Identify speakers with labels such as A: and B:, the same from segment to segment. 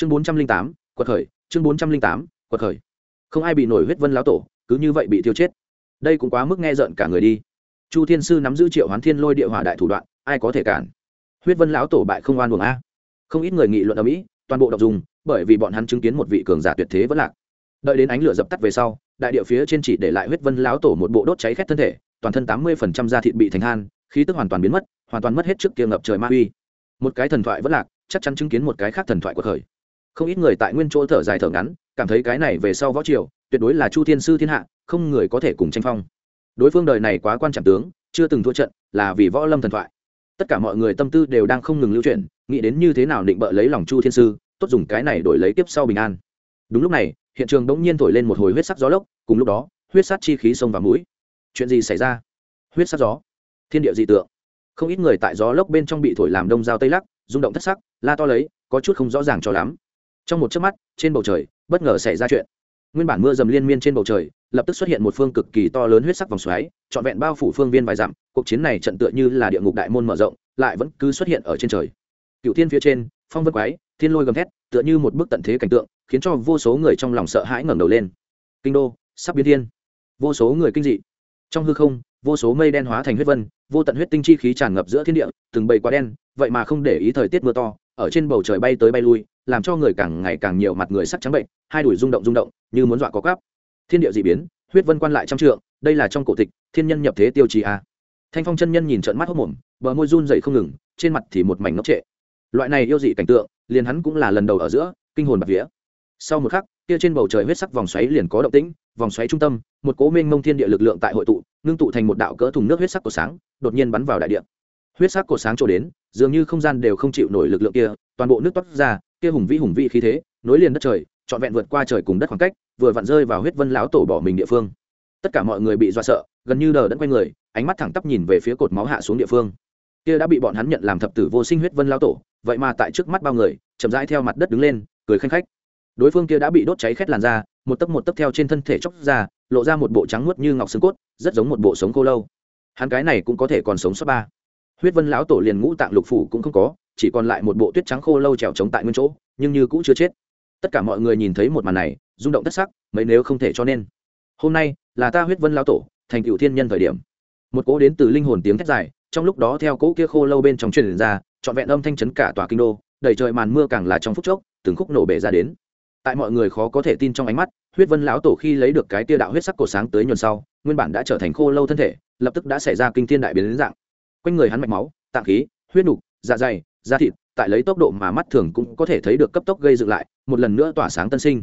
A: chương bốn trăm linh tám, quật khởi, chương bốn trăm linh tám, quật khởi. Không ai bị nổi huyết vân lão tổ, cứ như vậy bị tiêu chết. Đây cũng quá mức nghe rợn cả người đi. Chu thiên sư nắm giữ triệu hoán thiên lôi địa hỏa đại thủ đoạn, ai có thể cản? Huyết vân lão tổ bại không oan buồng a. Không ít người nghị luận ở mỹ, toàn bộ đọc dùng, bởi vì bọn hắn chứng kiến một vị cường giả tuyệt thế vẫn lạc. Đợi đến ánh lửa dập tắt về sau, đại địa phía trên chỉ để lại huyết vân lão tổ một bộ đốt cháy khét thân thể, toàn thân tám mươi phần trăm da thịt bị thành than, khí tức hoàn toàn biến mất, hoàn toàn mất hết trước kia ngập trời ma uy. Một cái thần thoại vẫn lạc, chắc chắn chứng kiến một cái khác thần thoại của thời không ít người tại nguyên chỗ thở dài thở ngắn, cảm thấy cái này về sau võ triều, tuyệt đối là chu thiên sư thiên hạ, không người có thể cùng tranh phong. Đối phương đời này quá quan trọng tướng, chưa từng thua trận, là vì võ lâm thần thoại. Tất cả mọi người tâm tư đều đang không ngừng lưu chuyển, nghĩ đến như thế nào định bợ lấy lòng chu thiên sư, tốt dùng cái này đổi lấy tiếp sau bình an. Đúng lúc này, hiện trường bỗng nhiên thổi lên một hồi huyết sắc gió lốc, cùng lúc đó, huyết sát chi khí sông vào mũi. Chuyện gì xảy ra? Huyết sắc gió. Thiên địa dị tượng. Không ít người tại gió lốc bên trong bị thổi làm đông dao tây lắc, rung động thất sắc, la to lấy, có chút không rõ ràng cho lắm trong một chớp mắt, trên bầu trời, bất ngờ xảy ra chuyện. Nguyên bản mưa dầm liên miên trên bầu trời, lập tức xuất hiện một phương cực kỳ to lớn huyết sắc vòng xoáy, trọn vẹn bao phủ phương viên vài dặm, cuộc chiến này trận tựa như là địa ngục đại môn mở rộng, lại vẫn cứ xuất hiện ở trên trời. Cựu thiên phía trên, phong vân quái, thiên lôi gầm thét, tựa như một bức tận thế cảnh tượng, khiến cho vô số người trong lòng sợ hãi ngẩng đầu lên. Kinh đô, sắp biến thiên. Vô số người kinh dị. Trong hư không, vô số mây đen hóa thành huyết vân, vô tận huyết tinh chi khí tràn ngập giữa thiên địa, từng bầy quá đen, vậy mà không để ý thời tiết mưa to ở trên bầu trời bay tới bay lui, làm cho người càng ngày càng nhiều mặt người sắc trắng bệnh, hai đùi rung động rung động, như muốn dọa có cắp. Thiên địa d ị biến, huyết vân quan lại trăm trượng, đây là trong cổ tịch, thiên nhân nhập thế tiêu chí a. Thanh phong chân nhân nhìn trợn mắt hốc mồm, bờ môi run dậy không ngừng, trên mặt thì một mảnh ngốc trệ. Loại này yêu dị cảnh tượng, liền hắn cũng là lần đầu ở giữa, kinh hồn bạc vía. Sau một khắc, kia trên bầu trời huyết sắc vòng xoáy liền có động tĩnh, vòng xoáy trung tâm, một cố minh mông thiên địa lực lượng tại hội tụ, ngưng tụ thành một đạo cỡ thùng nước huyết sắc của sáng, đột nhiên bắn vào đại địa. Huyết sắc của sáng trổ đến dường như không gian đều không chịu nổi lực lượng kia, toàn bộ nước toát ra, kia hùng vĩ hùng vĩ khí thế, nối liền đất trời, trọn vẹn vượt qua trời cùng đất khoảng cách, vừa vặn rơi vào huyết vân lão tổ bỏ mình địa phương. Tất cả mọi người bị dọa sợ, gần như đờ đẫn quay người, ánh mắt thẳng tắp nhìn về phía cột máu hạ xuống địa phương. Kia đã bị bọn hắn nhận làm thập tử vô sinh huyết vân lão tổ, vậy mà tại trước mắt bao người, chậm rãi theo mặt đất đứng lên, cười khanh khách. Đối phương kia đã bị đốt cháy khét làn da, một tấc một tấc theo trên thân thể chóc ra, lộ ra một bộ trắng nuốt như ngọc xương cốt, rất giống một bộ sống cô lâu. Hắn cái này cũng có thể còn sống sót ba huyết vân lão tổ liền ngũ tạng lục phủ cũng không có, chỉ còn lại một bộ tuyết trắng khô lâu trèo trống tại nguyên chỗ, nhưng như cũng chưa chết. Tất cả mọi người nhìn thấy một màn này, rung động tất sắc, mấy nếu không thể cho nên. Hôm nay, là ta huyết vân lão tổ, thành cựu thiên nhân thời điểm. Một cỗ đến từ linh hồn tiếng thét dài, trong lúc đó theo cỗ kia khô lâu bên trong truyền ra, trọn vẹn âm thanh chấn cả tòa kinh đô, đầy trời màn mưa càng là trong phút chốc, từng khúc nổ bể ra đến. Tại mọi người khó có thể tin trong ánh mắt, huyết vân lão tổ khi lấy được cái tia đạo huyết sắc cổ sáng tới nhuần sau, nguyên bản đã trở thành khô lâu thân thể, lập tức đã xảy ra kinh thiên đại biến đến dạng quanh người hắn mạch máu, tạng khí, huyết nục dạ dày, da thịt, tại lấy tốc độ mà mắt thường cũng có thể thấy được cấp tốc gây dựng lại, một lần nữa tỏa sáng tân sinh.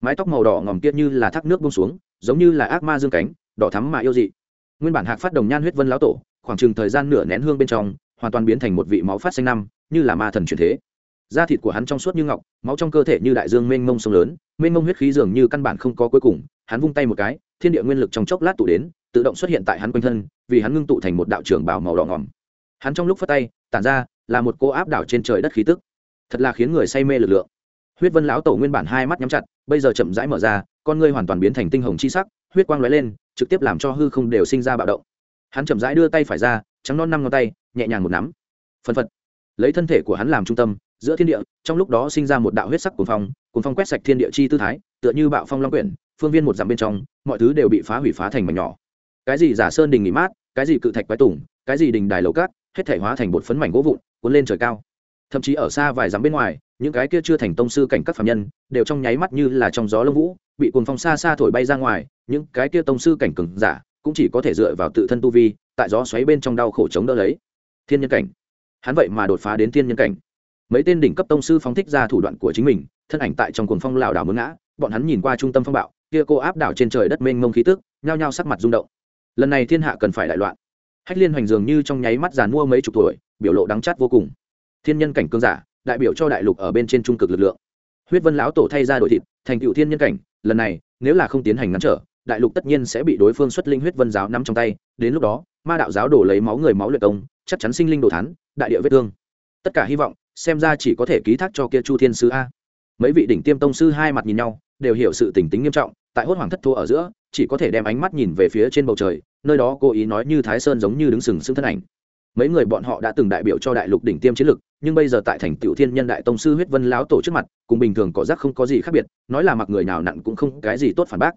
A: Mái tóc màu đỏ ngòm kia như là thác nước bông xuống, giống như là ác ma dương cánh, đỏ thắm mà yêu dị. Nguyên bản hạc phát đồng nhan huyết vân lão tổ, khoảng chừng thời gian nửa nén hương bên trong, hoàn toàn biến thành một vị máu phát xanh năm, như là ma thần truyền thế. Da thịt của hắn trong suốt như ngọc, máu trong cơ thể như đại dương mênh mông sông lớn, mênh mông huyết khí dường như căn bản không có cuối cùng, hắn vung tay một cái, thiên địa nguyên lực trong chốc lát tụ đến tự động xuất hiện tại hắn quanh thân, vì hắn ngưng tụ thành một đạo trưởng bảo màu đỏ ngỏm hắn trong lúc phát tay, tản ra là một cô áp đảo trên trời đất khí tức. Thật là khiến người say mê lực lượng. Huyết vân lão tổ nguyên bản hai mắt nhắm chặt, bây giờ chậm rãi mở ra, con ngươi hoàn toàn biến thành tinh hồng chi sắc, huyết quang lóe lên, trực tiếp làm cho hư không đều sinh ra bạo động. Hắn chậm rãi đưa tay phải ra, trắng non năm ngón tay, nhẹ nhàng một nắm. Phân phật. Lấy thân thể của hắn làm trung tâm, giữa thiên địa, trong lúc đó sinh ra một đạo huyết sắc cuồng phong cuồng phong quét sạch thiên địa chi tư thái, tựa như bạo phong long quyển, phương viên một dặm bên trong, mọi thứ đều bị phá hủy phá thành mảnh nhỏ cái gì giả sơn đình nghỉ mát cái gì cự thạch quái tùng, cái gì đình đài lầu cát hết thể hóa thành bột phấn mảnh gỗ vụn cuốn lên trời cao. Thậm chí ở xa vài dặm bên ngoài những cái kia chưa thành tông sư cảnh các phạm nhân đều trong nháy mắt như là trong gió lông vũ bị cuồng phong xa xa thổi bay ra ngoài những cái kia tông sư cảnh cừng giả cũng chỉ có thể dựa vào tự thân tu vi tại gió xoáy bên trong đau khổ chống đỡ lấy. Thiên nhân cảnh. Hắn vậy mà đột phá đến thiên nhân cảnh. Mấy tên đỉnh cấp tông sư phóng thích ra thủ đoạn của chính mình thân ảnh tại trong cuồng phong lảo đảo mướn ngã bọn hắn nhìn qua trung tâm phong bạo kia cô áp đảo trên trời đất mênh mông khí tức nhao nhao sắc mặt rung động lần này thiên hạ cần phải đại loạn. Hách liên hoành dường như trong nháy mắt giàn mua mấy chục tuổi, biểu lộ đắng chát vô cùng. Thiên nhân cảnh cương giả, đại biểu cho đại lục ở bên trên trung cực lực lượng. Huyết vân lão tổ thay ra đổi thịt, thành cựu thiên nhân cảnh, lần này, nếu là không tiến hành ngăn trở, đại lục tất nhiên sẽ bị đối phương xuất linh huyết vân giáo nắm trong tay, đến lúc đó, ma đạo giáo đổ lấy máu người máu luyện công, chắc chắn sinh linh đồ thán, đại địa vết thương. Tất cả hy vọng, xem ra chỉ có thể ký thác cho kia chu thiên sứ a. Mấy vị đỉnh tiêm tông sư hai mặt nhìn nhau đều hiểu sự tình tính nghiêm trọng, tại hốt hoàng thất thua ở giữa, chỉ có thể đem ánh mắt nhìn về phía trên bầu trời, nơi đó cố ý nói như thái sơn giống như đứng sừng sững thân ảnh. Mấy người bọn họ đã từng đại biểu cho đại lục đỉnh tiêm chiến lực, nhưng bây giờ tại thành tiểu thiên nhân đại tông sư huyết vân lão tổ trước mặt, cùng bình thường có giác không có gì khác biệt, nói là mặc người nào nặng cũng không cái gì tốt phản bác.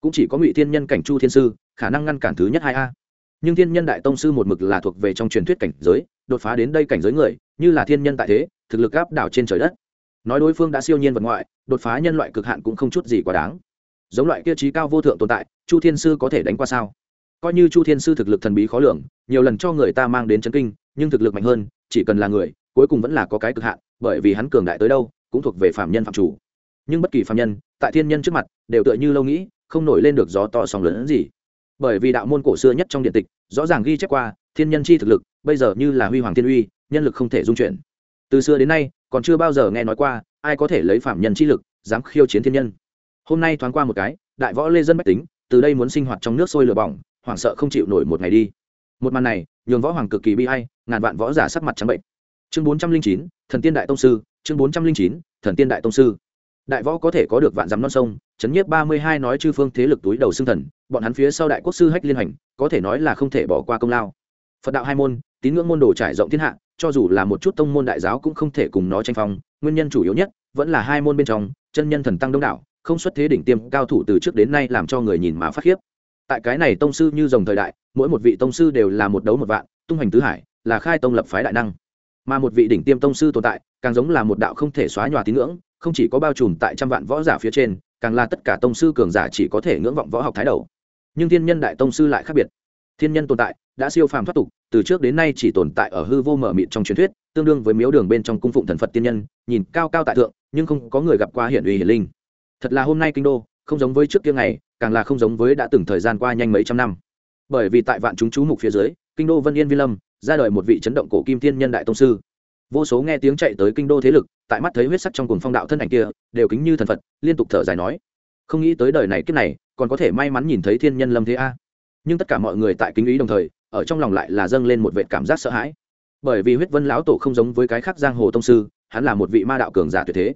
A: Cũng chỉ có ngụy thiên nhân cảnh chu thiên sư, khả năng ngăn cản thứ nhất hai a. Nhưng thiên nhân đại tông sư một mực là thuộc về trong truyền thuyết cảnh giới, đột phá đến đây cảnh giới người, như là thiên nhân tại thế, thực lực áp đảo trên trời đất nói đối phương đã siêu nhiên vật ngoại, đột phá nhân loại cực hạn cũng không chút gì quá đáng. Giống loại kia trí cao vô thượng tồn tại, chu thiên sư có thể đánh qua sao? Coi như chu thiên sư thực lực thần bí khó lường, nhiều lần cho người ta mang đến chấn kinh, nhưng thực lực mạnh hơn, chỉ cần là người, cuối cùng vẫn là có cái cực hạn, bởi vì hắn cường đại tới đâu, cũng thuộc về phạm nhân phạm chủ. Nhưng bất kỳ phạm nhân, tại thiên nhân trước mặt, đều tựa như lâu nghĩ, không nổi lên được gió to sóng lớn gì. Bởi vì đạo môn cổ xưa nhất trong điện tịch, rõ ràng ghi chép qua, thiên nhân chi thực lực, bây giờ như là huy hoàng thiên uy, nhân lực không thể dung chuyển từ xưa đến nay, còn chưa bao giờ nghe nói qua ai có thể lấy phạm nhân chi lực, dám khiêu chiến thiên nhân. Hôm nay thoáng qua một cái, đại võ lê dân bách tính, từ đây muốn sinh hoạt trong nước sôi lửa bỏng, hoảng sợ không chịu nổi một ngày đi. Một màn này, nhường võ hoàng cực kỳ bi hay ngàn vạn võ giả sắc mặt trắng bệnh. Chương bốn trăm linh chín, thần tiên đại tông sư, chương bốn trăm linh chín, thần tiên đại tông sư. Đại võ có thể có được vạn dắm non sông, chấn nhiếp ba mươi hai nói chư phương thế lực túi đầu xương thần, bọn hắn phía sau đại quốc sư hách liên hành có thể nói là không thể bỏ qua công lao. Phật đạo hai môn, tín ngưỡng môn đồ trải rộng thiên hạ cho dù là một chút tông môn đại giáo cũng không thể cùng nó tranh phong, nguyên nhân chủ yếu nhất vẫn là hai môn bên trong, chân nhân thần tăng đông đảo, không xuất thế đỉnh tiêm cao thủ từ trước đến nay làm cho người nhìn mà phát khiếp. Tại cái này tông sư như dòng thời đại, mỗi một vị tông sư đều là một đấu một vạn, tung hành tứ hải, là khai tông lập phái đại năng. Mà một vị đỉnh tiêm tông sư tồn tại, càng giống là một đạo không thể xóa nhòa tín ngưỡng, không chỉ có bao trùm tại trăm vạn võ giả phía trên, càng là tất cả tông sư cường giả chỉ có thể ngưỡng vọng võ học thái đầu. Nhưng thiên nhân đại tông sư lại khác biệt thiên nhân tồn tại, đã siêu phàm thoát tục, từ trước đến nay chỉ tồn tại ở hư vô mở mịt trong truyền thuyết, tương đương với miếu đường bên trong cung phụng thần phật tiên nhân, nhìn cao cao tại thượng, nhưng không có người gặp qua hiển uy hiển linh. Thật là hôm nay kinh đô, không giống với trước kia ngày, càng là không giống với đã từng thời gian qua nhanh mấy trăm năm. Bởi vì tại vạn chúng chú mục phía dưới, kinh đô vân yên vi lâm, ra đời một vị chấn động cổ kim thiên nhân đại tông sư. Vô số nghe tiếng chạy tới kinh đô thế lực, tại mắt thấy huyết sắc trong cuồng phong đạo thân ảnh kia, đều kính như thần phật, liên tục thở dài nói, không nghĩ tới đời này kiếp này, còn có thể may mắn nhìn thấy thiên nhân lâm thế a nhưng tất cả mọi người tại kính ý đồng thời, ở trong lòng lại là dâng lên một vệ cảm giác sợ hãi. Bởi vì huyết vân lão tổ không giống với cái khác giang hồ tông sư, hắn là một vị ma đạo cường giả tuyệt thế.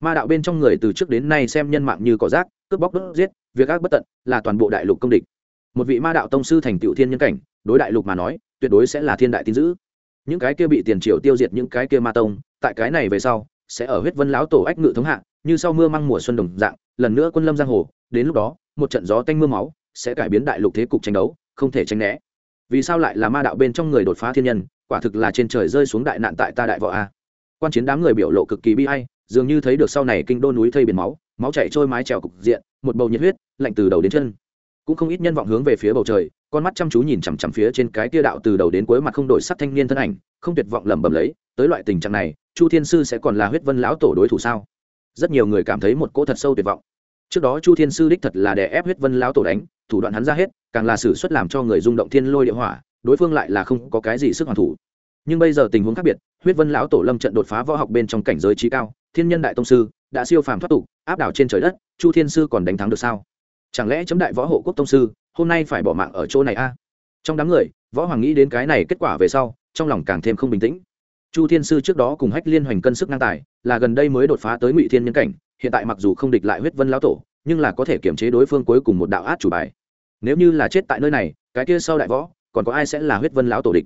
A: Ma đạo bên trong người từ trước đến nay xem nhân mạng như cỏ rác, cướp bóc đốt giết, việc ác bất tận, là toàn bộ đại lục công địch. Một vị ma đạo tông sư thành tựu thiên nhân cảnh, đối đại lục mà nói, tuyệt đối sẽ là thiên đại tín dữ. Những cái kia bị tiền triều tiêu diệt những cái kia ma tông, tại cái này về sau, sẽ ở huyết vân lão tổ ách ngự thống hạ, như sau mưa măng mùa xuân đồng dạng, lần nữa quân lâm giang hồ, đến lúc đó, một trận gió tanh mưa máu sẽ cải biến đại lục thế cục tranh đấu, không thể tranh né. Vì sao lại là ma đạo bên trong người đột phá thiên nhân, quả thực là trên trời rơi xuống đại nạn tại ta đại võ a. Quan chiến đám người biểu lộ cực kỳ bi hay dường như thấy được sau này kinh đô núi thây biển máu máu chảy trôi mái trèo cục diện, một bầu nhiệt huyết lạnh từ đầu đến chân. Cũng không ít nhân vọng hướng về phía bầu trời, con mắt chăm chú nhìn chằm chằm phía trên cái tia đạo từ đầu đến cuối mặt không đổi sắc thanh niên thân ảnh, không tuyệt vọng lẩm bẩm lấy, tới loại tình trạng này, chu thiên sư sẽ còn là huyết vân lão tổ đối thủ sao? Rất nhiều người cảm thấy một cỗ thật sâu tuyệt vọng. Trước đó chu thiên sư đích thật là đè ép huyết vân lão tổ đánh thủ đoạn hắn ra hết, càng là xử suất làm cho người rung động thiên lôi địa hỏa, đối phương lại là không có cái gì sức hoàn thủ. Nhưng bây giờ tình huống khác biệt, huyết vân lão tổ lâm trận đột phá võ học bên trong cảnh giới trí cao, thiên nhân đại tông sư, đã siêu phàm thoát tục, áp đảo trên trời đất, chu thiên sư còn đánh thắng được sao? Chẳng lẽ chấm đại võ hộ quốc tông sư, hôm nay phải bỏ mạng ở chỗ này a? Trong đám người, võ hoàng nghĩ đến cái này kết quả về sau, trong lòng càng thêm không bình tĩnh. Chu thiên sư trước đó cùng hách liên hoành cân sức ngang tài, là gần đây mới đột phá tới ngụy thiên nhân cảnh, hiện tại mặc dù không địch lại huyết vân lão tổ nhưng là có thể kiểm chế đối phương cuối cùng một đạo át chủ bài. Nếu như là chết tại nơi này, cái kia sau đại võ, còn có ai sẽ là huyết vân lão tổ địch?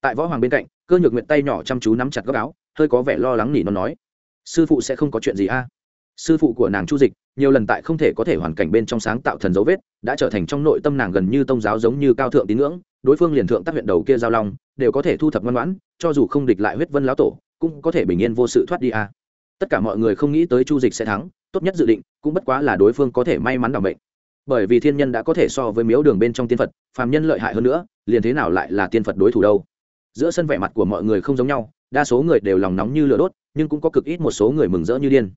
A: Tại võ hoàng bên cạnh, cơ nhược nguyện tay nhỏ chăm chú nắm chặt góc áo, hơi có vẻ lo lắng nỉ nó nói, sư phụ sẽ không có chuyện gì a? Sư phụ của nàng chu dịch, nhiều lần tại không thể có thể hoàn cảnh bên trong sáng tạo thần dấu vết, đã trở thành trong nội tâm nàng gần như tông giáo giống như cao thượng tín ngưỡng, đối phương liền thượng tác huyện đầu kia giao long, đều có thể thu thập ngoan ngoãn, cho dù không địch lại huyết vân lão tổ, cũng có thể bình yên vô sự thoát đi a tất cả mọi người không nghĩ tới chu dịch sẽ thắng, tốt nhất dự định, cũng bất quá là đối phương có thể may mắn đảm bệnh bởi vì thiên nhân đã có thể so với miếu đường bên trong tiên phật, phàm nhân lợi hại hơn nữa, liền thế nào lại là tiên phật đối thủ đâu? Giữa sân vẻ mặt của mọi người không giống nhau, đa số người đều lòng nóng như lửa đốt, nhưng cũng có cực ít một số người mừng rỡ như điên.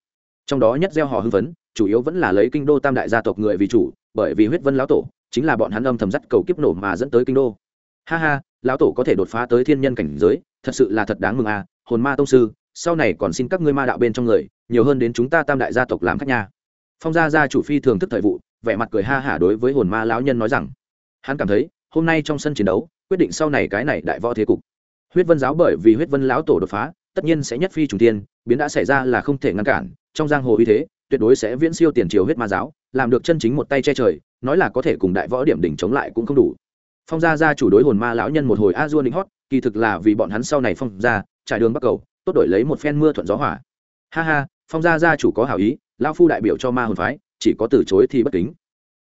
A: Trong đó nhất gieo họ hưng phấn, chủ yếu vẫn là lấy kinh đô tam đại gia tộc người vì chủ, bởi vì huyết vân lão tổ chính là bọn hắn âm thầm dắt cầu kiếp nổ mà dẫn tới kinh đô. Ha ha, lão tổ có thể đột phá tới thiên nhân cảnh giới, thật sự là thật đáng mừng à hồn ma tông sư sau này còn xin các ngươi ma đạo bên trong người, nhiều hơn đến chúng ta tam đại gia tộc làm khách nha. Phong gia gia chủ phi thường thức thời vụ, vẻ mặt cười ha hả đối với hồn ma lão nhân nói rằng, hắn cảm thấy, hôm nay trong sân chiến đấu, quyết định sau này cái này đại võ thế cục. Huyết vân giáo bởi vì huyết vân lão tổ đột phá, tất nhiên sẽ nhất phi trùng tiên biến đã xảy ra là không thể ngăn cản, trong giang hồ uy thế, tuyệt đối sẽ viễn siêu tiền triều huyết ma giáo, làm được chân chính một tay che trời, nói là có thể cùng đại võ điểm đỉnh chống lại cũng không đủ. Phong gia gia chủ đối hồn ma lão nhân một hồi a dua định hót, kỳ thực là vì bọn hắn sau này phong ra trải đường bắc cầu tốt đổi lấy một phen mưa thuận gió hỏa ha ha, phong gia gia chủ có hảo ý, lão phu đại biểu cho ma hồn phái, chỉ có từ chối thì bất kính.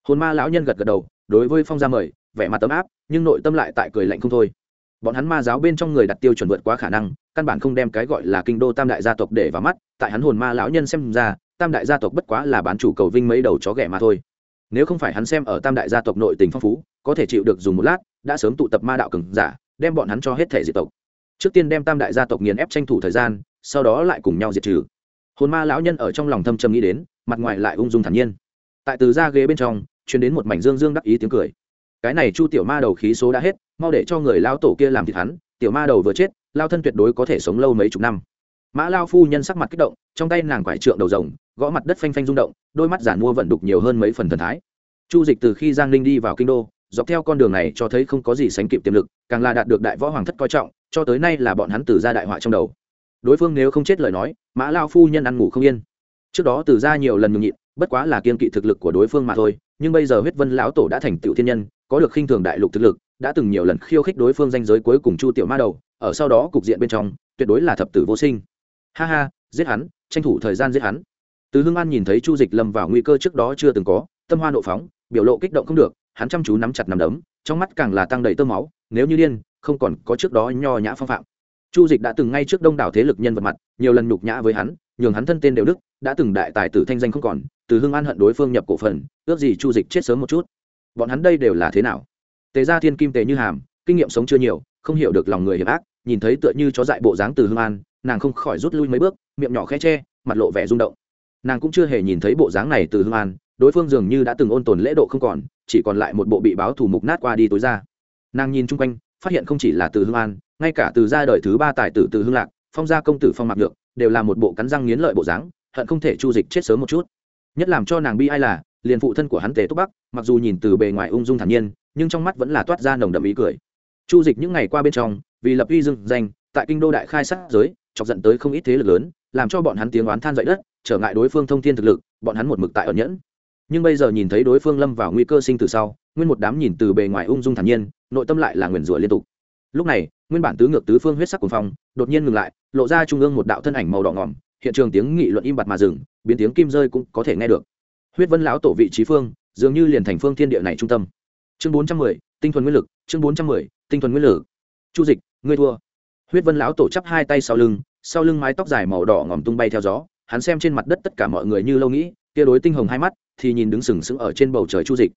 A: Hồn ma lão nhân gật gật đầu, đối với phong gia mời, vẻ mặt tấm áp, nhưng nội tâm lại tại cười lạnh không thôi. Bọn hắn ma giáo bên trong người đặt tiêu chuẩn vượt quá khả năng, căn bản không đem cái gọi là kinh đô tam đại gia tộc để vào mắt, tại hắn hồn ma lão nhân xem ra, tam đại gia tộc bất quá là bán chủ cầu vinh mấy đầu chó ghẻ mà thôi. Nếu không phải hắn xem ở tam đại gia tộc nội tình phong phú, có thể chịu được dùng một lát, đã sớm tụ tập ma đạo cường giả, đem bọn hắn cho hết thể diệt tộc trước tiên đem tam đại gia tộc nghiền ép tranh thủ thời gian, sau đó lại cùng nhau diệt trừ. Hồn ma lão nhân ở trong lòng thâm trầm nghĩ đến, mặt ngoài lại ung dung thản nhiên. Tại từ ra ghế bên trong chuyển đến một mảnh dương dương đắc ý tiếng cười. Cái này chu tiểu ma đầu khí số đã hết, mau để cho người lao tổ kia làm thịt hắn, tiểu ma đầu vừa chết lao thân tuyệt đối có thể sống lâu mấy chục năm. Mã lao phu nhân sắc mặt kích động, trong tay nàng quải trượng đầu rồng, gõ mặt đất phanh phanh rung động, đôi mắt giản mua vận đục nhiều hơn mấy phần thần thái. Chu dịch từ khi giang ninh đi vào kinh đô, dọc theo con đường này cho thấy không có gì sánh kịp tiềm lực, càng là đạt được đại võ hoàng thất coi trọng cho tới nay là bọn hắn từ ra đại họa trong đầu. Đối phương nếu không chết lời nói, mã lao phu nhân ăn ngủ không yên. Trước đó từ ra nhiều lần nhường nhịn, bất quá là kiên kỵ thực lực của đối phương mà thôi, nhưng bây giờ huyết vân lão tổ đã thành tựu thiên nhân, có được khinh thường đại lục thực lực, đã từng nhiều lần khiêu khích đối phương danh giới cuối cùng chu tiểu ma đầu, ở sau đó cục diện bên trong, tuyệt đối là thập tử vô sinh. Ha ha, giết hắn, tranh thủ thời gian giết hắn. Từ hương an nhìn thấy chu dịch lâm vào nguy cơ trước đó chưa từng có, tâm hoa nộ phóng, biểu lộ kích động không được, hắn chăm chú nắm chặt nắm đấm, trong mắt càng là tăng đầy tơ máu, nếu như điên không còn có trước đó nho nhã phong phạm. Chu dịch đã từng ngay trước đông đảo thế lực nhân vật mặt, nhiều lần nhục nhã với hắn, nhường hắn thân tên đều đức, đã từng đại tài tử thanh danh không còn, từ hưng an hận đối phương nhập cổ phần, ước gì chu dịch chết sớm một chút. Bọn hắn đây đều là thế nào? Tề gia thiên kim tề như hàm, kinh nghiệm sống chưa nhiều, không hiểu được lòng người hiểm ác, nhìn thấy tựa như chó dại bộ dáng từ hưng an, nàng không khỏi rút lui mấy bước, miệng nhỏ khe che, mặt lộ vẻ rung động. Nàng cũng chưa hề nhìn thấy bộ dáng này từ hưng an, đối phương dường như đã từng ôn tồn lễ độ không còn, chỉ còn lại một bộ bị báo thủ mục nát qua đi tối ra. Nàng nhìn chung quanh phát hiện không chỉ là từ hương an, ngay cả từ gia đời thứ ba tài tử từ hương lạc, phong gia công tử phong mạc được đều là một bộ cắn răng nghiến lợi bộ dáng, hận không thể chu dịch chết sớm một chút. Nhất làm cho nàng bi ai là, liền phụ thân của hắn tề túc bắc, mặc dù nhìn từ bề ngoài ung dung thản nhiên, nhưng trong mắt vẫn là toát ra nồng đậm ý cười. Chu dịch những ngày qua bên trong, vì lập uy dưng danh, tại kinh đô đại khai sát giới, chọc dẫn tới không ít thế lực lớn, làm cho bọn hắn tiếng oán than dậy đất, trở ngại đối phương thông thiên thực lực, bọn hắn một mực tại ẩn nhẫn. Nhưng bây giờ nhìn thấy đối phương lâm vào nguy cơ sinh từ sau, nguyên một đám nhìn từ bề ngoài ung dung thản nhiên nội tâm lại là nguyền rủa liên tục. Lúc này, nguyên bản tứ ngược tứ phương huyết sắc cuồng phong, đột nhiên ngừng lại, lộ ra trung ương một đạo thân ảnh màu đỏ ngỏm hiện trường tiếng nghị luận im bặt mà dừng, biến tiếng kim rơi cũng có thể nghe được. Huyết vân lão tổ vị trí phương, dường như liền thành phương thiên địa này trung tâm. Chương bốn trăm mười, tinh thuần nguyên lực, chương bốn trăm mười, tinh thuần nguyên lực. Chu dịch, ngươi thua. Huyết vân lão tổ chắp hai tay sau lưng sau lưng mái tóc dài màu đỏ ngòm tung bay theo gió, hắn xem trên mặt đất tất cả mọi người như lâu nghĩ, kia đối tinh hồng hai mắt, thì nhìn đứng sừng sững ở trên bầu trời chu dịch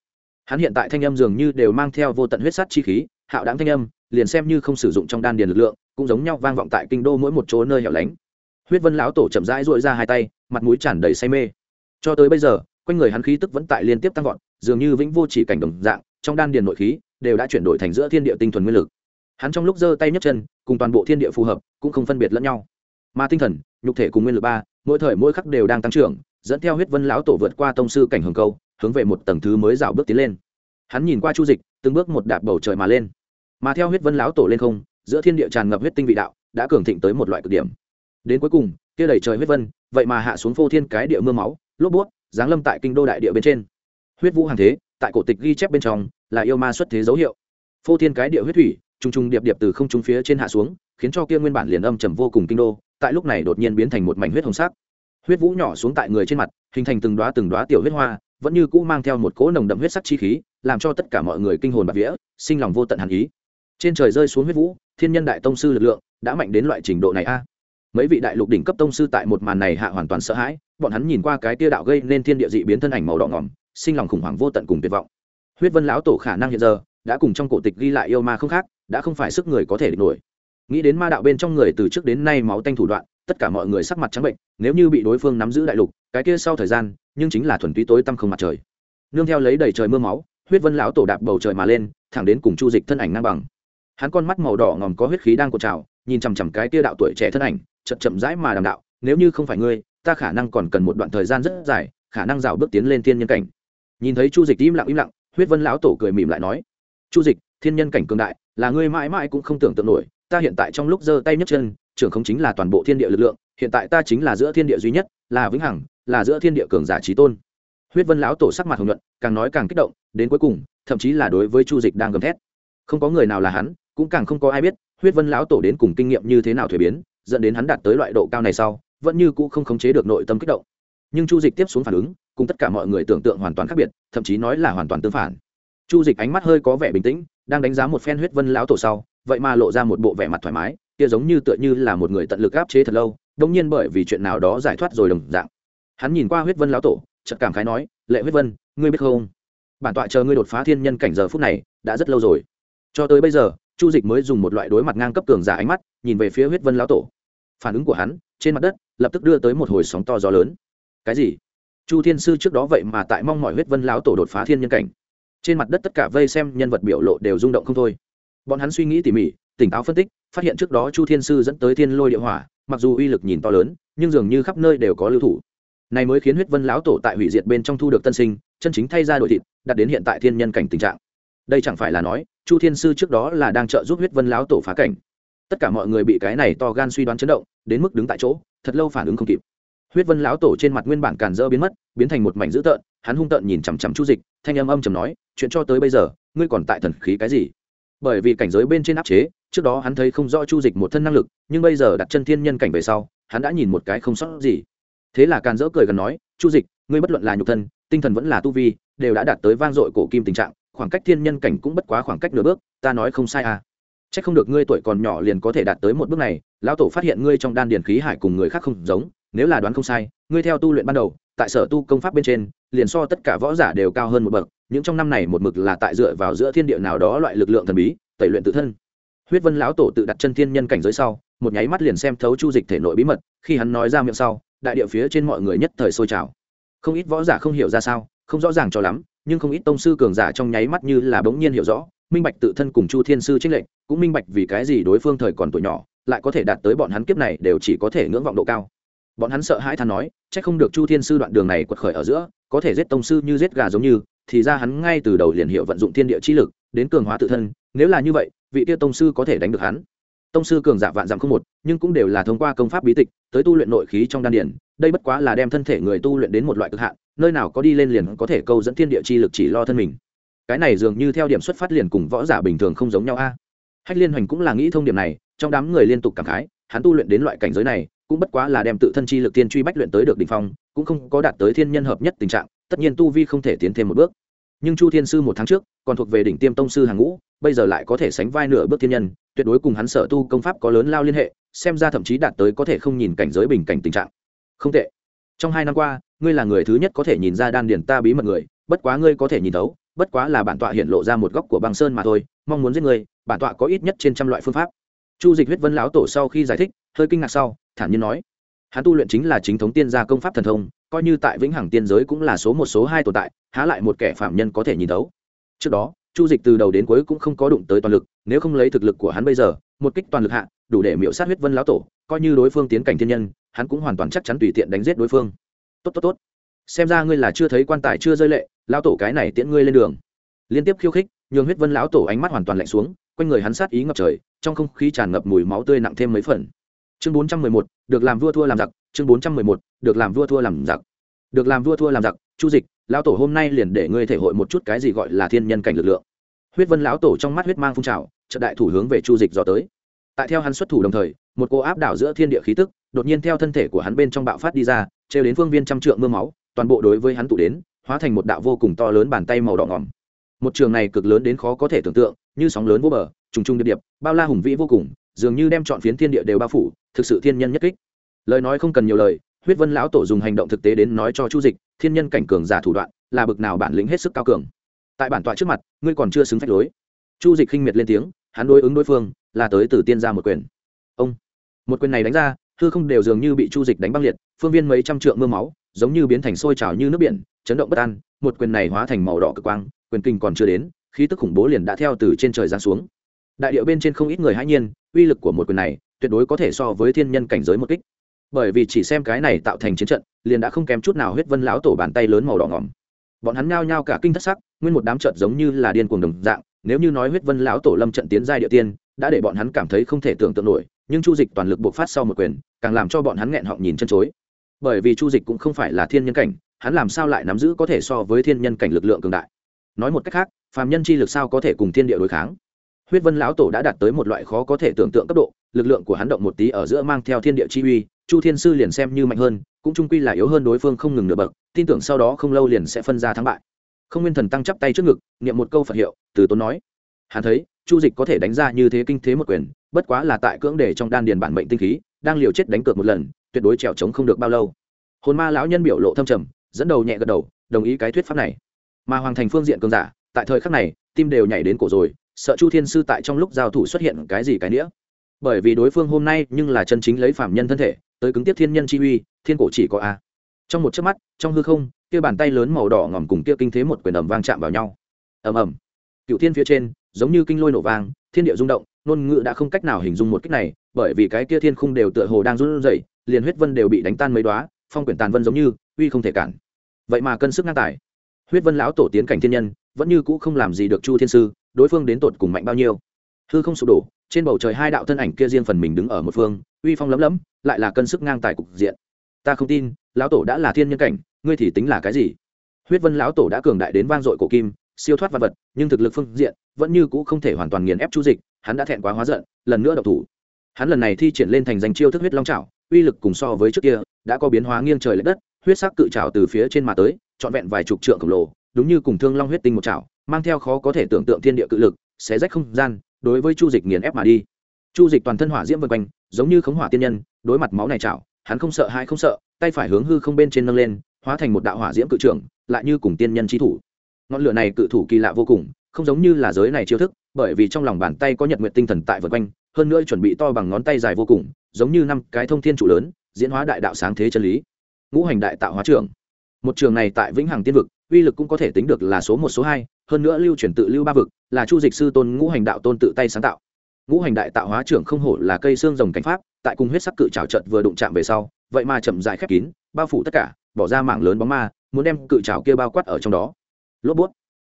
A: hắn hiện tại thanh âm dường như đều mang theo vô tận huyết sắt chi khí, hạo đáng thanh âm, liền xem như không sử dụng trong đan điền lực lượng, cũng giống nhau vang vọng tại kinh đô mỗi một chỗ nơi hẻo lánh. Huyết vân lão tổ chậm rãi dội ra hai tay, mặt mũi tràn đầy say mê. Cho tới bây giờ, quanh người hắn khí tức vẫn tại liên tiếp tăng vọt, dường như vĩnh vô chỉ cảnh đồng dạng, trong đan điền nội khí đều đã chuyển đổi thành giữa thiên địa tinh thuần nguyên lực. Hắn trong lúc giơ tay nhấc chân, cùng toàn bộ thiên địa phù hợp, cũng không phân biệt lẫn nhau. Mà tinh thần, nhục thể cùng nguyên lực ba, mỗi thời mỗi khắc đều đang tăng trưởng, dẫn theo huyết vân lão tổ vượt qua tông sư cảnh hồng câu hướng về một tầng thứ mới rào bước tiến lên. Hắn nhìn qua chu dịch, từng bước một đạp bầu trời mà lên. Mà theo huyết vân lão tổ lên không, giữa thiên địa tràn ngập huyết tinh vị đạo, đã cường thịnh tới một loại cực điểm. Đến cuối cùng, kia đẩy trời huyết vân, vậy mà hạ xuống phô thiên cái địa mưa máu, lốp bút, giáng lâm tại kinh đô đại địa bên trên. Huyết vũ hàng thế, tại cổ tịch ghi chép bên trong, là yêu ma xuất thế dấu hiệu. Phô thiên cái địa huyết thủy trung trung điệp điệp từ không trung phía trên hạ xuống, khiến cho kia nguyên bản liền âm trầm vô cùng kinh đô, tại lúc này đột nhiên biến thành một mảnh huyết hồng sắc. Huyết vũ nhỏ xuống tại người trên mặt, hình thành từng đoá từng đoá tiểu huyết hoa vẫn như cũ mang theo một cỗ nồng đậm huyết sắc chi khí, làm cho tất cả mọi người kinh hồn bạc vía, sinh lòng vô tận hàn ý. Trên trời rơi xuống huyết vũ, thiên nhân đại tông sư lực lượng đã mạnh đến loại trình độ này a. Mấy vị đại lục đỉnh cấp tông sư tại một màn này hạ hoàn toàn sợ hãi, bọn hắn nhìn qua cái tia đạo gây nên thiên địa dị biến thân ảnh màu đỏ ngỏm, sinh lòng khủng hoảng vô tận cùng tuyệt vọng. Huyết vân lão tổ khả năng hiện giờ đã cùng trong cổ tịch ghi lại yêu ma không khác, đã không phải sức người có thể địch nổi. Nghĩ đến ma đạo bên trong người từ trước đến nay máu tanh thủ đoạn tất cả mọi người sắc mặt trắng bệnh, nếu như bị đối phương nắm giữ đại lục, cái kia sau thời gian, nhưng chính là thuần túy tối tăm không mặt trời. Nương theo lấy đầy trời mưa máu, huyết vân lão tổ đạp bầu trời mà lên, thẳng đến cùng chu dịch thân ảnh ngang bằng. Hắn con mắt màu đỏ ngòm có huyết khí đang cột trào, nhìn chằm chằm cái kia đạo tuổi trẻ thân ảnh, chậm chậm rãi mà đàm đạo, nếu như không phải ngươi, ta khả năng còn cần một đoạn thời gian rất dài, khả năng rào bước tiến lên thiên nhân cảnh. Nhìn thấy chu dịch im lặng im lặng, huyết vân lão tổ cười mỉm lại nói, chu dịch, thiên nhân cảnh cường đại, là ngươi mãi mãi cũng không tưởng tượng nổi, ta hiện tại trong lúc giơ tay nhấc chân trưởng không chính là toàn bộ thiên địa lực lượng, hiện tại ta chính là giữa thiên địa duy nhất, là vĩnh hằng, là giữa thiên địa cường giả trí tôn. Huyết vân lão tổ sắc mặt hồng nhuận, càng nói càng kích động, đến cuối cùng, thậm chí là đối với chu dịch đang gầm thét. Không có người nào là hắn, cũng càng không có ai biết, huyết vân lão tổ đến cùng kinh nghiệm như thế nào thuế biến, dẫn đến hắn đạt tới loại độ cao này sau, vẫn như cũ không khống chế được nội tâm kích động. Nhưng chu dịch tiếp xuống phản ứng, cùng tất cả mọi người tưởng tượng hoàn toàn khác biệt, thậm chí nói là hoàn toàn tương phản. Chu dịch ánh mắt hơi có vẻ bình tĩnh, đang đánh giá một phen huyết vân lão tổ sau, vậy mà lộ ra một bộ vẻ mặt thoải mái kia giống như tựa như là một người tận lực áp chế thật lâu đông nhiên bởi vì chuyện nào đó giải thoát rồi đồng dạng. Hắn nhìn qua huyết vân lão tổ, chợt cảm khái nói, lệ huyết vân, ngươi biết không? Bản tọa chờ ngươi đột phá thiên nhân cảnh giờ phút này, đã rất lâu rồi. Cho tới bây giờ, chu dịch mới dùng một loại đối mặt ngang cấp cường giả ánh mắt, nhìn về phía huyết vân lão tổ. Phản ứng của hắn, trên mặt đất, lập tức đưa tới một hồi sóng to gió lớn. Cái gì? Chu thiên sư trước đó vậy mà tại mong mọi huyết vân lão tổ đột phá thiên nhân cảnh. Trên mặt đất tất cả vây xem nhân vật biểu lộ đều rung động không thôi. Bọn hắn suy nghĩ tỉ mỉ tỉnh táo phân tích, phát hiện trước đó chu thiên sư dẫn tới thiên lôi địa hỏa, mặc dù uy lực nhìn to lớn, nhưng dường như khắp nơi đều có lưu thủ. Này mới khiến huyết vân lão tổ tại hủy diệt bên trong thu được tân sinh, chân chính thay ra đổi thịt, đặt đến hiện tại thiên nhân cảnh tình trạng. Đây chẳng phải là nói, chu thiên sư trước đó là đang trợ giúp huyết vân lão tổ phá cảnh. Tất cả mọi người bị cái này to gan suy đoán chấn động, đến mức đứng tại chỗ, thật lâu phản ứng không kịp. Huyết vân lão tổ trên mặt nguyên bản càn dỡ biến mất, biến thành một mảnh dữ tợn, hắn hung tợn nhìn chằm chằm chu dịch, thanh âm âm chầm nói, chuyện cho tới bây giờ, ngươi còn tại thần khí cái gì? Bởi vì cảnh giới bên trên áp chế trước đó hắn thấy không rõ chu dịch một thân năng lực, nhưng bây giờ đặt chân thiên nhân cảnh về sau, hắn đã nhìn một cái không sót gì. Thế là càn dỡ cười gần nói, chu dịch, ngươi bất luận là nhục thân, tinh thần vẫn là tu vi, đều đã đạt tới vang dội cổ kim tình trạng, khoảng cách thiên nhân cảnh cũng bất quá khoảng cách nửa bước, ta nói không sai à. C h ắ c không được ngươi tuổi còn nhỏ liền có thể đạt tới một bước này, lão tổ phát hiện ngươi trong đan điền khí hải cùng người khác không giống, nếu là đoán không sai, ngươi theo tu luyện ban đầu, tại sở tu công pháp bên trên, liền so tất cả võ giả đều cao hơn một bậc, những trong năm này một mực là tại dựa vào giữa thiên địa nào đó loại lực lượng thần bí, tẩy luyện tự thân huyết vân lão tổ tự đặt chân thiên nhân cảnh giới sau, một nháy mắt liền xem thấu chu dịch thể nội bí mật, khi hắn nói ra miệng sau, đại địa phía trên mọi người nhất thời sôi trào. Không ít võ giả không hiểu ra sao, không rõ ràng cho lắm, nhưng không ít tông sư cường giả trong nháy mắt như là bỗng nhiên hiểu rõ, minh bạch tự thân cùng chu thiên sư trích lệnh cũng minh bạch vì cái gì đối phương thời còn tuổi nhỏ, lại có thể đạt tới bọn hắn kiếp này đều chỉ có thể ngưỡng vọng độ cao. Bọn hắn sợ hãi than nói c h ắ c không được chu thiên sư đoạn đường này quật khởi ở giữa, có thể giết tông sư như giết gà giống như. Thì ra hắn ngay từ đầu liền hiệu vận dụng thiên địa chi lực đến cường hóa tự thân, nếu là như vậy, vị tiêu tông sư có thể đánh được hắn. Tông sư cường giả vạn dặm không một, nhưng cũng đều là thông qua công pháp bí tịch, tới tu luyện nội khí trong đan điển đây bất quá là đem thân thể người tu luyện đến một loại cực hạn, nơi nào có đi lên liền có thể câu dẫn thiên địa chi lực chỉ lo thân mình. Cái này dường như theo điểm xuất phát liền cùng võ giả bình thường không giống nhau a. Hách liên hoành cũng là nghĩ thông điểm này, trong đám người liên tục cảm khái, hắn tu luyện đến loại cảnh giới này, cũng bất quá là đem tự thân chi lực tiên truy bách luyện tới được đỉnh phong, cũng không có đạt tới thiên nhân hợp nhất tình trạng, tất nhiên tu vi không thể tiến thêm một bước nhưng chu thiên sư một tháng trước còn thuộc về đỉnh tiêm tông sư hàng ngũ, bây giờ lại có thể sánh vai nửa bước thiên nhân, tuyệt đối cùng hắn sở tu công pháp có lớn lao liên hệ, xem ra thậm chí đạt tới có thể không nhìn cảnh giới bình cảnh tình trạng. Không tệ. Trong hai năm qua, ngươi là người thứ nhất có thể nhìn ra đan điền ta bí mật người, bất quá ngươi có thể nhìn thấu, bất quá là bản tọa hiện lộ ra một góc của băng sơn mà thôi, mong muốn giết ngươi, bản tọa có ít nhất trên trăm loại phương pháp. Chu dịch huyết vân lão tổ sau khi giải thích, hơi kinh ngạc sau, thản nhiên nói. Hắn tu luyện chính là chính thống tiên gia công pháp thần thông coi như tại vĩnh hằng tiên giới cũng là số một số hai tồn tại, há lại một kẻ phạm nhân có thể nhìn thấu. Trước đó, chu dịch từ đầu đến cuối cũng không có đụng tới toàn lực, nếu không lấy thực lực của hắn bây giờ, một kích toàn lực hạ, đủ để miễu sát huyết vân lão tổ, coi như đối phương tiến cảnh thiên nhân, hắn cũng hoàn toàn chắc chắn tùy tiện đánh giết đối phương. Tốt tốt tốt. Xem ra ngươi là chưa thấy quan tài chưa rơi lệ, lão tổ cái này tiễn ngươi lên đường. Liên tiếp khiêu khích, nhường huyết vân lão tổ ánh mắt hoàn toàn lạnh xuống, quanh người hắn sát ý ngập trời, trong không khí tràn ngập mùi máu tươi nặng thêm mấy phần. Chương bốn trăm mười một, được làm vua thua làm giặc, chương bốn trăm mười một được làm vua thua làm giặc. Được làm vua thua làm giặc, chu dịch, lão tổ hôm nay liền để ngươi thể hội một chút cái gì gọi là thiên nhân cảnh lực lượng. Huyết vân lão tổ trong mắt huyết mang phun trào trận đại thủ hướng về chu dịch dò tới. Tại theo hắn xuất thủ đồng thời, một cô áp đảo giữa thiên địa khí tức, đột nhiên theo thân thể của hắn bên trong bạo phát đi ra, trêu đến phương viên trăm trượng mưa máu, toàn bộ đối với hắn tụ đến, hóa thành một đạo vô cùng to lớn bàn tay màu đỏ ngỏm một trường này cực lớn đến khó có thể tưởng tượng, như sóng lớn vô bờ, trùng trùng điệp điệp, bao la hùng vĩ vô cùng, dường như đem chọn phiến thiên địa đều bao phủ, thực sự thiên nhân nhất kích. Lời nói không cần nhiều lời huyết vân lão tổ dùng hành động thực tế đến nói cho chu dịch, thiên nhân cảnh cường giả thủ đoạn, là bực nào bản lĩnh hết sức cao cường. Tại bản tọa trước mặt, ngươi còn chưa xứng phách lối. Chu dịch khinh miệt lên tiếng, hắn đối ứng đối phương, là tới từ tiên ra một quyền. Ông! Một quyền này đánh ra, hư không đều dường như bị chu dịch đánh băng liệt, phương viên mấy trăm trượng mưa máu, giống như biến thành sôi trào như nước biển, chấn động bất an, một quyền này hóa thành màu đỏ cực quang, quyền kinh còn chưa đến, khí tức khủng bố liền đã theo từ trên trời giáng xuống. Đại điệu bên trên không ít người hãy nhiên, uy lực của một quyền này, tuyệt đối có thể so với thiên nhân cảnh giới một kích bởi vì chỉ xem cái này tạo thành chiến trận, liền đã không kém chút nào huyết vân lão tổ bàn tay lớn màu đỏ ngỏm. Bọn hắn nhao nhao cả kinh thất sắc, nguyên một đám trận giống như là điên cuồng đồng dạng, nếu như nói huyết vân lão tổ lâm trận tiến giai địa tiên, đã để bọn hắn cảm thấy không thể tưởng tượng nổi, nhưng chu dịch toàn lực bộc phát sau một quyền, càng làm cho bọn hắn nghẹn họng nhìn chân chối. Bởi vì chu dịch cũng không phải là thiên nhân cảnh, hắn làm sao lại nắm giữ có thể so với thiên nhân cảnh lực lượng cường đại? Nói một cách khác, phàm nhân chi lực sao có thể cùng thiên địa đối kháng? Huyết vân lão tổ đã đạt tới một loại khó có thể tưởng tượng cấp độ, lực lượng của hắn động một tí ở giữa mang theo thiên địa chi uy chu thiên sư liền xem như mạnh hơn, cũng trung quy là yếu hơn đối phương không ngừng nửa bậc, tin tưởng sau đó không lâu liền sẽ phân ra thắng bại. Không nguyên thần tăng chắp tay trước ngực, niệm một câu phật hiệu, từ tốn nói. Hắn thấy, chu dịch có thể đánh ra như thế kinh thế một quyền, bất quá là tại cưỡng để trong đan điền bản mệnh tinh khí, đang liều chết đánh cược một lần, tuyệt đối trèo trống không được bao lâu. Hồn ma lão nhân biểu lộ thâm trầm, dẫn đầu nhẹ gật đầu, đồng ý cái thuyết pháp này. Mà hoàng thành phương diện cường giả, tại thời khắc này, tim đều nhảy đến cổ rồi, sợ chu thiên sư tại trong lúc giao thủ xuất hiện cái gì cái nĩa. Bởi vì đối phương hôm nay nhưng là chân chính lấy phạm nhân thân thể tới cứng tiếp thiên nhân chi uy thiên cổ chỉ có a. Trong một chớp mắt trong hư không kia bàn tay lớn màu đỏ ngòm cùng kia kinh thế một quyền ầm vang chạm vào nhau. Ầm ầm. Cựu thiên phía trên giống như kinh lôi nổ vang thiên địa rung động ngôn ngữ đã không cách nào hình dung một cách này bởi vì cái kia thiên khung đều tựa hồ đang run rẩy liền huyết vân đều bị đánh tan mấy đóa, phong quyển tàn vân giống như uy không thể cản. Vậy mà cân sức ngang tài. Huyết vân lão tổ tiến cảnh thiên nhân vẫn như cũ không làm gì được chu thiên sư đối phương đến tột cùng mạnh bao nhiêu. Hư không sụp đổ trên bầu trời hai đạo thân ảnh kia riêng phần mình đứng ở một phương uy phong lấm lấm, lại là cân sức ngang tài cục diện. Ta không tin, lão tổ đã là thiên nhân cảnh, ngươi thì tính là cái gì? Huyết vân lão tổ đã cường đại đến vang dội cổ kim, siêu thoát vật vật, nhưng thực lực phương diện vẫn như cũ không thể hoàn toàn nghiền ép chu dịch, hắn đã thẹn quá hóa giận, lần nữa độc thủ. Hắn lần này thi triển lên thành danh chiêu thức huyết long trào uy lực cùng so với trước kia, đã có biến hóa nghiêng trời l ệ đất, huyết sắc cự trào từ phía trên mà tới, trọn vẹn vài chục trượng khổng lồ, đúng như cùng thương long huyết tinh một trào mang theo khó có thể tưởng tượng thiên địa cự lực, xé rách không gian, đối với chu dịch nghiền ép mà đi chu dịch toàn thân hỏa diễm vân quanh, giống như khống hỏa tiên nhân, đối mặt máu này chảo, hắn không sợ hai không sợ, tay phải hướng hư không bên trên nâng lên, hóa thành một đạo hỏa diễm cự trưởng, lại như cùng tiên nhân trí thủ. Ngọn lửa này cự thủ kỳ lạ vô cùng, không giống như là giới này chiêu thức, bởi vì trong lòng bàn tay có nhật nguyện tinh thần tại vân quanh, hơn nữa chuẩn bị to bằng ngón tay dài vô cùng, giống như năm cái thông thiên trụ lớn, diễn hóa đại đạo sáng thế chân lý. Ngũ hành đại tạo hóa trường. một trường này tại vĩnh hằng tiên vực, uy lực cũng có thể tính được là số một, số hai, hơn nữa lưu truyền tự lưu ba vực, là chu dịch sư tôn ngũ hành đạo tôn tự tay sáng tạo ngũ hành đại tạo hóa trưởng không hổ là cây xương rồng cánh pháp, tại cùng huyết sắc cự trào trận vừa đụng chạm về sau, vậy mà chậm dại khép kín, bao phủ tất cả, bỏ ra mạng lớn bóng ma, muốn đem cự trào kia bao quát ở trong đó. Lốp bút.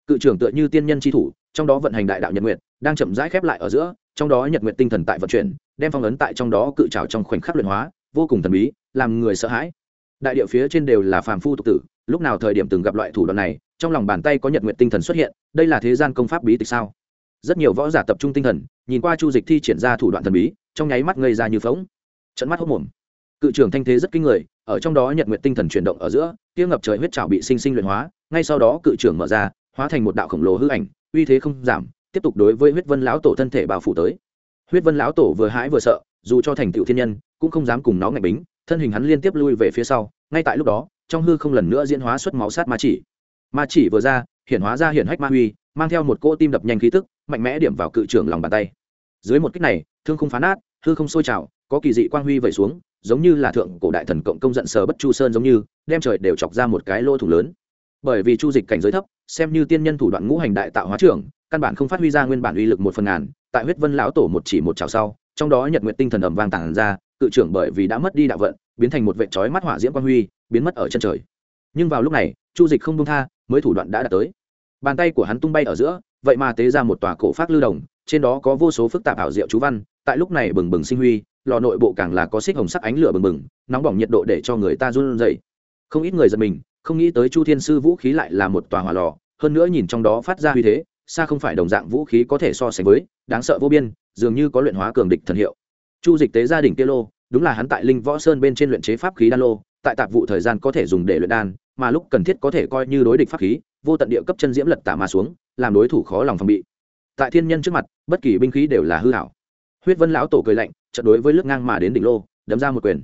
A: Cự trưởng tựa như tiên nhân tri thủ, trong đó vận hành đại đạo nhật nguyệt, đang chậm rãi khép lại ở giữa, trong đó nhật nguyệt tinh thần tại vận chuyển, đem phong ấn tại trong đó cự trào trong khoảnh khắc luyện hóa, vô cùng thần bí, làm người sợ hãi. Đại địa phía trên đều là phàm phu tục tử, lúc nào thời điểm từng gặp loại thủ đoạn này, trong lòng bàn tay có nhật nguyện tinh thần xuất hiện, đây là thế gian công pháp bí tịch sao? Rất nhiều võ giả tập trung tinh thần, nhìn qua chu dịch thi triển ra thủ đoạn thần bí, trong nháy mắt ngây ra như phóng trận mắt hốc mồm. Cự trưởng thanh thế rất kinh người, ở trong đó nhật nguyện tinh thần chuyển động ở giữa tiêu ngập trời huyết trào bị sinh sinh luyện hóa, ngay sau đó cự trưởng mở ra, hóa thành một đạo khổng lồ hư ảnh, uy thế không giảm, tiếp tục đối với huyết vân lão tổ thân thể bao phủ tới. Huyết vân lão tổ vừa hãi vừa sợ, dù cho thành tựu thiên nhân, cũng không dám cùng nó ngạch bính, thân hình hắn liên tiếp lui về phía sau, ngay tại lúc đó, trong hư không lần nữa diễn hóa xuất máu sát ma chỉ. Ma chỉ vừa ra hiện hóa ra hiện hách ma huy mang theo một cỗ tim đập nhanh khí tức, mạnh mẽ điểm vào cự trưởng lòng bàn tay. Dưới một kích này, thương không phá nát, hư không sôi trào, có kỳ dị quang huy vẩy xuống, giống như là thượng cổ đại thần cộng công giận sờ bất chu sơn giống như, đem trời đều chọc ra một cái lỗ thủ lớn. Bởi vì chu dịch cảnh giới thấp, xem như tiên nhân thủ đoạn ngũ hành đại tạo hóa trưởng, căn bản không phát huy ra nguyên bản uy lực một phần ngàn, tại huyết vân lão tổ một chỉ một chảo sau, trong đó nhật nguyện tinh thần ẩm vang tản ra, cự trưởng bởi vì đã mất đi đạo vận, biến thành một vệ chói mắt hỏa diễm quang huy, biến mất ở chân trời. Nhưng vào lúc này, chu dịch không đông tha, mới thủ đoạn đã đạt tới bàn tay của hắn tung bay ở giữa, vậy mà tế ra một tòa cổ phát lưu đồng, trên đó có vô số phức tạp ảo diệu chú văn, tại lúc này bừng bừng sinh huy, lò nội bộ càng là có xích hồng sắc ánh lửa bừng bừng, nóng bỏng nhiệt độ để cho người ta run rẩy. Không ít người giật mình, không nghĩ tới chu thiên sư vũ khí lại là một tòa hỏa lò, hơn nữa nhìn trong đó phát ra uy thế, xa không phải đồng dạng vũ khí có thể so sánh với, đáng sợ vô biên, dường như có luyện hóa cường địch thần hiệu. Chu dịch tế gia đình kia lô, đúng là hắn tại linh võ sơn bên trên luyện chế pháp khí đan lô, tại tạp vụ thời gian có thể dùng để luyện đan, mà lúc cần thiết có thể coi như đối địch pháp khí vô tận địa cấp chân diễm lật tả mà xuống, làm đối thủ khó lòng phòng bị. Tại thiên nhân trước mặt, bất kỳ binh khí đều là hư hảo. Huyết vân lão tổ cười lạnh trận đối với lướt ngang mà đến đỉnh lô, đấm ra một quyền.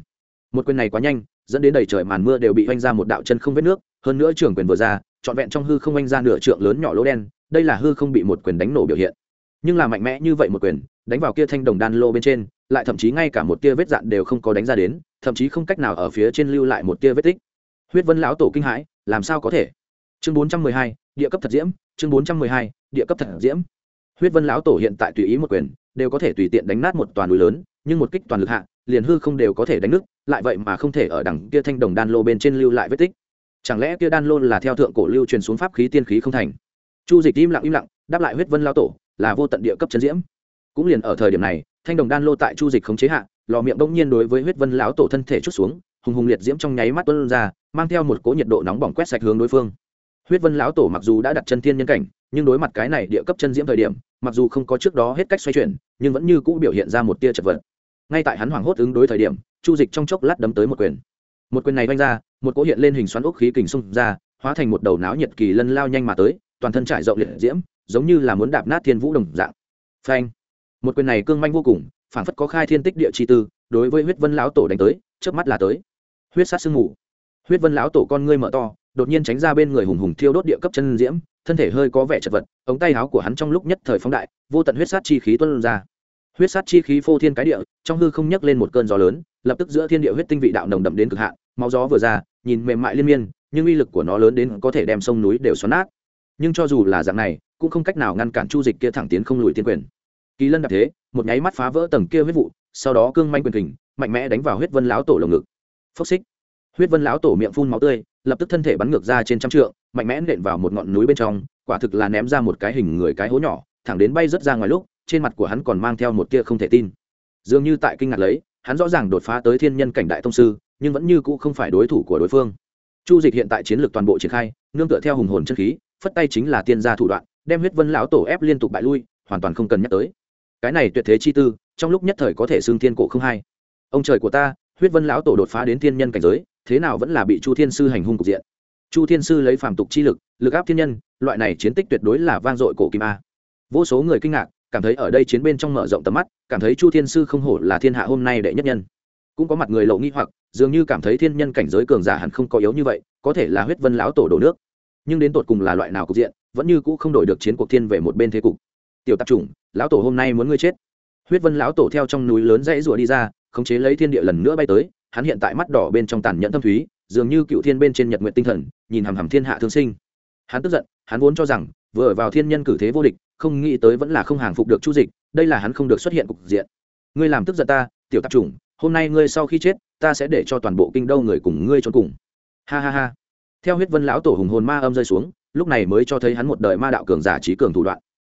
A: Một quyền này quá nhanh, dẫn đến đầy trời màn mưa đều bị oanh ra một đạo chân không vết nước, hơn nữa trường quyền vừa ra, trọn vẹn trong hư không oanh ra nửa trượng lớn nhỏ lỗ đen, đây là hư không bị một quyền đánh nổ biểu hiện. Nhưng là mạnh mẽ như vậy một quyền, đánh vào kia thanh đồng đan lô bên trên, lại thậm chí ngay cả một tia vết dạn đều không có đánh ra đến, thậm chí không cách nào ở phía trên lưu lại một tia vết tích. Huyết vân lão tổ kinh hãi, làm sao có thể? Chương bốn trăm mười hai, địa cấp thật diễm, chương bốn trăm mười hai, địa cấp thật diễm. Huyết vân lão tổ hiện tại tùy ý một quyền, đều có thể tùy tiện đánh nát một toàn núi lớn, nhưng một kích toàn lực hạ, liền hư không đều có thể đánh nứt, lại vậy mà không thể ở đằng kia thanh đồng đan lô bên trên lưu lại vết tích. Chẳng lẽ kia đan lô là theo thượng cổ lưu truyền xuống pháp khí tiên khí không thành? Chu dịch im lặng im lặng, đáp lại huyết vân lão tổ, là vô tận địa cấp chân diễm. Cũng liền ở thời điểm này, thanh đồng đan lô tại chu dịch khống chế hạ, lò miệng đông nhiên đối với huyết vân lão tổ thân thể chút xuống, hùng hùng liệt diễm trong nháy mắt tuân ra, mang theo một cỗ nhiệt độ nóng bỏng quét sạch hướng đối phương huyết vân lão tổ mặc dù đã đặt chân thiên nhân cảnh, nhưng đối mặt cái này địa cấp chân diễm thời điểm, mặc dù không có trước đó hết cách xoay chuyển, nhưng vẫn như cũ biểu hiện ra một tia chật vật. Ngay tại hắn hoảng hốt ứng đối thời điểm, chu dịch trong chốc lát đấm tới một quyền. Một quyền này vanh ra, một cỗ hiện lên hình xoắn ốc khí kình xung ra, hóa thành một đầu não nhiệt kỳ lân lao nhanh mà tới, toàn thân trải rộng liệt diễm, giống như là muốn đạp nát thiên vũ đồng dạng. Phanh! Một quyền này cương manh vô cùng phản phất có khai thiên tích địa chi tư, đối với huyết vân lão tổ đánh tới trước mắt là tới. Huyết sát sương mù. Huyết vân lão tổ con ngươi mở to đột nhiên tránh ra bên người hùng hùng thiêu đốt địa cấp chân diễm, thân thể hơi có vẻ chật vật, ống tay áo của hắn trong lúc nhất thời phóng đại, vô tận huyết sát chi khí tuôn ra. Huyết sát chi khí phô thiên cái địa, trong hư không nhấc lên một cơn gió lớn, lập tức giữa thiên địa huyết tinh vị đạo nồng đậm đến cực hạn, máu gió vừa ra, nhìn mềm mại liên miên, nhưng uy lực của nó lớn đến có thể đem sông núi đều xoắn nát. Nhưng cho dù là dạng này, cũng không cách nào ngăn cản chu dịch kia thẳng tiến không lùi tiên quyền. Kỳ lân đạp thế, một nháy mắt phá vỡ tầng kia huyết vụ, sau đó cương manh quyền kình, mạnh mẽ đánh vào huyết vân lão tổ lồng ngực. Phốc xích huyết vân lão tổ miệng phun máu tươi, lập tức thân thể bắn ngược ra trên trăm trượng, mạnh mẽ nện vào một ngọn núi bên trong, quả thực là ném ra một cái hình người cái hố nhỏ, thẳng đến bay rớt ra ngoài lúc, trên mặt của hắn còn mang theo một tia không thể tin. Dường như tại kinh ngạc lấy, hắn rõ ràng đột phá tới thiên nhân cảnh đại tông sư, nhưng vẫn như cũ không phải đối thủ của đối phương. Chu dịch hiện tại chiến lược toàn bộ triển khai, nương tựa theo hùng hồn chân khí, phất tay chính là tiên gia thủ đoạn, đem huyết vân lão tổ ép liên tục bại lui, hoàn toàn không cần nhắc tới. Cái này tuyệt thế chi tư, trong lúc nhất thời có thể xương thiên cổ không hay. Ông trời của ta, huyết vân lão tổ đột phá đến thiên nhân cảnh giới thế nào vẫn là bị chu thiên sư hành hung cục diện. Chu thiên sư lấy phàm tục chi lực lực áp thiên nhân, loại này chiến tích tuyệt đối là vang dội cổ kim a. Vô số người kinh ngạc, cảm thấy ở đây chiến bên trong mở rộng tầm mắt, cảm thấy chu thiên sư không hổ là thiên hạ hôm nay đệ nhất nhân. Cũng có mặt người lộ nghi hoặc, dường như cảm thấy thiên nhân cảnh giới cường giả hẳn không có yếu như vậy, có thể là huyết vân lão tổ đổ nước. Nhưng đến tột cùng là loại nào cục diện, vẫn như cũ không đổi được chiến cuộc thiên về một bên thế cục. Tiểu tạp chủng, lão tổ hôm nay muốn ngươi chết. Huyết vân lão tổ theo trong núi lớn dãy rủa đi ra, khống chế lấy thiên địa lần nữa bay tới hắn hiện tại mắt đỏ bên trong tàn nhẫn thâm thúy, dường như cựu thiên bên trên nhật nguyện tinh thần, nhìn hằm hằm thiên hạ thương sinh. Hắn tức giận, hắn vốn cho rằng, vừa vào thiên nhân cử thế vô địch, không nghĩ tới vẫn là không hàng phục được chu dịch, đây là hắn không được xuất hiện cục diện. Ngươi làm tức giận ta, tiểu tạp chủng, hôm nay ngươi sau khi chết, ta sẽ để cho toàn bộ kinh đô người cùng ngươi trốn cùng. Ha ha ha. Theo huyết vân lão tổ hùng hồn ma âm rơi xuống, lúc này mới cho thấy hắn một đời ma đạo cường giả trí cường thủ đoạn.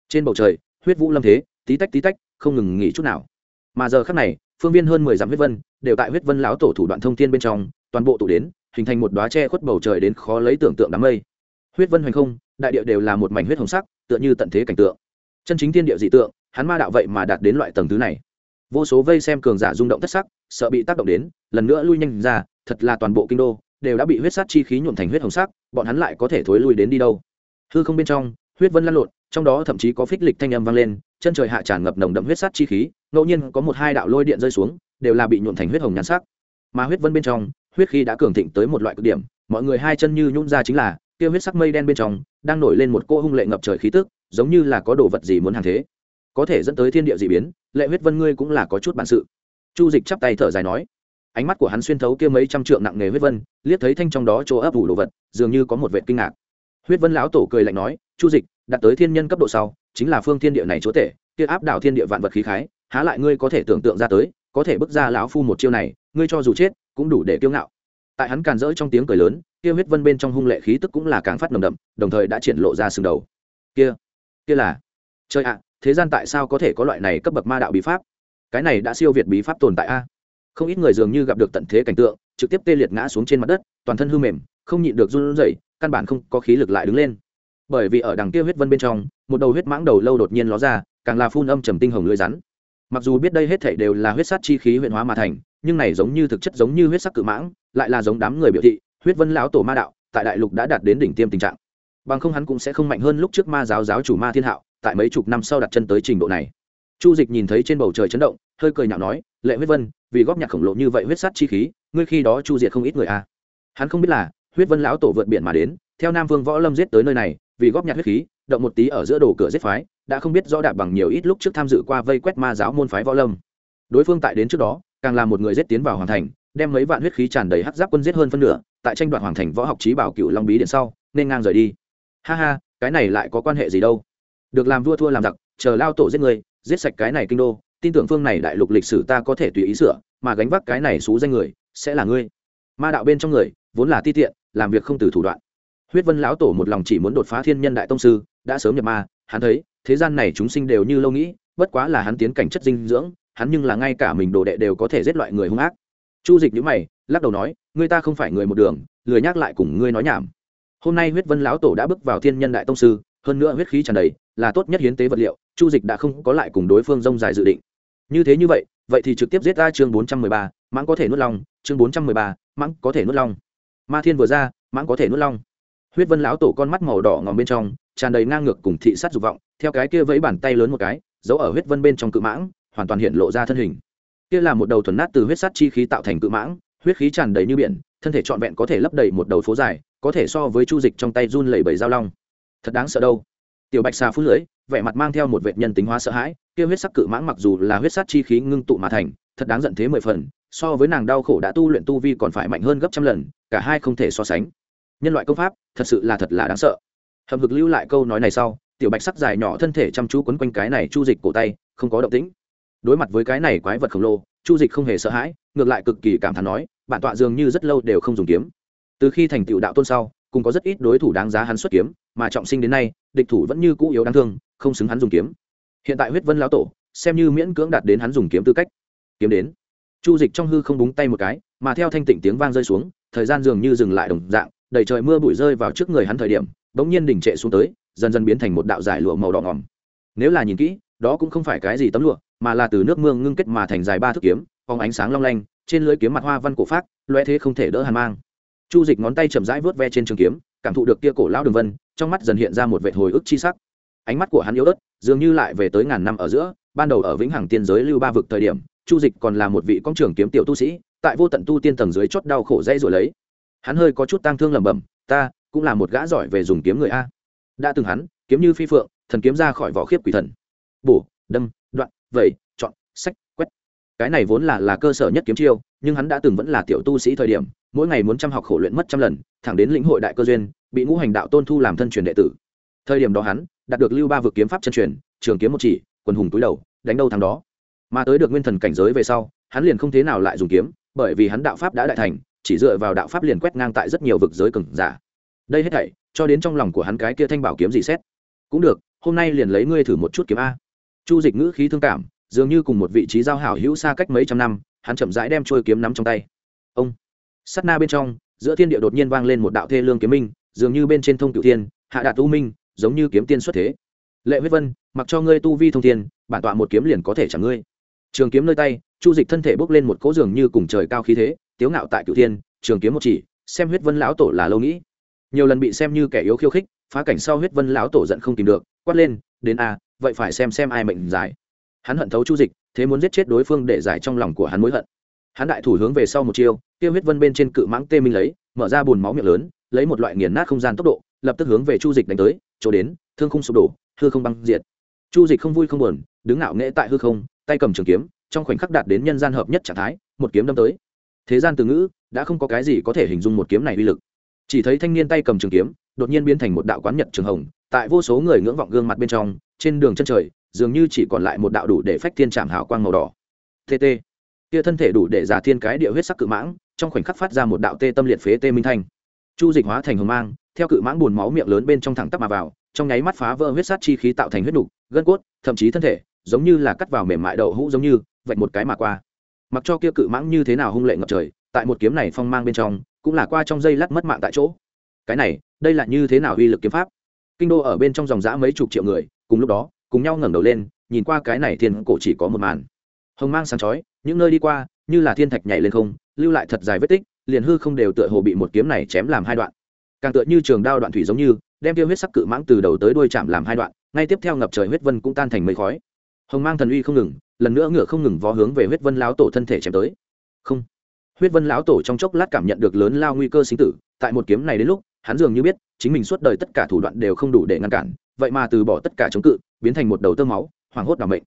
A: Trên bầu trời, huyết vũ lâm thế, tí tách tí tách, không ngừng nghỉ chút nào. Mà giờ khác này phương viên hơn mười dặm huyết vân, đều tại huyết vân lão tổ thủ đoạn thông thiên bên trong, toàn bộ tụ đến, hình thành một đoá tre khuất bầu trời đến khó lấy tưởng tượng đám mây. Huyết vân hoành không, đại địa đều là một mảnh huyết hồng sắc, tựa như tận thế cảnh tượng. Chân chính thiên địa dị tượng, hắn ma đạo vậy mà đạt đến loại tầng thứ này. Vô số vây xem cường giả rung động thất sắc, sợ bị tác động đến, lần nữa lui nhanh ra, thật là toàn bộ kinh đô, đều đã bị huyết sát chi khí nhuộm thành huyết hồng sắc, bọn hắn lại có thể thối lui đến đi đâu? Hư không bên trong huyết vân lăn lộn, trong đó thậm chí có phích lịch thanh âm vang lên, chân trời hạ tràn ngập nồng đậm huyết sát chi khí, ngẫu nhiên có một hai đạo lôi điện rơi xuống, đều là bị nhuộn thành huyết hồng nhàn sắc. Mà huyết vân bên trong, huyết khí đã cường thịnh tới một loại cực điểm, mọi người hai chân như nhún ra chính là kia huyết sắc mây đen bên trong, đang nổi lên một cỗ hung lệ ngập trời khí tức, giống như là có đồ vật gì muốn hàng thế. Có thể dẫn tới thiên địa dị biến, lệ huyết vân ngươi cũng là có chút bản sự. Chu dịch chắp tay thở dài nói. Ánh mắt của hắn xuyên thấu kia mấy trăm trượng nặng nề huyết vân, liếc thấy thanh trong đó chỗ ấp ủ đồ vật, dường như có một vệ kinh ngạc huyết vân lão tổ cười lạnh nói, chu dịch, đạt tới thiên nhân cấp độ sau, chính là phương thiên địa này chúa tể, kia áp đảo thiên địa vạn vật khí khái, há lại ngươi có thể tưởng tượng ra tới, có thể bước ra lão phu một chiêu này, ngươi cho dù chết, cũng đủ để kiêu ngạo. Tại hắn càn rỡ trong tiếng cười lớn, kia huyết vân bên trong hung lệ khí tức cũng là càng phát nồng đậm, đồng thời đã triển lộ ra sừng đầu. Kia kia là, trời ạ, thế gian tại sao có thể có loại này cấp bậc ma đạo bí pháp? Cái này đã siêu việt bí pháp tồn tại a. Không ít người dường như gặp được tận thế cảnh tượng, trực tiếp tê liệt ngã xuống trên mặt đất, toàn thân hư mềm không nhịn được run rẩy, căn bản không có khí lực lại đứng lên. Bởi vì ở đằng kia huyết vân bên trong, một đầu huyết mãng đầu lâu đột nhiên ló ra, càng là phun âm trầm tinh hồng lưỡi rắn. Mặc dù biết đây hết thảy đều là huyết sát chi khí huyện hóa mà thành, nhưng này giống như thực chất giống như huyết sắc cự mãng, lại là giống đám người biểu thị, huyết vân lão tổ ma đạo, tại đại lục đã đạt đến đỉnh tiêm tình trạng. Bằng không hắn cũng sẽ không mạnh hơn lúc trước ma giáo giáo chủ ma thiên hạo, tại mấy chục năm sau đặt chân tới trình độ này. Chu dịch nhìn thấy trên bầu trời chấn động, hơi cười nhạo nói, lệ huyết vân, vì góp nhặt khổng lồ như vậy huyết sát chi khí, ngươi khi đó chu diệt không ít người a à. hắn không biết là huyết vân lão tổ vượt biển mà đến, theo nam vương võ lâm giết tới nơi này, vì góp nhặt huyết khí, động một tí ở giữa đồ cửa giết phái, đã không biết rõ đạp bằng nhiều ít lúc trước tham dự qua vây quét ma giáo môn phái võ lâm. Đối phương tại đến trước đó, càng là một người giết tiến vào hoàng thành, đem mấy vạn huyết khí tràn đầy hắc giáp quân giết hơn phân nửa, tại tranh đoạt hoàng thành võ học trí bảo cựu long bí điện sau, nên ngang rời đi. Ha ha, cái này lại có quan hệ gì đâu? Được làm vua thua làm giặc, chờ lao tổ giết người, giết sạch cái này kinh đô, tin tưởng phương này đại lục lịch sử ta có thể tùy ý sửa, mà gánh vác cái này xú danh người, sẽ là ngươi. Ma đạo bên trong người, vốn là ti tiện làm việc không từ thủ đoạn. Huyết vân lão tổ một lòng chỉ muốn đột phá thiên nhân đại tông sư, đã sớm nhập ma, hắn thấy, thế gian này chúng sinh đều như lâu nghĩ, bất quá là hắn tiến cảnh chất dinh dưỡng, hắn nhưng là ngay cả mình đồ đệ đều có thể giết loại người hung ác. Chu dịch nhữ mày, lắc đầu nói người ta không phải người một đường, lười nhắc lại cùng ngươi nói nhảm. Hôm nay huyết vân lão tổ đã bước vào thiên nhân đại tông sư, hơn nữa huyết khí tràn đầy, là tốt nhất hiến tế vật liệu, chu dịch đã không có lại cùng đối phương rông dài dự định. Như thế như vậy vậy thì trực tiếp giết ra chương bốn trăm mười ba, mãng có thể nuốt long, chương bốn trăm mười ba, mãng có thể nuốt long ma thiên vừa ra, mãng có thể nuốt long. Huyết vân lão tổ con mắt màu đỏ ngòm bên trong, tràn đầy ngang ngược cùng thị sát dục vọng, theo cái kia vẫy bàn tay lớn một cái, giấu ở huyết vân bên trong cự mãng, hoàn toàn hiện lộ ra thân hình. Kia là một đầu thuần nát từ huyết sắt chi khí tạo thành cự mãng, huyết khí tràn đầy như biển, thân thể trọn vẹn có thể lấp đầy một đầu phố dài, có thể so với chu dịch trong tay run lẩy bẩy dao long. Thật đáng sợ đâu. Tiểu bạch xà phút lưỡi, vẻ mặt mang theo một vệ nhân tính hóa sợ hãi, kia huyết sắc cự mãng mặc dù là huyết sắt chi khí ngưng tụ mà thành, thật đáng giận thế mười phần, so với nàng đau khổ đã tu luyện tu vi còn phải mạnh hơn gấp trăm lần cả hai không thể so sánh. Nhân loại công pháp, thật sự là thật là đáng sợ. Hầm hực lưu lại câu nói này sau, tiểu bạch sắc dài nhỏ thân thể chăm chú quấn quanh cái này chu dịch cổ tay, không có động tĩnh. Đối mặt với cái này quái vật khổng lồ, chu dịch không hề sợ hãi, ngược lại cực kỳ cảm thán nói, bản tọa dường như rất lâu đều không dùng kiếm. Từ khi thành tựu đạo tôn sau cùng có rất ít đối thủ đáng giá hắn xuất kiếm, mà trọng sinh đến nay, địch thủ vẫn như cũ yếu đáng thương, không xứng hắn dùng kiếm. Hiện tại huyết vân lão tổ, xem như miễn cưỡng đạt đến hắn dùng kiếm tư cách. Kiếm đến. Chu dịch trong hư không búng tay một cái, mà theo thanh tịnh tiếng vang rơi xuống thời gian dường như dừng lại đồng dạng, đầy trời mưa bụi rơi vào trước người hắn thời điểm, bỗng nhiên đỉnh trệ xuống tới, dần dần biến thành một đạo giải lụa màu đỏ ngòm. Nếu là nhìn kỹ, đó cũng không phải cái gì tấm lụa, mà là từ nước mưa ngưng kết mà thành dài ba thước kiếm, phóng ánh sáng long lanh, trên lưới kiếm mặt hoa văn cổ phát loe thế không thể đỡ hàn mang. Chu dịch ngón tay chậm rãi vớt ve trên trường kiếm, cảm thụ được kia cổ lão đường vân, trong mắt dần hiện ra một vệt hồi ức chi sắc. Ánh mắt của hắn yếu ớt, dường như lại về tới ngàn năm ở giữa, ban đầu ở vĩnh hằng tiên giới lưu ba vực thời điểm, chu dịch còn là một vị công trường kiếm tiểu tu sĩ tại vô tận tu tiên tầng dưới chót đau khổ dây rồi lấy. Hắn hơi có chút tang thương lẩm bẩm, ta cũng là một gã giỏi về dùng kiếm người a. Đã từng hắn, kiếm như phi phượng, thần kiếm ra khỏi vỏ khiếp quỷ thần. Bổ, đâm, đoạn, vẩy, chọn sách quét. Cái này vốn là là cơ sở nhất kiếm chiêu, nhưng hắn đã từng vẫn là tiểu tu sĩ thời điểm, mỗi ngày muốn chăm học khổ luyện mất trăm lần, thẳng đến lĩnh hội đại cơ duyên, bị ngũ hành đạo tôn thu làm thân truyền đệ tử. Thời điểm đó hắn, đạt được lưu ba vực kiếm pháp chân truyền, trường kiếm một chỉ, quần hùng túi đầu, đánh đâu thằng đó. Mà tới được nguyên thần cảnh giới về sau, hắn liền không thế nào lại dùng kiếm bởi vì hắn đạo pháp đã đại thành, chỉ dựa vào đạo pháp liền quét ngang tại rất nhiều vực giới cừng giả. Đây hết thảy, cho đến trong lòng của hắn cái kia thanh bảo kiếm gì xét. Cũng được, hôm nay liền lấy ngươi thử một chút kiếm a. Chu dịch ngữ khí thương cảm, dường như cùng một vị trí giao hảo hữu xa cách mấy trăm năm, hắn chậm rãi đem trôi kiếm nắm trong tay. Ông. Sắt na bên trong, giữa thiên địa đột nhiên vang lên một đạo thê lương kiếm minh, dường như bên trên thông cựu thiên, hạ đạt tu minh, giống như kiếm tiên xuất thế. Lệ huyết vân, mặc cho ngươi tu vi thông thiên, bản tọa một kiếm liền có thể chẳng ngươi trường kiếm nơi tay, chu dịch thân thể bốc lên một cỗ giường như cùng trời cao khí thế, tiếu ngạo tại cựu thiên, trường kiếm một chỉ, xem huyết vân lão tổ là lâu nghĩ. Nhiều lần bị xem như kẻ yếu khiêu khích, phá cảnh sau huyết vân lão tổ giận không tìm được, quát lên, đến a, vậy phải xem xem ai mệnh giải. Hắn hận thấu chu dịch, thế muốn giết chết đối phương để giải trong lòng của hắn mối hận. Hắn đại thủ hướng về sau một chiêu tiêu huyết vân bên trên cự mãng tê minh lấy, mở ra bùn máu miệng lớn, lấy một loại nghiền nát không gian tốc độ, lập tức hướng về chu dịch đánh tới, chỗ đến, thương không sụp đổ, hư không băng diệt. Chu dịch không vui không buồn, đứng ngạo nghễ tại hư không tay cầm trường kiếm, trong khoảnh khắc đạt đến nhân gian hợp nhất trạng thái, một kiếm đâm tới. Thế gian từ ngữ, đã không có cái gì có thể hình dung một kiếm này uy lực. Chỉ thấy thanh niên tay cầm trường kiếm, đột nhiên biến thành một đạo quán nhật trường hồng, tại vô số người ngưỡng vọng gương mặt bên trong, trên đường chân trời, dường như chỉ còn lại một đạo đủ để phách thiên trảm hào quang màu đỏ. Tt kia thân thể đủ để giả thiên cái địa huyết sắc cự mãng, trong khoảnh khắc phát ra một đạo tê tâm liệt phế tê minh thanh. Chu dịch hóa thành hồng mang, theo cự mãng buồn máu miệng lớn bên trong thẳng tắp mà vào, trong nháy mắt phá vỡ huyết sát chi khí tạo thành huyết đục gân cốt, thậm chí thân thể giống như là cắt vào mềm mại đậu hũ giống như, vạch một cái mà qua. Mặc cho kia cự mãng như thế nào hung lệ ngập trời, tại một kiếm này phong mang bên trong, cũng là qua trong dây lát mất mạng tại chỗ. Cái này, đây là như thế nào uy lực kiếm pháp? Kinh đô ở bên trong dòng giã mấy chục triệu người, cùng lúc đó, cùng nhau ngẩng đầu lên, nhìn qua cái này thiên cổ chỉ có một màn. Hồng mang sáng chói, những nơi đi qua, như là thiên thạch nhảy lên không, lưu lại thật dài vết tích, liền hư không đều tựa hồ bị một kiếm này chém làm hai đoạn. Càng tựa như trường đao đoạn thủy giống như, đem tiêu huyết sắc cự mãng từ đầu tới đuôi chạm làm hai đoạn, ngay tiếp theo ngập trời huyết vân cũng tan thành mây khói hồng mang thần uy không ngừng, lần nữa ngựa không ngừng vó hướng về huyết vân lão tổ thân thể chém tới. Không. Huyết vân lão tổ trong chốc lát cảm nhận được lớn lao nguy cơ sinh tử, tại một kiếm này đến lúc, hắn dường như biết, chính mình suốt đời tất cả thủ đoạn đều không đủ để ngăn cản, vậy mà từ bỏ tất cả chống cự, biến thành một đầu tơ máu, hoảng hốt đảm mệnh.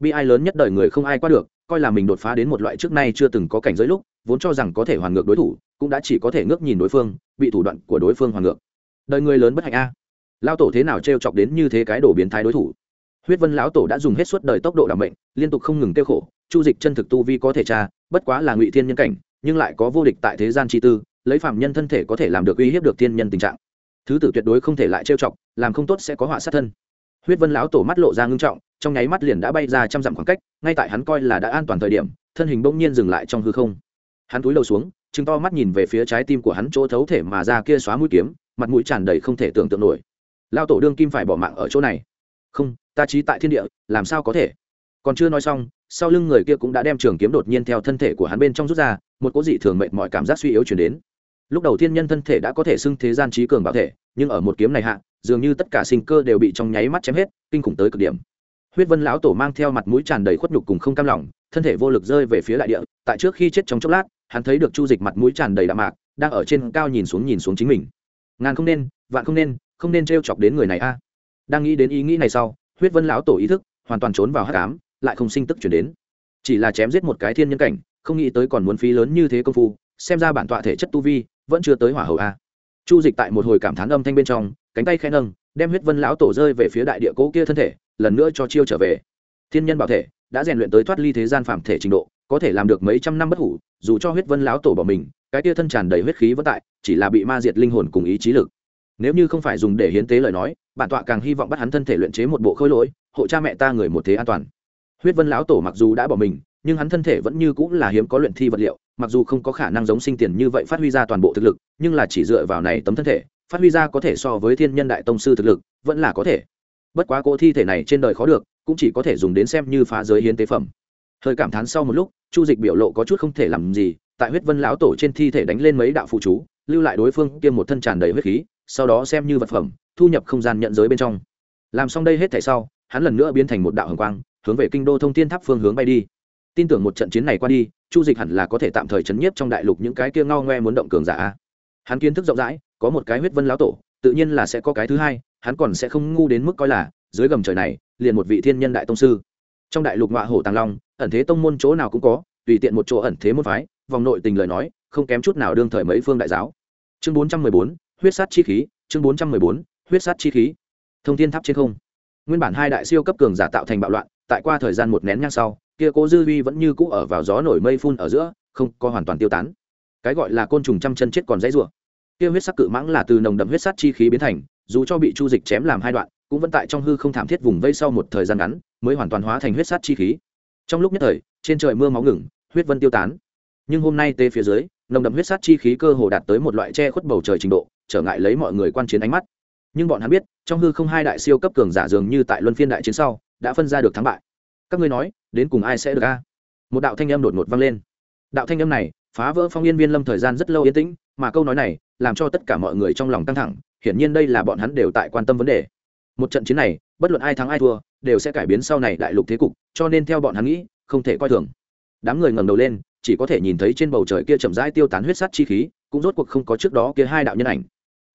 A: Bi ai lớn nhất đời người không ai qua được, coi là mình đột phá đến một loại trước nay chưa từng có cảnh giới lúc, vốn cho rằng có thể hoàn ngược đối thủ, cũng đã chỉ có thể ngước nhìn đối phương, bị thủ đoạn của đối phương hoàn ngược. Đời người lớn bất hạnh a. Lao tổ thế nào t r e o chọc đến như thế cái đổ biến thái đối thủ? Huyết vân lão tổ đã dùng hết suốt đời tốc độ đảm bệnh, liên tục không ngừng tiêu khổ chu dịch chân thực tu vi có thể tra bất quá là ngụy thiên nhân cảnh nhưng lại có vô địch tại thế gian chi tư lấy phạm nhân thân thể có thể làm được uy hiếp được thiên nhân tình trạng. Thứ tử tuyệt đối không thể lại trêu chọc làm không tốt sẽ có họa sát thân. Huyết vân lão tổ mắt lộ ra ngưng trọng trong nháy mắt liền đã bay ra trăm dặm khoảng cách ngay tại hắn coi là đã an toàn thời điểm thân hình bỗng nhiên dừng lại trong hư không. Hắn túi đầu xuống chứng to mắt nhìn về phía trái tim của hắn chỗ thấu thể mà ra kia xóa mũi kiếm mặt mũi tràn đầy không thể tưởng tượng nổi. Lao tổ đương kim phải bỏ mạng ở chỗ này. Không ta trí tại thiên địa, làm sao có thể? Còn chưa nói xong, sau lưng người kia cũng đã đem trường kiếm đột nhiên theo thân thể của hắn bên trong rút ra, một cỗ dị thường mệt mọi cảm giác suy yếu chuyển đến. Lúc đầu thiên nhân thân thể đã có thể xưng thế gian trí cường bảo thể, nhưng ở một kiếm này hạ, dường như tất cả sinh cơ đều bị trong nháy mắt chém hết, kinh khủng tới cực điểm. Huyết vân lão tổ mang theo mặt mũi tràn đầy khuất nhục cùng không cam lòng, thân thể vô lực rơi về phía đại địa, tại trước khi chết trong chốc lát, hắn thấy được chu dịch mặt mũi tràn đầy đạm mạc, đang ở trên cao nhìn xuống nhìn xuống chính mình. Ngàn không nên, vạn không nên không nên t chọc đến người này a. Đang nghĩ đến ý nghĩ này sau huyết vân lão tổ ý thức hoàn toàn trốn vào hát cám lại không sinh tức chuyển đến. Chỉ là chém giết một cái thiên nhân cảnh, không nghĩ tới còn muốn phí lớn như thế công phu, xem ra bản tọa thể chất tu vi vẫn chưa tới hỏa hậu a. Chu dịch tại một hồi cảm thán âm thanh bên trong, cánh tay khẽ nâng, đem huyết vân lão tổ rơi về phía đại địa cố kia thân thể, lần nữa cho chiêu trở về. Thiên nhân bảo thể đã rèn luyện tới thoát ly thế gian phạm thể trình độ, có thể làm được mấy trăm năm bất hủ, dù cho huyết vân lão tổ bỏ mình, cái kia thân tràn đầy huyết khí vất tại, chỉ là bị ma diệt linh hồn cùng ý chí lực. Nếu như không phải dùng để hiến tế lời nói bản tọa càng hy vọng bắt hắn thân thể luyện chế một bộ khôi lỗi, hộ cha mẹ ta người một thế an toàn. Huyết vân lão tổ mặc dù đã bỏ mình, nhưng hắn thân thể vẫn như cũng là hiếm có luyện thi vật liệu, mặc dù không có khả năng giống sinh tiền như vậy phát huy ra toàn bộ thực lực, nhưng là chỉ dựa vào này tấm thân thể, phát huy ra có thể so với thiên nhân đại tông sư thực lực, vẫn là có thể. Bất quá cỗ thi thể này trên đời khó được, cũng chỉ có thể dùng đến xem như phá giới hiến tế phẩm. Hơi cảm thán sau một lúc, chu dịch biểu lộ có chút không thể làm gì, tại huyết vân lão tổ trên thi thể đánh lên mấy đạo phụ chú, lưu lại đối phương kia một thân tràn đầy huyết khí, sau đó xem như vật phẩm thu nhập không gian nhận giới bên trong. Làm xong đây hết thể sau, hắn lần nữa biến thành một đạo hồng quang, hướng về kinh đô thông thiên tháp phương hướng bay đi. Tin tưởng một trận chiến này qua đi, chu dịch hẳn là có thể tạm thời chấn nhiếp trong đại lục những cái kia ngao ngoe muốn động cường giả hắn kiến thức rộng rãi, có một cái huyết vân lão tổ, tự nhiên là sẽ có cái thứ hai, hắn còn sẽ không ngu đến mức coi là, dưới gầm trời này, liền một vị thiên nhân đại tông sư. Trong đại lục ngọa hổ tàng long, ẩn thế tông môn chỗ nào cũng có, tùy tiện một chỗ ẩn thế môn phái, vòng nội tình lời nói, không kém chút nào đương thời mấy phương đại giáo. Chương bốn trăm mười bốn, huyết sát chi khí, chương bốn trăm mười bốn huyết sát chi khí. Thông thiên tháp trên không. Nguyên bản hai đại siêu cấp cường giả tạo thành bạo loạn, tại qua thời gian một nén nhang sau, kia cố dư vi vẫn như cũ ở vào gió nổi mây phun ở giữa, không có hoàn toàn tiêu tán. Cái gọi là côn trùng trăm chân chết còn dãy rủa. Kia huyết sắc cự mãng là từ nồng đậm huyết sát chi khí biến thành, dù cho bị chu dịch chém làm hai đoạn, cũng vẫn tại trong hư không thảm thiết vùng vây sau một thời gian ngắn, mới hoàn toàn hóa thành huyết sát chi khí. Trong lúc nhất thời, trên trời mưa máu ngừng, huyết vân tiêu tán. Nhưng hôm nay tê phía dưới, nồng đậm huyết sát chi khí cơ hồ đạt tới một loại che khuất bầu trời trình độ, trở ngại lấy mọi người quan chiến ánh mắt nhưng bọn hắn biết, trong hư không hai đại siêu cấp cường giả dường như tại luân phiên đại chiến sau, đã phân ra được thắng bại. Các ngươi nói, đến cùng ai sẽ được a? Một đạo thanh âm đột ngột vang lên. Đạo thanh âm này, phá vỡ phong yên viên lâm thời gian rất lâu yên tĩnh, mà câu nói này, làm cho tất cả mọi người trong lòng căng thẳng, hiển nhiên đây là bọn hắn đều tại quan tâm vấn đề. Một trận chiến này, bất luận ai thắng ai thua, đều sẽ cải biến sau này đại lục thế cục, cho nên theo bọn hắn nghĩ, không thể coi thường. Đám người ngẩng đầu lên, chỉ có thể nhìn thấy trên bầu trời kia chậm rãi tiêu tán huyết sắt chi khí, cũng rốt cuộc không có trước đó kia hai đạo nhân ảnh.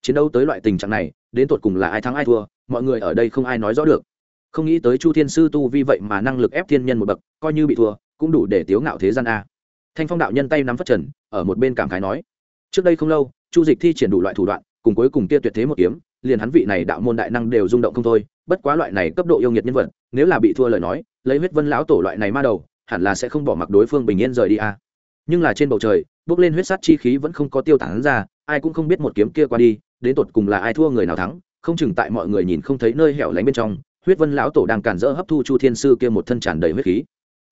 A: Chiến đấu tới loại tình trạng này đến tột cùng là ai thắng ai thua, mọi người ở đây không ai nói rõ được. Không nghĩ tới chu thiên sư tu vi vậy mà năng lực ép thiên nhân một bậc, coi như bị thua, cũng đủ để tiếu ngạo thế gian a. Thanh phong đạo nhân tay nắm phát trần, ở một bên cảm khái nói, trước đây không lâu, chu dịch thi triển đủ loại thủ đoạn, cùng cuối cùng kia tuyệt thế một kiếm, liền hắn vị này đạo môn đại năng đều rung động không thôi, bất quá loại này cấp độ yêu nghiệt nhân vật, nếu là bị thua lời nói, lấy huyết vân lão tổ loại này ma đầu, hẳn là sẽ không bỏ mặc đối phương bình yên rời đi a. Nhưng là trên bầu trời, bước lên huyết sát chi khí vẫn không có tiêu tán ra, ai cũng không biết một kiếm kia qua đi đến tột cùng là ai thua người nào thắng, không chừng tại mọi người nhìn không thấy nơi hẻo lánh bên trong, huyết vân lão tổ đang cản rỡ hấp thu chu thiên sư kia một thân tràn đầy huyết khí.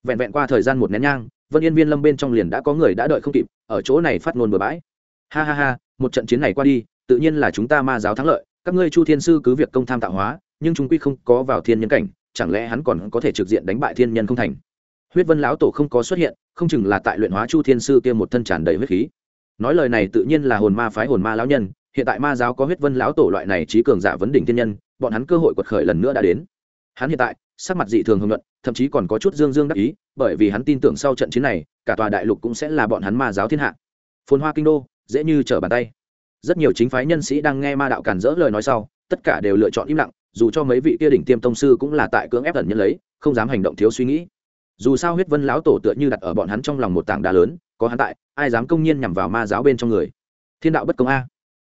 A: Vẹn vẹn qua thời gian một nén nhang, vân yên viên lâm bên trong liền đã có người đã đợi không kịp, ở chỗ này phát ngôn bừa bãi. Ha ha ha, một trận chiến này qua đi, tự nhiên là chúng ta ma giáo thắng lợi, các ngươi chu thiên sư cứ việc công tham tạo hóa, nhưng chúng quy không có vào thiên nhân cảnh, chẳng lẽ hắn còn có thể trực diện đánh bại thiên nhân không thành? Huyết vân lão tổ không có xuất hiện, không chừng là tại luyện hóa chu thiên sư kia một thân tràn đầy huyết khí. Nói lời này tự nhiên là hồn ma phái hồn ma lão nhân hiện tại ma giáo có huyết vân lão tổ loại này trí cường giả vấn đỉnh thiên nhân, bọn hắn cơ hội quật khởi lần nữa đã đến. Hắn hiện tại, sắc mặt dị thường hưng luận thậm chí còn có chút dương dương đắc ý, bởi vì hắn tin tưởng sau trận chiến này, cả tòa đại lục cũng sẽ là bọn hắn ma giáo thiên hạ. Phồn hoa kinh đô, dễ như trở bàn tay. Rất nhiều chính phái nhân sĩ đang nghe ma đạo cản rỡ lời nói sau, tất cả đều lựa chọn im lặng, dù cho mấy vị kia đỉnh tiêm tông sư cũng là tại cưỡng ép thần nhân lấy, không dám hành động thiếu suy nghĩ. Dù sao huyết vân lão tổ tựa như đặt ở bọn hắn trong lòng một tảng đá lớn, có hắn tại, ai dám công nhiên nhằm vào ma giáo bên trong người? Thiên đạo bất công a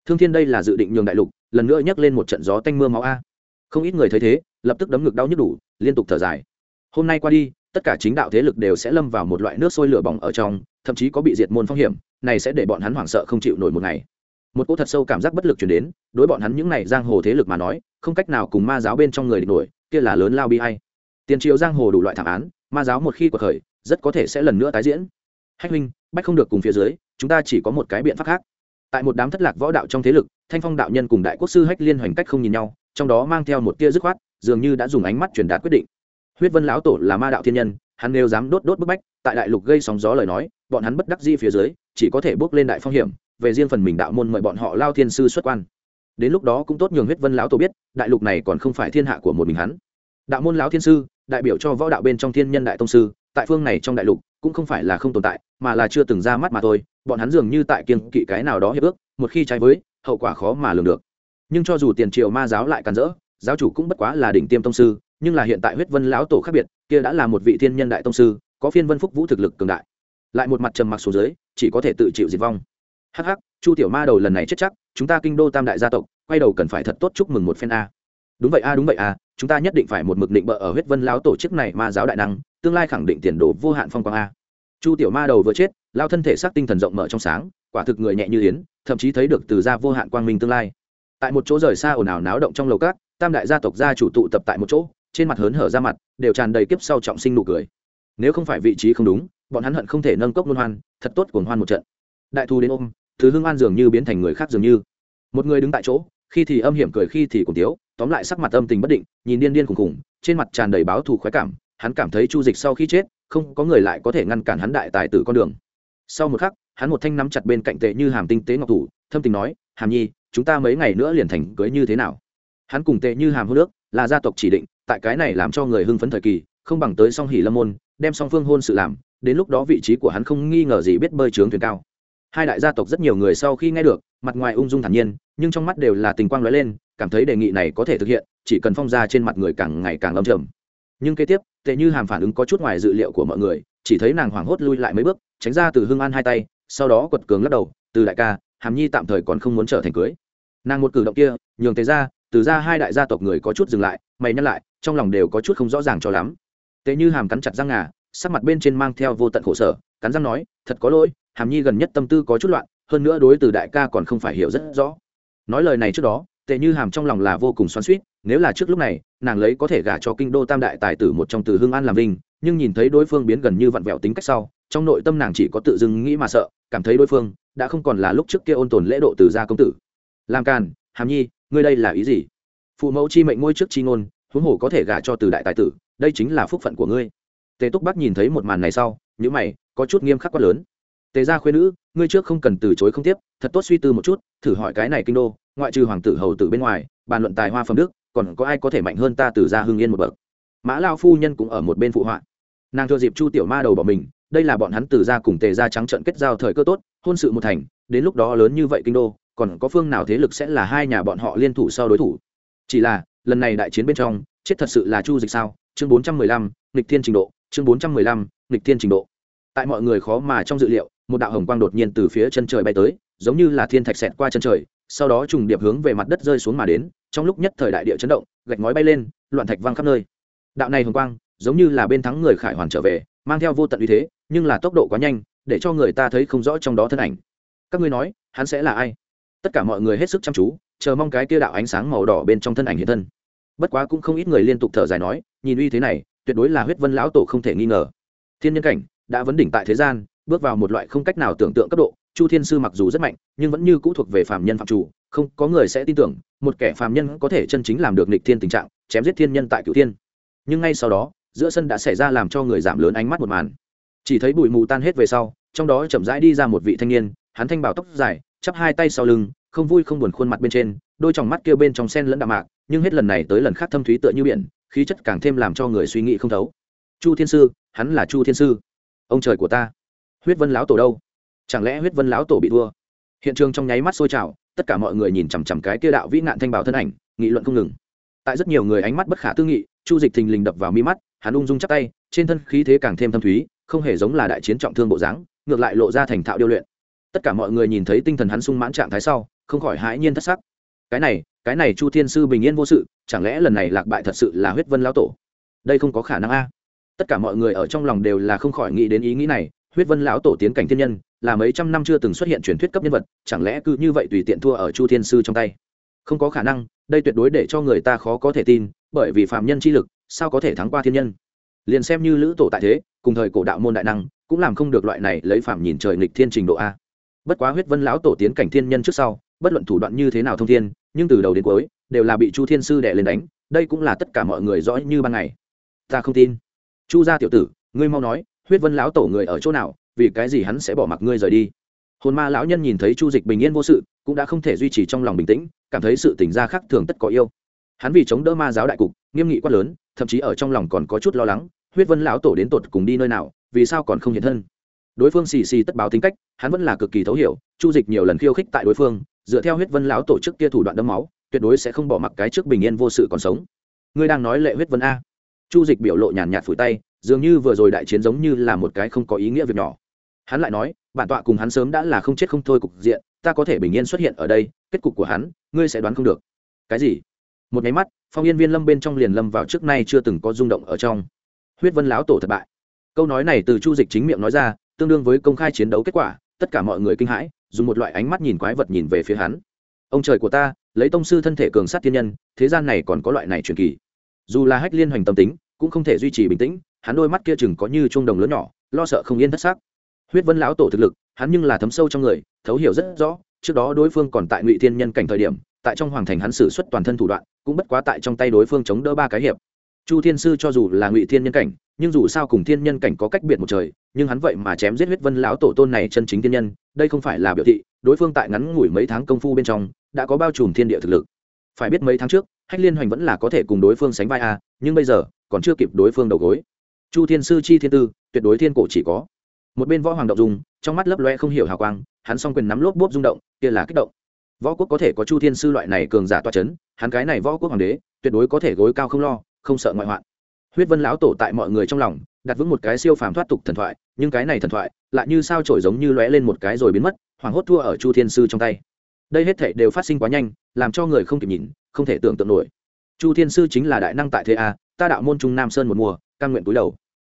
A: thương thiên đây là dự định nhường đại lục, lần nữa nhắc lên một trận gió tanh mưa máu a. Không ít người thấy thế, lập tức đấm ngực đau nhức đủ, liên tục thở dài. Hôm nay qua đi, tất cả chính đạo thế lực đều sẽ lâm vào một loại nước sôi lửa bỏng ở trong, thậm chí có bị diệt môn phong hiểm, này sẽ để bọn hắn hoảng sợ không chịu nổi một ngày. Một cỗ thật sâu cảm giác bất lực chuyển đến, đối bọn hắn những này giang hồ thế lực mà nói, không cách nào cùng ma giáo bên trong người địch nổi, kia là lớn lao bi hay tiền triều giang hồ đủ loại thảm án, ma giáo một khi cuộc khởi, rất có thể sẽ lần nữa tái diễn. Hách huynh, bách không được cùng phía dưới, chúng ta chỉ có một cái biện pháp khác tại một đám thất lạc võ đạo trong thế lực, thanh phong đạo nhân cùng đại quốc sư hách liên hoành cách không nhìn nhau, trong đó mang theo một tia dứt khoát, dường như đã dùng ánh mắt truyền đạt quyết định. Huyết vân lão tổ là ma đạo thiên nhân, hắn nếu dám đốt đốt bức bách, tại đại lục gây sóng gió lời nói, bọn hắn bất đắc di phía dưới, chỉ có thể bước lên đại phong hiểm, về riêng phần mình đạo môn mời bọn họ lao thiên sư xuất quan. Đến lúc đó cũng tốt nhường huyết vân lão tổ biết, đại lục này còn không phải thiên hạ của một mình hắn. Đạo môn lão thiên sư, đại biểu cho võ đạo bên trong thiên nhân đại tông sư tại phương này trong đại lục cũng không phải là không tồn tại, mà là chưa từng ra mắt mà thôi, bọn hắn dường như tại kiên kỵ cái nào đó hiệp ước, một khi trái với, hậu quả khó mà lường được. Nhưng cho dù tiền triều ma giáo lại càn rỡ, giáo chủ cũng bất quá là đỉnh tiêm tông sư, nhưng là hiện tại huyết vân lão tổ khác biệt, kia đã là một vị thiên nhân đại tông sư, có phiên vân phúc vũ thực lực cường đại. Lại một mặt trầm mặc số dưới, chỉ có thể tự chịu diệt vong. Hắc hắc, chu tiểu ma đầu lần này chết chắc, chúng ta kinh đô tam đại gia tộc, quay đầu cần phải thật tốt chúc mừng một phen a. Đúng vậy a, đúng vậy a, chúng ta nhất định phải một mực định bợ ở huyết vân lão tổ chức này ma giáo đại năng tương lai khẳng định tiền đồ vô hạn phong quang a. Chu tiểu ma đầu vừa chết, lao thân thể xác tinh thần rộng mở trong sáng, quả thực người nhẹ như yến, thậm chí thấy được từ ra vô hạn quang minh tương lai. Tại một chỗ rời xa ồn ào náo động trong lầu cát tam đại gia tộc gia chủ tụ tập tại một chỗ, trên mặt hớn hở ra mặt, đều tràn đầy kiếp sau trọng sinh nụ cười. Nếu không phải vị trí không đúng, bọn hắn hận không thể nâng cốc luân hoan, thật tốt cuồng hoan một trận. Đại thu đến ôm, thứ hương an dường như biến thành người khác dường như. Một người đứng tại chỗ, khi thì âm hiểm cười khi thì cùng tiếu, tóm lại sắc mặt âm tình bất định, nhìn điên điên khùng khùng trên mặt tràn đầy báo thù khoái cảm hắn cảm thấy chu dịch sau khi chết, không có người lại có thể ngăn cản hắn đại tài tử con đường. Sau một khắc, hắn một thanh nắm chặt bên cạnh tệ như hàm tinh tế ngọc thủ, thâm tình nói, hàm nhi, chúng ta mấy ngày nữa liền thành cưới như thế nào? Hắn cùng tệ như hàm hô nước là gia tộc chỉ định, tại cái này làm cho người hưng phấn thời kỳ, không bằng tới song hỉ lâm môn, đem song phương hôn sự làm, đến lúc đó vị trí của hắn không nghi ngờ gì biết bơi trướng thuyền cao. Hai đại gia tộc rất nhiều người sau khi nghe được, mặt ngoài ung dung thản nhiên, nhưng trong mắt đều là tình quang lóe lên, cảm thấy đề nghị này có thể thực hiện, chỉ cần phong ra trên mặt người càng ngày càng lâm trầm. Nhưng kế tiếp tệ như hàm phản ứng có chút ngoài dự liệu của mọi người, chỉ thấy nàng hoảng hốt lui lại mấy bước, tránh ra từ hương an hai tay, sau đó quật cường lắc đầu, từ đại ca, hàm nhi tạm thời còn không muốn trở thành cưới. Nàng một cử động kia, nhường tế ra từ ra hai đại gia tộc người có chút dừng lại, mày nhắc lại, trong lòng đều có chút không rõ ràng cho lắm. Tệ như hàm cắn chặt răng ngà, sắc mặt bên trên mang theo vô tận khổ sở, cắn răng nói, thật có lỗi, hàm nhi gần nhất tâm tư có chút loạn, hơn nữa đối từ đại ca còn không phải hiểu rất rõ. Nói lời này trước đó tệ như hàm trong lòng là vô cùng xoắn suýt nếu là trước lúc này, nàng lấy có thể gả cho kinh đô tam đại tài tử một trong từ hương an làm vinh, nhưng nhìn thấy đối phương biến gần như vặn vẹo tính cách sau, trong nội tâm nàng chỉ có tự dưng nghĩ mà sợ, cảm thấy đối phương đã không còn là lúc trước kia ôn tồn lễ độ từ gia công tử. Làm càn, hàm nhi, ngươi đây là ý gì? Phụ mẫu chi mệnh ngôi trước chi ngôn, huống hồ có thể gả cho từ đại tài tử, đây chính là phúc phận của ngươi. Tề túc bắc nhìn thấy một màn này sau những mày, có chút nghiêm khắc quá lớn. Tề gia khuyên nữ, ngươi trước không cần từ chối không tiếp, thật tốt suy tư một chút, thử hỏi cái này kinh đô, ngoại trừ hoàng tử hầu tử bên ngoài, bàn luận tài hoa phẩm đức còn có ai có thể mạnh hơn ta từ gia hưng yên một bậc? Mã lao phu nhân cũng ở một bên phụ họa. Nàng thừa dịp chu tiểu ma đầu bỏ mình, đây là bọn hắn từ gia cùng tề gia trắng trận kết giao thời cơ tốt, hôn sự một thành, đến lúc đó lớn như vậy kinh đô, còn có phương nào thế lực sẽ là hai nhà bọn họ liên thủ sau đối thủ? Chỉ là, lần này đại chiến bên trong, chết thật sự là chu dịch sao? Chương bốn trăm mười lăm, nghịch thiên trình độ, chương bốn trăm mười lăm, nghịch thiên trình độ. Tại mọi người khó mà trong dự liệu, một đạo hồng quang đột nhiên từ phía chân trời bay tới, giống như là thiên thạch xẹt qua chân trời, sau đó trùng điệp hướng về mặt đất rơi xuống mà đến trong lúc nhất thời đại địa chấn động, gạch ngói bay lên, loạn thạch văng khắp nơi. Đạo này hồng quang, giống như là bên thắng người khải hoàn trở về, mang theo vô tận uy thế, nhưng là tốc độ quá nhanh, để cho người ta thấy không rõ trong đó thân ảnh. Các ngươi nói, hắn sẽ là ai? Tất cả mọi người hết sức chăm chú, chờ mong cái kia đạo ánh sáng màu đỏ bên trong thân ảnh hiện thân. Bất quá cũng không ít người liên tục thở dài nói, nhìn uy thế này, tuyệt đối là huyết vân lão tổ không thể nghi ngờ. Thiên nhân cảnh, đã vấn đỉnh tại thế gian, bước vào một loại không cách nào tưởng tượng cấp độ chu thiên sư mặc dù rất mạnh, nhưng vẫn như cũ thuộc về phạm nhân phạm chủ, không có người sẽ tin tưởng, một kẻ phạm nhân có thể chân chính làm được nịch thiên tình trạng, chém giết thiên nhân tại cửu thiên. Nhưng ngay sau đó, giữa sân đã xảy ra làm cho người giảm lớn ánh mắt một màn. Chỉ thấy bụi mù tan hết về sau, trong đó chậm rãi đi ra một vị thanh niên, hắn thanh bảo tóc dài, chắp hai tay sau lưng, không vui không buồn khuôn mặt bên trên, đôi tròng mắt kia bên trong sen lẫn đạm mạc, nhưng hết lần này tới lần khác thâm thúy tựa như biển, khí chất càng thêm làm cho người suy nghĩ không thấu. Chu thiên sư, hắn là chu thiên sư. Ông trời của ta. Huyết vân lão tổ đâu? Chẳng lẽ huyết vân lão tổ bị thua? Hiện trường trong nháy mắt sôi trào, tất cả mọi người nhìn chằm chằm cái kia đạo vĩ nạn thanh bảo thân ảnh, nghị luận không ngừng. Tại rất nhiều người ánh mắt bất khả tư nghị, chu dịch thình lình đập vào mi mắt, hắn ung dung chắc tay, trên thân khí thế càng thêm thâm thúy, không hề giống là đại chiến trọng thương bộ dáng, ngược lại lộ ra thành thạo điêu luyện. Tất cả mọi người nhìn thấy tinh thần hắn sung mãn trạng thái sau, không khỏi hãi nhiên thất sắc. Cái này cái này chu thiên sư bình yên vô sự, chẳng lẽ lần này lạc bại thật sự là huyết vân lão tổ? Đây không có khả năng a. Tất cả mọi người ở trong lòng đều là không khỏi nghĩ đến ý nghĩ này, huyết vân lão tổ tiến cảnh thiên nhân là mấy trăm năm chưa từng xuất hiện truyền thuyết cấp nhân vật, chẳng lẽ cứ như vậy tùy tiện thua ở chu thiên sư trong tay? Không có khả năng, đây tuyệt đối để cho người ta khó có thể tin, bởi vì phạm nhân chi lực, sao có thể thắng qua thiên nhân? Liền xem như lữ tổ tại thế, cùng thời cổ đạo môn đại năng, cũng làm không được loại này lấy phạm nhìn trời nghịch thiên trình độ a. Bất quá huyết vân lão tổ tiến cảnh thiên nhân trước sau, bất luận thủ đoạn như thế nào thông thiên, nhưng từ đầu đến cuối, đều là bị chu thiên sư đè lên đánh, đây cũng là tất cả mọi người rõ như ban ngày. Ta không tin. Chu gia tiểu tử, ngươi mau nói, huyết vân lão tổ người ở chỗ nào vì cái gì hắn sẽ bỏ mặc ngươi rời đi? Hồn ma lão nhân nhìn thấy chu dịch bình yên vô sự, cũng đã không thể duy trì trong lòng bình tĩnh, cảm thấy sự tỉnh ra khác thường tất có yêu. Hắn vì chống đỡ ma giáo đại cục, nghiêm nghị quát lớn, thậm chí ở trong lòng còn có chút lo lắng, huyết vân lão tổ đến tột cùng đi nơi nào, vì sao còn không hiện thân? Đối phương xì xì tất báo tính cách, hắn vẫn là cực kỳ thấu hiểu, chu dịch nhiều lần khiêu khích tại đối phương, dựa theo huyết vân lão tổ chức kia thủ đoạn đấm máu, tuyệt đối sẽ không bỏ mặc cái trước bình yên vô sự còn sống. Ngươi đang nói lệ huyết vân a? Chu dịch biểu lộ nhàn nhạt phủi tay, dường như vừa rồi đại chiến giống như là một cái không có ý nghĩa việc nhỏ hắn lại nói, bản tọa cùng hắn sớm đã là không chết không thôi cục diện, ta có thể bình yên xuất hiện ở đây, kết cục của hắn, ngươi sẽ đoán không được. Cái gì? Một nháy mắt, phong yên viên lâm bên trong liền lâm vào trước nay chưa từng có rung động ở trong. Huyết vân lão tổ thất bại. Câu nói này từ chu dịch chính miệng nói ra, tương đương với công khai chiến đấu kết quả, tất cả mọi người kinh hãi, dùng một loại ánh mắt nhìn quái vật nhìn về phía hắn. Ông trời của ta, lấy tông sư thân thể cường sát thiên nhân, thế gian này còn có loại này truyền kỳ. Dù là hách liên hoành tâm tính, cũng không thể duy trì bình tĩnh, hắn đôi mắt kia chừng có như chuông đồng lớn nhỏ, lo sợ không yên thất xác huyết vân lão tổ thực lực, hắn nhưng là thấm sâu trong người, thấu hiểu rất rõ, trước đó đối phương còn tại ngụy thiên nhân cảnh thời điểm, tại trong hoàng thành hắn xử suất toàn thân thủ đoạn, cũng bất quá tại trong tay đối phương chống đỡ ba cái hiệp. Chu thiên sư cho dù là ngụy thiên nhân cảnh, nhưng dù sao cùng thiên nhân cảnh có cách biệt một trời, nhưng hắn vậy mà chém giết huyết vân lão tổ tôn này chân chính thiên nhân, đây không phải là biểu thị, đối phương tại ngắn ngủi mấy tháng công phu bên trong, đã có bao trùm thiên địa thực lực. Phải biết mấy tháng trước, hách liên hoành vẫn là có thể cùng đối phương sánh vai a, nhưng bây giờ, còn chưa kịp đối phương đầu gối. Chu thiên sư chi thiên tư, tuyệt đối thiên cổ chỉ có một bên võ hoàng động dùng, trong mắt lấp loe không hiểu hào quang, hắn s o n g quyền nắm lốp bốp rung động, kia là kích động. Võ quốc có thể có chu thiên sư loại này cường giả toa c h ấ n hắn cái này võ quốc hoàng đế, tuyệt đối có thể gối cao không lo, không sợ ngoại hoạn. Huyết vân lão tổ tại mọi người trong lòng, đặt vững một cái siêu phàm thoát tục thần thoại, nhưng cái này thần thoại, lại như sao trổi giống như lóe lên một cái rồi biến mất hoảng hốt thua ở chu thiên sư trong tay. Đây hết thể đều phát sinh quá nhanh, làm cho người không kịp nhìn, không thể tưởng tượng nổi. Chu thiên sư chính là đại năng tại thế a, ta đạo môn trung nam sơn một mùa căn nguyện túi đầu.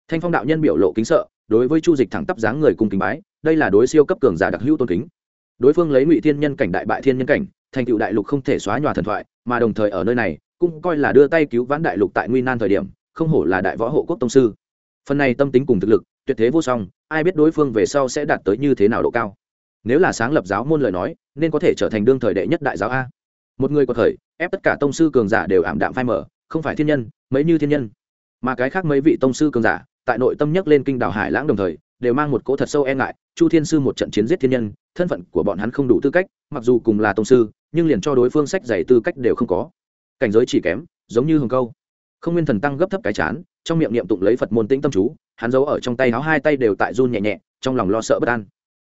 A: Thanh phong đạo nhân biểu lộ kính sợ đối với chu dịch thẳng tắp dáng người cung kính bái, đây là đối siêu cấp cường giả đặc hữu tôn kính. Đối phương lấy ngụy thiên nhân cảnh đại bại thiên nhân cảnh, thành tựu đại lục không thể xóa nhòa thần thoại, mà đồng thời ở nơi này, cũng coi là đưa tay cứu vãn đại lục tại nguy nan thời điểm, không hổ là đại võ hộ quốc tông sư. Phần này tâm tính cùng thực lực, tuyệt thế vô song, ai biết đối phương về sau sẽ đạt tới như thế nào độ cao. Nếu là sáng lập giáo môn lời nói, nên có thể trở thành đương thời đệ nhất đại giáo a. Một người có thời ép tất cả tông sư cường giả đều ảm đạm phai mở không phải thiên nhân, mấy như thiên nhân. Mà cái khác mấy vị tông sư cường giả tại nội tâm nhắc lên kinh đảo hải lãng đồng thời, đều mang một cỗ thật sâu e ngại, chu thiên sư một trận chiến giết thiên nhân, thân phận của bọn hắn không đủ tư cách, mặc dù cùng là tông sư, nhưng liền cho đối phương sách dày tư cách đều không có. Cảnh giới chỉ kém, giống như hồng câu. Không nguyên thần tăng gấp thấp cái chán, trong miệng niệm tụng lấy phật môn tĩnh tâm chú, hắn giấu ở trong tay áo hai tay đều tại run nhẹ nhẹ, trong lòng lo sợ bất an.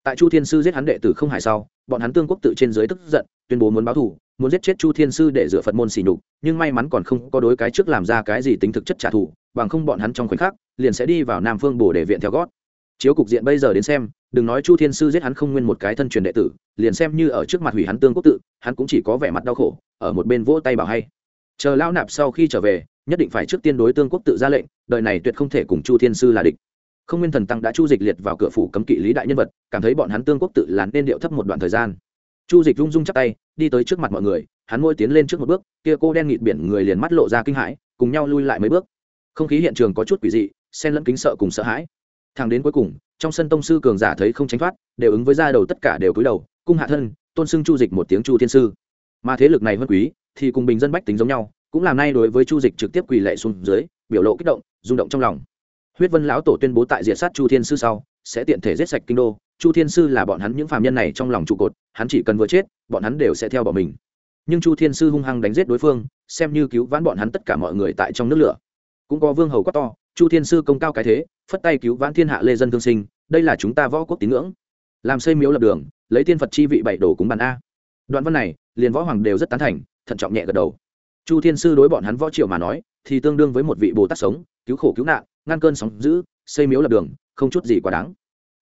A: Tại chu thiên sư giết hắn đệ tử không hải sau, bọn hắn tương quốc tự trên dưới tức giận, tuyên bố muốn báo thù, muốn giết chết chu thiên sư để dựa phật môn xỉ nhục, nhưng may mắn còn không có đối cái trước làm ra cái gì tính thực chất trả thù bằng không bọn hắn trong khoảnh khắc, liền sẽ đi vào nam phương bổ để viện theo gót. Chiếu cục diện bây giờ đến xem, đừng nói chu thiên sư giết hắn không nguyên một cái thân truyền đệ tử, liền xem như ở trước mặt hủy hắn tương quốc tự, hắn cũng chỉ có vẻ mặt đau khổ, ở một bên vỗ tay bảo hay. Chờ lão nạp sau khi trở về, nhất định phải trước tiên đối tương quốc tự ra lệnh, đời này tuyệt không thể cùng chu thiên sư là địch. Không nguyên thần tăng đã chu dịch liệt vào cửa phủ cấm kỵ lý đại nhân vật, cảm thấy bọn hắn tương quốc tự làn nên điệu thấp một đoạn thời gian. Chu dịch rung rung chắc tay, đi tới trước mặt mọi người, hắn môi tiến lên trước một bước, kia cô đen nghịt biển người liền mắt lộ ra kinh hãi, cùng nhau lui lại mấy bước không khí hiện trường có chút quỷ dị, xen lẫn kính sợ cùng sợ hãi. Thằng đến cuối cùng, trong sân tông sư cường giả thấy không tránh thoát, đều ứng với ra đầu tất cả đều cúi đầu, cung hạ thân, tôn xưng chu dịch một tiếng chu thiên sư. Mà thế lực này hơn quý, thì cùng bình dân bách tính giống nhau, cũng làm nay đối với chu dịch trực tiếp quỳ lệ xuống dưới, biểu lộ kích động, rung động trong lòng. Huyết vân lão tổ tuyên bố tại diệt sát chu thiên sư sau, sẽ tiện thể giết sạch kinh đô. Chu thiên sư là bọn hắn những phạm nhân này trong lòng trụ cột, hắn chỉ cần vừa chết, bọn hắn đều sẽ theo bọn mình. Nhưng chu thiên sư hung hăng đánh giết đối phương, xem như cứu vãn bọn hắn tất cả mọi người tại trong nước lửa cũng có vương hầu quá to, chu thiên sư công cao cái thế, phất tay cứu vãn thiên hạ lê dân thương sinh, đây là chúng ta võ quốc tín ngưỡng. Làm xây miếu lập đường, lấy tiên phật chi vị bảy đồ cúng bàn a. Đoạn văn này, liền võ hoàng đều rất tán thành, thận trọng nhẹ gật đầu. Chu thiên sư đối bọn hắn võ triều mà nói, thì tương đương với một vị bồ tát sống, cứu khổ cứu nạn, ngăn cơn sóng giữ xây miếu lập đường, không chút gì quá đáng.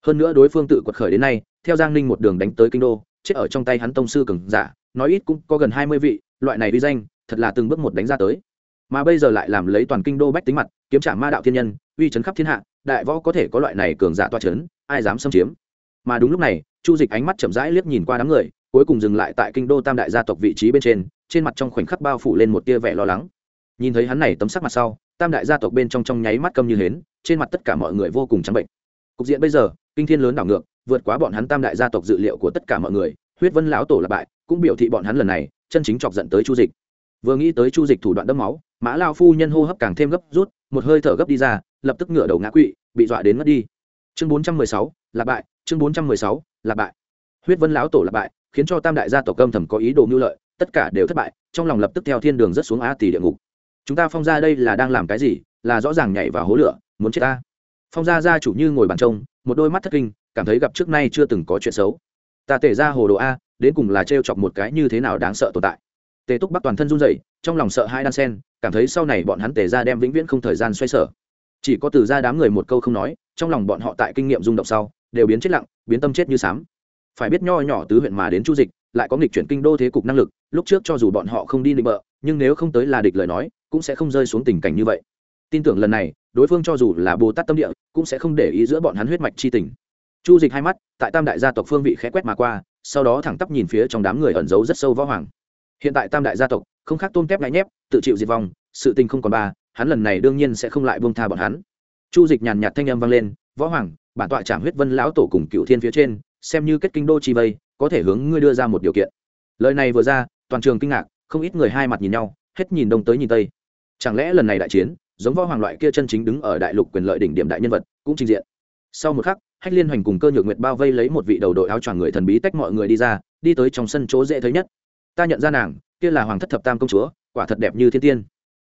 A: Hơn nữa đối phương tự quật khởi đến nay, theo giang ninh một đường đánh tới kinh đô, chết ở trong tay hắn tông sư cường giả, nói ít cũng có gần hai mươi vị, loại này đi danh, thật là từng bước một đánh ra tới mà bây giờ lại làm lấy toàn kinh đô bách tính mặt, kiếm trả ma đạo thiên nhân, uy chấn khắp thiên hạ, đại võ có thể có loại này cường giả toa chấn, ai dám xâm chiếm? Mà đúng lúc này, chu dịch ánh mắt chậm rãi liếc nhìn qua đám người, cuối cùng dừng lại tại kinh đô tam đại gia tộc vị trí bên trên trên mặt trong khoảnh khắc bao phủ lên một tia vẻ lo lắng. Nhìn thấy hắn này tấm sắc mặt sau, tam đại gia tộc bên trong trong nháy mắt câm như hến, trên mặt tất cả mọi người vô cùng trắng bệnh. Cục diện bây giờ, kinh thiên lớn đảo ngược, vượt quá bọn hắn tam đại gia tộc dự liệu của tất cả mọi người, huyết vân lão tổ là bại, cũng biểu thị bọn hắn lần này, chân chính chọc giận tới chu dịch. Vừa nghĩ tới chu dịch thủ đoạn đẫm máu mã lao phu nhân hô hấp càng thêm gấp rút, một hơi thở gấp đi ra, lập tức ngửa đầu ngã quỵ, bị dọa đến mất đi. Chương bốn trăm mười sáu, là bại, chương bốn trăm mười sáu, là bại. Huyết vân lão tổ là bại, khiến cho tam đại gia tộc âm thầm có ý đồ mưu lợi, tất cả đều thất bại, trong lòng lập tức theo thiên đường rất xuống a tỷ địa ngục. Chúng ta phong ra đây là đang làm cái gì? Là rõ ràng nhảy vào hố lửa, muốn chết ta. Phong gia gia chủ như ngồi bàn trông, một đôi mắt thất kinh, cảm thấy gặp trước nay chưa từng có chuyện xấu. Ta tể ra hồ đồ a, đến cùng là t chọc một cái như thế nào đáng sợ tồn tại. Tề túc bắc toàn thân run rẩy trong lòng sợ hai đan sen, cảm thấy sau này bọn hắn tề ra đem vĩnh viễn không thời gian xoay sở. Chỉ có từ ra đám người một câu không nói, trong lòng bọn họ tại kinh nghiệm rung động sau, đều biến chết lặng, biến tâm chết như sám. Phải biết nho nhỏ tứ huyện mà đến chu dịch, lại có nghịch chuyển kinh đô thế cục năng lực, lúc trước cho dù bọn họ không đi định bợ, nhưng nếu không tới là địch lời nói, cũng sẽ không rơi xuống tình cảnh như vậy. Tin tưởng lần này, đối phương cho dù là bồ tát tâm địa, cũng sẽ không để ý giữa bọn hắn huyết mạch chi tình. Chu dịch hai mắt, tại tam đại gia tộc phương vị khẽ quét mà qua, sau đó thẳng tắp nhìn phía trong đám người ẩn giấu rất sâu võ hoàng. Hiện tại tam đại gia tộc không khác tôm tép lại nhép, tự chịu diệt vong, sự tình không còn ba, hắn lần này đương nhiên sẽ không lại buông tha bọn hắn. Chu dịch nhàn nhạt thanh âm vang lên, võ hoàng, bản tọa trảm huyết vân lão tổ cùng cựu thiên phía trên, xem như kết kinh đô chi vây, có thể hướng ngươi đưa ra một điều kiện. Lời này vừa ra, toàn trường kinh ngạc, không ít người hai mặt nhìn nhau, hết nhìn đông tới nhìn tây. Chẳng lẽ lần này đại chiến, giống võ hoàng loại kia chân chính đứng ở đại lục quyền lợi đỉnh điểm đại nhân vật, cũng trình diện? Sau một khắc, hách liên hoành cùng cơ nhược nguyệt bao vây lấy một vị đầu đội áo choàng người thần bí tách mọi người đi ra, đi tới trong sân chỗ dễ thấy nhất. Ta nhận ra nàng kia là hoàng thất thập tam công chúa, quả thật đẹp như thiên tiên.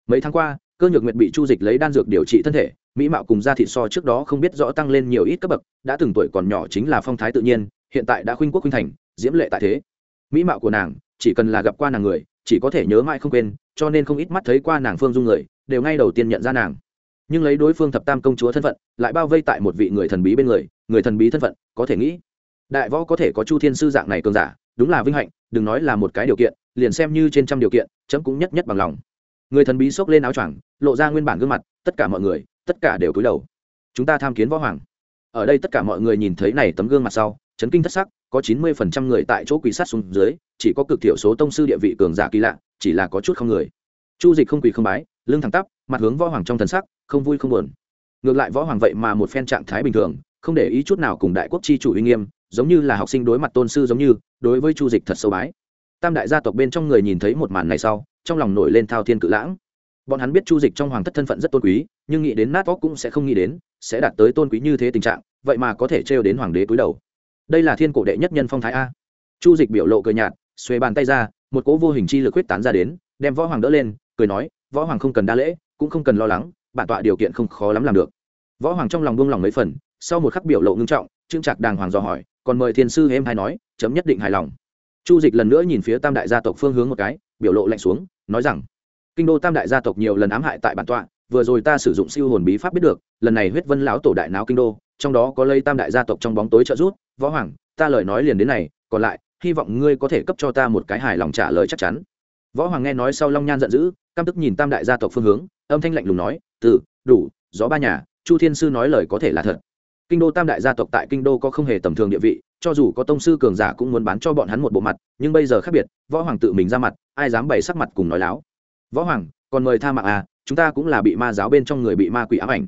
A: Mấy tháng qua, cơ nhược nguyệt bị chu dịch lấy đan dược điều trị thân thể, mỹ mạo cùng da thị so trước đó không biết rõ tăng lên nhiều ít cấp bậc, đã từng tuổi còn nhỏ chính là phong thái tự nhiên, hiện tại đã khuynh quốc khuynh thành, diễm lệ tại thế. Mỹ mạo của nàng, chỉ cần là gặp qua nàng người, chỉ có thể nhớ mãi không quên, cho nên không ít mắt thấy qua nàng phương dung người, đều ngay đầu tiên nhận ra nàng. Nhưng lấy đối phương thập tam công chúa thân phận, lại bao vây tại một vị người thần bí bên người người thần bí thân phận, có thể nghĩ, đại võ có thể có chu thiên sư dạng này cường giả, đúng là vinh hạnh đừng nói là một cái điều kiện, liền xem như trên trăm điều kiện, chấm cũng nhất nhất bằng lòng. Người thần bí xốc lên áo choàng, lộ ra nguyên bản gương mặt, tất cả mọi người, tất cả đều cúi đầu. Chúng ta tham kiến võ hoàng. Ở đây tất cả mọi người nhìn thấy này tấm gương mặt sau, chấn kinh thất sắc, có chín mươi phần trăm người tại chỗ quỳ sát xuống dưới, chỉ có cực thiểu số tông sư địa vị cường giả kỳ lạ, chỉ là có chút không người. Chu dịch không quỳ không bái, lưng thẳng tắp, mặt hướng võ hoàng trong thần sắc, không vui không buồn. Ngược lại võ hoàng vậy mà một phen trạng thái bình thường, không để ý chút nào cùng đại quốc chi chủ uy nghiêm, giống như là học sinh đối mặt tôn sư giống như đối với chu dịch thật sâu bái. Tam đại gia tộc bên trong người nhìn thấy một màn này sau, trong lòng nổi lên thao thiên cự lãng. Bọn hắn biết chu dịch trong hoàng thất thân phận rất tôn quý, nhưng nghĩ đến nát vóc cũng sẽ không nghĩ đến, sẽ đạt tới tôn quý như thế tình trạng, vậy mà có thể trêu đến hoàng đế cúi đầu. Đây là thiên cổ đệ nhất nhân phong thái a. Chu dịch biểu lộ cười nhạt xuê bàn tay ra, một cỗ vô hình chi lực huyết tán ra đến, đem võ hoàng đỡ lên, cười nói, võ hoàng không cần đa lễ, cũng không cần lo lắng, bản tọa điều kiện không khó lắm làm được. Võ hoàng trong lòng buông lòng mấy phần, sau một khắc biểu lộ ngưng trọng, trương trạc đàng hoàng dò hỏi, còn mời thiên sư em hay nói chấm nhất định hài lòng. Chu dịch lần nữa nhìn phía tam đại gia tộc phương hướng một cái, biểu lộ lạnh xuống, nói rằng, kinh đô tam đại gia tộc nhiều lần ám hại tại bản tọa, vừa rồi ta sử dụng siêu hồn bí pháp biết được, lần này huyết vân lão tổ đại náo kinh đô, trong đó có lây tam đại gia tộc trong bóng tối trợ rút võ hoàng, ta lời nói liền đến này, còn lại, hy vọng ngươi có thể cấp cho ta một cái hài lòng trả lời chắc chắn. Võ hoàng nghe nói sau long nhan giận dữ, căm tức nhìn tam đại gia tộc phương hướng, âm thanh lạnh lùng nói, từ, đủ, gió ba nhà, chu thiên sư nói lời có thể là thật kinh đô tam đại gia tộc tại kinh đô có không hề tầm thường địa vị, cho dù có tông sư cường giả cũng muốn bán cho bọn hắn một bộ mặt, nhưng bây giờ khác biệt, võ hoàng tự mình ra mặt, ai dám bày sắc mặt cùng nói láo. Võ hoàng, còn mời tha mạng à chúng ta cũng là bị ma giáo bên trong người bị ma quỷ ám ảnh.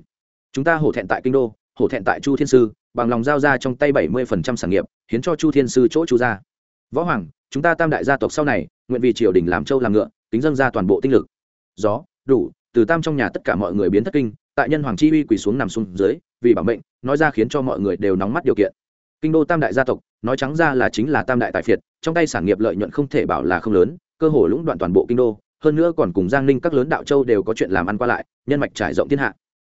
A: Chúng ta hổ thẹn tại kinh đô, hổ thẹn tại chu thiên sư, bằng lòng giao ra trong tay bảy mươi phần trăm sản nghiệp, hiến cho chu thiên sư chỗ chu ra võ hoàng, chúng ta tam đại gia tộc sau này, nguyện vì triều đình làm châu làm ngựa tính dâng ra toàn bộ tinh lực. Gió, đủ, từ tam trong nhà tất cả mọi người biến thất kinh, tại nhân hoàng chi uy quỳ xuống nằm xuống dưới vì bảo mệnh, nói ra khiến cho mọi người đều nóng mắt điều kiện. Kinh đô tam đại gia tộc, nói trắng ra là chính là tam đại tài phiệt, trong tay sản nghiệp lợi nhuận không thể bảo là không lớn, cơ hồ lũng đoạn toàn bộ kinh đô, hơn nữa còn cùng giang ninh các lớn đạo châu đều có chuyện làm ăn qua lại, nhân mạch trải rộng thiên hạ.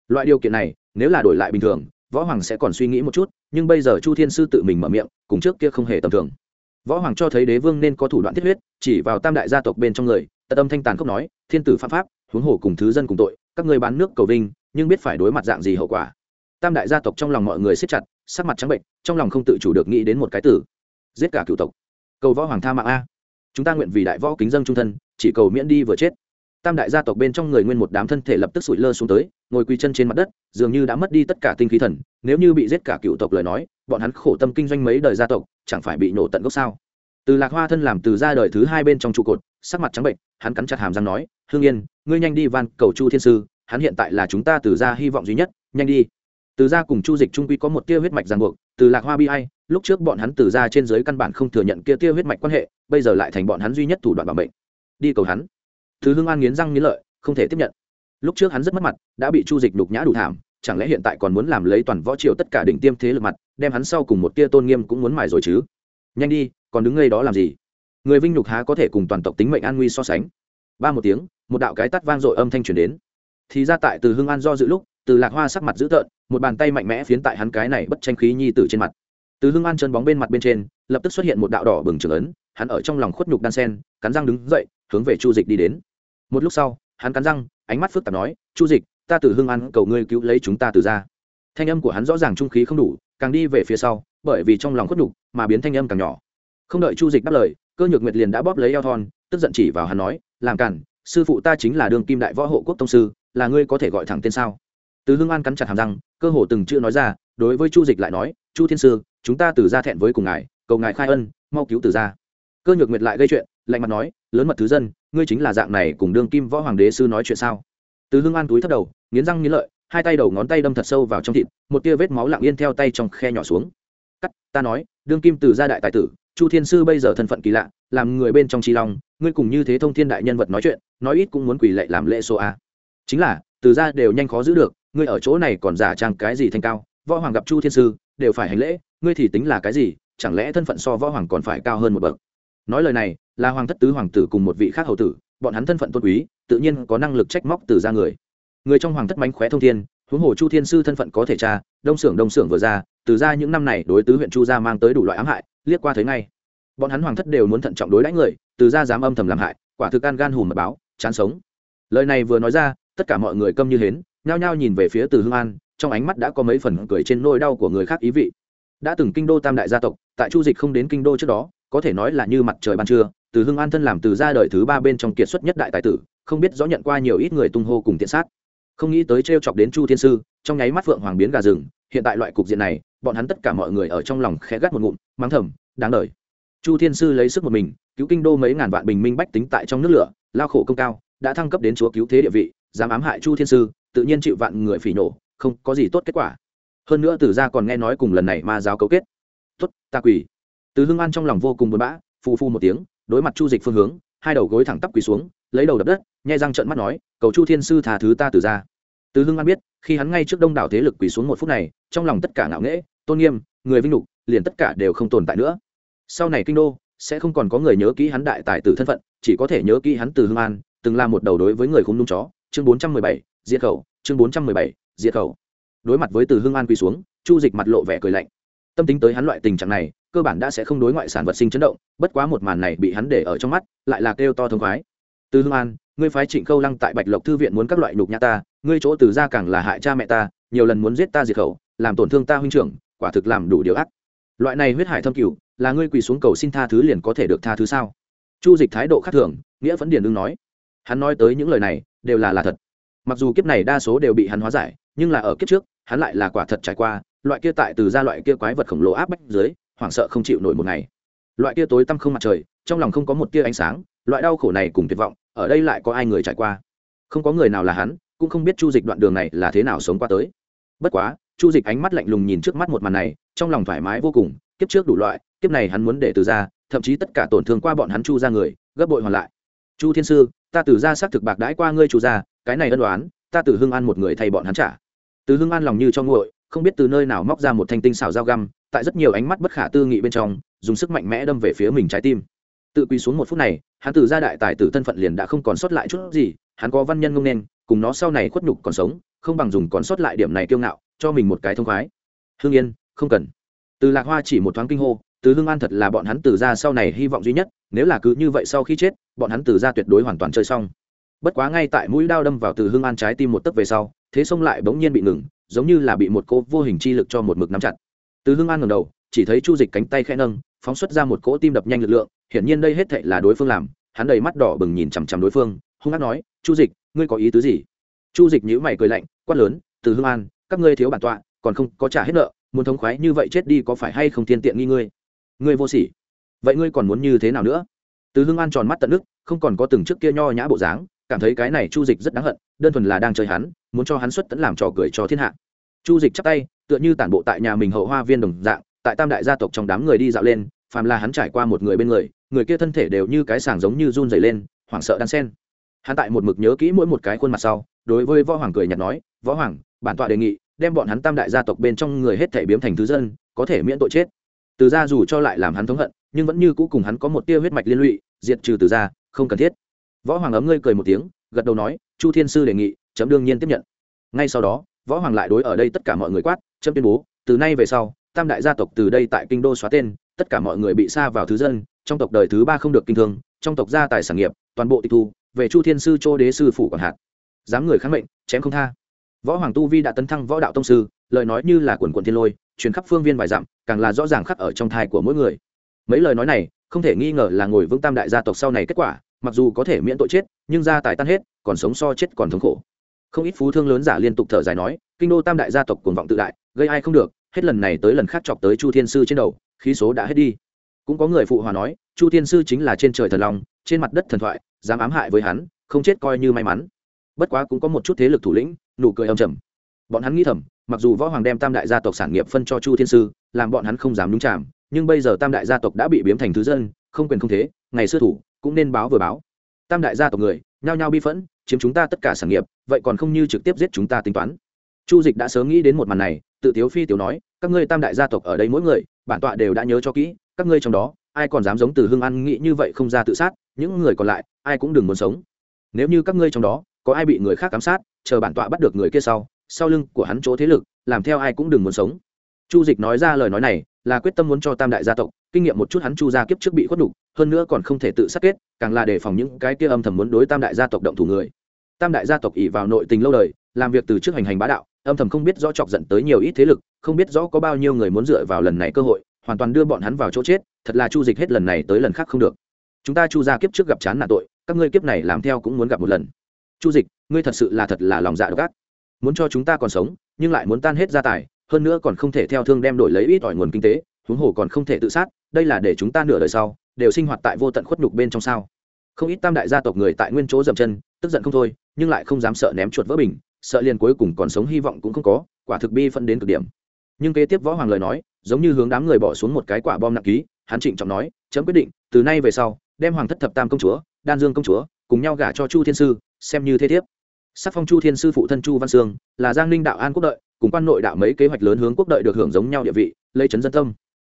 A: Loại điều kiện này, nếu là đổi lại bình thường, võ hoàng sẽ còn suy nghĩ một chút, nhưng bây giờ chu thiên sư tự mình mở miệng, cùng trước kia không hề tầm thường. Võ hoàng cho thấy đế vương nên có thủ đoạn thiết huyết, chỉ vào tam đại gia tộc bên trong người tật âm thanh tàn khốc nói, thiên tử phạm pháp, huống hồ cùng thứ dân cùng tội, các người bán nước cầu vinh, nhưng biết phải đối mặt dạng gì hậu quả tam đại gia tộc trong lòng mọi người siết chặt, sắc mặt trắng bệnh, trong lòng không tự chủ được nghĩ đến một cái tử giết cả cựu tộc. Cầu võ hoàng tha mạng a. Chúng ta nguyện vì đại võ kính dân trung thân, chỉ cầu miễn đi vừa chết. Tam đại gia tộc bên trong người nguyên một đám thân thể lập tức sụi lơ xuống tới, ngồi quỳ chân trên mặt đất, dường như đã mất đi tất cả tinh khí thần. Nếu như bị giết cả cựu tộc lời nói, bọn hắn khổ tâm kinh doanh mấy đời gia tộc, chẳng phải bị nổ tận gốc sao? Từ lạc hoa thân làm từ ra đời thứ hai bên trong trụ cột, sắc mặt trắng bệnh, hắn cắn chặt hàm răng nói, hương yên, ngươi nhanh đi van cầu chu thiên sư, hắn hiện tại là chúng ta từ ra hy vọng duy nhất, nhanh đi từ gia cùng chu dịch trung quy có một tia huyết mạch ràng buộc, từ lạc hoa bi ai, lúc trước bọn hắn từ gia trên giới căn bản không thừa nhận kia tia huyết mạch quan hệ, bây giờ lại thành bọn hắn duy nhất thủ đoạn bảo mệnh. Đi cầu hắn. Thứ hưng an nghiến răng nghiến lợi, không thể tiếp nhận. Lúc trước hắn rất mất mặt, đã bị chu dịch đục nhã đủ thảm, chẳng lẽ hiện tại còn muốn làm lấy toàn võ triều tất cả đỉnh tiêm thế lực mặt, đem hắn sau cùng một tia tôn nghiêm cũng muốn mài rồi chứ? Nhanh đi, còn đứng ngây đó làm gì? Người vinh nhục há có thể cùng toàn tộc tính mệnh an nguy so sánh? Ba một tiếng, một đạo cái tắt vang dội âm thanh truyền đến. Thì ra tại từ hưng an do dự lúc, từ lạc hoa sắc mặt dữ tợn một bàn tay mạnh mẽ phiến tại hắn cái này bất tranh khí nhi tử trên mặt. Từ hưng an chân bóng bên mặt bên trên, lập tức xuất hiện một đạo đỏ bừng trưởng ấn, hắn ở trong lòng khuất nhục đan sen, cắn răng đứng dậy, hướng về chu dịch đi đến. Một lúc sau, hắn cắn răng, ánh mắt phức tạp nói, chu dịch, ta từ hưng an cầu ngươi cứu lấy chúng ta từ ra. Thanh âm của hắn rõ ràng trung khí không đủ, càng đi về phía sau, bởi vì trong lòng khuất nhục mà biến thanh âm càng nhỏ. Không đợi chu dịch đáp lời, cơ nhược nguyệt liền đã bóp lấy eo thon, tức giận chỉ vào hắn nói, làm cản, sư phụ ta chính là đường kim đại võ hộ quốc tông sư, là ngươi có thể gọi thẳng tên sao? Từ hưng an cắn chặt hàm răng, cơ hồ từng chữ nói ra, đối với chu dịch lại nói, chu thiên sư, chúng ta từ ra thẹn với cùng ngài, cầu ngài khai ân, mau cứu từ ra cơ nhược nguyệt lại gây chuyện, lạnh mặt nói, lớn mật thứ dân, ngươi chính là dạng này cùng đương kim võ hoàng đế sư nói chuyện sao? Từ hưng an túi thấp đầu, nghiến răng nghiến lợi, hai tay đầu ngón tay đâm thật sâu vào trong thịt, một tia vết máu lặng yên theo tay trong khe nhỏ xuống. Cắt, ta nói, đương kim từ gia đại tài tử, chu thiên sư bây giờ thân phận kỳ lạ, làm người bên trong tri long, ngươi cùng như thế thông thiên đại nhân vật nói chuyện, nói ít cũng muốn quỳ lệ làm lễ số a. Chính là, từ gia đều nhanh khó giữ được ngươi ở chỗ này còn giả trang cái gì thanh cao? Võ hoàng gặp chu thiên sư, đều phải hành lễ, ngươi thì tính là cái gì? Chẳng lẽ thân phận so võ hoàng còn phải cao hơn một bậc? Nói lời này, là hoàng thất tứ hoàng tử cùng một vị khác hầu tử, bọn hắn thân phận tôn quý, tự nhiên có năng lực trách móc từ ra người. Người trong hoàng thất mánh khóe thông thiên, huống hồ chu thiên sư thân phận có thể tra, đông xưởng đông xưởng vừa ra, từ ra những năm này đối tứ huyện chu gia mang tới đủ loại ám hại, liếc qua thấy ngay. Bọn hắn hoàng thất đều muốn thận trọng đối đãi người, từ ra dám âm thầm làm hại, quả thực an gan hùm mật báo, chán sống. Lời này vừa nói ra, tất cả mọi người câm như hến nhao nhao nhìn về phía từ hương an, trong ánh mắt đã có mấy phần cười trên nôi đau của người khác ý vị. Đã từng kinh đô tam đại gia tộc, tại chu dịch không đến kinh đô trước đó, có thể nói là như mặt trời ban trưa, từ hưng an thân làm từ gia đời thứ ba bên trong kiệt xuất nhất đại tài tử, không biết rõ nhận qua nhiều ít người tung hô cùng tiện sát. Không nghĩ tới t chọc đến chu thiên sư, trong nháy mắt phượng hoàng biến gà rừng, hiện tại loại cục diện này, bọn hắn tất cả mọi người ở trong lòng khẽ gắt một ngụm, mắng thầm, đáng đời. Chu thiên sư lấy sức một mình, cứu kinh đô mấy ngàn vạn bình minh bách tính tại trong nước lửa, lao khổ công cao, đã thăng cấp đến chúa cứu thế địa vị, dám ám hại chu thiên sư tự nhiên chịu vạn người phỉ nổ, không có gì tốt kết quả. Hơn nữa từ gia còn nghe nói cùng lần này ma giáo cấu kết. Tốt, ta quỳ. Từ hưng an trong lòng vô cùng buồn bã, phù phu một tiếng, đối mặt chu dịch phương hướng, hai đầu gối thẳng tắp quỳ xuống, lấy đầu đập đất nhai răng trợn mắt nói, cầu chu thiên sư thà thứ ta từ ra từ hưng an biết, khi hắn ngay trước đông đảo thế lực quỳ xuống một phút này, trong lòng tất cả ngạo nghễ, tôn nghiêm, người vinh lục liền tất cả đều không tồn tại nữa. Sau này kinh đô, sẽ không còn có người nhớ kỹ hắn đại tài tử thân phận, chỉ có thể nhớ kỹ hắn từ hưng an, từng là một đầu đối với người không nung chó. Chương bốn trăm mười bảy diệt khẩu, chương bốn trăm mười bảy, diệt khẩu. Đối mặt với từ hưng an quỳ xuống, chu dịch mặt lộ vẻ cười lạnh. Tâm tính tới hắn loại tình trạng này, cơ bản đã sẽ không đối ngoại sản vật sinh chấn động, bất quá một màn này bị hắn để ở trong mắt, lại là kêu to thông khoái. Từ hưng an, ngươi phái trịnh khâu lăng tại bạch lộc thư viện muốn các loại nhục nhã ta, ngươi chỗ từ ra càng là hại cha mẹ ta, nhiều lần muốn giết ta diệt khẩu, làm tổn thương ta huynh trưởng, quả thực làm đủ điều ác. Loại này huyết hải thâm cửu là ngươi quỳ xuống cầu xin tha thứ liền có thể được tha thứ sao? Chu dịch thái độ khác thường, nghĩa vẫn điền đương nói. Hắn nói tới những lời này, đều là là thật mặc dù kiếp này đa số đều bị hắn hóa giải, nhưng là ở kiếp trước, hắn lại là quả thật trải qua, loại kia tại từ ra loại kia quái vật khổng lồ áp bách dưới, hoảng sợ không chịu nổi một ngày. Loại kia tối tăm không mặt trời, trong lòng không có một tia ánh sáng, loại đau khổ này cùng tuyệt vọng, ở đây lại có ai người trải qua? Không có người nào là hắn, cũng không biết chu dịch đoạn đường này là thế nào sống qua tới. Bất quá, chu dịch ánh mắt lạnh lùng nhìn trước mắt một màn này, trong lòng thoải mái vô cùng, kiếp trước đủ loại, kiếp này hắn muốn để từ ra thậm chí tất cả tổn thương qua bọn hắn chu ra người, gấp bội hoàn lại. Chu thiên sư, ta từ ra xác thực bạc đãi qua ngươi chu ra cái này ân đoán ta từ hưng an một người thay bọn hắn trả. Từ hưng an lòng như cho nguội, không biết từ nơi nào móc ra một thanh tinh xảo dao găm, tại rất nhiều ánh mắt bất khả tư nghị bên trong, dùng sức mạnh mẽ đâm về phía mình trái tim. Tự quỳ xuống một phút này, hắn từ gia đại tài tử thân phận liền đã không còn sót lại chút gì, hắn có văn nhân ngông nên, cùng nó sau này khuất nhục còn sống, không bằng dùng còn sót lại điểm này kiêu ngạo, cho mình một cái thông khoái. Hương yên, không cần. Từ lạc hoa chỉ một thoáng kinh hô, từ hương an thật là bọn hắn từ ra sau này hy vọng duy nhất, nếu là cứ như vậy sau khi chết, bọn hắn từ ra tuyệt đối hoàn toàn chơi xong bất quá ngay tại mũi đao đâm vào từ hương an trái tim một tấc về sau, thế xông lại bỗng nhiên bị ngừng, giống như là bị một cô vô hình chi lực cho một mực nắm chặt. Từ hương an ngầm đầu, chỉ thấy chu dịch cánh tay khẽ nâng, phóng xuất ra một cỗ tim đập nhanh lực lượng, hiển nhiên đây hết thệ là đối phương làm, hắn đầy mắt đỏ bừng nhìn chằm chằm đối phương, hung hát nói, chu dịch, ngươi có ý tứ gì? Chu dịch nhữ mày cười lạnh, quát lớn, từ hương an, các ngươi thiếu bản tọa, còn không có trả hết nợ, muốn thống khoái như vậy chết đi có phải hay không thiên tiện nghi ngươi? Ngươi vô sỉ. Vậy ngươi còn muốn như thế nào nữa? Từ hương an tròn mắt tận nước, không còn có từng trước kia nho nhã bộ dáng cảm thấy cái này chu dịch rất đáng hận, đơn thuần là đang chơi hắn, muốn cho hắn xuất tẫn làm trò cười cho thiên hạ. Chu dịch chắp tay, tựa như tản bộ tại nhà mình hậu hoa viên đồng dạng, tại tam đại gia tộc trong đám người đi dạo lên, phàm là hắn trải qua một người bên người người kia thân thể đều như cái sàng giống như run dày lên, hoảng sợ đan sen. Hắn tại một mực nhớ kỹ mỗi một cái khuôn mặt sau, đối với võ hoàng cười nhạt nói, võ hoàng, bản tọa đề nghị, đem bọn hắn tam đại gia tộc bên trong người hết thể biếm thành thứ dân, có thể miễn tội chết. Từ gia dù cho lại làm hắn thống hận, nhưng vẫn như cũ cùng hắn có một tia huyết mạch liên lụy, diệt trừ từ gia không cần thiết võ hoàng ấm ngươi cười một tiếng, gật đầu nói, chu thiên sư đề nghị, chấm đương nhiên tiếp nhận. Ngay sau đó, võ hoàng lại đối ở đây tất cả mọi người quát, chấm tuyên bố, từ nay về sau, tam đại gia tộc từ đây tại kinh đô xóa tên, tất cả mọi người bị xa vào thứ dân, trong tộc đời thứ ba không được kinh thương, trong tộc gia tài sản nghiệp, toàn bộ tịch thu, về chu thiên sư châu đế sư phủ quản hạt. Dám người kháng mệnh, chém không tha. Võ hoàng tu vi đã tấn thăng võ đạo tông sư, lời nói như là quần quần thiên lôi, truyền khắp phương viên vài dặm, càng là rõ ràng khắc ở trong thai của mỗi người. Mấy lời nói này, không thể nghi ngờ là ngồi vững tam đại gia tộc sau này kết quả mặc dù có thể miễn tội chết, nhưng gia tài tan hết, còn sống so chết còn thống khổ. Không ít phú thương lớn giả liên tục thở dài nói, kinh đô tam đại gia tộc cuồng vọng tự đại, gây ai không được, hết lần này tới lần khác chọc tới chu thiên sư trên đầu, khí số đã hết đi. Cũng có người phụ hòa nói, chu thiên sư chính là trên trời thần long, trên mặt đất thần thoại, dám ám hại với hắn, không chết coi như may mắn. Bất quá cũng có một chút thế lực thủ lĩnh, nụ cười âm trầm. Bọn hắn nghĩ thầm, mặc dù võ hoàng đem tam đại gia tộc sản nghiệp phân cho chu thiên sư, làm bọn hắn không dám nhúng chạm nhưng bây giờ tam đại gia tộc đã bị biếm thành thứ dân, không quyền không thế, ngày xưa thủ cũng nên báo vừa báo. Tam đại gia tộc người, nhao nhao bi phẫn, chiếm chúng ta tất cả sản nghiệp, vậy còn không như trực tiếp giết chúng ta tính toán. Chu dịch đã sớm nghĩ đến một màn này, tự tiếu phi tiểu nói, các ngươi tam đại gia tộc ở đây mỗi người, bản tọa đều đã nhớ cho kỹ, các ngươi trong đó, ai còn dám giống từ hưng an nghĩ như vậy không ra tự sát, những người còn lại, ai cũng đừng muốn sống. Nếu như các ngươi trong đó, có ai bị người khác ám sát, chờ bản tọa bắt được người kia sau sau lưng của hắn chỗ thế lực, làm theo ai cũng đừng muốn sống. Chu dịch nói ra lời nói này là quyết tâm muốn cho tam đại gia tộc, kinh nghiệm một chút hắn chu gia kiếp trước bị khuất đục hơn nữa còn không thể tự sát kết, càng là đề phòng những cái kia âm thầm muốn đối tam đại gia tộc động thủ người. Tam đại gia tộc ỉ vào nội tình lâu đời, làm việc từ trước hành hành bá đạo, âm thầm không biết rõ chọc giận tới nhiều ít thế lực, không biết rõ có bao nhiêu người muốn dựa vào lần này cơ hội, hoàn toàn đưa bọn hắn vào chỗ chết, thật là chu dịch hết lần này tới lần khác không được. Chúng ta chu gia kiếp trước gặp chán nạn tội, các ngươi kiếp này làm theo cũng muốn gặp một lần. Chu dịch, ngươi thật sự là thật là lòng dạ độc ác. Muốn cho chúng ta còn sống, nhưng lại muốn tan hết gia tài hơn nữa còn không thể theo thương đem đổi lấy ít ỏi nguồn kinh tế, huống hồ còn không thể tự sát, đây là để chúng ta nửa đời sau, đều sinh hoạt tại vô tận khuất nhục bên trong sao? Không ít tam đại gia tộc người tại nguyên chỗ dậm chân, tức giận không thôi, nhưng lại không dám sợ ném chuột vỡ bình, sợ liền cuối cùng còn sống hy vọng cũng không có, quả thực bi phân đến cực điểm. Nhưng kế tiếp võ hoàng lời nói, giống như hướng đám người bỏ xuống một cái quả bom nặng ký, hắn trịnh trọng nói, chấm quyết định, từ nay về sau, đem hoàng thất thập tam công chúa, đan dương công chúa, cùng nhau gả cho chu thiên sư, xem như thế thiếp sắc phong chu thiên sư phụ thân chu văn sương, là giang ninh đạo an quốc đợi cùng quan nội đạo mấy kế hoạch lớn hướng quốc đợi được hưởng giống nhau địa vị lây chấn dân tâm.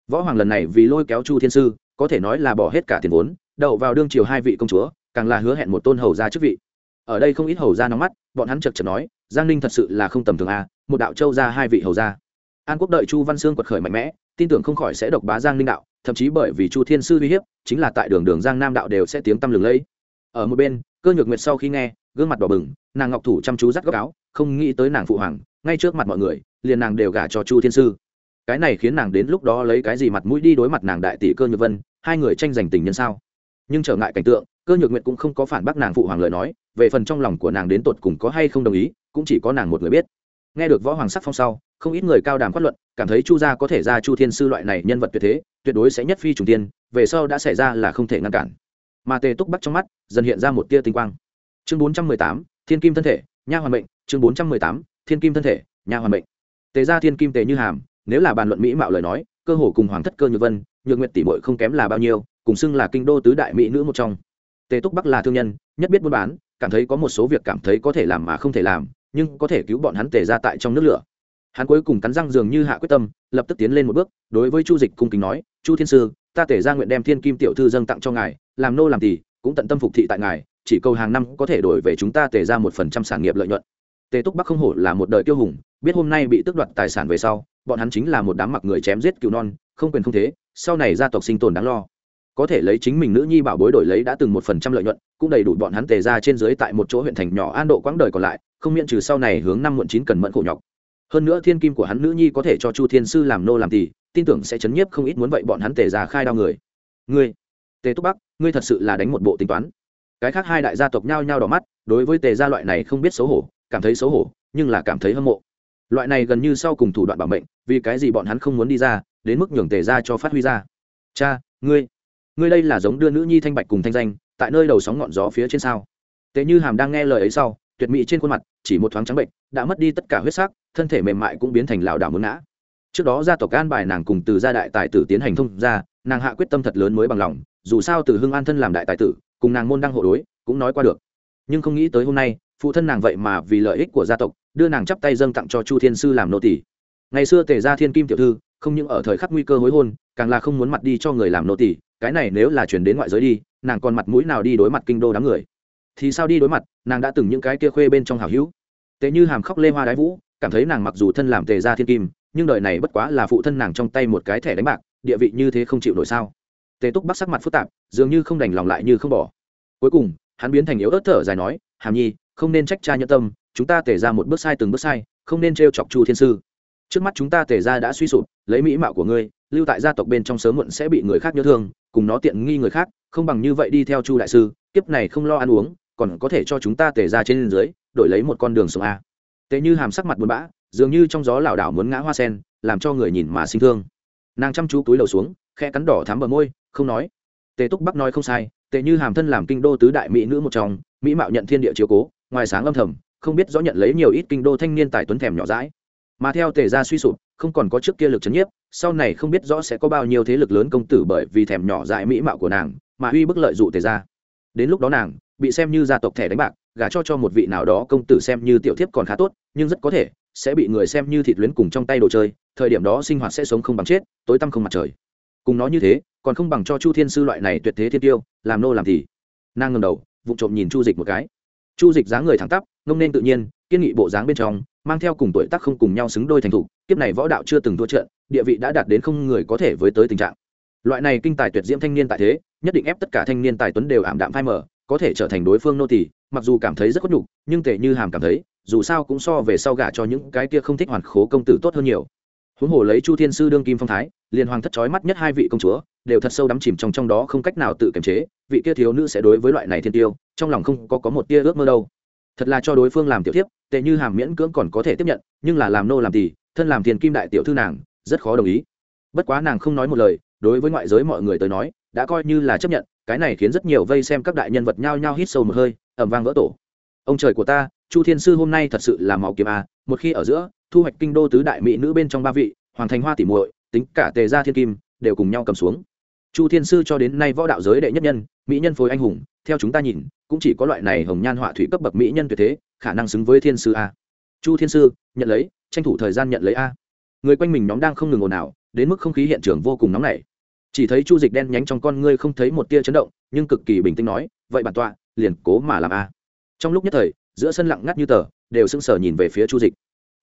A: Võ hoàng lần này vì lôi kéo chu thiên sư, có thể nói là bỏ hết cả tiền vốn, đậu vào đương triều hai vị công chúa, càng là hứa hẹn một tôn hầu gia chức vị. Ở đây không ít hầu gia nóng mắt, bọn hắn chật chật nói, giang ninh thật sự là không tầm thường a một đạo châu ra hai vị hầu gia. An quốc đợi chu văn sương quật khởi mạnh mẽ, tin tưởng không khỏi sẽ độc bá giang ninh đạo, thậm chí bởi vì chu thiên sư uy hiếp, chính là tại đường đường giang nam đạo đều sẽ tiếng tăm lừng lẫy. Ở một bên, cơ nhược nguyệt sau khi nghe, gương mặt đỏ bừng, nàng ngọc thủ chăm chú dắt góc áo không nghĩ tới nàng phụ hoàng, ngay trước mặt mọi người, liền nàng đều gả cho chu thiên sư. Cái này khiến nàng đến lúc đó lấy cái gì mặt mũi đi đối mặt nàng đại tỷ cơ nhược vân, hai người tranh giành tình nhân sao? Nhưng trở ngại cảnh tượng, cơ nhược nguyệt cũng không có phản bác nàng phụ hoàng lời nói, về phần trong lòng của nàng đến tột cùng có hay không đồng ý, cũng chỉ có nàng một người biết. Nghe được võ hoàng sắc phong sau, không ít người cao đàm phát luận, cảm thấy chu gia có thể ra chu thiên sư loại này nhân vật tuyệt thế, tuyệt đối sẽ nhất phi trùng tiên, về sau đã xảy ra là không thể ngăn cản. Mà tề túc bắc trong mắt, dần hiện ra một tia tinh quang. Chương bốn trăm mười tám, thiên kim thân thể, nha hoàn mệnh chương bốn trăm mười tám, thiên kim thân thể, nhà hoàn mệnh. Tề gia thiên kim tề như hàm, nếu là bàn luận mỹ mạo lời nói, cơ hồ cùng hoàng thất cơ như vân, nhược nguyệt tỷ muội không kém là bao nhiêu, cùng xưng là kinh đô tứ đại mỹ nữ một trong. Tề túc bắc là thương nhân, nhất biết buôn bán, cảm thấy có một số việc cảm thấy có thể làm mà không thể làm, nhưng có thể cứu bọn hắn tề ra tại trong nước lửa. Hắn cuối cùng cắn răng dường như hạ quyết tâm, lập tức tiến lên một bước, đối với chu dịch cung kính nói, chu thiên sư, ta tề ra nguyện đem thiên kim tiểu thư dâng tặng cho ngài, làm nô làm tỷ cũng tận tâm phục thị tại ngài, chỉ cầu hàng năm có thể đổi về chúng ta tề ra một phần trăm sản nghiệp lợi nhuận tề túc bắc không hổ là một đời tiêu hùng, biết hôm nay bị tước đoạt tài sản về sau, bọn hắn chính là một đám mặc người chém giết cừu non, không quyền không thế, sau này gia tộc sinh tồn đáng lo. Có thể lấy chính mình nữ nhi bảo bối đổi lấy đã từng một phần trăm lợi nhuận, cũng đầy đủ bọn hắn tề ra trên dưới tại một chỗ huyện thành nhỏ an độ quãng đời còn lại, không miễn trừ sau này hướng năm muộn chín cần mẫn khổ nhọc. Hơn nữa thiên kim của hắn nữ nhi có thể cho chu thiên sư làm nô làm tỷ tin tưởng sẽ chấn nhiếp không ít muốn vậy bọn hắn tề ra khai đao người. Ngươi, tề túc bắc, ngươi thật sự là đánh một bộ tính toán. Cái khác hai đại gia tộc nhao nhao đỏ mắt, đối với tề gia loại này không biết xấu hổ cảm thấy xấu hổ, nhưng là cảm thấy hâm mộ. Loại này gần như sau cùng thủ đoạn bảo mệnh, vì cái gì bọn hắn không muốn đi ra, đến mức nhường tề ra cho phát huy ra. Cha, ngươi ngươi đây là giống đưa nữ nhi thanh bạch cùng thanh danh, tại nơi đầu sóng ngọn gió phía trên sao? Tề như hàm đang nghe lời ấy sau, tuyệt mỹ trên khuôn mặt, chỉ một thoáng trắng bệnh, đã mất đi tất cả huyết sắc, thân thể mềm mại cũng biến thành lảo đảo muốn ngã trước đó gia tộc an bài nàng cùng từ gia đại tài tử tiến hành thông ra nàng hạ quyết tâm thật lớn mới bằng lòng, dù sao từ hưng an thân làm đại tài tử, cùng nàng môn đăng hộ đối, cũng nói qua được. Nhưng không nghĩ tới hôm nay phụ thân nàng vậy mà vì lợi ích của gia tộc, đưa nàng chắp tay dâng tặng cho chu thiên sư làm nô tỷ ngày xưa tề gia thiên kim tiểu thư, không những ở thời khắc nguy cơ hối hôn, càng là không muốn mặt đi cho người làm nô tỷ cái này nếu là chuyển đến ngoại giới đi, nàng còn mặt mũi nào đi đối mặt kinh đô đám người? Thì sao đi đối mặt, nàng đã từng những cái kia khuê bên trong hào hữu. Tệ như hàm khóc lê hoa đái vũ, cảm thấy nàng mặc dù thân làm tề gia thiên kim, nhưng đời này bất quá là phụ thân nàng trong tay một cái thẻ đánh bạc, địa vị như thế không chịu nổi sao? Tề túc bắc sắc mặt phức tạp, dường như không đành lòng lại như không bỏ. Cuối cùng, hắn biến thành yếu ớt thở dài nói, hàm nhi không nên trách cha nhân tâm, chúng ta tể ra một bước sai từng bước sai, không nên t chọc chu thiên sư. Trước mắt chúng ta tể ra đã suy sụp, lấy mỹ mạo của ngươi, lưu tại gia tộc bên trong sớm muộn sẽ bị người khác nhớ thương, cùng nó tiện nghi người khác, không bằng như vậy đi theo chu đại sư, kiếp này không lo ăn uống, còn có thể cho chúng ta tể ra trên dưới, đổi lấy một con đường sống a. Tệ như hàm sắc mặt buồn bã, dường như trong gió lảo đảo muốn ngã hoa sen, làm cho người nhìn mà sinh thương. Nàng chăm chú túi lầu xuống khe cắn đỏ thắm bờ môi, không nói. Tề túc bắc nói không sai tệ như hàm thân làm kinh đô tứ đại mỹ nữ một trong, mỹ mạo nhận thiên địa chiếu cố ngoài sáng âm thầm, không biết rõ nhận lấy nhiều ít kinh đô thanh niên tài tuấn thèm nhỏ rãi mà theo tề gia suy sụp, không còn có trước kia lực c h ấ n nhiếp, sau này không biết rõ sẽ có bao nhiêu thế lực lớn công tử bởi vì thèm nhỏ dại mỹ mạo của nàng mà uy bức lợi dụ tề gia. Đến lúc đó nàng bị xem như gia tộc thẻ đánh bạc, gả cho cho một vị nào đó công tử xem như tiểu thiếp còn khá tốt, nhưng rất có thể sẽ bị người xem như thịt luyến cùng trong tay đồ chơi, thời điểm đó sinh hoạt sẽ sống không bằng chết, tối tăm không mặt trời. Cùng nó như thế, còn không bằng cho chu thiên sư loại này tuyệt thế thiên tiêu, làm nô làm thì. Nàng ngầm đầu vụ trộm nhìn chu dịch một cái chu dịch dáng người thẳng tắp, ngông nên tự nhiên, kiên nghị bộ dáng bên trong, mang theo cùng tuổi tác không cùng nhau xứng đôi thành thục, kiếp này võ đạo chưa từng thua trận, địa vị đã đạt đến không người có thể với tới tình trạng. Loại này kinh tài tuyệt diễm thanh niên tại thế, nhất định ép tất cả thanh niên tài tuấn đều ảm đạm phai mở có thể trở thành đối phương nô tỳ, mặc dù cảm thấy rất khuất nhục, nhưng tệ như hàm cảm thấy, dù sao cũng so về sau gả cho những cái kia không thích hoàn khố công tử tốt hơn nhiều. Huống hồ lấy chu thiên sư đương kim phong thái, liền hoàng thất trói mắt nhất hai vị công chúa đều thật sâu đắm chìm trong trong đó không cách nào tự kiềm chế, vị kia thiếu nữ sẽ đối với loại này thiên tiêu, trong lòng không có có một tia ước mơ đâu. Thật là cho đối phương làm tiểu thiếp, tệ như hàm miễn cưỡng còn có thể tiếp nhận, nhưng là làm nô làm tỳ, thân làm tiền kim đại tiểu thư nàng, rất khó đồng ý. Bất quá nàng không nói một lời, đối với ngoại giới mọi người tới nói, đã coi như là chấp nhận, cái này khiến rất nhiều vây xem các đại nhân vật nhao nhao hít sâu một hơi ẩm vang vỡ tổ. Ông trời của ta, chu thiên sư hôm nay thật sự là máu kiếm a một khi ở giữa, thu hoạch kinh đô tứ đại mỹ nữ bên trong ba vị, hoàng thành hoa tỉ muội, tính cả tề gia thiên kim, đều cùng nhau cầm xuống chu thiên sư cho đến nay võ đạo giới đệ nhất nhân, mỹ nhân phối anh hùng, theo chúng ta nhìn, cũng chỉ có loại này hồng nhan họa thủy cấp bậc mỹ nhân tuyệt thế, khả năng xứng với thiên sư a. Chu thiên sư, nhận lấy, tranh thủ thời gian nhận lấy a. Người quanh mình nhóm đang không ngừng ồn ào, đến mức không khí hiện trường vô cùng nóng nảy. Chỉ thấy chu dịch đen nhánh trong con ngươi không thấy một tia chấn động, nhưng cực kỳ bình tĩnh nói, vậy bản tọa, liền cố mà làm a. Trong lúc nhất thời, giữa sân lặng ngắt như tờ, đều sững sờ nhìn về phía chu dịch.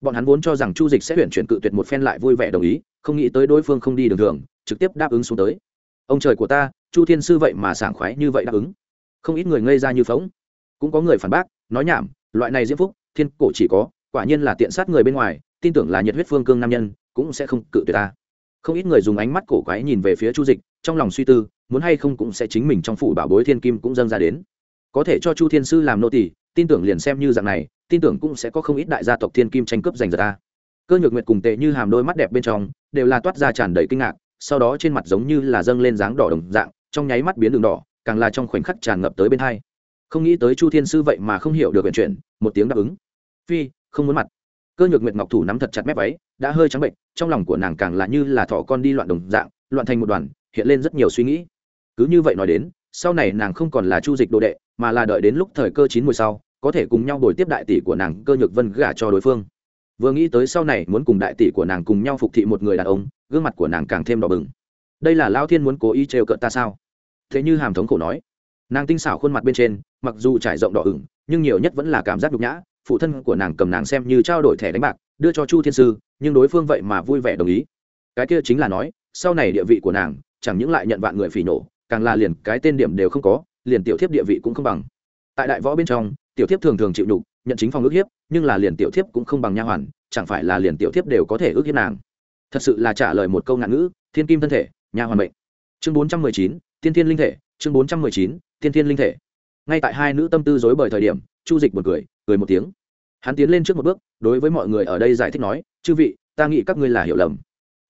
A: Bọn hắn vốn cho rằng chu dịch sẽ tuyển chuyển cự tuyệt một phen lại vui vẻ đồng ý, không nghĩ tới đối phương không đi đường thường, trực tiếp đáp ứng xuống tới ông trời của ta, chu thiên sư vậy mà sảng khoái như vậy đáp ứng. Không ít người ngây ra như phóng. Cũng có người phản bác, nói nhảm, loại này diễm phúc, thiên cổ chỉ có, quả nhiên là tiện sát người bên ngoài, tin tưởng là nhiệt huyết phương cương nam nhân, cũng sẽ không cự tuyệt ta. Không ít người dùng ánh mắt cổ quái nhìn về phía chu dịch, trong lòng suy tư, muốn hay không cũng sẽ chính mình trong phủ bảo bối thiên kim cũng dâng ra đến. Có thể cho chu thiên sư làm nô tỷ tin tưởng liền xem như dạng này, tin tưởng cũng sẽ có không ít đại gia tộc thiên kim tranh cướp giành giật ta. Cơ nhược nguyệt cùng tệ như hàm đôi mắt đẹp bên trong, đều là toát ra tràn đầy kinh ngạc sau đó trên mặt giống như là dâng lên dáng đỏ đồng dạng, trong nháy mắt biến đường đỏ, càng là trong khoảnh khắc tràn ngập tới bên hai. Không nghĩ tới chu thiên sư vậy mà không hiểu được vận chuyển, một tiếng đáp ứng. Phi, không muốn mặt. Cơ nhược nguyệt ngọc thủ nắm thật chặt mép váy, đã hơi trắng bệnh, trong lòng của nàng càng là như là thỏ con đi loạn đồng dạng, loạn thành một đoàn, hiện lên rất nhiều suy nghĩ. Cứ như vậy nói đến, sau này nàng không còn là chu dịch đồ đệ, mà là đợi đến lúc thời cơ chín mùi sau, có thể cùng nhau đổi tiếp đại tỷ của nàng cơ nhược vân gả cho đối phương vừa nghĩ tới sau này muốn cùng đại tỷ của nàng cùng nhau phục thị một người đàn ông, gương mặt của nàng càng thêm đỏ bừng. Đây là lao thiên muốn cố ý trêu cợt ta sao? Thế như hàm thống khổ nói. Nàng tinh xảo khuôn mặt bên trên, mặc dù trải rộng đỏ ửng, nhưng nhiều nhất vẫn là cảm giác nhục nhã, phụ thân của nàng cầm nàng xem như trao đổi thẻ đánh bạc, đưa cho chu thiên sư, nhưng đối phương vậy mà vui vẻ đồng ý. Cái kia chính là nói, sau này địa vị của nàng, chẳng những lại nhận vạn người phỉ nổ càng là liền cái tên điểm đều không có, liền tiểu thiếp địa vị cũng không bằng. Tại đại võ bên trong, tiểu thiếp thường thường chịu nhục nhận chính phòng ước hiếp, nhưng là liền tiểu thiếp cũng không bằng nha hoàn, chẳng phải là liền tiểu thiếp đều có thể ước hiếp nàng. Thật sự là trả lời một câu ngạn ngữ, thiên kim thân thể, nha hoàn mệnh. Chương bốn trăm mười chín tiên thiên linh thể, chương bốn trăm mười chín tiên thiên linh thể. Ngay tại hai nữ tâm tư dối bởi thời điểm, chu dịch một cười cười một tiếng. Hắn tiến lên trước một bước, đối với mọi người ở đây giải thích nói, chư vị, ta nghĩ các ngươi là hiểu lầm.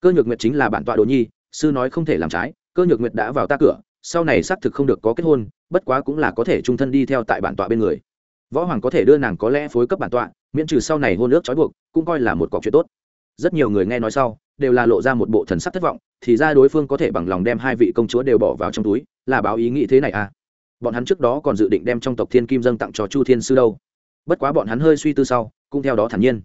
A: Cơ nhược nguyệt chính là bản tọa đồ nhi, sư nói không thể làm trái, cơ nhược nguyệt đã vào ta cửa, sau này xác thực không được có kết hôn, bất quá cũng là có thể trung thân đi theo tại bản tọa bên người võ hoàng có thể đưa nàng có lẽ phối cấp bản tọa, miễn trừ sau này hôn ước trói buộc, cũng coi là một cọc chuyện tốt. Rất nhiều người nghe nói sau, đều là lộ ra một bộ thần sắc thất vọng, thì ra đối phương có thể bằng lòng đem hai vị công chúa đều bỏ vào trong túi, là báo ý nghĩ thế này à? Bọn hắn trước đó còn dự định đem trong tộc thiên kim dâng tặng cho chu thiên sư đâu. Bất quá bọn hắn hơi suy tư sau, cũng theo đó thản nhiên.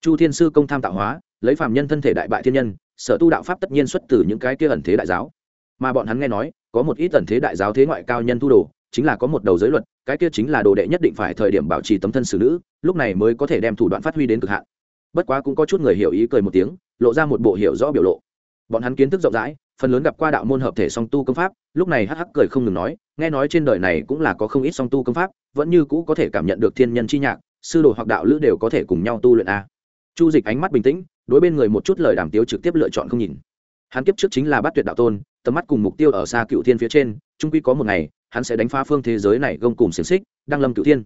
A: Chu thiên sư công tham tạo hóa, lấy phàm nhân thân thể đại bại thiên nhân, sở tu đạo pháp tất nhiên xuất từ những cái kia ẩn thế đại giáo. Mà bọn hắn nghe nói, có một ít ẩn thế đại giáo thế ngoại cao nhân tu đồ chính là có một đầu giới luật, cái kia chính là đồ đệ nhất định phải thời điểm bảo trì tấm thân xử nữ, lúc này mới có thể đem thủ đoạn phát huy đến cực hạn. Bất quá cũng có chút người hiểu ý cười một tiếng, lộ ra một bộ hiểu rõ biểu lộ. Bọn hắn kiến thức rộng rãi, phần lớn gặp qua đạo môn hợp thể song tu công pháp, lúc này hắc hắc cười không ngừng nói, nghe nói trên đời này cũng là có không ít song tu công pháp, vẫn như cũ có thể cảm nhận được thiên nhân chi nhạc, sư đồ hoặc đạo lữ đều có thể cùng nhau tu luyện a. Chu dịch ánh mắt bình tĩnh, đối bên người một chút lời đàm tiếu trực tiếp lựa chọn không nhìn. Hắn kiếp trước chính là bắt tuyệt đạo tôn, tầm mắt cùng mục tiêu ở xa cựu thiên phía trên trung quy có một ngày hắn sẽ đánh phá phương thế giới này gông cùng xiềng xích, đăng lâm cựu thiên.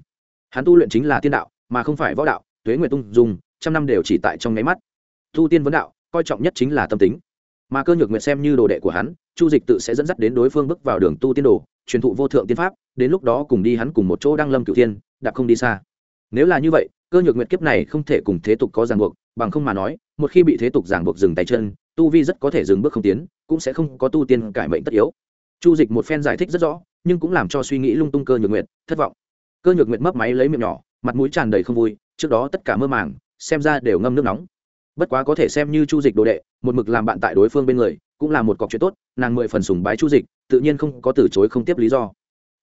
A: Hắn tu luyện chính là tiên đạo, mà không phải võ đạo, tuế nguyện tung dùng trăm năm đều chỉ tại trong nháy mắt. Tu tiên vấn đạo, coi trọng nhất chính là tâm tính. Mà cơ nhược nguyện xem như đồ đệ của hắn, chu dịch tự sẽ dẫn dắt đến đối phương bước vào đường tu tiên đồ, truyền thụ vô thượng tiên pháp, đến lúc đó cùng đi hắn cùng một chỗ đăng lâm cựu thiên, đạp không đi xa. Nếu là như vậy, cơ nhược nguyện kiếp này không thể cùng thế tục có ràng buộc, bằng không mà nói, một khi bị thế tục ràng buộc dừng tay chân, tu vi rất có thể dừng bước không tiến, cũng sẽ không có tu tiên cải mệnh tất yếu. Chu dịch một phen giải thích rất rõ nhưng cũng làm cho suy nghĩ lung tung cơ nhược nguyện thất vọng. Cơ nhược nguyện mấp máy lấy miệng nhỏ, mặt mũi tràn đầy không vui, trước đó tất cả mơ màng, xem ra đều ngâm nước nóng. Bất quá có thể xem như chu dịch đồ đệ, một mực làm bạn tại đối phương bên người, cũng là một cọc chuyện tốt, nàng mười phần sùng bái chu dịch, tự nhiên không có từ chối không tiếp lý do.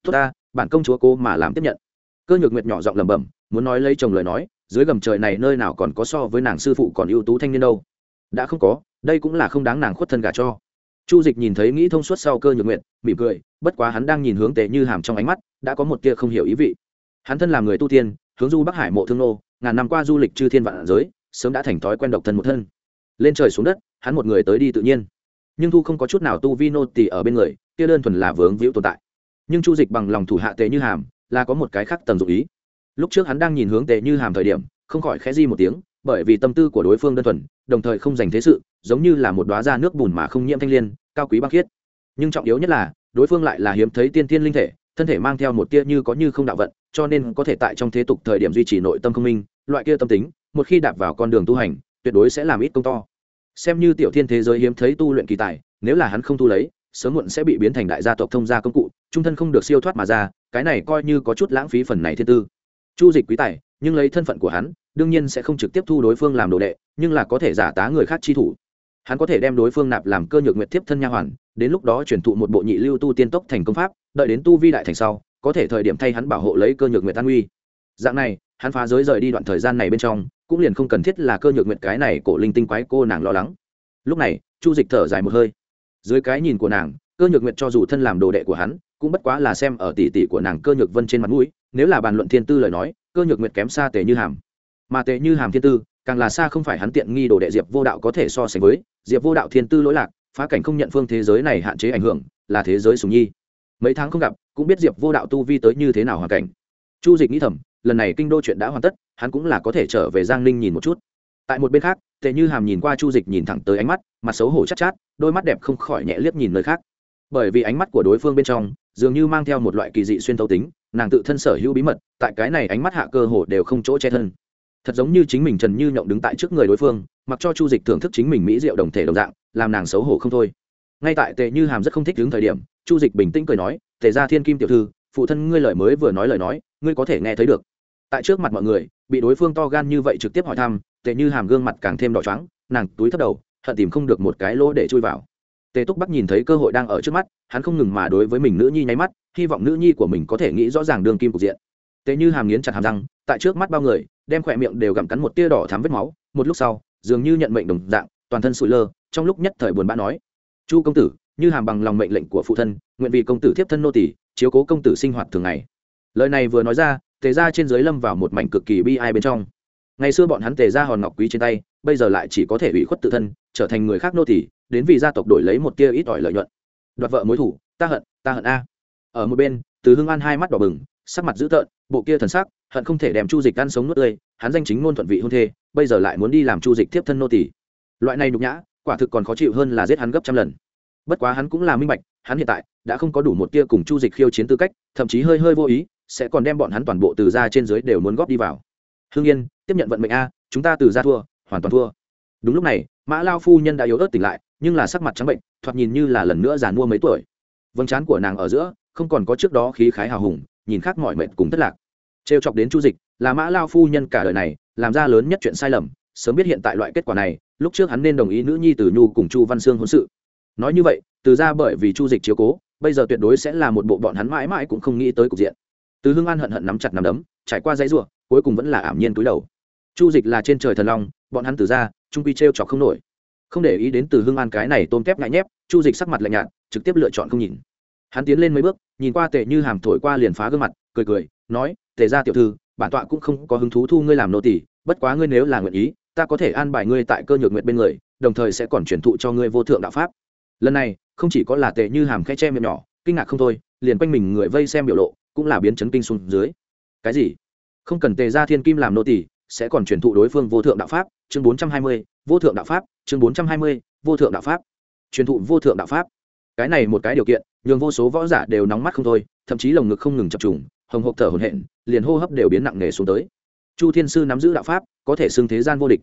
A: Tốt ta, bản công chúa cô mà làm tiếp nhận. Cơ nhược nguyệt nhỏ giọng lẩm bẩm, muốn nói lấy chồng lời nói, dưới gầm trời này nơi nào còn có so với nàng sư phụ còn ưu tú thanh niên đâu. Đã không có, đây cũng là không đáng nàng khuất thân gả cho. Chu dịch nhìn thấy nghĩ thông suốt sau cơ nhược nguyện mỉm cười bất quá hắn đang nhìn hướng tề như hàm trong ánh mắt, đã có một tia không hiểu ý vị. Hắn thân làm người tu tiên, hướng du bắc hải mộ thương nô, ngàn năm qua du lịch chư thiên vạn giới, sớm đã thành thói quen độc thân một thân. Lên trời xuống đất, hắn một người tới đi tự nhiên. Nhưng thu không có chút nào tu vi nô tỳ ở bên người, kia đơn thuần là vướng víu tồn tại. Nhưng chu dịch bằng lòng thủ hạ tề như hàm, là có một cái khác tầm dụng ý. Lúc trước hắn đang nhìn hướng tề như hàm thời điểm, không khỏi khẽ di một tiếng, bởi vì tâm tư của đối phương đơn thuần, đồng thời không dành thế sự, giống như là một đoá da nước bùn mà không nhiễm thanh liên, cao quý băng khiết nhưng trọng yếu nhất là, đối phương lại là hiếm thấy tiên tiên linh thể, thân thể mang theo một tia như có như không đạo vận, cho nên có thể tại trong thế tục thời điểm duy trì nội tâm không minh, loại kia tâm tính, một khi đạp vào con đường tu hành, tuyệt đối sẽ làm ít công to. Xem như tiểu thiên thế giới hiếm thấy tu luyện kỳ tài, nếu là hắn không tu lấy, sớm muộn sẽ bị biến thành đại gia tộc thông gia công cụ, trung thân không được siêu thoát mà ra, cái này coi như có chút lãng phí phần này thiên tư. Chu dịch quý tài, nhưng lấy thân phận của hắn, đương nhiên sẽ không trực tiếp thu đối phương làm đồ đệ, nhưng là có thể giả tá người khác chi thủ. Hắn có thể đem đối phương nạp làm cơ nhược nguyện tiếp thân nha hoàn đến lúc đó chuyển thụ một bộ nhị lưu tu tiên tốc thành công pháp, đợi đến tu vi đại thành sau, có thể thời điểm thay hắn bảo hộ lấy cơ nhược nguyệt an uy. Dạng này, hắn phá giới rời đi đoạn thời gian này bên trong, cũng liền không cần thiết là cơ nhược nguyện cái này cổ linh tinh quái cô nàng lo lắng. Lúc này, chu dịch thở dài một hơi. Dưới cái nhìn của nàng, cơ nhược nguyện cho dù thân làm đồ đệ của hắn, cũng bất quá là xem ở tỷ tỷ của nàng cơ nhược vân trên mặt mũi, nếu là bàn luận thiên tư lời nói, cơ nhược nguyện kém xa tề như hàm. Mà tề như hàm thiên tư, càng là xa không phải hắn tiện nghi đồ đệ diệp vô đạo có thể so sánh với, diệp vô đạo thiên tư lỗi lạc phá cảnh không nhận phương thế giới này hạn chế ảnh hưởng là thế giới sùng nhi. Mấy tháng không gặp cũng biết diệp vô đạo tu vi tới như thế nào hoàn cảnh. Chu dịch nghĩ thầm lần này kinh đô chuyện đã hoàn tất hắn cũng là có thể trở về giang ninh nhìn một chút. Tại một bên khác tề như hàm nhìn qua chu dịch nhìn thẳng tới ánh mắt mặt xấu hổ chắc chát, chát đôi mắt đẹp không khỏi nhẹ liếc nhìn nơi khác. Bởi vì ánh mắt của đối phương bên trong dường như mang theo một loại kỳ dị xuyên thấu tính nàng tự thân sở hữu bí mật tại cái này ánh mắt hạ cơ hồ đều không chỗ che thân thật giống như chính mình trần như nhộng đứng tại trước người đối phương, mặc cho chu dịch thưởng thức chính mình mỹ diệu đồng thể đồng dạng, làm nàng xấu hổ không thôi. Ngay tại tề như hàm rất không thích đứng thời điểm, chu dịch bình tĩnh cười nói, tề ra thiên kim tiểu thư, phụ thân ngươi lời mới vừa nói lời nói, ngươi có thể nghe thấy được. Tại trước mặt mọi người, bị đối phương to gan như vậy trực tiếp hỏi thăm, tề như hàm gương mặt càng thêm đỏ trắng nàng túi thất đầu, hận tìm không được một cái lỗ để chui vào. Tề túc bắc nhìn thấy cơ hội đang ở trước mắt, hắn không ngừng mà đối với mình nữ nhi nháy mắt, hy vọng nữ nhi của mình có thể nghĩ rõ ràng đường kim cục diện tề như hàm nghiến chặt hàm răng, tại trước mắt bao người, đem khỏe miệng đều gặm cắn một tia đỏ thắm vết máu, một lúc sau, dường như nhận mệnh đồng dạng, toàn thân sụi lơ, trong lúc nhất thời buồn bã nói, chu công tử, như hàm bằng lòng mệnh lệnh của phụ thân, nguyện vì công tử thiếp thân nô tỷ chiếu cố công tử sinh hoạt thường ngày. Lời này vừa nói ra, tề ra trên dưới lâm vào một mảnh cực kỳ bi ai bên trong. Ngày xưa bọn hắn tề ra hòn ngọc quý trên tay, bây giờ lại chỉ có thể ủy khuất tự thân, trở thành người khác nô tỷ đến vì gia tộc đổi lấy một tia ít ỏi lợi nhuận. Đoạt vợ mối thủ, ta hận ta hận a. Ở một bên, từ hưng an hai mắt đỏ bừng sắc mặt dữ tợn, bộ kia thần sắc, hận không thể đem chu dịch ăn sống nuốt tươi, hắn danh chính ngôn thuận vị hôn thê, bây giờ lại muốn đi làm chu dịch tiếp thân nô tỷ loại này nhục nhã, quả thực còn khó chịu hơn là giết hắn gấp trăm lần. Bất quá hắn cũng là minh bạch, hắn hiện tại đã không có đủ một tia cùng chu dịch khiêu chiến tư cách, thậm chí hơi hơi vô ý, sẽ còn đem bọn hắn toàn bộ từ ra trên dưới đều muốn góp đi vào. Hương yên, tiếp nhận vận mệnh a, chúng ta từ ra thua, hoàn toàn thua. Đúng lúc này, mã lao phu nhân đã yếu ớt tỉnh lại, nhưng là sắc mặt trắng bệnh, thoạt nhìn như là lần nữa giàn mua mấy tuổi. Vâng trán của nàng ở giữa, không còn có trước đó khí khái hào hùng nhìn khác mọi mệnh cùng thất lạc. Trêu chọc đến chu dịch, là mã lao phu nhân cả đời này, làm ra lớn nhất chuyện sai lầm, sớm biết hiện tại loại kết quả này, lúc trước hắn nên đồng ý nữ nhi từ nhu cùng chu văn sương hôn sự. Nói như vậy, từ ra bởi vì chu dịch chiếu cố, bây giờ tuyệt đối sẽ là một bộ bọn hắn mãi mãi cũng không nghĩ tới cục diện. Từ hưng an hận hận nắm chặt nắm đấm, trải qua dãy ruộng cuối cùng vẫn là ảm nhiên túi đầu. Chu dịch là trên trời thần long, bọn hắn từ ra, trung quy t r e o chọc không nổi. Không để ý đến từ hưng an cái này tôm tép ngại nhép, chu dịch sắc mặt lạnh nhạt, trực tiếp lựa chọn không nhìn hắn tiến lên mấy bước, nhìn qua tệ như hàm thổi qua liền phá gương mặt, cười cười, nói, tề ra tiểu thư, bản tọa cũng không có hứng thú thu ngươi làm nô tỷ bất quá ngươi nếu là nguyện ý, ta có thể an bài ngươi tại cơ nhược nguyện bên người, đồng thời sẽ còn truyền thụ cho ngươi vô thượng đạo pháp. Lần này, không chỉ có là tệ như hàm khe che miệng nhỏ, kinh ngạc không thôi, liền quanh mình người vây xem biểu lộ, cũng là biến chấn kinh xuống dưới. Cái gì? Không cần tề ra thiên kim làm nô tỷ sẽ còn truyền thụ đối phương vô thượng đạo pháp? Chương bốn trăm hai mươi, vô thượng đạo pháp, chương bốn trăm hai mươi, vô thượng đạo pháp. Truyền thụ vô thượng đạo pháp. Cái này một cái điều kiện nhường vô số võ giả đều nóng mắt không thôi, thậm chí lồng ngực không ngừng chập trùng, hồng hộp thở hổn hển, liền hô hấp đều biến nặng nề xuống tới. Chu thiên sư nắm giữ đạo pháp, có thể xưng thế gian vô địch.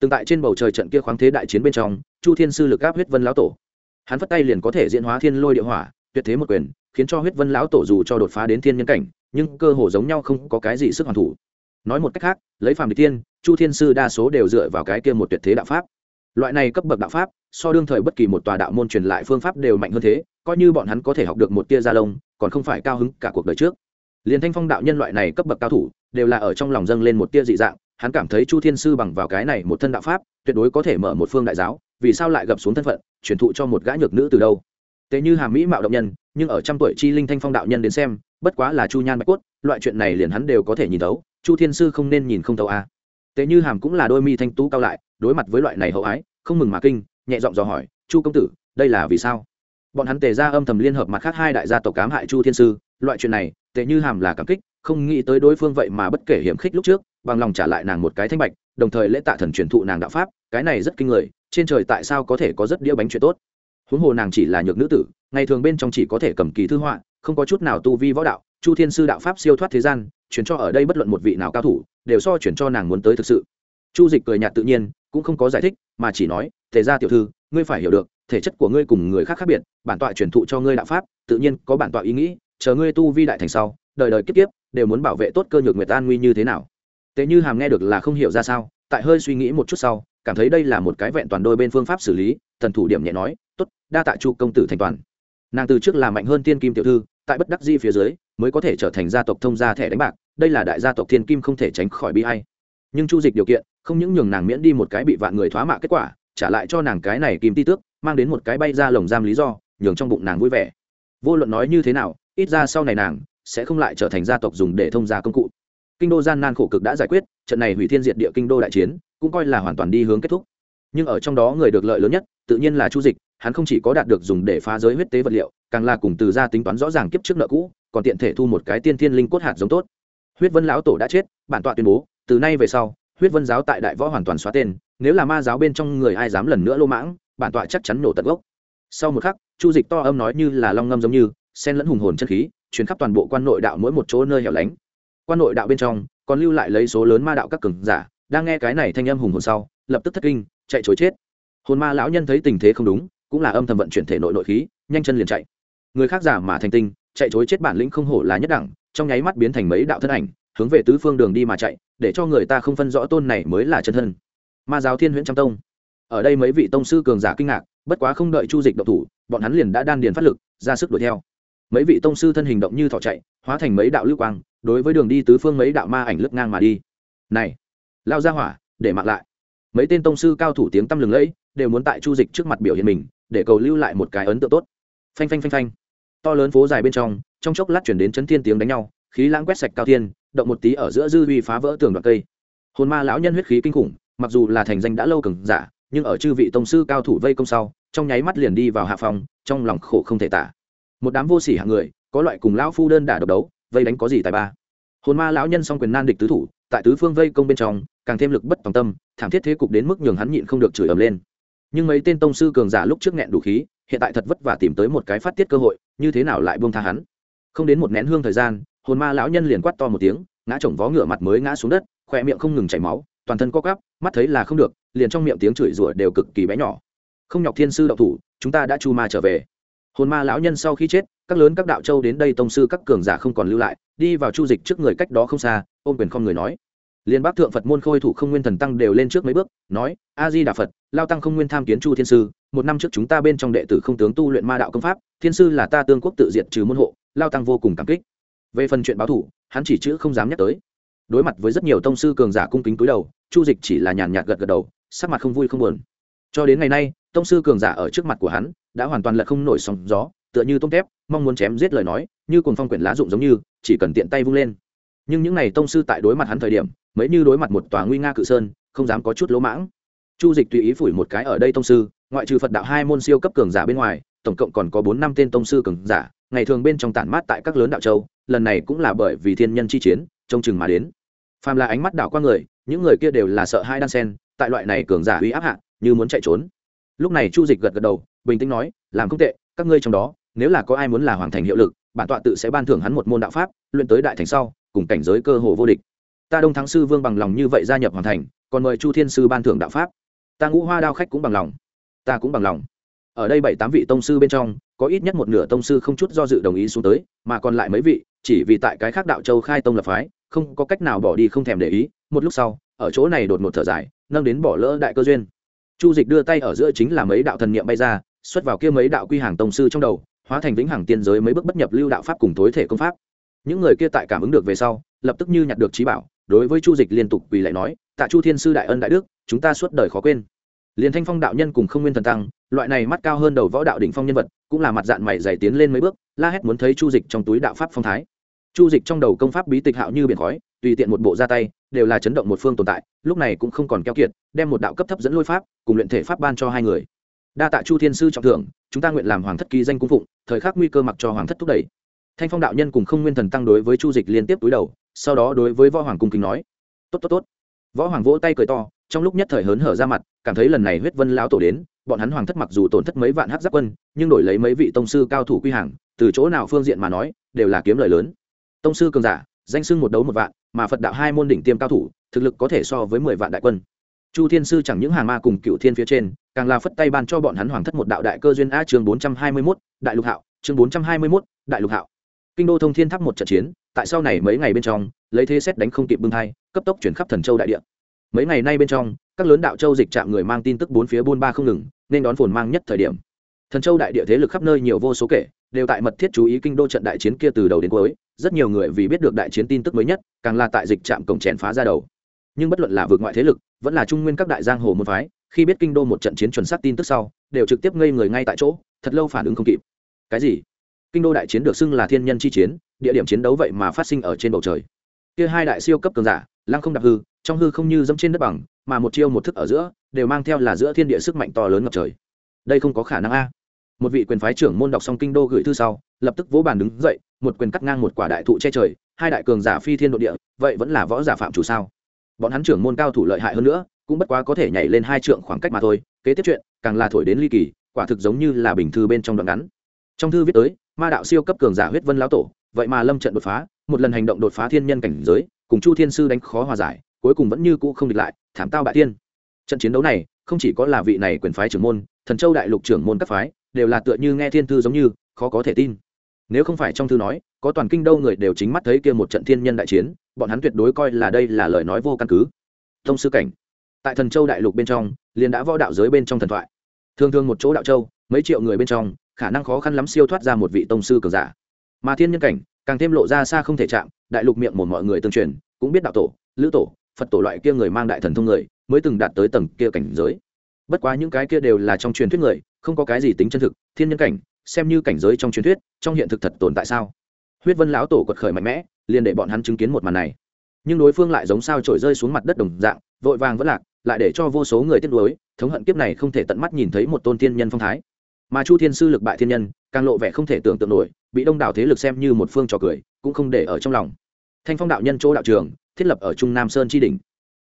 A: Từng tại trên bầu trời trận kia khoáng thế đại chiến bên trong, chu thiên sư lực áp huyết vân lão tổ. Hắn phất tay liền có thể diễn hóa thiên lôi địa hỏa, tuyệt thế một quyền, khiến cho huyết vân lão tổ dù cho đột phá đến thiên nhân cảnh, nhưng cơ hồ giống nhau không có cái gì sức hoàn thủ. Nói một cách khác, lấy phàm địch tiên, chu thiên sư đa số đều dựa vào cái kia một tuyệt thế đạo pháp loại này cấp bậc đạo pháp, so đương thời bất kỳ một tòa đạo môn truyền lại phương pháp đều mạnh hơn thế, coi như bọn hắn có thể học được một tia gia lông, còn không phải cao hứng cả cuộc đời trước liền thanh phong đạo nhân loại này cấp bậc cao thủ, đều là ở trong lòng dâng lên một tia dị dạng, hắn cảm thấy chu thiên sư bằng vào cái này một thân đạo pháp, tuyệt đối có thể mở một phương đại giáo, vì sao lại gập xuống thân phận, truyền thụ cho một gã nhược nữ từ đâu tế như hàm mỹ mạo động nhân, nhưng ở trăm tuổi chi linh thanh phong đạo nhân đến xem, bất quá là chu nhan bạch cốt, loại chuyện này liền hắn đều có thể nhìn thấu, chu thiên sư không nên nhìn không thấu a à. tế như hàm cũng là đôi mi thanh tú cao lại đối mặt với loại này hậu ái, không mừng mà kinh, nhẹ giọng dò hỏi, chu công tử, đây là vì sao? Bọn hắn tề ra âm thầm liên hợp mặt khác hai đại gia tộc cám hại chu thiên sư, loại chuyện này, tề như hàm là cảm kích, không nghĩ tới đối phương vậy mà bất kể hiểm khích lúc trước, bằng lòng trả lại nàng một cái thanh bạch, đồng thời lễ tạ thần truyền thụ nàng đạo pháp, cái này rất kinh người, trên trời tại sao có thể có rất đĩa bánh chuyện tốt? Huống hồ nàng chỉ là nhược nữ tử, ngày thường bên trong chỉ có thể cầm kỳ thư họa, không có chút nào tu vi võ đạo, chu thiên sư đạo pháp siêu thoát thế gian, chuyển cho ở đây bất luận một vị nào cao thủ, đều so chuyển cho nàng muốn tới thực sự. Chu dịch cười nhạt tự nhiên cũng không có giải thích, mà chỉ nói thể ra tiểu thư, ngươi phải hiểu được, thể chất của ngươi cùng người khác khác biệt, bản tọa truyền thụ cho ngươi đạo pháp, tự nhiên có bản tọa ý nghĩ, chờ ngươi tu vi đại thành sau, đời đời kiếp kiếp, đều muốn bảo vệ tốt cơ nhược nguyệt an nguy như thế nào. Tế như hàm nghe được là không hiểu ra sao, tại hơi suy nghĩ một chút sau, cảm thấy đây là một cái vẹn toàn đôi bên phương pháp xử lý, thần thủ điểm nhẹ nói, tốt, đa tạ chu công tử thành toàn. Nàng từ trước là mạnh hơn tiên kim tiểu thư, tại bất đắc di phía dưới, mới có thể trở thành gia tộc thông gia thẻ đánh bạc, đây là đại gia tộc thiên kim không thể tránh khỏi bi hay nhưng chu dịch điều kiện, không những nhường nàng miễn đi một cái bị vạn người thoá mạ kết quả, trả lại cho nàng cái này kim ti tước, mang đến một cái bay ra lồng giam lý do, nhường trong bụng nàng vui vẻ. Vô luận nói như thế nào, ít ra sau này nàng sẽ không lại trở thành gia tộc dùng để thông gia công cụ. Kinh đô gian nan khổ cực đã giải quyết, trận này hủy thiên diệt địa kinh đô đại chiến, cũng coi là hoàn toàn đi hướng kết thúc. Nhưng ở trong đó người được lợi lớn nhất, tự nhiên là chu dịch, hắn không chỉ có đạt được dùng để phá giới huyết tế vật liệu, càng là cùng từ ra tính toán rõ ràng kiếp trước nợ cũ, còn tiện thể thu một cái tiên thiên linh cốt hạt giống tốt. Huyết vân lão tổ đã chết, bản tọa tuyên bố từ nay về sau, huyết vân giáo tại đại võ hoàn toàn xóa tên, nếu là ma giáo bên trong người ai dám lần nữa lô mãng, bản tọa chắc chắn nổ tận gốc. Sau một khắc, chu dịch to âm nói như là long ngâm giống như sen lẫn hùng hồn chân khí chuyến khắp toàn bộ quan nội đạo mỗi một chỗ nơi hẻo lánh. Quan nội đạo bên trong, còn lưu lại lấy số lớn ma đạo các cường giả, đang nghe cái này thanh âm hùng hồn sau, lập tức thất kinh, chạy chối chết. Hồn ma lão nhân thấy tình thế không đúng, cũng là âm thầm vận chuyển thể nội nội khí, nhanh chân liền chạy. Người khác giả mà thành tinh, chạy chối chết bản lĩnh không hổ là nhất đẳng, trong nháy mắt biến thành mấy đạo thân ảnh hướng về tứ phương đường đi mà chạy, để cho người ta không phân rõ tôn này mới là chân thân. Ma giáo thiên huyễn trăm tông. Ở đây mấy vị tông sư cường giả kinh ngạc, bất quá không đợi chu dịch động thủ, bọn hắn liền đã đan điền phát lực, ra sức đuổi theo. Mấy vị tông sư thân hình động như thỏ chạy, hóa thành mấy đạo lưu quang, đối với đường đi tứ phương mấy đạo ma ảnh lướt ngang mà đi. Này, lao ra hỏa, để mặc lại. Mấy tên tông sư cao thủ tiếng tăm lừng lẫy, đều muốn tại chu dịch trước mặt biểu hiện mình, để cầu lưu lại một cái ấn tượng tốt. Phanh phanh phanh phanh. To lớn phố dài bên trong trong chốc lát chuyển đến chấn thiên tiếng đánh nhau khí lãng quét sạch cao thiên, động một tí ở giữa dư uy phá vỡ tường đoạn cây. Hồn ma lão nhân huyết khí kinh khủng, mặc dù là thành danh đã lâu cường giả, nhưng ở chư vị tông sư cao thủ vây công sau, trong nháy mắt liền đi vào hạ phòng, trong lòng khổ không thể tả. Một đám vô sỉ hạng người, có loại cùng lão phu đơn đả độc đấu, vây đánh có gì tài ba. Hồn ma lão nhân song quyền nan địch tứ thủ, tại tứ phương vây công bên trong, càng thêm lực bất tòng tâm, thảm thiết thế cục đến mức nhường hắn nhịn không được chửi ầm lên. Nhưng mấy tên tông sư cường giả lúc trước nghẹn đủ khí, hiện tại thật vất vả tìm tới một cái phát tiết cơ hội, như thế nào lại buông tha hắn? Không đến một nén hương thời gian hồn ma lão nhân liền quát to một tiếng, ngã chồng vó ngựa mặt mới ngã xuống đất, khoe miệng không ngừng chảy máu, toàn thân co cắp mắt thấy là không được, liền trong miệng tiếng chửi rủa đều cực kỳ bé nhỏ. Không nhọc thiên sư đậu thủ, chúng ta đã chu ma trở về. Hồn ma lão nhân sau khi chết, các lớn các đạo châu đến đây tông sư các cường giả không còn lưu lại, đi vào chu dịch trước người cách đó không xa, ôm quyền không người nói. Liên bác thượng phật môn khôi thủ không nguyên thần tăng đều lên trước mấy bước, nói a di đà phật, lao tăng không nguyên tham kiến chu thiên sư, một năm trước chúng ta bên trong đệ tử không tướng tu luyện ma đạo công pháp, thiên sư là ta tương quốc tự diện trừ môn hộ, lao tăng vô cùng cảm kích về phần chuyện báo thủ, hắn chỉ chữ không dám nhắc tới. Đối mặt với rất nhiều tông sư cường giả cung kính túi đầu, chu dịch chỉ là nhàn nhạt gật gật đầu, sắc mặt không vui không buồn. Cho đến ngày nay, tông sư cường giả ở trước mặt của hắn đã hoàn toàn lật không nổi sóng gió, tựa như tôm tép, mong muốn chém giết lời nói, như cùng phong quyển lá rụng giống như, chỉ cần tiện tay vung lên. Nhưng những n à y tông sư tại đối mặt hắn thời điểm, mấy như đối mặt một tòa nguy nga cự sơn, không dám có chút lỗ mãng. Chu dịch tùy ý phủi một cái ở đây tông sư, ngoại trừ phật đạo hai môn siêu cấp cường giả bên ngoài, tổng cộng còn có bốn năm tên tông sư cường giả ngày thường bên trong tản mát tại các lớn đạo châu, lần này cũng là bởi vì thiên nhân chi chiến, trông chừng mà đến. Phàm là ánh mắt đảo qua người, những người kia đều là sợ hai đan sen, tại loại này cường giả uy áp hạ, như muốn chạy trốn. Lúc này chu dịch gật gật đầu, bình tĩnh nói, làm không tệ, các ngươi trong đó, nếu là có ai muốn là hoàn thành hiệu lực, bản tọa tự sẽ ban thưởng hắn một môn đạo pháp, luyện tới đại thành sau, cùng cảnh giới cơ hồ vô địch. Ta đông thắng sư vương bằng lòng như vậy gia nhập hoàn thành, còn mời chu thiên sư ban thưởng đạo pháp. Ta ngũ hoa đao khách cũng bằng lòng. Ta cũng bằng lòng. Ở đây bảy tám vị tông sư bên trong có ít nhất một nửa tông sư không chút do dự đồng ý xuống tới, mà còn lại mấy vị, chỉ vì tại cái khác đạo châu khai tông lập phái, không có cách nào bỏ đi không thèm để ý, một lúc sau, ở chỗ này đột ngột thở dài, nâng đến bỏ lỡ đại cơ duyên. Chu dịch đưa tay ở giữa chính là mấy đạo thần niệm bay ra, xuất vào kia mấy đạo quy hàng tông sư trong đầu, hóa thành vĩnh hằng tiên giới mấy bước bất nhập lưu đạo pháp cùng tối thể công pháp. Những người kia tại cảm ứng được về sau, lập tức như nhặt được trí bảo, đối với chu dịch liên tục quỳ lại nói, tạ chu thiên sư đại ân đại đức, chúng ta suốt đời khó quên. Liền thanh phong đạo nhân cùng không nguyên thần tăng, loại này mắt cao hơn đầu võ đạo đỉnh phong nhân vật cũng là mặt dạng mày dày tiến lên mấy bước, la hét muốn thấy chu dịch trong túi đạo pháp phong thái. Chu dịch trong đầu công pháp bí tịch hạo như biển khói, tùy tiện một bộ ra tay, đều là chấn động một phương tồn tại, lúc này cũng không còn keo kiệt, đem một đạo cấp thấp dẫn lôi pháp cùng luyện thể pháp ban cho hai người. Đa tạ chu thiên sư trọng thưởng, chúng ta nguyện làm hoàng thất ký danh cung phụng, thời khắc nguy cơ mặc cho hoàng thất thúc đẩy. Thanh phong đạo nhân cùng không nguyên thần tăng đối với chu dịch liên tiếp túi đầu, sau đó đối với võ hoàng cung kính nói, tốt tốt tốt. Võ hoàng vỗ tay cười to, trong lúc nhất thời hớn hở ra mặt, cảm thấy lần này huyết vân lão tổ đến bọn hắn hoàng thất mặc dù tổn thất mấy vạn hát giáp quân, nhưng đổi lấy mấy vị tông sư cao thủ quy hàng, từ chỗ nào phương diện mà nói, đều là kiếm lời lớn. Tông sư cường giả, danh sưng một đấu một vạn, mà phật đạo hai môn đỉnh tiêm cao thủ, thực lực có thể so với mười vạn đại quân. Chu thiên sư chẳng những hàng ma cùng cựu thiên phía trên, càng là phất tay ban cho bọn hắn hoàng thất một đạo đại cơ duyên a chương bốn trăm hai mươi mốt, đại lục hạo, chương bốn trăm hai mươi mốt, đại lục hạo. Kinh đô thông thiên tháp một trận chiến, tại sau này mấy ngày bên trong, lấy thế xét đánh không kịp bưng thai, cấp tốc chuyển khắp thần châu đại địa. Mấy ngày nay bên trong, các lớn đạo châu dịch trạm người mang tin tức bốn phía buôn ba không ngừng nên đón phồn mang nhất thời điểm. Thần châu đại địa thế lực khắp nơi nhiều vô số kể, đều tại mật thiết chú ý kinh đô trận đại chiến kia từ đầu đến cuối. Rất nhiều người vì biết được đại chiến tin tức mới nhất, càng là tại dịch trạm cổng chèn phá ra đầu. Nhưng bất luận là vượt ngoại thế lực, vẫn là trung nguyên các đại giang hồ môn phái, khi biết kinh đô một trận chiến chuẩn xác tin tức sau, đều trực tiếp ngây người ngay tại chỗ, thật lâu phản ứng không kịp. Cái gì? Kinh đô đại chiến được xưng là thiên nhân chi chiến, địa điểm chiến đấu vậy mà phát sinh ở trên bầu trời. Kia hai đại siêu cấp cường giả, lăng không đạp hư trong hư không như dẫm trên đất bằng, mà một chiêu một thức ở giữa, đều mang theo là giữa thiên địa sức mạnh to lớn ngập trời. Đây không có khả năng a. Một vị quyền phái trưởng môn đọc xong kinh đô gửi thư sau, lập tức vỗ bàn đứng dậy, một quyền cắt ngang một quả đại thụ che trời, hai đại cường giả phi thiên nội địa, vậy vẫn là võ giả phạm chủ sao? Bọn hắn trưởng môn cao thủ lợi hại hơn nữa, cũng bất quá có thể nhảy lên hai trượng khoảng cách mà thôi, kế tiếp chuyện, càng là thổi đến ly kỳ, quả thực giống như là bình thư bên trong đoạn ngắn. Trong thư viết tới, ma đạo siêu cấp cường giả huyết vân lão tổ, vậy mà lâm trận đột phá, một lần hành động đột phá thiên nhân cảnh giới, cùng chu thiên sư đánh khó hòa giải cuối cùng vẫn như cũ không địch lại, thảm tao bại thiên. Trận chiến đấu này, không chỉ có là vị này quyền phái trưởng môn, thần châu đại lục trưởng môn các phái, đều là tựa như nghe thiên thư giống như, khó có thể tin. Nếu không phải trong thư nói, có toàn kinh đâu người đều chính mắt thấy kia một trận thiên nhân đại chiến, bọn hắn tuyệt đối coi là đây là lời nói vô căn cứ. Thông sư cảnh. Tại thần châu đại lục bên trong, liền đã võ đạo giới bên trong thần thoại. Thường thường một chỗ đạo châu, mấy triệu người bên trong, khả năng khó khăn lắm siêu thoát ra một vị tông sư cường giả. Mà thiên nhân cảnh, càng thêm lộ ra xa không thể chạm, đại lục miệng một mọi người tương truyền, cũng biết đạo tổ, lữ tổ phật tổ loại kia người mang đại thần thông người, mới từng đạt tới tầng kia cảnh giới. Bất quá những cái kia đều là trong truyền thuyết người, không có cái gì tính chân thực, thiên nhân cảnh, xem như cảnh giới trong truyền thuyết, trong hiện thực thật tồn tại sao? Huyết vân lão tổ quật khởi mạnh mẽ, liền để bọn hắn chứng kiến một màn này. Nhưng đối phương lại giống sao trổi rơi xuống mặt đất đồng dạng, vội vàng vẫn lạc, lại để cho vô số người tiếc nuối, thống hận kiếp này không thể tận mắt nhìn thấy một tôn thiên nhân phong thái. Mà chu thiên sư lực bại thiên nhân, càng lộ vẻ không thể tưởng tượng nổi, bị đông đảo thế lực xem như một phương trò cười, cũng không để ở trong lòng. Thanh phong đạo nhân chỗ đạo trường thiết lập ở trung nam sơn tri Đỉnh,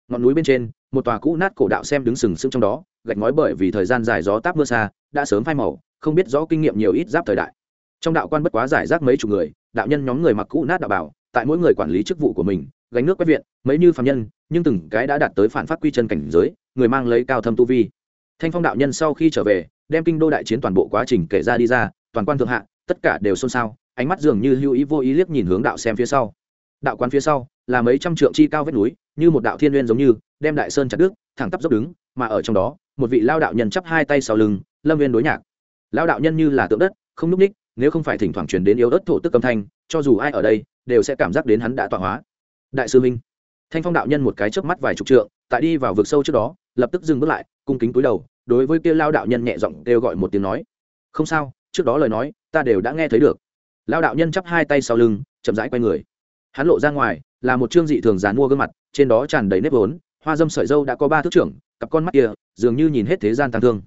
A: ngọn núi bên trên một tòa cũ nát cổ đạo xem đứng sừng sững trong đó gạch ngói bởi vì thời gian dài gió táp mưa xa đã sớm phai màu không biết rõ kinh nghiệm nhiều ít giáp thời đại. Trong đạo quan bất quá giải rác mấy chục người đạo nhân nhóm người mặc cũ nát đạo bảo tại mỗi người quản lý chức vụ của mình gánh nước quét viện mấy như phạm nhân nhưng từng cái đã đạt tới phản phát quy chân cảnh giới người mang lấy cao thâm tu vi. Thanh phong đạo nhân sau khi trở về đem kinh đô đại chiến toàn bộ quá trình kể ra đi ra toàn quan thượng hạ tất cả đều xôn xao ánh mắt dường như lưu ý vô ý liếc nhìn hướng đạo xem phía sau. Đạo quan phía sau là mấy trăm trượng chi cao vách núi, như một đạo thiên n giống như, đem đại sơn chặt đứt, thẳng tắp dốc đứng, mà ở trong đó, một vị lao đạo nhân chắp hai tay sau lưng, lâm viên đối nhạc. Lao đạo nhân như là tượng đất, không núp ních, nếu không phải thỉnh thoảng truyền đến yếu ớt thổ tức âm thanh, cho dù ai ở đây, đều sẽ cảm giác đến hắn đã tọa hóa. Đại sư minh. Thanh phong đạo nhân một cái chớp mắt vài chục trượng, tại đi vào vực sâu trước đó, lập tức dừng bước lại, cung kính cúi đầu, đối với kia lao đạo nhân nhẹ giọng kêu gọi một tiếng nói. Không sao, trước đó lời nói, ta đều đã nghe thấy được. Lao đạo nhân chắp hai tay sau lưng, chậm rãi quay người hắn lộ ra ngoài, là một trương dị thường dán mua gương mặt, trên đó tràn đầy nếp vốn, hoa dâm sợi dâu đã có ba thước trưởng, cặp con mắt kia dường như nhìn hết thế gian tăng thương.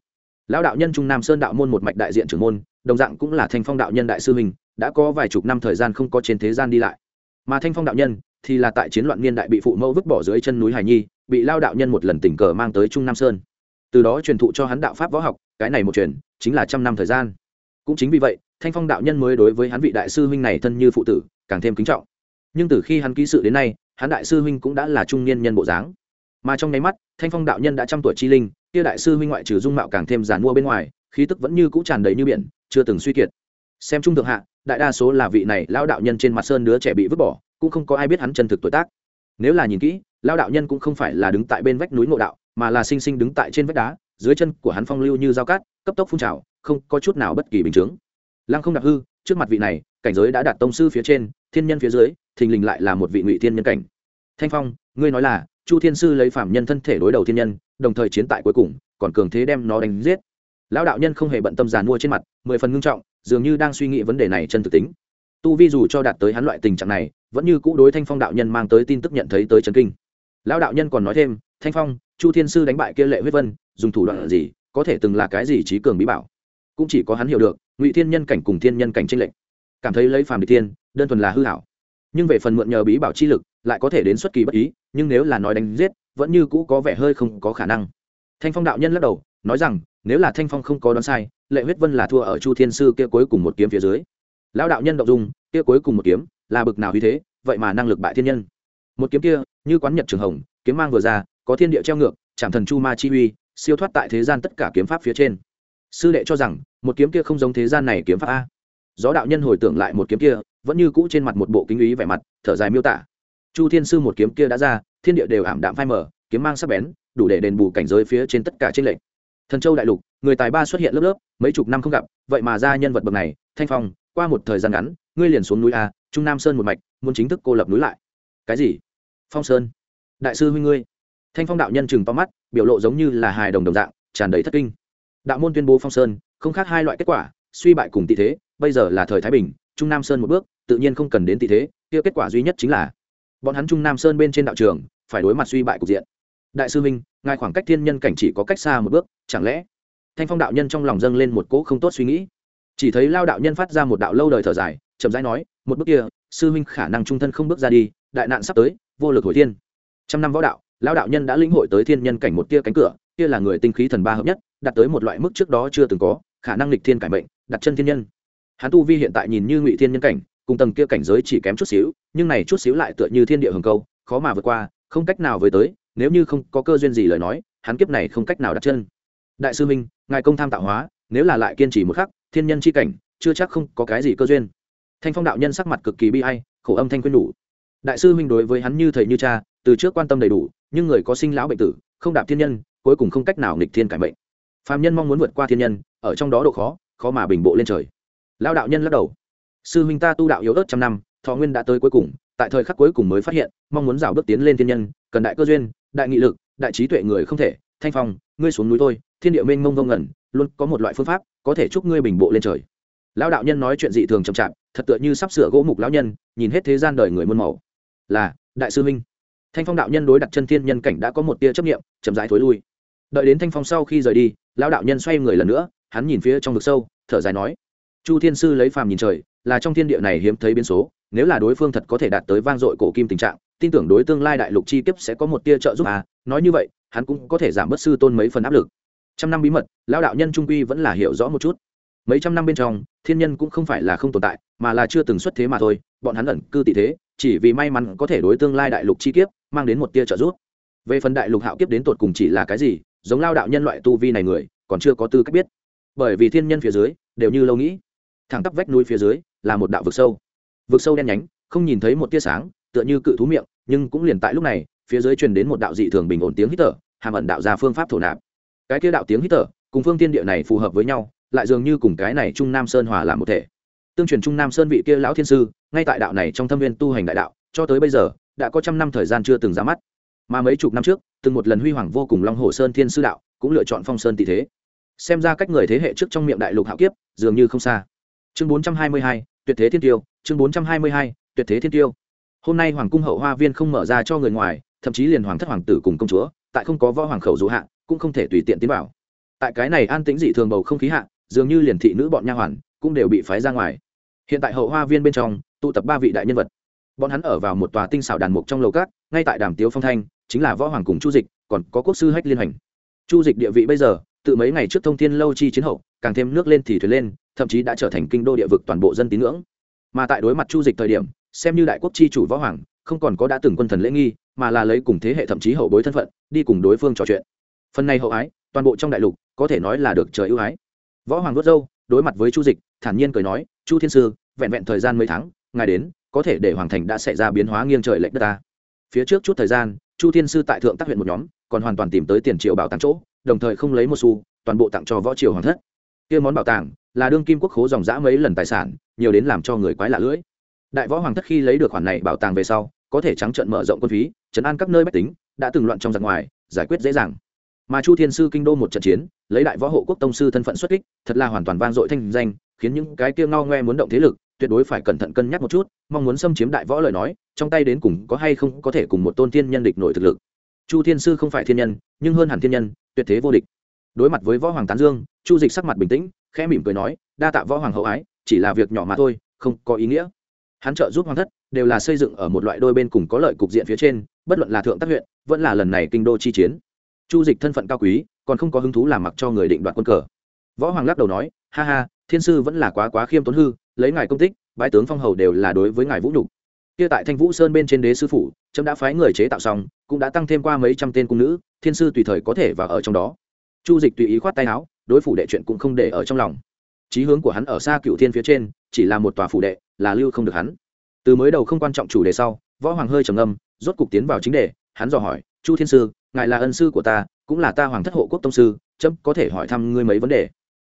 A: Lão đạo nhân trung nam sơn đạo môn một mạch đại diện trưởng môn, đồng dạng cũng là thanh phong đạo nhân đại sư mình, đã có vài chục năm thời gian không có trên thế gian đi lại. Mà thanh phong đạo nhân thì là tại chiến loạn niên đại bị phụ mẫu vứt bỏ dưới chân núi hải nhi, bị lao đạo nhân một lần tình cờ mang tới trung nam sơn. Từ đó truyền thụ cho hắn đạo pháp võ học, cái này một truyền chính là trăm năm thời gian. Cũng chính vì vậy, thanh phong đạo nhân mới đối với hắn vị đại sư huynh này thân như phụ tử, càng thêm kính trọng nhưng từ khi hắn ký sự đến nay, hắn đại sư huynh cũng đã là trung niên nhân bộ dáng. Mà trong nháy mắt, thanh phong đạo nhân đã trăm tuổi chi linh, kia đại sư huynh ngoại trừ dung mạo càng thêm giàn mua bên ngoài, khí tức vẫn như cũ tràn đầy như biển, chưa từng suy kiệt. Xem trung thượng hạ, đại đa số là vị này lão đạo nhân trên mặt sơn đứa trẻ bị vứt bỏ, cũng không có ai biết hắn chân thực tuổi tác. Nếu là nhìn kỹ, lão đạo nhân cũng không phải là đứng tại bên vách núi ngộ đạo, mà là sinh sinh đứng tại trên vách đá, dưới chân của hắn phong lưu như dao cát, cấp tốc phun trào, không có chút nào bất kỳ bình chướng. Lăng không đặc hư, trước mặt vị này cảnh giới đã đạt tông sư phía trên, thiên nhân phía dưới, thình lình lại là một vị ngụy thiên nhân cảnh. Thanh phong, ngươi nói là, chu thiên sư lấy phạm nhân thân thể đối đầu thiên nhân, đồng thời chiến tại cuối cùng, còn cường thế đem nó đánh giết. Lão đạo nhân không hề bận tâm giàn mua trên mặt, mười phần ngưng trọng, dường như đang suy nghĩ vấn đề này chân thực tính. Tu vi dù cho đạt tới hắn loại tình trạng này, vẫn như cũ đối thanh phong đạo nhân mang tới tin tức nhận thấy tới trấn kinh. Lão đạo nhân còn nói thêm, thanh phong, chu thiên sư đánh bại kia lệ huyết vân, dùng thủ đoạn gì, có thể từng là cái gì trí cường bí bảo? Cũng chỉ có hắn hiểu được, ngụy thiên nhân cảnh cùng thiên nhân cảnh tranh lệch cảm thấy lấy phàm địch tiên, đơn thuần là hư hảo. Nhưng về phần mượn nhờ bí bảo chi lực, lại có thể đến xuất kỳ bất ý, nhưng nếu là nói đánh giết, vẫn như cũ có vẻ hơi không có khả năng. Thanh phong đạo nhân lắc đầu, nói rằng, nếu là thanh phong không có đoán sai, lệ huyết vân là thua ở chu thiên sư kia cuối cùng một kiếm phía dưới. Lão đạo nhân động dung, kia cuối cùng một kiếm, là bực nào như thế, vậy mà năng lực bại thiên nhân. Một kiếm kia, như quán nhật trường hồng, kiếm mang vừa ra, có thiên địa treo ngược, chạm thần chu ma chi uy, siêu thoát tại thế gian tất cả kiếm pháp phía trên. Sư đệ cho rằng, một kiếm kia không giống thế gian này kiếm pháp a gió đạo nhân hồi tưởng lại một kiếm kia, vẫn như cũ trên mặt một bộ kính ý vẻ mặt, thở dài miêu tả. Chu thiên sư một kiếm kia đã ra, thiên địa đều ảm đạm phai mở kiếm mang sắc bén, đủ để đền bù cảnh giới phía trên tất cả trên lệnh thần châu đại lục, người tài ba xuất hiện lớp lớp, mấy chục năm không gặp, vậy mà ra nhân vật bậc này, thanh phong, qua một thời gian ngắn, ngươi liền xuống núi a, trung nam sơn một mạch, muốn chính thức cô lập núi lại. Cái gì? Phong sơn. Đại sư huynh ngươi. Thanh phong đạo nhân chừng to mắt, biểu lộ giống như là hài đồng đồng dạng, tràn đầy thất kinh. Đạo môn tuyên bố phong sơn, không khác hai loại kết quả, suy bại cùng tị thế bây giờ là thời thái bình, trung nam sơn một bước, tự nhiên không cần đến tị thế, kia kết quả duy nhất chính là bọn hắn trung nam sơn bên trên đạo trường phải đối mặt suy bại cục diện. Đại sư minh, ngài khoảng cách thiên nhân cảnh chỉ có cách xa một bước, chẳng lẽ thanh phong đạo nhân trong lòng dâng lên một cỗ không tốt suy nghĩ? Chỉ thấy lao đạo nhân phát ra một đạo lâu đời thở dài, chậm rãi nói, một bước kia, sư minh khả năng trung thân không bước ra đi, đại nạn sắp tới, vô lực hồi thiên. Trăm năm võ đạo, lao đạo nhân đã lĩnh hội tới thiên nhân cảnh một tia cánh cửa, kia là người tinh khí thần ba hợp nhất, đạt tới một loại mức trước đó chưa từng có, khả năng lịch thiên cải mệnh, đặt chân thiên nhân hắn tu vi hiện tại nhìn như ngụy thiên nhân cảnh, cùng tầng kia cảnh giới chỉ kém chút xíu, nhưng này chút xíu lại tựa như thiên địa hồng câu, khó mà vượt qua, không cách nào với tới, nếu như không có cơ duyên gì lời nói, hắn kiếp này không cách nào đặt chân. Đại sư minh, ngài công tham tạo hóa, nếu là lại kiên trì một khắc, thiên nhân c h i cảnh, chưa chắc không có cái gì cơ duyên. Thanh phong đạo nhân sắc mặt cực kỳ bi hay khổ âm thanh quyên đủ đại sư minh đối với hắn như thầy như cha, từ trước quan tâm đầy đủ, nhưng người có sinh lão bệnh tử, không đạp thiên nhân, cuối cùng không cách nào nghịch thiên cải mệnh. Phạm nhân mong muốn vượt qua thiên nhân, ở trong đó độ khó khó mà bình bộ lên trời lao đạo nhân lắc đầu. Sư huynh ta tu đạo yếu ớt trăm năm, thọ nguyên đã tới cuối cùng, tại thời khắc cuối cùng mới phát hiện, mong muốn rào bước tiến lên thiên nhân, cần đại cơ duyên, đại nghị lực, đại trí tuệ người không thể, thanh phong, ngươi xuống núi thôi, thiên địa mênh mông vông ngẩn luôn có một loại phương pháp, có thể chúc ngươi bình bộ lên trời. Lão đạo nhân nói chuyện dị thường chậm chạp, thật tựa như sắp sửa gỗ mục lão nhân, nhìn hết thế gian đời người muôn màu. Là, đại sư minh thanh phong đạo nhân đối đặt chân thiên nhân cảnh đã có một tia chấp nghiệm chậm rãi thối lui. Đợi đến thanh phong sau khi rời đi, lão đạo nhân xoay người lần nữa, hắn nhìn phía trong vực sâu, thở dài nói chu thiên sư lấy phàm nhìn trời, là trong thiên địa này hiếm thấy biến số, nếu là đối phương thật có thể đạt tới vang dội cổ kim tình trạng, tin tưởng đối tương lai đại lục chi kiếp sẽ có một tia trợ giúp. À nói như vậy, hắn cũng có thể giảm bớt sư tôn mấy phần áp lực. Trăm năm bí mật, lão đạo nhân trung quy vẫn là hiểu rõ một chút. Mấy trăm năm bên trong, thiên nhân cũng không phải là không tồn tại, mà là chưa từng xuất thế mà thôi, bọn hắn ẩn cư tỷ thế, chỉ vì may mắn có thể đối tương lai đại lục chi kiếp mang đến một tia trợ giúp. Về phần đại lục hạo kiếp đến tột cùng chỉ là cái gì, giống lao đạo nhân loại tu vi này người, còn chưa có tư cách biết. Bởi vì thiên nhân phía dưới, đều như lâu nghĩ thẳng tắp vách núi phía dưới là một đạo vực sâu. Vực sâu đen nhánh, không nhìn thấy một tia sáng, tựa như cự thú miệng, nhưng cũng liền tại lúc này, phía dưới truyền đến một đạo dị thường bình ổn tiếng hít thở, hàm ẩn đạo ra phương pháp thổ nạp. Cái kia đạo tiếng hít thở, cùng phương tiên địa này phù hợp với nhau, lại dường như cùng cái này trung nam sơn hòa làm một thể. Tương truyền trung nam sơn vị kia lão thiên sư, ngay tại đạo này trong thâm viên tu hành đại đạo, cho tới bây giờ, đã có trăm năm thời gian chưa từng ra mắt. Mà mấy chục năm trước, từng một lần huy hoàng vô cùng long hồ sơn thiên sư đạo, cũng lựa chọn phong sơn tỷ thế. Xem ra cách người thế hệ trước trong miệng đại lục hạo kiếp, dường như không xa chương bốn trăm hai mươi hai, tuyệt thế thiên tiêu, chương bốn trăm hai mươi hai, tuyệt thế thiên tiêu. Hôm nay hoàng cung hậu hoa viên không mở ra cho người ngoài, thậm chí liền hoàng thất hoàng tử cùng công chúa, tại không có võ hoàng khẩu dụ hạ, cũng không thể tùy tiện tiến vào. Tại cái này an tĩnh dị thường bầu không khí hạ, dường như liền thị nữ bọn nha hoàn cũng đều bị phái ra ngoài. Hiện tại hậu hoa viên bên trong, tụ tập ba vị đại nhân vật. Bọn hắn ở vào một tòa tinh xảo đàn mục trong lầu cát ngay tại đàm tiếu phong thanh, chính là võ hoàng cùng chu dịch, còn có quốc sư hách liên hành chu dịch địa vị bây giờ, tự mấy ngày trước thông thiên lâu chi chiến hậu, càng thêm nước lên thì thuyền lên thậm chí đã trở thành kinh đô địa vực toàn bộ dân tín ngưỡng. Mà tại đối mặt chu dịch thời điểm, xem như đại quốc chi chủ võ hoàng, không còn có đã từng quân thần lễ nghi, mà là lấy cùng thế hệ thậm chí hậu bối thân phận, đi cùng đối phương trò chuyện. Phần này hậu ái, toàn bộ trong đại lục, có thể nói là được trời ưu ái. Võ hoàng đốt dâu đối mặt với chu dịch, thản nhiên cười nói, chu thiên sư, vẹn vẹn thời gian mấy tháng, ngài đến, có thể để hoàng thành đã xảy ra biến hóa nghiêng trời lệch đất ta. Phía trước chút thời gian, chu thiên sư tại thượng tác huyện một nhóm, còn hoàn toàn tìm tới tiền triệu bảo tàng chỗ, đồng thời không lấy một xu, toàn bộ tặng cho võ triều hoàng thất. Kia món bảo tàng là đương kim quốc khố dòng dã mấy lần tài sản, nhiều đến làm cho người quái lạ lưỡi. Đại võ hoàng thất khi lấy được khoản này bảo tàng về sau, có thể trắng trợn mở rộng quân phí chấn an các nơi bách tính, đã từng loạn trong giặc ngoài, giải quyết dễ dàng. Mà chu thiên sư kinh đô một trận chiến, lấy đại võ hộ quốc tông sư thân phận xuất kích, thật là hoàn toàn vang dội thanh danh, khiến những cái kia ngao ngoe muốn động thế lực, tuyệt đối phải cẩn thận cân nhắc một chút, mong muốn xâm chiếm đại võ lời nói, trong tay đến cùng có hay không có thể cùng một tôn thiên nhân địch nổi thực lực. Chu thiên sư không phải thiên nhân, nhưng hơn hẳn thiên nhân, tuyệt thế vô địch. Đối mặt với võ hoàng tán dương, chu dịch sắc mặt bình tĩnh khẽ mỉm cười nói, đa tạ võ hoàng hậu ái, chỉ là việc nhỏ mà thôi, không có ý nghĩa. Hắn trợ giúp hoàng thất, đều là xây dựng ở một loại đôi bên cùng có lợi cục diện phía trên, bất luận là thượng tác huyện, vẫn là lần này kinh đô chi chiến. Chu dịch thân phận cao quý, còn không có hứng thú làm mặc cho người định đoạt quân cờ. Võ hoàng lắc đầu nói, ha ha, thiên sư vẫn là quá quá khiêm tốn hư, lấy ngài công tích, bái tướng phong hầu đều là đối với ngài vũ nhục. Kia tại thanh vũ sơn bên trên đế sư phủ trâm đã phái người chế tạo xong, cũng đã tăng thêm qua mấy trăm tên cung nữ, thiên sư tùy thời có thể vào ở trong đó. Chu dịch tùy ý khoát tay áo đối phủ đệ chuyện cũng không để ở trong lòng. Chí hướng của hắn ở xa cựu thiên phía trên, chỉ là một tòa phủ đệ, là lưu không được hắn. Từ mới đầu không quan trọng chủ đề sau, võ hoàng hơi trầm ngâm, rốt cục tiến vào chính đề, hắn dò hỏi, chu thiên sư, ngài là ân sư của ta, cũng là ta hoàng thất hộ quốc tông sư trâm có thể hỏi thăm ngươi mấy vấn đề?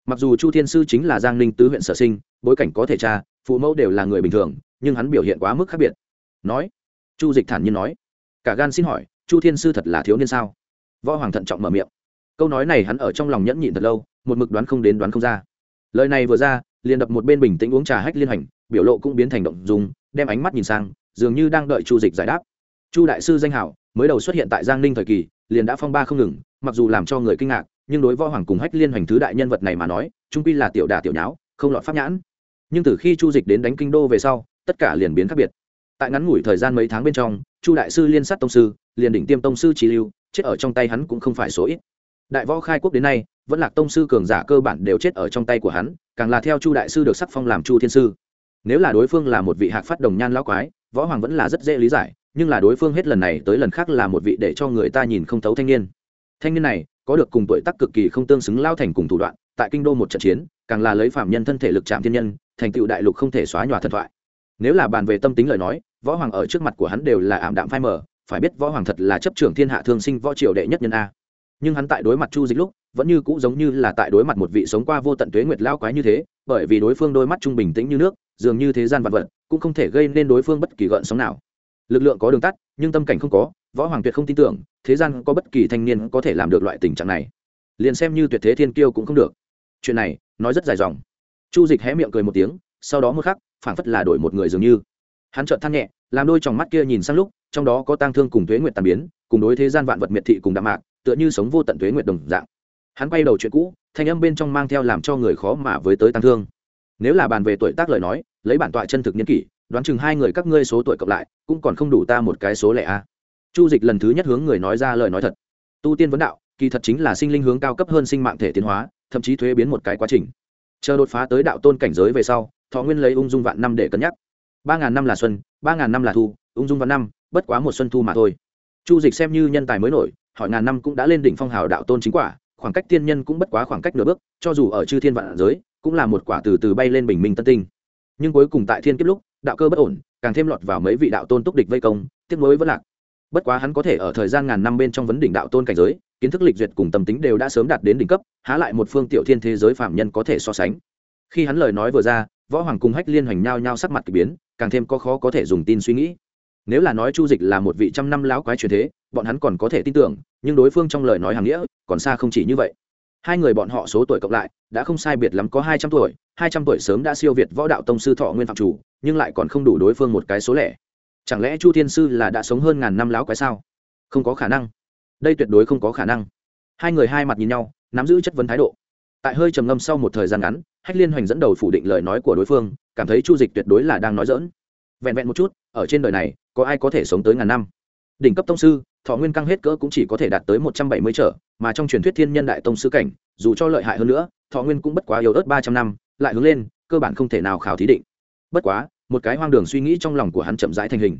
A: Mặc dù chu thiên sư chính là giang ninh tứ huyện sở sinh, bối cảnh có thể cha phụ mẫu đều là người bình thường, nhưng hắn biểu hiện quá mức khác biệt. Nói, chu dịch thản nhiên nói, cả gan xin hỏi, chu thiên sư thật là thiếu niên sao? Võ hoàng thận trọng mở miệng câu nói này hắn ở trong lòng nhẫn nhịn thật lâu, một mực đoán không đến đoán không ra. Lời này vừa ra, liền đập một bên bình tĩnh uống trà hách liên hành, biểu lộ cũng biến thành động dùng đem ánh mắt nhìn sang, dường như đang đợi chu dịch giải đáp. Chu đại sư danh hảo, mới đầu xuất hiện tại giang ninh thời kỳ, liền đã phong ba không ngừng, mặc dù làm cho người kinh ngạc, nhưng đối võ hoàng cùng hách liên hoành thứ đại nhân vật này mà nói, trung quy là tiểu đà tiểu nháo, không lọt pháp nhãn. Nhưng từ khi chu dịch đến đánh kinh đô về sau, tất cả liền biến khác biệt. Tại ngắn ngủi thời gian mấy tháng bên trong, chu đại sư liên sát tông sư, liền đỉnh tiêm tông sư trí lưu, chết ở trong tay hắn cũng không phải số ít đại võ khai quốc đến nay, vẫn là tông sư cường giả cơ bản đều chết ở trong tay của hắn, càng là theo chu đại sư được sắc phong làm chu thiên sư. Nếu là đối phương là một vị hạc phát đồng nhan lão quái, võ hoàng vẫn là rất dễ lý giải, nhưng là đối phương hết lần này tới lần khác là một vị để cho người ta nhìn không thấu thanh niên. Thanh niên này, có được cùng tuổi tác cực kỳ không tương xứng lao thành cùng thủ đoạn, tại kinh đô một trận chiến, càng là lấy phạm nhân thân thể lực chạm thiên nhân, thành tựu đại lục không thể xóa nhòa thần thoại. Nếu là bàn về tâm tính lời nói, võ hoàng ở trước mặt của hắn đều là ảm đạm phai mờ, phải biết võ hoàng thật là chấp trưởng thiên hạ thương sinh võ triều đệ nhất nhân a nhưng hắn tại đối mặt chu dịch lúc, vẫn như cũ giống như là tại đối mặt một vị sống qua vô tận tuế nguyệt lao quái như thế, bởi vì đối phương đôi mắt trung bình tĩnh như nước, dường như thế gian vật vật, cũng không thể gây nên đối phương bất kỳ gợn sóng nào. Lực lượng có đường tắt, nhưng tâm cảnh không có, võ hoàng tuyệt không tin tưởng, thế gian có bất kỳ thanh niên có thể làm được loại tình trạng này. Liền xem như tuyệt thế thiên kiêu cũng không được. Chuyện này, nói rất dài dòng. Chu dịch hé miệng cười một tiếng, sau đó một khắc, phảng phất là đổi một người dường như. Hắn trợn than nhẹ, làm đôi tròng mắt kia nhìn sang lúc, trong đó có tang thương cùng tuế nguyện tàn biến, cùng đối thế gian vạn vật miệt thị cùng đạm mạc tựa như sống vô tận tuế nguyện đồng dạng. Hắn quay đầu chuyện cũ, thanh âm bên trong mang theo làm cho người khó mà với tới tăng thương. Nếu là bàn về tuổi tác lời nói, lấy bản tọa chân thực nhân kỷ, đoán chừng hai người các ngươi số tuổi cộng lại, cũng còn không đủ ta một cái số lẻ a. Chu dịch lần thứ nhất hướng người nói ra lời nói thật. Tu tiên vấn đạo, kỳ thật chính là sinh linh hướng cao cấp hơn sinh mạng thể tiến hóa, thậm chí thuế biến một cái quá trình. Chờ đột phá tới đạo tôn cảnh giới về sau, thọ nguyên lấy ung dung vạn năm để cân nhắc. Ba ngàn năm là xuân, ba ngàn năm là thu, ung dung vạn năm, bất quá một xuân thu mà thôi. Chu dịch xem như nhân tài mới nổi hỏi ngàn năm cũng đã lên đỉnh phong hào đạo tôn chính quả, khoảng cách tiên nhân cũng bất quá khoảng cách nửa bước, cho dù ở chư thiên vạn giới, cũng là một quả từ từ bay lên bình minh tân tinh. Nhưng cuối cùng tại thiên kiếp lúc, đạo cơ bất ổn, càng thêm lọt vào mấy vị đạo tôn túc địch vây công tiếp nối vẫn lạc. Bất quá hắn có thể ở thời gian ngàn năm bên trong vấn đỉnh đạo tôn cảnh giới, kiến thức lịch duyệt cùng tâm tính đều đã sớm đạt đến đỉnh cấp, há lại một phương tiểu thiên thế giới phạm nhân có thể so sánh. Khi hắn lời nói vừa ra, võ hoàng cùng hách liên hoành nhau nhau sắc mặt k ỳ biến, càng thêm có khó có thể dùng tin suy nghĩ nếu là nói chu dịch là một vị trăm năm lão quái truyền thế, bọn hắn còn có thể tin tưởng, nhưng đối phương trong lời nói hàng nghĩa, còn xa không chỉ như vậy. Hai người bọn họ số tuổi cộng lại, đã không sai biệt lắm có hai trăm tuổi, hai trăm tuổi sớm đã siêu việt võ đạo tông sư thọ nguyên phạm chủ, nhưng lại còn không đủ đối phương một cái số lẻ. Chẳng lẽ chu thiên sư là đã sống hơn ngàn năm lão quái sao? Không có khả năng. Đây tuyệt đối không có khả năng. Hai người hai mặt nhìn nhau, nắm giữ chất vấn thái độ. Tại hơi trầm ngâm sau một thời gian ngắn, hách liên hoành dẫn đầu phủ định lời nói của đối phương, cảm thấy chu dịch tuyệt đối là đang nói dỡn vẹn vẹn một chút ở trên đời này, có ai có thể sống tới ngàn năm? Đỉnh cấp tông sư, thọ nguyên căng hết cỡ cũng chỉ có thể đạt tới một trăm bảy mươi trở, mà trong truyền thuyết thiên nhân đại tông sư cảnh, dù cho lợi hại hơn nữa, thọ nguyên cũng bất quá yếu ớt ba trăm năm, lại hướng lên, cơ bản không thể nào khảo thí định. Bất quá, một cái hoang đường suy nghĩ trong lòng của hắn chậm rãi thành hình.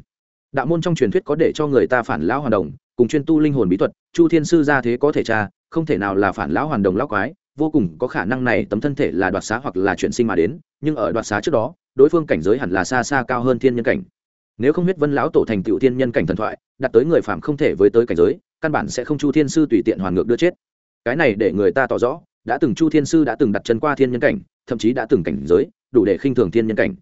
A: Đạo môn trong truyền thuyết có để cho người ta phản lão hoàn đồng, cùng chuyên tu linh hồn bí thuật, chu thiên sư ra thế có thể tra, không thể nào là phản lão hoàn đồng lão quái, vô cùng có khả năng này tấm thân thể là đoạt xá hoặc là chuyển sinh mà đến, nhưng ở đoạt xá trước đó, đối phương cảnh giới hẳn là xa xa cao hơn thiên nhân cảnh nếu không huyết vân lão tổ thành tựu thiên nhân cảnh thần thoại, đặt tới người phạm không thể với tới cảnh giới, căn bản sẽ không chu thiên sư tùy tiện hoàn ngược đưa chết. Cái này để người ta tỏ rõ, đã từng chu thiên sư đã từng đặt chân qua thiên nhân cảnh, thậm chí đã từng cảnh giới, đủ để khinh thường thiên nhân cảnh.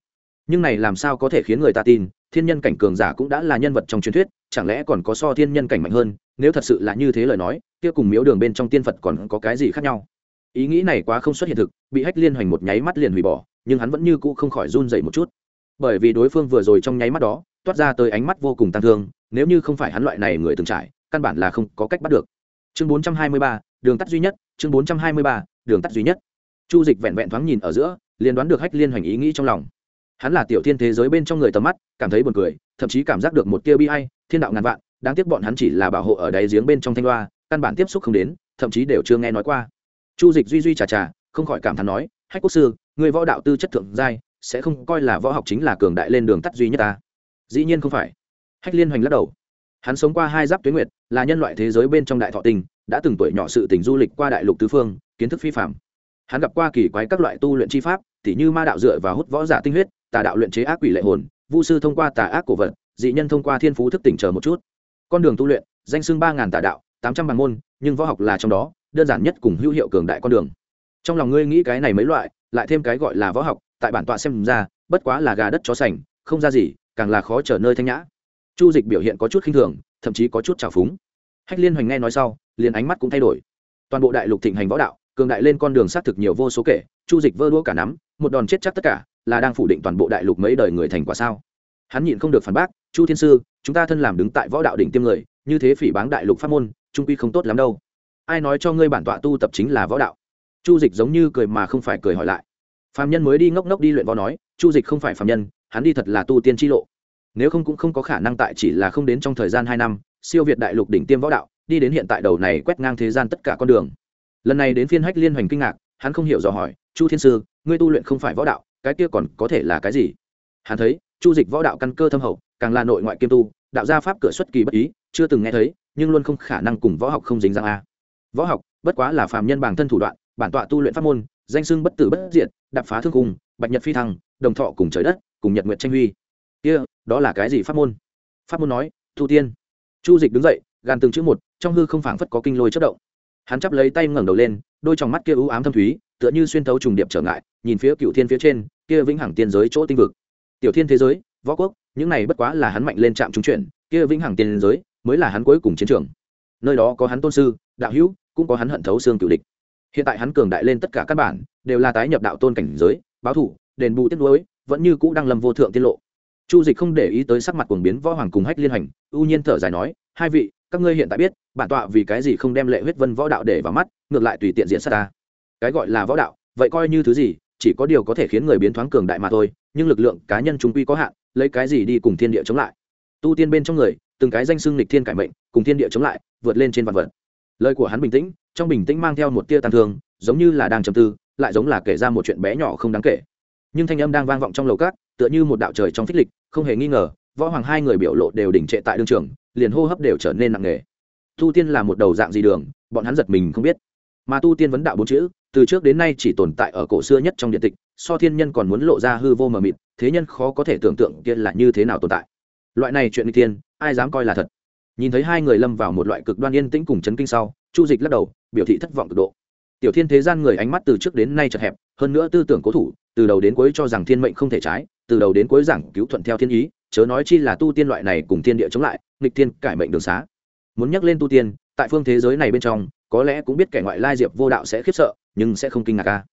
A: Nhưng này làm sao có thể khiến người ta tin, thiên nhân cảnh cường giả cũng đã là nhân vật trong truyền thuyết, chẳng lẽ còn có so thiên nhân cảnh mạnh hơn? Nếu thật sự là như thế lời nói, kia cùng miếu đường bên trong tiên phật còn có cái gì khác nhau? Ý nghĩ này quá không xuất hiện thực, bị hách liên hoành một nháy mắt liền hủy bỏ, nhưng hắn vẫn như cũ không khỏi run dậy một chút bởi vì đối phương vừa rồi trong nháy mắt đó, toát ra tới ánh mắt vô cùng tăng thương, nếu như không phải hắn loại này người từng trải, căn bản là không có cách bắt được. Chương bốn trăm hai mươi ba, đường tắt duy nhất, chương bốn trăm hai mươi ba, đường tắt duy nhất. Chu dịch vẹn vẹn thoáng nhìn ở giữa, liền đoán được hách liên hoành ý nghĩ trong lòng. Hắn là tiểu thiên thế giới bên trong người tầm mắt, cảm thấy buồn cười, thậm chí cảm giác được một tia bi hay thiên đạo ngàn vạn, đáng tiếc bọn hắn chỉ là bảo hộ ở đáy giếng bên trong thanh loa, căn bản tiếp xúc không đến, thậm chí đều chưa nghe nói qua. Chu dịch duy duy trà trà không khỏi cảm thán nói, hách quốc sư, người võ đạo tư chất thượng giai sẽ không coi là võ học chính là cường đại lên đường tắt duy nhất ta. Dĩ nhiên không phải. Hách liên hoành lắc đầu. Hắn sống qua hai giáp tuyến nguyệt, là nhân loại thế giới bên trong đại thọ tình, đã từng tuổi nhỏ sự tình du lịch qua đại lục tứ phương, kiến thức phi phạm hắn gặp qua kỳ quái các loại tu luyện chi pháp, tỉ như ma đạo dựa và hút võ giả tinh huyết, tà đạo luyện chế ác quỷ lệ hồn, vu sư thông qua tà ác cổ vật, dị nhân thông qua thiên phú thức tỉnh chờ một chút. Con đường tu luyện, danh xưng ba ngàn tà đạo, tám trăm bằng môn, nhưng võ học là trong đó, đơn giản nhất cùng hữu hiệu cường đại con đường. Trong lòng ngươi nghĩ cái này mấy loại, lại thêm cái gọi là võ học tại bản tọa xem ra, bất quá là gà đất chó sành, không ra gì, càng là khó trở nơi thanh nhã. Chu dịch biểu hiện có chút khinh thường, thậm chí có chút trào phúng. Hách liên hoành nghe nói sau, liền ánh mắt cũng thay đổi. Toàn bộ đại lục thịnh hành võ đạo, cường đại lên con đường xác thực nhiều vô số kể, chu dịch vơ đũa cả nắm, một đòn chết chắc tất cả, là đang phủ định toàn bộ đại lục mấy đời người thành quả sao? Hắn nhịn không được phản bác, chu thiên sư, chúng ta thân làm đứng tại võ đạo đỉnh tiêm người, như thế phỉ báng đại lục pháp môn, trung quy không tốt lắm đâu. Ai nói cho ngươi bản tọa tu tập chính là võ đạo? Chu dịch giống như cười mà không phải cười hỏi lại phạm nhân mới đi ngốc ngốc đi luyện võ nói, chu dịch không phải phạm nhân, hắn đi thật là tu tiên tri lộ. Nếu không cũng không có khả năng tại chỉ là không đến trong thời gian hai năm, siêu việt đại lục đỉnh tiêm võ đạo, đi đến hiện tại đầu này quét ngang thế gian tất cả con đường. Lần này đến phiên hách liên hoành kinh ngạc, hắn không hiểu dò hỏi, chu thiên sư, ngươi tu luyện không phải võ đạo, cái kia còn có thể là cái gì? Hắn thấy, chu dịch võ đạo căn cơ thâm hậu, càng là nội ngoại kiêm tu, đạo gia pháp cửa xuất kỳ bất ý, chưa từng nghe thấy, nhưng luôn không khả năng cùng võ học không dính dáng a. Võ học, bất quá là phàm nhân bản thân thủ đoạn, bản tọa tu luyện pháp môn danh xưng bất tử bất diệt đạp phá thương cung bạch nhật phi thăng đồng thọ cùng trời đất cùng nhật nguyệt tranh huy. Kia, đó là cái gì pháp môn? Pháp môn nói thu tiên. Chu dịch đứng dậy gàn từng chữ một trong hư không phảng phất có kinh lôi chớp động. Hắn chắp lấy tay ngẩng đầu lên đôi trong mắt kia u ám thâm thúy tựa như xuyên thấu trùng điệp trở ngại nhìn phía cựu thiên phía trên kia vĩnh hằng tiên giới chỗ tinh vực. Tiểu thiên thế giới võ quốc những này bất quá là hắn mạnh lên trạm trung chuyển kia vĩnh hằng tiên giới mới là hắn cuối cùng chiến trường. Nơi đó có hắn tôn sư đạo hữu cũng có hắn hận thấu xương cựu địch hiện tại hắn cường đại lên tất cả các bản, đều là tái nhập đạo tôn cảnh giới, báo thủ, đền bù tiết lối vẫn như cũ đang lầm vô thượng tiết lộ. Chu dịch không để ý tới sắc mặt cuồng biến võ hoàng cùng hách liên hành ưu nhiên thở dài nói, hai vị, các ngươi hiện tại biết, bản tọa vì cái gì không đem lệ huyết vân võ đạo để vào mắt, ngược lại tùy tiện diễn sát ta. Cái gọi là võ đạo, vậy coi như thứ gì, chỉ có điều có thể khiến người biến thoáng cường đại mà thôi, nhưng lực lượng cá nhân chúng quy có hạn, lấy cái gì đi cùng thiên địa chống lại? Tu tiên bên trong người, từng cái danh xưng lịch thiên cải mệnh, cùng thiên địa chống lại, vượt lên trên vạn vật lời của hắn bình tĩnh, trong bình tĩnh mang theo một tia tàn thương, giống như là đang trầm tư, lại giống là kể ra một chuyện bé nhỏ không đáng kể. Nhưng thanh âm đang vang vọng trong lầu cát, tựa như một đạo trời trong phích lịch, không hề nghi ngờ, võ hoàng hai người biểu lộ đều đỉnh trệ tại đương trường, liền hô hấp đều trở nên nặng nề. Tu tiên là một đầu dạng gì đường, bọn hắn giật mình không biết. Mà tu tiên vấn đạo bốn chữ, từ trước đến nay chỉ tồn tại ở cổ xưa nhất trong điện tịch, so thiên nhân còn muốn lộ ra hư vô mờ mịt, thế nhân khó có thể tưởng tượng kia là như thế nào tồn tại. Loại này chuyện đi tiên ai dám coi là thật? Nhìn thấy hai người lâm vào một loại cực đoan yên tĩnh cùng chấn kinh sau, chu dịch lắc đầu, biểu thị thất vọng cực độ. Tiểu thiên thế gian người ánh mắt từ trước đến nay chật hẹp, hơn nữa tư tưởng cố thủ, từ đầu đến cuối cho rằng thiên mệnh không thể trái, từ đầu đến cuối giảng cứu thuận theo thiên ý, chớ nói chi là tu tiên loại này cùng thiên địa chống lại, nghịch thiên cải mệnh đường xá. Muốn nhắc lên tu tiên, tại phương thế giới này bên trong, có lẽ cũng biết kẻ ngoại lai diệp vô đạo sẽ khiếp sợ, nhưng sẽ không kinh ngạc ca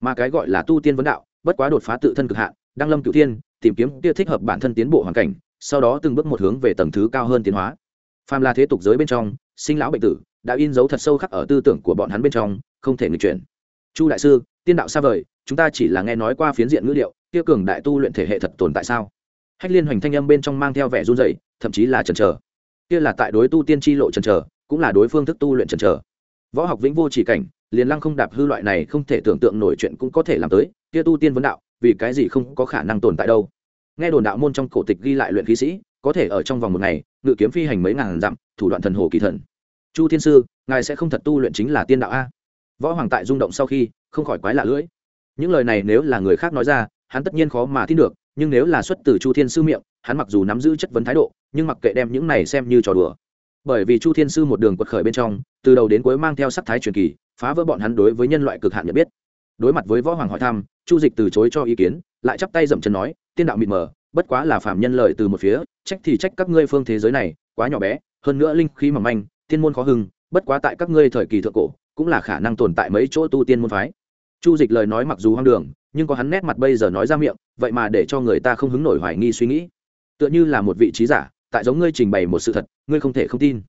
A: mà cái gọi là tu tiên vấn đạo, bất quá đột phá tự thân cực hạn đăng lâm cựu thiên, tìm kiếm kia thích hợp bản thân tiến bộ hoàn cảnh, sau đó từng bước một hướng về tầng thứ cao hơn tiến hóa phàm là thế tục giới bên trong, sinh lão bệnh tử, đã in dấu thật sâu khắc ở tư tưởng của bọn hắn bên trong, không thể nghịch chuyển. Chu đại sư, tiên đạo xa vời, chúng ta chỉ là nghe nói qua phiến diện ngữ liệu tiêu cường đại tu luyện thể hệ thật tồn tại sao? Hách liên hoành thanh âm bên trong mang theo vẻ run dày thậm chí là chần chờ. Kia là tại đối tu tiên tri lộ chần chờ, cũng là đối phương thức tu luyện chần chờ. Võ học vĩnh vô chỉ cảnh, liền lăng không đạp hư loại này không thể tưởng tượng nổi chuyện cũng có thể làm tới, kia tu tiên vấn đạo, vì cái gì không có khả năng tồn tại đâu? Nghe đồn đạo môn trong cổ tịch ghi lại luyện khí sĩ có thể ở trong vòng một ngày, ngự kiếm phi hành mấy ngàn dặm, thủ đoạn thần hồ kỳ thần. Chu thiên sư, ngài sẽ không thật tu luyện chính là tiên đạo a? Võ hoàng tại rung động sau khi, không khỏi quái lạ lưỡi. Những lời này nếu là người khác nói ra, hắn tất nhiên khó mà tin được, nhưng nếu là xuất từ chu thiên sư miệng, hắn mặc dù nắm giữ chất vấn thái độ, nhưng mặc kệ đem những này xem như trò đùa. Bởi vì chu thiên sư một đường quật khởi bên trong, từ đầu đến cuối mang theo sắc thái truyền kỳ, phá vỡ bọn hắn đối với nhân loại cực hạn nhận biết. Đối mặt với võ hoàng hỏi thăm, chu dịch từ chối cho ý kiến, lại chắp tay dậm chân nói, tiên đạo mịt mờ bất quá là phạm nhân lợi từ một phía, trách thì trách các ngươi phương thế giới này, quá nhỏ bé, hơn nữa linh khí mỏng manh thiên môn khó hưng, bất quá tại các ngươi thời kỳ thượng cổ, cũng là khả năng tồn tại mấy chỗ tu tiên môn phái. Chu dịch lời nói mặc dù hoang đường, nhưng có hắn nét mặt bây giờ nói ra miệng, vậy mà để cho người ta không hứng nổi hoài nghi suy nghĩ. Tựa như là một vị trí giả, tại giống ngươi trình bày một sự thật, ngươi không thể không tin.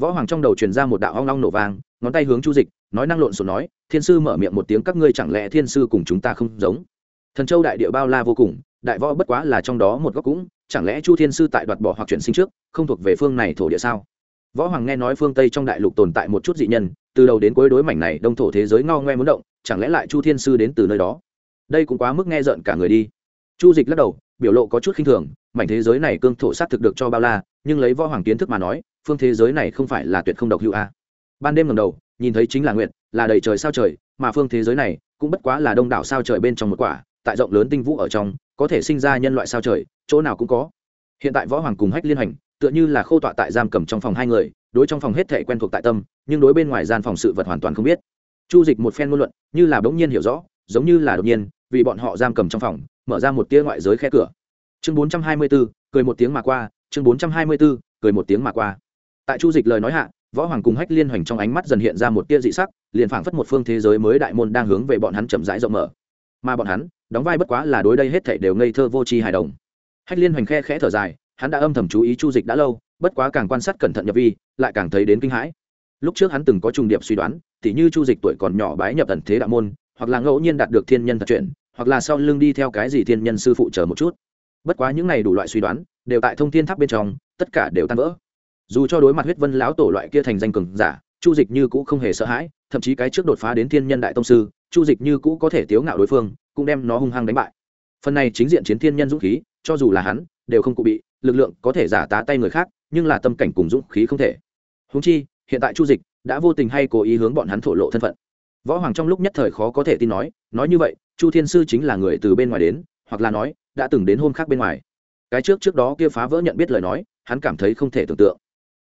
A: Võ hoàng trong đầu truyền ra một đạo hoang long nổ vang, ngón tay hướng chu dịch, nói năng lộn xộn nói, thiên sư mở miệng một tiếng, các ngươi chẳng lẽ thiên sư cùng chúng ta không giống? Thần châu đại địa bao la vô cùng, đại võ bất quá là trong đó một góc cũng, chẳng lẽ chu thiên sư tại đoạt bỏ hoặc chuyển sinh trước, không thuộc về phương này thổ địa sao? Võ hoàng nghe nói phương tây trong đại lục tồn tại một chút dị nhân, từ đầu đến cuối đối mảnh này đông thổ thế giới ngao ngoe muốn động, chẳng lẽ lại chu thiên sư đến từ nơi đó? Đây cũng quá mức nghe rợn cả người đi. Chu dịch lắc đầu, biểu lộ có chút khinh thường, mảnh thế giới này cương thổ s á t thực được cho bao la, nhưng lấy võ hoàng kiến thức mà nói, phương thế giới này không phải là tuyệt không độc hữu a. Ban đêm ngầm đầu, nhìn thấy chính là nguyện là đầy trời sao trời, mà phương thế giới này cũng bất quá là đông đảo sao trời bên trong một quả tại rộng lớn tinh vũ ở trong, có thể sinh ra nhân loại sao trời, chỗ nào cũng có. Hiện tại võ hoàng cùng hách liên hành, tựa như là khô tọa tại giam cầm trong phòng hai người, đối trong phòng hết thể quen thuộc tại tâm, nhưng đối bên ngoài gian phòng sự vật hoàn toàn không biết. Chu dịch một phen ngôn luận, như là bỗng nhiên hiểu rõ, giống như là đột nhiên, vì bọn họ giam cầm trong phòng, mở ra một tia ngoại giới khe cửa. Chương bốn trăm hai mươi b ố cười một tiếng mà qua, chương bốn trăm hai mươi b ố cười một tiếng mà qua. Tại chu dịch lời nói hạ, võ hoàng cùng hách liên hoành trong ánh mắt dần hiện ra một tia dị sắc, liền phảng phất một phương thế giới mới đại môn đang hướng về bọn hắn chậm rãi rộng mở mà bọn hắn, đóng vai bất quá là đối đây hết thảy đều ngây thơ vô tri hài đồng. Hách liên hoành khe khẽ thở dài, hắn đã âm thầm chú ý chu dịch đã lâu, bất quá càng quan sát cẩn thận nhập vi, lại càng thấy đến kinh hãi. Lúc trước hắn từng có trùng điệp suy đoán, tỉ như chu dịch tuổi còn nhỏ bái nhập tần thế đạo môn, hoặc là ngẫu nhiên đạt được thiên nhân thật chuyện, hoặc là sau lưng đi theo cái gì thiên nhân sư phụ chờ một chút. Bất quá những này đủ loại suy đoán, đều tại thông thiên tháp bên trong, tất cả đều tan vỡ. Dù cho đối mặt huyết vân lão tổ loại kia thành danh cường giả, chu dịch như cũ không hề sợ hãi thậm chí cái trước đột phá đến thiên nhân đại tông sư, chu dịch như cũ có thể tiếu ngạo đối phương, cũng đem nó hung hăng đánh bại. Phần này chính diện chiến thiên nhân dũng khí, cho dù là hắn, đều không cụ bị, lực lượng có thể giả tá tay người khác, nhưng là tâm cảnh cùng dũng khí không thể. Húng chi, hiện tại chu dịch đã vô tình hay cố ý hướng bọn hắn thổ lộ thân phận. Võ hoàng trong lúc nhất thời khó có thể tin nói nói như vậy, chu thiên sư chính là người từ bên ngoài đến, hoặc là nói, đã từng đến hôm khác bên ngoài. Cái trước trước đó kia phá vỡ nhận biết lời nói, hắn cảm thấy không thể tưởng tượng.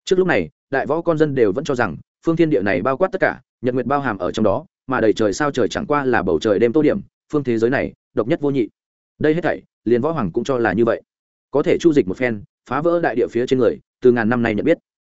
A: Trước lúc này, đại võ con dân đều vẫn cho rằng phương thiên địa này bao quát tất cả, nhật nguyệt bao hàm ở trong đó, mà đầy trời sao trời chẳng qua là bầu trời đêm tô điểm, phương thế giới này, độc nhất vô nhị. Đây hết thảy, liền võ hoàng cũng cho là như vậy. Có thể chu dịch một phen, phá vỡ đại địa phía trên người, từ ngàn năm nay nhận biết.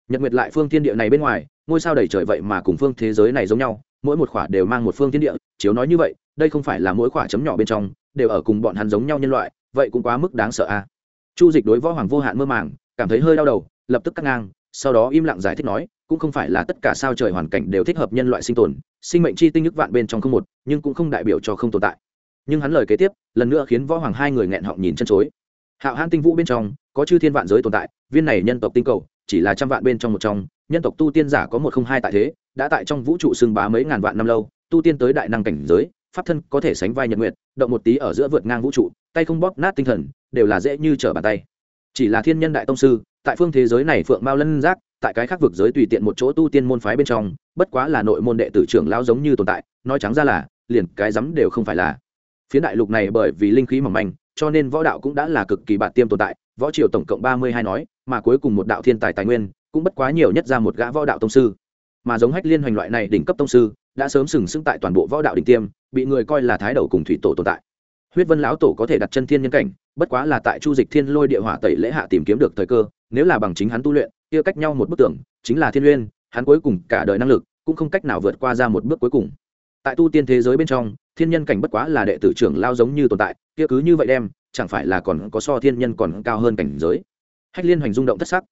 A: Nhật nguyệt lại phương thiên địa này bên ngoài, ngôi sao đầy trời vậy mà cùng phương thế giới này giống nhau, mỗi một khỏa đều mang một phương thiên địa, chiếu nói như vậy, đây không phải là mỗi khỏa chấm nhỏ bên trong, đều ở cùng bọn hắn giống nhau nhân loại, vậy cũng quá mức đáng sợ a à. chu dịch đối võ hoàng vô hạn mơ màng, cảm thấy hơi đau đầu, lập tức cắt ngang sau đó im lặng giải thích nói, cũng không phải là tất cả sao trời hoàn cảnh đều thích hợp nhân loại sinh tồn, sinh mệnh chi tinh nhức vạn bên trong không một, nhưng cũng không đại biểu cho không tồn tại. Nhưng hắn lời kế tiếp, lần nữa khiến võ hoàng hai người nghẹn họng nhìn chân chối. Hạo hãn tinh vũ bên trong, có chư thiên vạn giới tồn tại, viên này nhân tộc tinh cầu, chỉ là trăm vạn bên trong một trong, nhân tộc tu tiên giả có một không hai tại thế, đã tại trong vũ trụ xưng bá mấy ngàn vạn năm lâu, tu tiên tới đại năng cảnh giới, pháp thân có thể sánh vai nhật nguyệt, động một tí ở giữa vượt ngang vũ trụ, tay không bóp nát tinh thần, đều là dễ như trở bàn tay. Chỉ là thiên nhân đại tông sư tại phương thế giới này phượng mao lân giác, tại cái khác vực giới tùy tiện một chỗ tu tiên môn phái bên trong, bất quá là nội môn đệ tử trưởng lao giống như tồn tại, nói trắng ra là, liền cái rắm đều không phải là. Phía đại lục này bởi vì linh khí mỏng manh, cho nên võ đạo cũng đã là cực kỳ bạt tiêm tồn tại, võ triều tổng cộng ba mươi hai nói, mà cuối cùng một đạo thiên tài tài nguyên, cũng bất quá nhiều nhất ra một gã võ đạo tông sư. Mà giống hách liên hoành loại này đỉnh cấp tông sư, đã sớm sừng sững tại toàn bộ võ đạo đỉnh tiêm, bị người coi là thái đầu cùng thủy tổ tồn tại. Huyết vân lão tổ có thể đặt chân thiên nhân cảnh, bất quá là tại chu dịch thiên lôi địa hỏa tẩy lễ hạ tìm kiếm được thời cơ nếu là bằng chính hắn tu luyện, kia cách nhau một bức tưởng chính là thiên uyên hắn cuối cùng cả đời năng lực cũng không cách nào vượt qua ra một bước cuối cùng. Tại tu tiên thế giới bên trong, thiên nhân cảnh bất quá là đệ tử trưởng lao giống như tồn tại, kia cứ như vậy đem, chẳng phải là còn có so thiên nhân còn cao hơn cảnh giới. Hách liên hoành rung động thất sắc.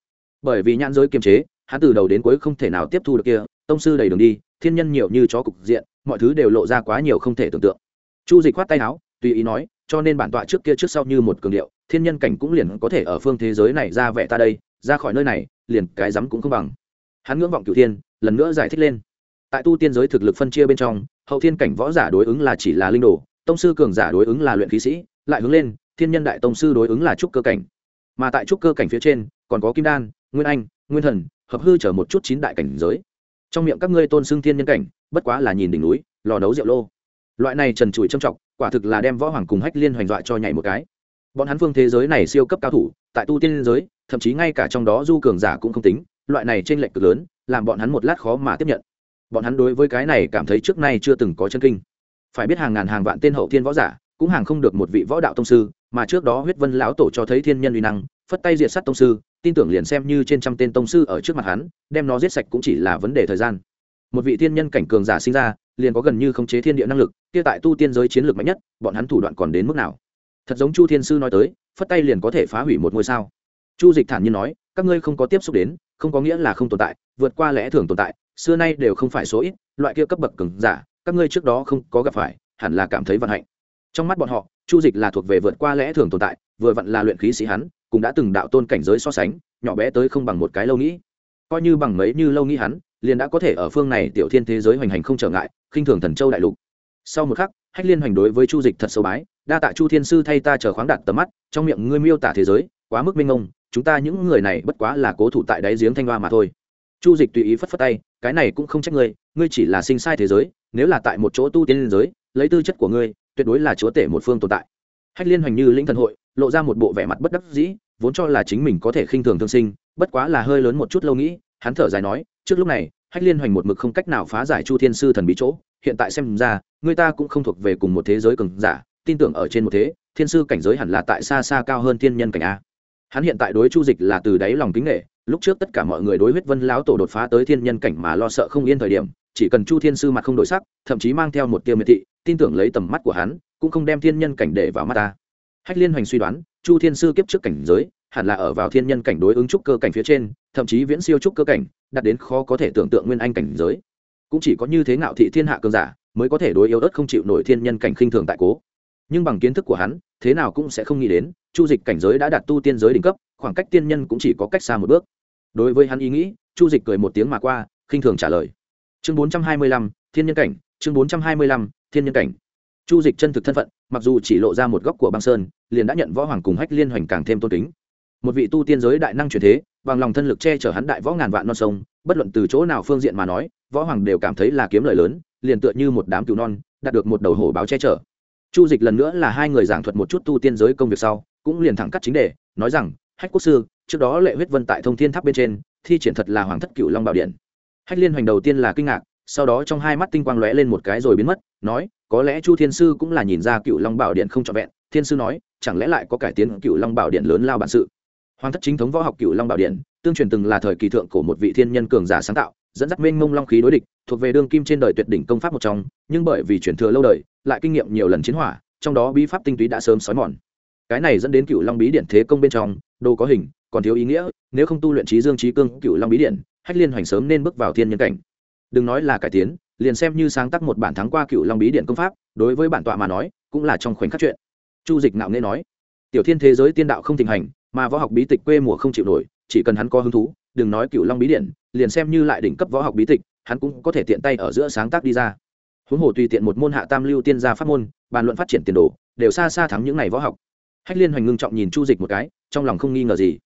A: Bởi vì nhãn giới kiềm chế, hắn từ đầu đến cuối không thể nào tiếp thu được kia, tông sư đầy đường đi, thiên nhân nhiều như chó cục diện, mọi thứ đều lộ ra quá nhiều không thể tưởng tượng. Chu dịch khoát tay áo tùy ý nói, cho nên bản tọa trước kia trước sau như một cường điệu, thiên nhân cảnh cũng liền có thể ở phương thế giới này ra vẻ ta đây, ra khỏi nơi này, liền cái rắm cũng không bằng. Hắn ngưỡng vọng cửu thiên, lần nữa giải thích lên. Tại tu tiên giới thực lực phân chia bên trong, hậu thiên cảnh võ giả đối ứng là chỉ là linh đồ, tông sư cường giả đối ứng là luyện khí sĩ, lại hướng lên, thiên nhân đại tông sư đối ứng là trúc cơ cảnh. Mà tại trúc cơ cảnh phía trên, còn có kim đan, nguyên anh, nguyên thần, hợp hư trở một chút chín đại cảnh giới. Trong miệng các ngươi tôn xưng thiên nhân cảnh, bất quá là nhìn đỉnh núi, lò nấu rượu lô. Loại này trần trụi trầm trọng quả thực là đem võ hoàng cùng hách liên hoành dọa cho nhảy một cái. Bọn hắn phương thế giới này siêu cấp cao thủ, tại tu tiên giới, thậm chí ngay cả trong đó du cường giả cũng không tính, loại này trên lệnh cực lớn, làm bọn hắn một lát khó mà tiếp nhận. Bọn hắn đối với cái này cảm thấy trước nay chưa từng có chân kinh. Phải biết hàng ngàn hàng vạn tên hậu thiên võ giả, cũng hàng không được một vị võ đạo tông sư, mà trước đó huyết vân lão tổ cho thấy thiên nhân uy năng, phất tay diệt sát tông sư, tin tưởng liền xem như trên trăm tên tông sư ở trước mặt hắn, đem nó giết sạch cũng chỉ là vấn đề thời gian. Một vị thiên nhân cảnh cường giả sinh ra liền có gần như khống chế thiên địa năng lực, kia tại tu tiên giới chiến lược mạnh nhất, bọn hắn thủ đoạn còn đến mức nào? Thật giống chu thiên sư nói tới, phất tay liền có thể phá hủy một ngôi sao. Chu dịch thản nhiên nói, các ngươi không có tiếp xúc đến, không có nghĩa là không tồn tại, vượt qua lẽ thường tồn tại, xưa nay đều không phải số ít, loại kia cấp bậc cường giả, các ngươi trước đó không có gặp phải, hẳn là cảm thấy vận hạnh. Trong mắt bọn họ, chu dịch là thuộc về vượt qua lẽ thường tồn tại, vừa vặn là luyện khí sĩ hắn, cũng đã từng đạo tôn cảnh giới so sánh, nhỏ bé tới không bằng một cái lâu nghĩ. Coi như bằng mấy như lâu nghĩ hắn liền đã có thể ở phương này tiểu thiên thế giới hoành hành không trở ngại, khinh thường thần châu đại lục. Sau một khắc, hách liên hoành đối với chu dịch thật sâu bái, đa tạ chu thiên sư thay ta chờ khoáng đạt tầm mắt, trong miệng ngươi miêu tả thế giới, quá mức minh ông chúng ta những người này bất quá là cố thủ tại đáy giếng thanh hoa mà thôi. Chu dịch tùy ý phất phất tay, cái này cũng không trách ngươi ngươi chỉ là sinh sai thế giới, nếu là tại một chỗ tu tiên liên giới, lấy tư chất của ngươi, tuyệt đối là chúa tể một phương tồn tại. Hách liên hoành như lĩnh thần hội, lộ ra một bộ vẻ mặt bất đắc dĩ, vốn cho là chính mình có thể khinh thường thương sinh, bất quá là hơi lớn một chút lâu nghĩ hắn thở dài nói, trước lúc này, hách liên hoành một mực không cách nào phá giải chu thiên sư thần bí chỗ, hiện tại xem ra, người ta cũng không thuộc về cùng một thế giới cường giả, tin tưởng ở trên một thế, thiên sư cảnh giới hẳn là tại xa xa cao hơn thiên nhân cảnh a. Hắn hiện tại đối chu dịch là từ đáy lòng kính nghệ lúc trước tất cả mọi người đối huyết vân lão tổ đột phá tới thiên nhân cảnh mà lo sợ không yên thời điểm, chỉ cần chu thiên sư mặt không đổi sắc, thậm chí mang theo một tiêu miệt thị, tin tưởng lấy tầm mắt của hắn, cũng không đem thiên nhân cảnh để vào mắt ta. Hách liên hoành suy đoán, chu thiên sư kiếp trước cảnh giới hẳn là ở vào thiên nhân cảnh đối ứng trúc cơ cảnh phía trên, thậm chí viễn siêu trúc cơ cảnh, đạt đến khó có thể tưởng tượng nguyên anh cảnh giới. Cũng chỉ có như thế ngạo thị thiên hạ cường giả mới có thể đối yếu ớt không chịu nổi thiên nhân cảnh khinh thường tại cố. Nhưng bằng kiến thức của hắn, thế nào cũng sẽ không nghĩ đến, chu dịch cảnh giới đã đạt tu tiên giới đỉnh cấp, khoảng cách tiên nhân cũng chỉ có cách xa một bước. Đối với hắn ý nghĩ, chu dịch cười một tiếng mà qua, khinh thường trả lời. Chương bốn trăm hai mươi lăm, thiên nhân cảnh, chương bốn trăm hai mươi lăm, thiên nhân cảnh. Chu dịch chân thực thân phận, mặc dù chỉ lộ ra một góc của băng sơn, liền đã nhận võ hoàng cùng hách liên hoành càng thêm tôn kính một vị tu tiên giới đại năng truyền thế, bằng lòng thân lực che chở hắn đại võ ngàn vạn non sông, bất luận từ chỗ nào phương diện mà nói, võ hoàng đều cảm thấy là kiếm lời lớn, liền tựa như một đám cứu non, đạt được một đầu hổ báo che chở. Chu dịch lần nữa là hai người giảng thuật một chút tu tiên giới công việc sau, cũng liền thẳng cắt chính đề, nói rằng, hách quốc sư, trước đó lệ huyết vân tại thông thiên tháp bên trên, thi triển thật là hoàng thất cựu long bảo điện. Hách liên hoành đầu tiên là kinh ngạc, sau đó trong hai mắt tinh quang lóe lên một cái rồi biến mất, nói, có lẽ chu thiên sư cũng là nhìn ra cựu long bảo điện không trọn vẹn. Thiên sư nói, chẳng lẽ lại có cải tiến cựu long bảo điện lớn lao bản sự? Hoàng thất chính thống võ học cựu long bảo điện, tương truyền từng là thời kỳ thượng của một vị thiên nhân cường giả sáng tạo, dẫn dắt mênh mông long khí đối địch, thuộc về đương kim trên đời tuyệt đỉnh công pháp một trong, nhưng bởi vì chuyển thừa lâu đời, lại kinh nghiệm nhiều lần chiến hỏa, trong đó bí pháp tinh túy đã sớm xói mòn. Cái này dẫn đến cựu long bí điện thế công bên trong, đồ có hình, còn thiếu ý nghĩa, nếu không tu luyện trí dương trí cương cựu long bí điện, hách liên hoành sớm nên bước vào thiên nhân cảnh. Đừng nói là cải tiến, liền xem như sáng tác một bản thắng qua cựu long bí điện công pháp, đối với bản tọa mà nói, cũng là trong khoảnh khắc chuyện. Chu dịch nạo nghe nói, tiểu thiên thế giới tiên đạo không thịnh hành mà võ học bí tịch quê mùa không chịu nổi, chỉ cần hắn có hứng thú, đừng nói cựu long bí điện, liền xem như lại đỉnh cấp võ học bí tịch, hắn cũng có thể tiện tay ở giữa sáng tác đi ra. Huống hồ tùy tiện một môn hạ tam lưu tiên gia pháp môn, bàn luận phát triển tiền đồ, đều xa xa thắng những ngày võ học. Hách liên hoành ngưng trọng nhìn chu dịch một cái, trong lòng không nghi ngờ gì.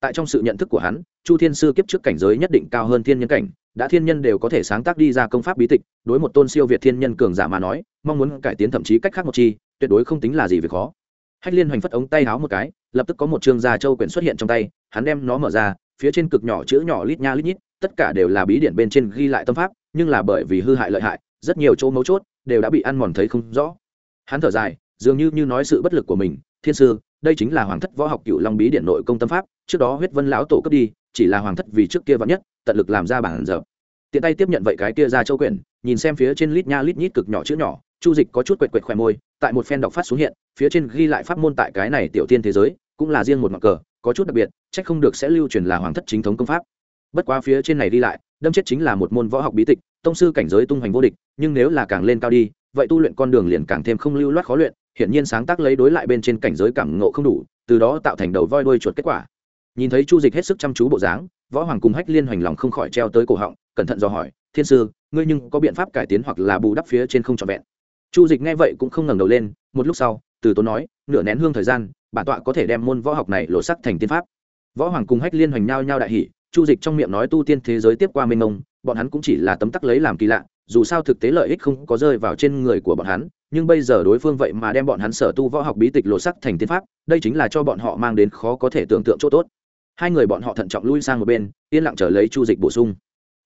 A: Tại trong sự nhận thức của hắn, chu thiên sư kiếp trước cảnh giới nhất định cao hơn thiên nhân cảnh, đã thiên nhân đều có thể sáng tác đi ra công pháp bí tịch, đối một tôn siêu việt thiên nhân cường giả mà nói, mong muốn cải tiến thậm chí cách khác một chi, tuyệt đối không tính là gì việc khó. Hách liên hoành phất ống tay háo một cái lập tức có một chương gia châu quyển xuất hiện trong tay, hắn đem nó mở ra, phía trên cực nhỏ chữ nhỏ lít nha lít nhít, tất cả đều là bí điển bên trên ghi lại tâm pháp, nhưng là bởi vì hư hại lợi hại, rất nhiều chỗ mấu chốt đều đã bị ăn mòn thấy không rõ. Hắn thở dài, dường như như nói sự bất lực của mình, thiên sư, đây chính là hoàng thất võ học cựu long bí điện nội công tâm pháp, trước đó huyết vân lão tổ cấp đi, chỉ là hoàng thất vì trước kia vắn nhất, tận lực làm ra bản dở. Tiện tay tiếp nhận vậy cái kia ra châu quyển, nhìn xem phía trên lít nha lít nhít cực nhỏ chữ nhỏ, chu dịch có chút quệt quệt khỏe môi, tại một phen đọc phát xuống hiện, phía trên ghi lại pháp môn tại cái này tiểu tiên thế giới cũng là riêng một ngọn cờ, có chút đặc biệt trách không được sẽ lưu truyền là hoàng thất chính thống công pháp. Bất quá phía trên này đi lại, đâm chết chính là một môn võ học bí tịch, tông sư cảnh giới tung hoành vô địch, nhưng nếu là càng lên cao đi, vậy tu luyện con đường liền càng thêm không lưu loát khó luyện, hiển nhiên sáng tác lấy đối lại bên trên cảnh giới cảm ngộ không đủ, từ đó tạo thành đầu voi đuôi chuột kết quả. Nhìn thấy chu dịch hết sức chăm chú bộ dáng, võ hoàng cùng hách liên hoành lòng không khỏi treo tới cổ họng, cẩn thận dò hỏi, thiên sư, ngươi nhưng có biện pháp cải tiến hoặc là bù đắp phía trên không trọn vẹn? Chu dịch nghe vậy cũng không ngẩng đầu lên, một lúc sau, từ tốn nói, nửa nén hương thời gian bản tọa có thể đem môn võ học này lộ sắc thành tiên pháp. Võ hoàng cùng hách liên hoành nhau nhau đại hỷ chu dịch trong miệng nói tu tiên thế giới tiếp qua mênh mông, bọn hắn cũng chỉ là tấm tắc lấy làm kỳ lạ, dù sao thực tế lợi ích không có rơi vào trên người của bọn hắn, nhưng bây giờ đối phương vậy mà đem bọn hắn sở tu võ học bí tịch lộ sắc thành tiên pháp, đây chính là cho bọn họ mang đến khó có thể tưởng tượng chỗ tốt. Hai người bọn họ thận trọng lui sang một bên, yên lặng trở lấy chu dịch bổ sung.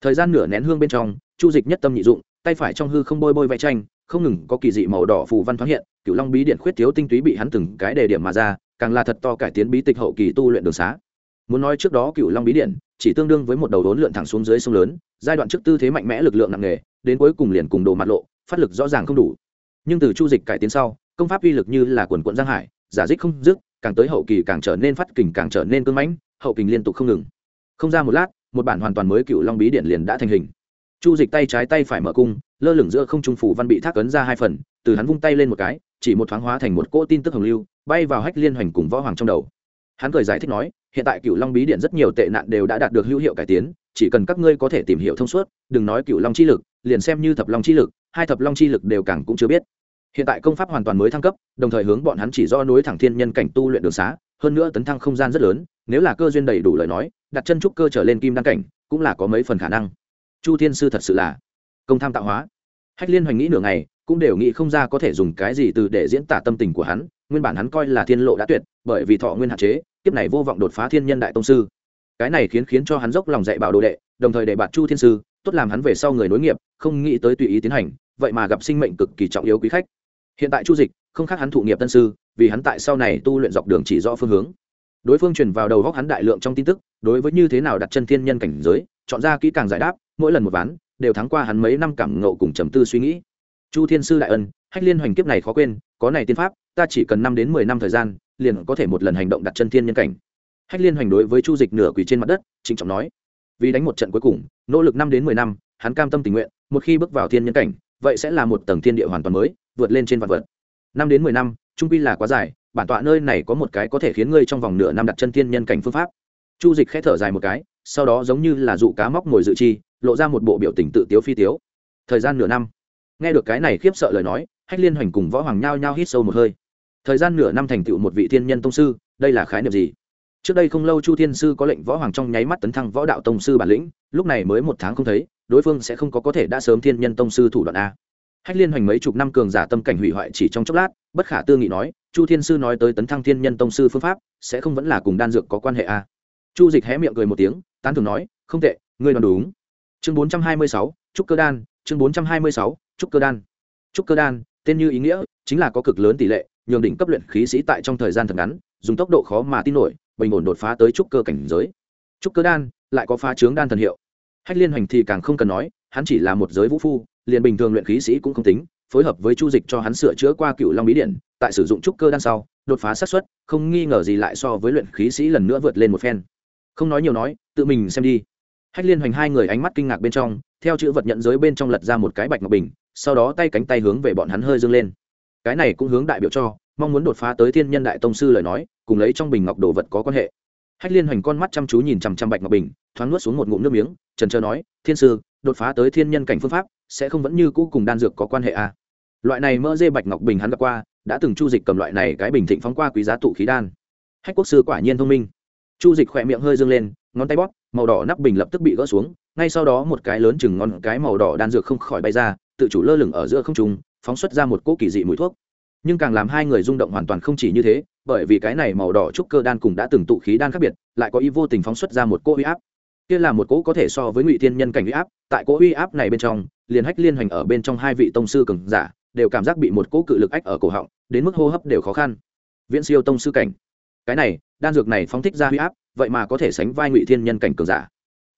A: Thời gian nửa nén hương bên trong, chu dịch nhất tâm nhị dụng, tay phải trong hư không bôi bôi vẽ tranh không ngừng có kỳ dị màu đỏ phù văn thoáng hiện cựu long bí điện khuyết thiếu tinh túy bị hắn từng cái đề điểm mà ra, càng là thật to cải tiến bí tịch hậu kỳ tu luyện đường xá. Muốn nói trước đó cựu long bí điện chỉ tương đương với một đầu đốn lượn thẳng xuống dưới sông lớn, giai đoạn trước tư thế mạnh mẽ lực lượng nặng nề, đến cuối cùng liền cùng đồ mặt lộ, phát lực rõ ràng không đủ. Nhưng từ chu dịch cải tiến sau, công pháp uy lực như là quần quận giang hải, giả dích không dứt, càng tới hậu kỳ càng trở nên phát kình càng trở nên cưng mãnh, hậu kình liên tục không ngừng. Không ra một lát, một bản hoàn toàn mới cựu long bí điện liền đã thành hình chu dịch tay trái tay phải mở cung, lơ lửng giữa không trung phủ văn bị thác ấn ra hai phần, từ hắn vung tay lên một cái, chỉ một thoáng hóa thành một cỗ tin tức hồng lưu, bay vào hách liên hoành cùng võ hoàng trong đầu. Hắn cười giải thích nói, hiện tại cựu long bí điện rất nhiều tệ nạn đều đã đạt được hữu hiệu cải tiến, chỉ cần các ngươi có thể tìm hiểu thông suốt, đừng nói cựu long chi lực, liền xem như thập long chi lực, hai thập long chi lực đều càng cũng chưa biết. Hiện tại công pháp hoàn toàn mới thăng cấp, đồng thời hướng bọn hắn chỉ do nối thẳng thiên nhân cảnh tu luyện đường xá, hơn nữa tấn thăng không gian rất lớn, nếu là cơ duyên đầy đủ lời nói, đặt chân trúc cơ trở lên kim đăng cảnh, cũng là có mấy phần khả năng chu thiên sư thật sự là công tham tạo hóa. Hách liên hoành nghĩ nửa ngày, cũng đều nghĩ không ra có thể dùng cái gì từ để diễn tả tâm tình của hắn, nguyên bản hắn coi là thiên lộ đã tuyệt, bởi vì thọ nguyên hạn chế, kiếp này vô vọng đột phá thiên nhân đại tông sư. Cái này khiến khiến cho hắn dốc lòng dạy bảo đồ đệ, đồng thời để bạt chu thiên sư, tốt làm hắn về sau người nối nghiệp, không nghĩ tới tùy ý tiến hành, vậy mà gặp sinh mệnh cực kỳ trọng yếu quý khách. Hiện tại chu dịch, không khác hắn thụ nghiệp tân sư, vì hắn tại sau này tu luyện dọc đường chỉ rõ phương hướng. Đối phương truyền vào đầu góc hắn đại lượng trong tin tức, đối với như thế nào đặt chân thiên nhân cảnh giới, chọn ra kỹ càng giải đáp mỗi lần một ván, đều thắng qua hắn mấy năm cảm ngộ cùng trầm tư suy nghĩ. Chu thiên sư đại ân, hách liên hoành kiếp này khó quên, có này tiên pháp, ta chỉ cần năm đến mười năm thời gian, liền có thể một lần hành động đặt chân thiên nhân cảnh. Hách liên hoành đối với chu dịch nửa quỳ trên mặt đất, trịnh trọng nói, vì đánh một trận cuối cùng, nỗ lực năm đến mười năm, hắn cam tâm tình nguyện, một khi bước vào thiên nhân cảnh, vậy sẽ là một tầng thiên địa hoàn toàn mới, vượt lên trên vạn vật. Năm đến mười năm, trung pi là quá dài, bản tọa nơi này có một cái có thể khiến ngươi trong vòng nửa năm đặt chân thiên nhân cảnh phương pháp. Chu dịch khẽ thở dài một cái, sau đó giống như là dụ cá móc ngồi dự chi lộ ra một bộ biểu tình tự tiếu phi tiếu. Thời gian nửa năm. Nghe được cái này khiếp sợ lời nói, hách liên hoành cùng võ hoàng nhao nhao hít sâu một hơi. Thời gian nửa năm thành tựu một vị thiên nhân tông sư, đây là khái niệm gì? Trước đây không lâu chu thiên sư có lệnh võ hoàng trong nháy mắt tấn thăng võ đạo tông sư bản lĩnh, lúc này mới một tháng không thấy, đối phương sẽ không có có thể đã sớm thiên nhân tông sư thủ đoạn a. Hách liên hoành mấy chục năm cường giả tâm cảnh hủy hoại chỉ trong chốc lát, bất khả tư nghị nói, chu thiên sư nói tới tấn thăng thiên nhân tông sư phương pháp, sẽ không vẫn là cùng đan dược có quan hệ a. Chu dịch hé miệng cười một tiếng, tán thường nói, không tệ, ngươi đoán đúng chương bốn trăm hai mươi sáu, trúc cơ đan, chương bốn trăm hai mươi sáu, trúc cơ đan. Trúc cơ đan, tên như ý nghĩa, chính là có cực lớn tỷ lệ nhường đỉnh cấp luyện khí sĩ tại trong thời gian thật ngắn, dùng tốc độ khó mà tin nổi, bình ổn đột phá tới trúc cơ cảnh giới. Trúc cơ đan, lại có phá trướng đan thần hiệu. Hách liên hoành thì càng không cần nói, hắn chỉ là một giới vũ phu, liền bình thường luyện khí sĩ cũng không tính, phối hợp với chu dịch cho hắn sửa chữa qua cựu long bí điện tại sử dụng trúc cơ đan sau, đột phá xác suất, không nghi ngờ gì lại so với luyện khí sĩ lần nữa vượt lên một phen. Không nói nhiều nói, tự mình xem đi hách liên hoành hai người ánh mắt kinh ngạc bên trong, theo chữ vật nhận giới bên trong lật ra một cái bạch ngọc bình, sau đó tay cánh tay hướng về bọn hắn hơi dâng lên. Cái này cũng hướng đại biểu cho, mong muốn đột phá tới thiên nhân đại tông sư lời nói, cùng lấy trong bình ngọc đồ vật có quan hệ. Hách liên hoành con mắt chăm chú nhìn chằm chằm bạch ngọc bình, thoáng nuốt xuống một ngụm nước miếng, trần trơ nói, thiên sư, đột phá tới thiên nhân cảnh phương pháp, sẽ không vẫn như cũ cùng đan dược có quan hệ à. loại này mỡ dê bạch ngọc bình hắn gặp qua, đã từng chu dịch cầm loại này cái bình thịnh phóng qua quý giá tụ khí đan. Hách quốc sư quả nhiên thông minh. Chu dịch khỏe miệng hơi dâng lên, ngón tay bóp màu đỏ nắp bình lập tức bị gỡ xuống, ngay sau đó một cái lớn chừng ngon cái màu đỏ đan dược không khỏi bay ra, tự chủ lơ lửng ở giữa không trung, phóng xuất ra một cỗ kỳ dị mùi thuốc. Nhưng càng làm hai người rung động hoàn toàn không chỉ như thế, bởi vì cái này màu đỏ trúc cơ đan cùng đã từng tụ khí đan khác biệt, lại có ý vô tình phóng xuất ra một cỗ huy áp. Kia là một cỗ có thể so với ngụy thiên nhân cảnh huy áp, tại cỗ huy áp này bên trong, liền hách liên hoành ở bên trong hai vị tông sư cường giả, đều cảm giác bị một cỗ cự lực ách ở cổ họng, đến mức hô hấp đều khó khăn. Viễn siêu tông sư cảnh. Cái này, đan dược này phóng thích ra huy áp vậy mà có thể sánh vai ngụy thiên nhân cảnh cường giả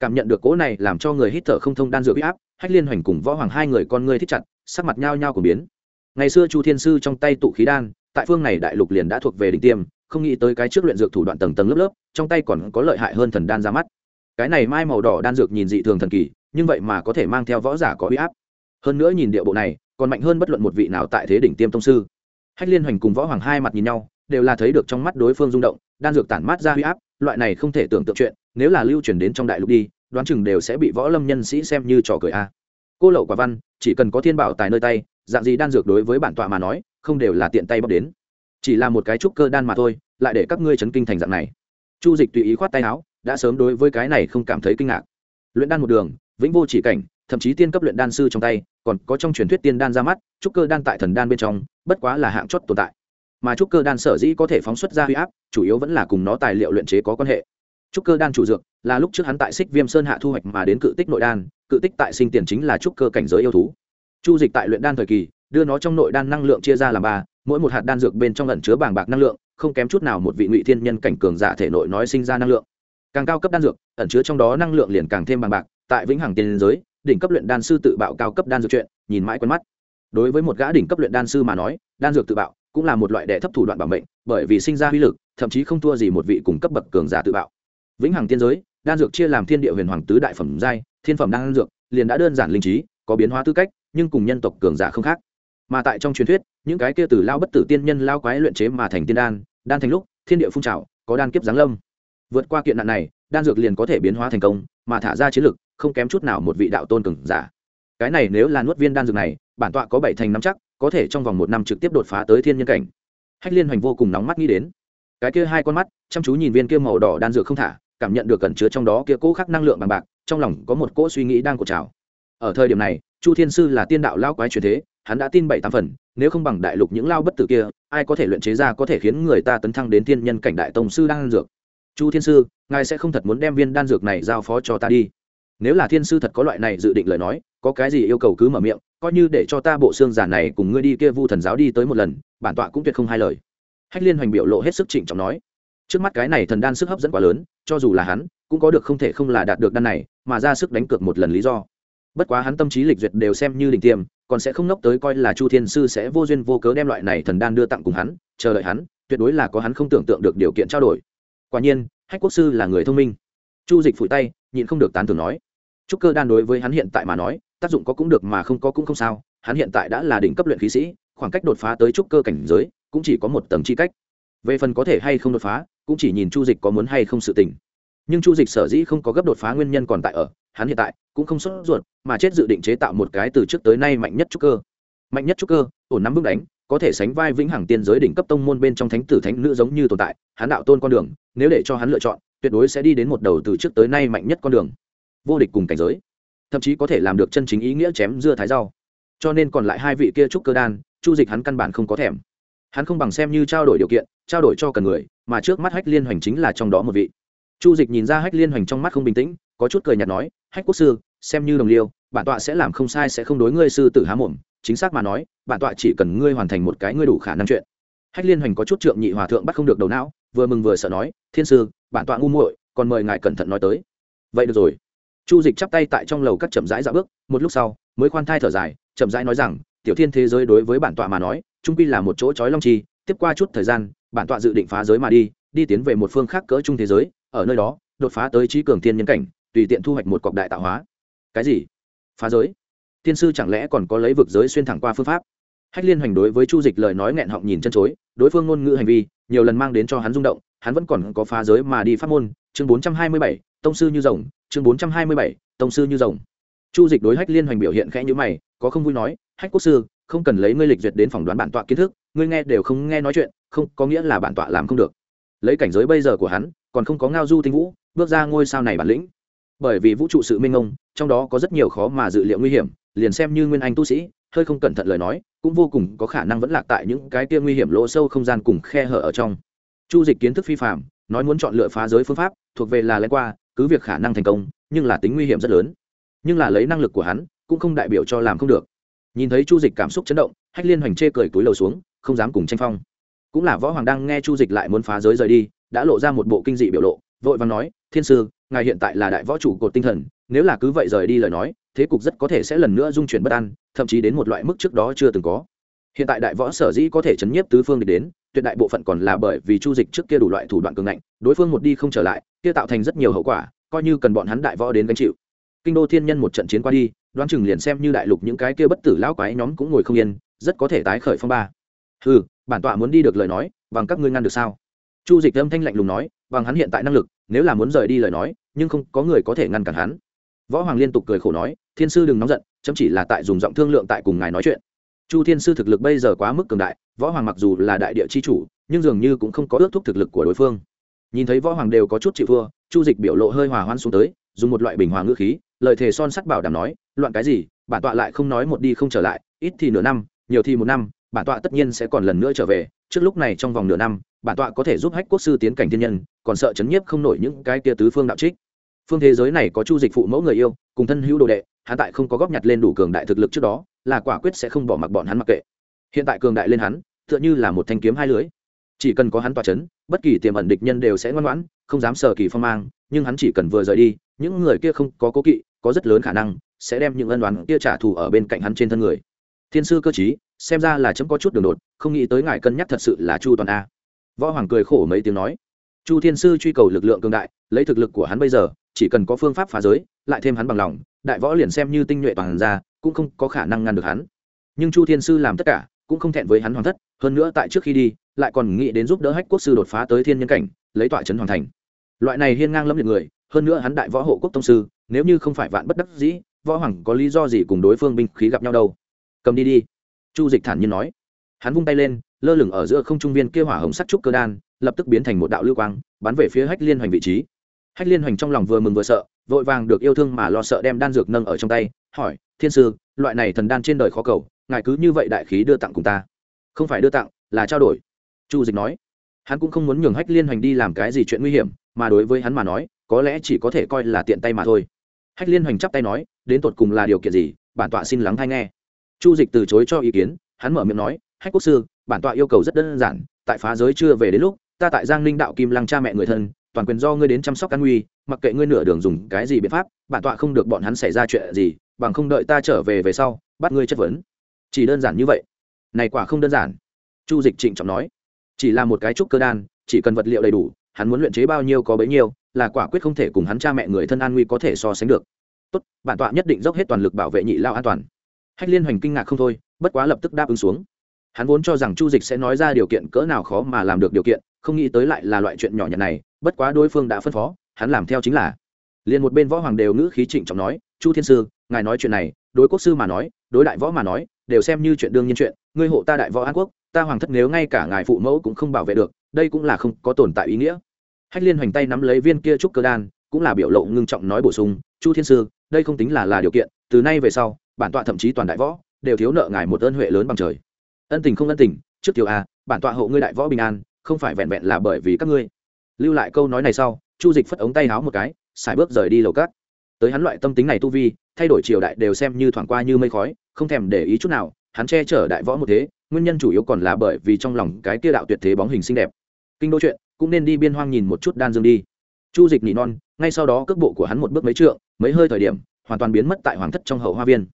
A: cảm nhận được cỗ này làm cho người hít thở không thông đan dược huy áp hách liên hoành cùng võ hoàng hai người con ngươi thích chặt sắc mặt nhao nhao của biến ngày xưa chu thiên sư trong tay tụ khí đan tại phương này đại lục liền đã thuộc về đỉnh tiêm không nghĩ tới cái trước luyện dược thủ đoạn tầng tầng lớp lớp trong tay còn có lợi hại hơn thần đan ra mắt cái này mai màu đỏ đan dược nhìn dị thường thần kỳ nhưng vậy mà có thể mang theo võ giả có huy áp hơn nữa nhìn địa bộ này còn mạnh hơn bất luận một vị nào tại thế đỉnh tiêm tông sư hách liên hoành cùng võ hoàng hai mặt nhìn nhau đều là thấy được trong mắt đối phương rung động đan dược tản mát ra huy áp loại này không thể tưởng tượng chuyện, nếu là lưu truyền đến trong đại lục đi, đoán chừng đều sẽ bị võ lâm nhân sĩ xem như trò cười a. Cô lậu quả văn, chỉ cần có thiên bảo tài nơi tay, dạng gì đan dược đối với bản tọa mà nói, không đều là tiện tay bóc đến. Chỉ là một cái trúc cơ đan mà thôi, lại để các ngươi chấn kinh thành dạng này. Chu dịch tùy ý khoát tay áo, đã sớm đối với cái này không cảm thấy kinh ngạc. Luyện đan một đường, vĩnh vô chỉ cảnh, thậm chí tiên cấp luyện đan sư trong tay, còn có trong truyền thuyết tiên đan ra mắt, trúc cơ đan tại thần đan bên trong, bất quá là hạng chót tồn tại mà trúc cơ đan sở dĩ có thể phóng xuất ra huy áp, chủ yếu vẫn là cùng nó tài liệu luyện chế có quan hệ. Trúc cơ đan chủ dược là lúc trước hắn tại xích viêm sơn hạ thu hoạch mà đến cự tích nội đan, cự tích tại sinh tiền chính là trúc cơ cảnh giới yêu thú. Chu dịch tại luyện đan thời kỳ, đưa nó trong nội đan năng lượng chia ra làm ba, mỗi một hạt đan dược bên trong ẩn chứa bàng bạc năng lượng, không kém chút nào một vị ngụy thiên nhân cảnh cường giả thể nội nói sinh ra năng lượng. Càng cao cấp đan dược, ẩn chứa trong đó năng lượng liền càng thêm bàng bạc, tại vĩnh hằng tiên giới, đỉnh cấp luyện đan sư tự bạo cao cấp đan dược chuyện, nhìn mãi quen mắt. Đối với một gã đỉnh cấp luyện đan sư mà nói, đan dược tự bạo cũng là một loại đệ thấp thủ đoạn bảo mệnh, bởi vì sinh ra uy lực, thậm chí không thua gì một vị cùng cấp bậc cường giả tự bạo. Vĩnh hằng tiên giới, đan dược chia làm thiên địa huyền hoàng tứ đại phẩm giai, thiên phẩm đan dược, liền đã đơn giản linh trí, có biến hóa tư cách, nhưng cùng nhân tộc cường giả không khác. Mà tại trong truyền thuyết, những cái kia từ lao bất tử tiên nhân lao quái luyện chế mà thành tiên đan đan thành lúc, thiên địa phun trào, có đan kiếp giáng lâm. Vượt qua kiện nạn này, đan dược liền có thể biến hóa thành công, mà thả ra chiến lực, không kém chút nào một vị đạo tôn cường giả. Cái này nếu là nuốt viên đan dược này, bản tọa có bảy thành năm chắc có thể trong vòng một năm trực tiếp đột phá tới thiên nhân cảnh. Hách liên hoành vô cùng nóng mắt nghĩ đến, cái kia hai con mắt, chăm chú nhìn viên kia màu đỏ đan dược không thả, cảm nhận được cẩn chứa trong đó kia cỗ khắc năng lượng bằng bạc, trong lòng có một cỗ suy nghĩ đang cột trào. Ở thời điểm này, chu thiên sư là tiên đạo lao quái truyền thế, hắn đã tin bảy tám phần, nếu không bằng đại lục những lao bất tử kia, ai có thể luyện chế ra có thể khiến người ta tấn thăng đến thiên nhân cảnh đại tông sư đan dược? Chu thiên sư, ngài sẽ không thật muốn đem viên đan dược này giao phó cho ta đi. Nếu là thiên sư thật có loại này dự định lời nói có cái gì yêu cầu cứ mở miệng, coi như để cho ta bộ xương giả này cùng ngươi đi kia vu thần giáo đi tới một lần, bản tọa cũng tuyệt không hai lời. Hách liên hoành biểu lộ hết sức trịnh trọng nói. Trước mắt cái này thần đan sức hấp dẫn quá lớn, cho dù là hắn, cũng có được không thể không là đạt được đan này, mà ra sức đánh cược một lần lý do. Bất quá hắn tâm trí lịch duyệt đều xem như đỉnh tiêm, còn sẽ không nốc tới coi là chu thiên sư sẽ vô duyên vô cớ đem loại này thần đan đưa tặng cùng hắn, chờ đợi hắn, tuyệt đối là có hắn không tưởng tượng được điều kiện trao đổi. Quả nhiên, hách quốc sư là người thông minh. Chu dịch phủi tay, nhịn không được tán tưởng nói. Trúc cơ đan đối với hắn hiện tại mà nói tác dụng có cũng được mà không có cũng không sao, hắn hiện tại đã là đỉnh cấp luyện khí sĩ, khoảng cách đột phá tới trúc cơ cảnh giới cũng chỉ có một tầng chi cách. Về phần có thể hay không đột phá, cũng chỉ nhìn chu dịch có muốn hay không sự tình. Nhưng chu dịch sở dĩ không có gấp đột phá nguyên nhân còn tại ở, hắn hiện tại cũng không sốt ruột mà chết dự định chế tạo một cái từ trước tới nay mạnh nhất trúc cơ. Mạnh nhất trúc cơ, ổn nắm bước đánh, có thể sánh vai vĩnh hằng tiên giới đỉnh cấp tông môn bên trong thánh tử thánh nữ giống như tồn tại, hắn đạo tôn con đường, nếu để cho hắn lựa chọn, tuyệt đối sẽ đi đến một đầu từ trước tới nay mạnh nhất con đường. Vô địch cùng cảnh giới thậm chí có thể làm được chân chính ý nghĩa chém dưa thái rau. Cho nên còn lại hai vị kia trúc cơ đan, chu dịch hắn căn bản không có thèm. Hắn không bằng xem như trao đổi điều kiện, trao đổi cho cần người, mà trước mắt hách liên hoành chính là trong đó một vị. Chu dịch nhìn ra hách liên hoành trong mắt không bình tĩnh, có chút cười nhạt nói, hách quốc sư, xem như đồng liêu, bản tọa sẽ làm không sai sẽ không đối ngươi sư tử há mồm, chính xác mà nói, bản tọa chỉ cần ngươi hoàn thành một cái ngươi đủ khả năng chuyện. Hách liên hoành có chút trượng nhị hòa thượng bắt không được đầu não, vừa mừng vừa sợ nói, thiên sư, bản tọa ngu muội, còn mời ngài cẩn thận nói tới. Vậy được rồi chu dịch chắp tay tại trong lầu các chậm rãi dạo bước, một lúc sau, mới khoan thai thở dài, chậm rãi nói rằng, tiểu thiên thế giới đối với bản tọa mà nói, trung quy là một chỗ trói long chi, tiếp qua chút thời gian, bản tọa dự định phá giới mà đi đi tiến về một phương khác cỡ trung thế giới, ở nơi đó, đột phá tới trí cường thiên nhân cảnh, tùy tiện thu hoạch một cọc đại tạo hóa. Cái gì? Phá giới? Thiên sư chẳng lẽ còn có lấy vực giới xuyên thẳng qua phương pháp? Hách liên hoành đối với chu dịch lời nói nghẹn họng nhìn chân chối, đối phương ngôn ngữ hành vi, nhiều lần mang đến cho hắn rung động, hắn vẫn còn có phá giới mà đi pháp môn, chương bốn trăm hai mươi bảy tông sư như rồng, chương bốn trăm hai mươi bảy, tông sư như rồng. Chu dịch đối hách liên hoành biểu hiện khẽ nhữ mày, có không vui nói, hách quốc sư, không cần lấy ngươi lịch duyệt đến phỏng đoán bản tọa kiến thức, ngươi nghe đều không nghe nói chuyện, không, có nghĩa là bản tọa làm không được. Lấy cảnh giới bây giờ của hắn, còn không có ngao du tinh vũ, bước ra ngôi sao này bản lĩnh. Bởi vì vũ trụ sự minh ông trong đó có rất nhiều khó mà dự liệu nguy hiểm, liền xem như nguyên anh tu sĩ, hơi không cẩn thận lời nói, cũng vô cùng có khả năng vẫn lạc tại những cái kia nguy hiểm lỗ sâu không gian cùng khe hở ở trong. Chu dịch kiến thức phi phạm nói muốn chọn lựa phá giới phương pháp, thuộc về là lén qua cứ việc khả năng thành công, nhưng là tính nguy hiểm rất lớn. Nhưng là lấy năng lực của hắn, cũng không đại biểu cho làm không được. Nhìn thấy chu dịch cảm xúc chấn động, hách liên hoành chê cười túi lầu xuống, không dám cùng tranh phong. Cũng là võ hoàng đang nghe chu dịch lại muốn phá giới rời đi, đã lộ ra một bộ kinh dị biểu lộ, vội và nói, thiên sư, ngài hiện tại là đại võ chủ cột tinh thần, nếu là cứ vậy rời đi lời nói, thế cục rất có thể sẽ lần nữa dung chuyển bất an, thậm chí đến một loại mức trước đó chưa từng có hiện tại đại võ sở dĩ có thể chấn nhiếp tứ phương địch đến, tuyệt đại bộ phận còn là bởi vì chu dịch trước kia đủ loại thủ đoạn cường ngạnh, đối phương một đi không trở lại, kia tạo thành rất nhiều hậu quả, coi như cần bọn hắn đại võ đến gánh chịu. Kinh đô thiên nhân một trận chiến qua đi, đoán chừng liền xem như đại lục những cái kia bất tử lão quái nhóm cũng ngồi không yên, rất có thể tái khởi phong ba. Ừ bản tọa muốn đi được lời nói, bằng các ngươi ngăn được sao? Chu dịch âm thanh lạnh lùng nói, bằng hắn hiện tại năng lực, nếu là muốn rời đi lời nói, nhưng không có người có thể ngăn cản hắn. Võ hoàng liên tục cười khổ nói, thiên sư đừng nóng giận, chấm chỉ là tại dùng giọng thương lượng tại cùng ngài nói chuyện chu thiên sư thực lực bây giờ quá mức cường đại, võ hoàng mặc dù là đại địa chi chủ, nhưng dường như cũng không có ước thúc thực lực của đối phương. Nhìn thấy võ hoàng đều có chút chịu thua, chu dịch biểu lộ hơi hòa hoan xuống tới, dùng một loại bình hòa ngữ khí, lời thề son sắt bảo đảm nói, loạn cái gì, bản tọa lại không nói một đi không trở lại, ít thì nửa năm, nhiều thì một năm, bản tọa tất nhiên sẽ còn lần nữa trở về. Trước lúc này trong vòng nửa năm, bản tọa có thể giúp hách quốc sư tiến cảnh thiên nhân, còn sợ chấn nhiếp không nổi những cái kia tứ phương đạo trích. Phương thế giới này có chu dịch phụ mẫu người yêu, cùng thân hữu đồ đệ hắn tại không có góp nhặt lên đủ cường đại thực lực trước đó, là quả quyết sẽ không bỏ mặc bọn hắn mặc kệ. Hiện tại cường đại lên hắn, tựa như là một thanh kiếm hai lưới. Chỉ cần có hắn tỏa chấn, bất kỳ tiềm ẩn địch nhân đều sẽ ngoan ngoãn, không dám sờ kỳ phong mang, nhưng hắn chỉ cần vừa rời đi, những người kia không có cố kỵ, có rất lớn khả năng sẽ đem những ân đoán kia trả thù ở bên cạnh hắn trên thân người. Thiên sư cơ chí xem ra là chấm có chút đường đột, không nghĩ tới ngài cân nhắc thật sự là chu toàn a. Võ hoàng cười khổ mấy tiếng nói. Chu thiên sư truy cầu lực lượng cường đại, lấy thực lực của hắn bây giờ, chỉ cần có phương pháp phá giới, lại thêm hắn bằng lòng đại võ liền xem như tinh nhuệ toàn ra, cũng không có khả năng ngăn được hắn. Nhưng chu thiên sư làm tất cả, cũng không thẹn với hắn hoàn thất, hơn nữa tại trước khi đi, lại còn nghĩ đến giúp đỡ hách quốc sư đột phá tới thiên nhân cảnh, lấy tọa trấn hoàn thành. Loại này hiên ngang lâm liệt người, hơn nữa hắn đại võ hộ quốc tông sư, nếu như không phải vạn bất đắc dĩ, võ hoàng có lý do gì cùng đối phương binh khí gặp nhau đâu? Cầm đi đi. Chu dịch thản nhiên nói. Hắn vung tay lên, lơ lửng ở giữa không trung viên kia hỏa hồng sắc trúc cơ đan, lập tức biến thành một đạo lưu quang, bắn về phía hách liên hoành vị trí. Hách liên hoành trong lòng vừa mừng vừa sợ vội vàng được yêu thương mà lo sợ đem đan dược nâng ở trong tay, hỏi, thiên sư, loại này thần đan trên đời khó cầu, ngài cứ như vậy đại khí đưa tặng cùng ta. Không phải đưa tặng, là trao đổi. Chu dịch nói. Hắn cũng không muốn nhường hách liên hoành đi làm cái gì chuyện nguy hiểm, mà đối với hắn mà nói, có lẽ chỉ có thể coi là tiện tay mà thôi. Hách liên hoành chắp tay nói, đến tột cùng là điều kiện gì? Bản tọa xin lắng hay nghe. Chu dịch từ chối cho ý kiến, hắn mở miệng nói, hách quốc sư, bản tọa yêu cầu rất đơn giản, tại phá giới chưa về đến lúc, ta tại giang ninh đạo kim lăng cha mẹ người thân toàn quyền do ngươi đến chăm sóc căn nguy, mặc kệ ngươi nửa đường dùng cái gì biện pháp, bản tọa không được bọn hắn xảy ra chuyện gì, bằng không đợi ta trở về về sau, bắt ngươi chất vấn. Chỉ đơn giản như vậy. Này quả không đơn giản. Chu dịch trịnh trọng nói. Chỉ là một cái trúc cơ đan, chỉ cần vật liệu đầy đủ, hắn muốn luyện chế bao nhiêu có bấy nhiêu, là quả quyết không thể cùng hắn cha mẹ người thân an nguy có thể so sánh được. Tốt, bản tọa nhất định dốc hết toàn lực bảo vệ nhị lao an toàn. Hách liên hoành kinh ngạc không thôi, bất quá lập tức đáp ứng xuống. Hắn vốn cho rằng chu dịch sẽ nói ra điều kiện cỡ nào khó mà làm được điều kiện, không nghĩ tới lại là loại chuyện nhỏ nhặt này bất quá đối phương đã phân phó, hắn làm theo chính là. Liền một bên võ hoàng đều ngữ khí trịnh trọng nói, chu thiên sư, ngài nói chuyện này, đối quốc sư mà nói, đối đại võ mà nói, đều xem như chuyện đương nhiên chuyện, ngươi hộ ta đại võ an quốc, ta hoàng thất nếu ngay cả ngài phụ mẫu cũng không bảo vệ được, đây cũng là không có tồn tại ý nghĩa. Hách liên hoành tay nắm lấy viên kia trúc cơ đan, cũng là biểu lộ ngưng trọng nói bổ sung, chu thiên sư, đây không tính là là điều kiện, từ nay về sau, bản tọa thậm chí toàn đại võ, đều thiếu nợ ngài một ơn huệ lớn bằng trời. Ân tình không ân tình, trước tiểu a, bản tọa hộ ngươi đại võ bình an, không phải vẹn vẹn là bởi vì các ngươi lưu lại câu nói này sau, chu dịch phất ống tay háo một cái, xài bước rời đi lầu cát. Tới hắn loại tâm tính này tu vi, thay đổi triều đại đều xem như thoảng qua như mây khói, không thèm để ý chút nào, hắn che chở đại võ một thế, nguyên nhân chủ yếu còn là bởi vì trong lòng cái kia đạo tuyệt thế bóng hình xinh đẹp. Kinh đô chuyện, cũng nên đi biên hoang nhìn một chút đan dương đi. Chu dịch nỉ non, ngay sau đó cước bộ của hắn một bước mấy trượng, mấy hơi thời điểm, hoàn toàn biến mất tại hoàng thất trong hậu hoa viên.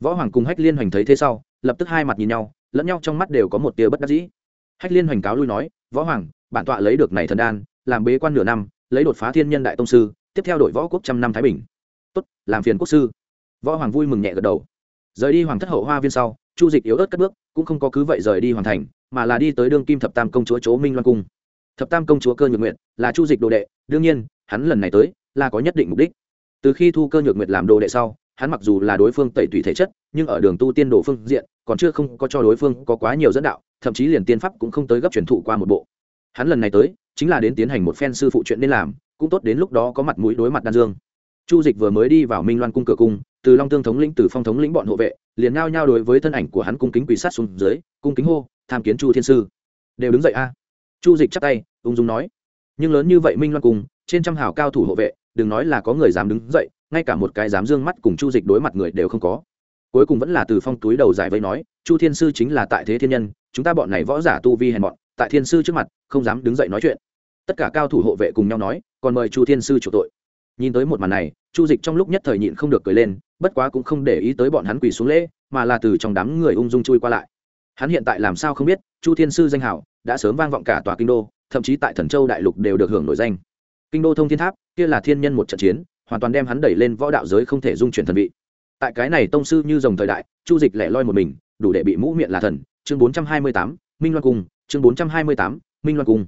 A: Võ hoàng cùng hách liên hoành thấy thế sau, lập tức hai mặt nhìn nhau, lẫn nhau trong mắt đều có một tia bất đắc dĩ. Hách liên hoành cáo lui nói, võ hoàng, bản tọa lấy được này thần đan làm bế quan nửa năm, lấy đột phá thiên nhân đại tông sư, tiếp theo đội võ quốc trăm năm thái bình. Tốt, làm phiền quốc sư. Võ hoàng vui mừng nhẹ gật đầu. Rời đi hoàng thất hậu hoa viên sau, chu dịch yếu ớt cất bước, cũng không có cứ vậy rời đi hoàn thành, mà là đi tới đương kim thập tam công chúa chỗ minh loan cung. Thập tam công chúa cơ nhược nguyện là chu dịch đồ đệ, đương nhiên, hắn lần này tới là có nhất định mục đích. Từ khi thu cơ nhược nguyện làm đồ đệ sau, hắn mặc dù là đối phương tẩy tủy thể chất, nhưng ở đường tu tiên đồ phương diện, còn chưa không có cho đối phương có quá nhiều dẫn đạo, thậm chí liền tiên pháp cũng không tới gấp truyền thụ qua một bộ. Hắn lần này tới chính là đến tiến hành một phen sư phụ chuyện nên làm, cũng tốt đến lúc đó có mặt mũi đối mặt đan dương. Chu dịch vừa mới đi vào minh loan cung cửa cung, từ long tương thống lĩnh, từ phong thống lĩnh bọn hộ vệ, liền ngao nhau đối với thân ảnh của hắn cung kính quỳ sát xuống dưới, cung kính hô, tham kiến chu thiên sư. Đều đứng dậy a. Chu dịch chắp tay, ung dung nói. Nhưng lớn như vậy minh loan cung, trên trăm hào cao thủ hộ vệ, đừng nói là có người dám đứng dậy, ngay cả một cái dám dương mắt cùng chu dịch đối mặt người đều không có. Cuối cùng vẫn là từ phong túi đầu giải vây nói, chu thiên sư chính là tại thế thiên nhân, chúng ta bọn này võ giả tu vi hèn bọn tại thiên sư trước mặt, không dám đứng dậy nói chuyện tất cả cao thủ hộ vệ cùng nhau nói, còn mời chu thiên sư chủ tội. Nhìn tới một màn này, chu dịch trong lúc nhất thời nhịn không được cười lên, bất quá cũng không để ý tới bọn hắn quỳ xuống lễ, mà là từ trong đám người ung dung chui qua lại. Hắn hiện tại làm sao không biết, chu thiên sư danh hảo, đã sớm vang vọng cả tòa kinh đô, thậm chí tại thần châu đại lục đều được hưởng nổi danh. Kinh đô thông thiên tháp, kia là thiên nhân một trận chiến, hoàn toàn đem hắn đẩy lên võ đạo giới không thể dung chuyển thần vị. Tại cái này tông sư như dòng thời đại, chu dịch lẻ loi một mình, đủ để bị mũ miệng là thần. Chương bốn trăm hai mươi tám, minh loan cung, chương bốn trăm hai mươi tám, minh loan cung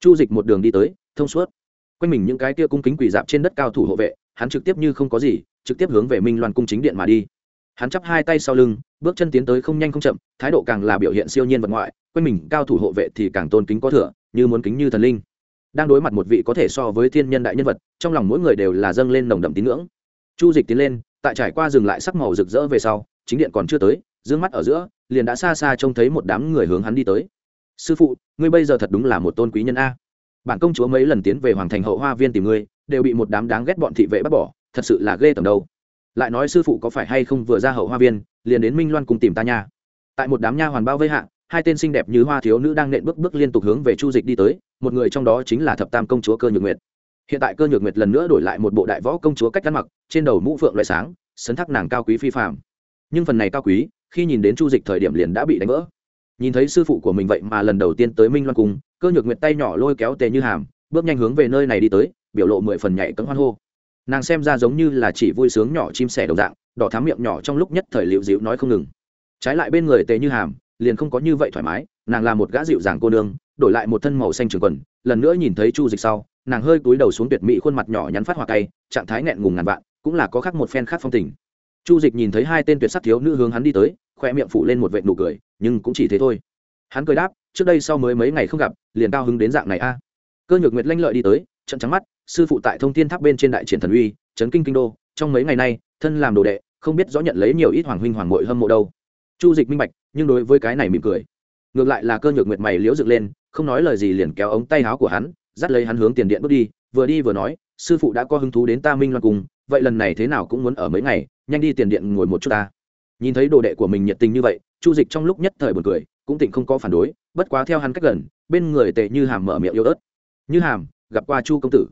A: chu dịch một đường đi tới, thông suốt. Quanh mình những cái kia cung kính quỳ dạp trên đất cao thủ hộ vệ, hắn trực tiếp như không có gì, trực tiếp hướng về minh loan cung chính điện mà đi. Hắn chắp hai tay sau lưng, bước chân tiến tới không nhanh không chậm, thái độ càng là biểu hiện siêu nhiên vật ngoại, quanh mình cao thủ hộ vệ thì càng tôn kính có thừa, như muốn kính như thần linh. Đang đối mặt một vị có thể so với thiên nhân đại nhân vật, trong lòng mỗi người đều là dâng lên nồng đậm tín ngưỡng. Chu dịch tiến lên, tại trải qua dừng lại sắc màu rực rỡ về sau, chính điện còn chưa tới d ư ơ n g mắt ở giữa, liền đã xa xa trông thấy một đám người hướng hắn đi tới sư phụ, ngươi bây giờ thật đúng là một tôn quý nhân a. Bản công chúa mấy lần tiến về hoàng thành hậu hoa viên tìm ngươi, đều bị một đám đáng ghét bọn thị vệ bắt bỏ, thật sự là ghê tầm đâu. Lại nói sư phụ có phải hay không vừa ra hậu hoa viên, liền đến minh loan cùng tìm ta nha. Tại một đám nha hoàn bao vây hạ, hai tên xinh đẹp như hoa thiếu nữ đang nện bước bước liên tục hướng về chu dịch đi tới, một người trong đó chính là thập tam công chúa cơ nhược nguyệt. Hiện tại cơ nhược nguyệt lần nữa đổi lại một bộ đại võ công chúa cách ăn mặc, trên đầu mũ phượng loại sáng, sấn thác nàng cao quý phi phạm nhưng phần này cao quý, khi nhìn đến chu dịch thời điểm liền đã bị đánh vỡ nhìn thấy sư phụ của mình vậy mà lần đầu tiên tới minh loan cung, cơ nhược nguyệt tay nhỏ lôi kéo tề như hàm, bước nhanh hướng về nơi này đi tới, biểu lộ mười phần nhảy cấm hoan hô. Nàng xem ra giống như là chỉ vui sướng nhỏ chim sẻ đồng dạng, đỏ thám miệng nhỏ trong lúc nhất thời liệu dịu nói không ngừng. Trái lại bên người tề như hàm, liền không có như vậy thoải mái, nàng là một gã dịu dàng cô nương, đổi lại một thân màu xanh trường quần, lần nữa nhìn thấy chu dịch sau, nàng hơi cúi đầu xuống tuyệt mỹ khuôn mặt nhỏ nhắn phát hoa cay, trạng thái nghẹn ngùng ngàn vạn, cũng là có khác một phen khác phong tình. Chu dịch nhìn thấy hai tên tuyệt sắc thiếu nữ hướng hắn đi tới khoe miệng phủ lên một vệt nụ cười, nhưng cũng chỉ thế thôi. Hắn cười đáp, trước đây sau mới mấy ngày không gặp, liền cao hứng đến dạng này a. Cơ nhược nguyệt lanh lợi đi tới, trận trắng mắt, sư phụ tại thông thiên tháp bên trên đại triển thần uy trấn kinh kinh đô, trong mấy ngày nay, thân làm đồ đệ, không biết rõ nhận lấy nhiều ít hoàng huynh hoàng mội hâm mộ đâu. Chu dịch minh bạch, nhưng đối với cái này mỉm cười. Ngược lại là cơ nhược nguyệt mày liễu dựng lên, không nói lời gì liền kéo ống tay áo của hắn, dắt lấy hắn hướng tiền điện bước đi, vừa đi vừa nói, sư phụ đã có hứng thú đến ta minh loan cùng, vậy lần này thế nào cũng muốn ở mấy ngày, nhanh đi tiền điện ngồi một chút ta nhìn thấy đồ đệ của mình nhiệt tình như vậy, chu dịch trong lúc nhất thời buồn cười, cũng tỉnh không có phản đối, bất quá theo hắn cách gần, bên người tệ như hàm mở miệng yêu ớt. Như hàm, gặp qua chu công tử.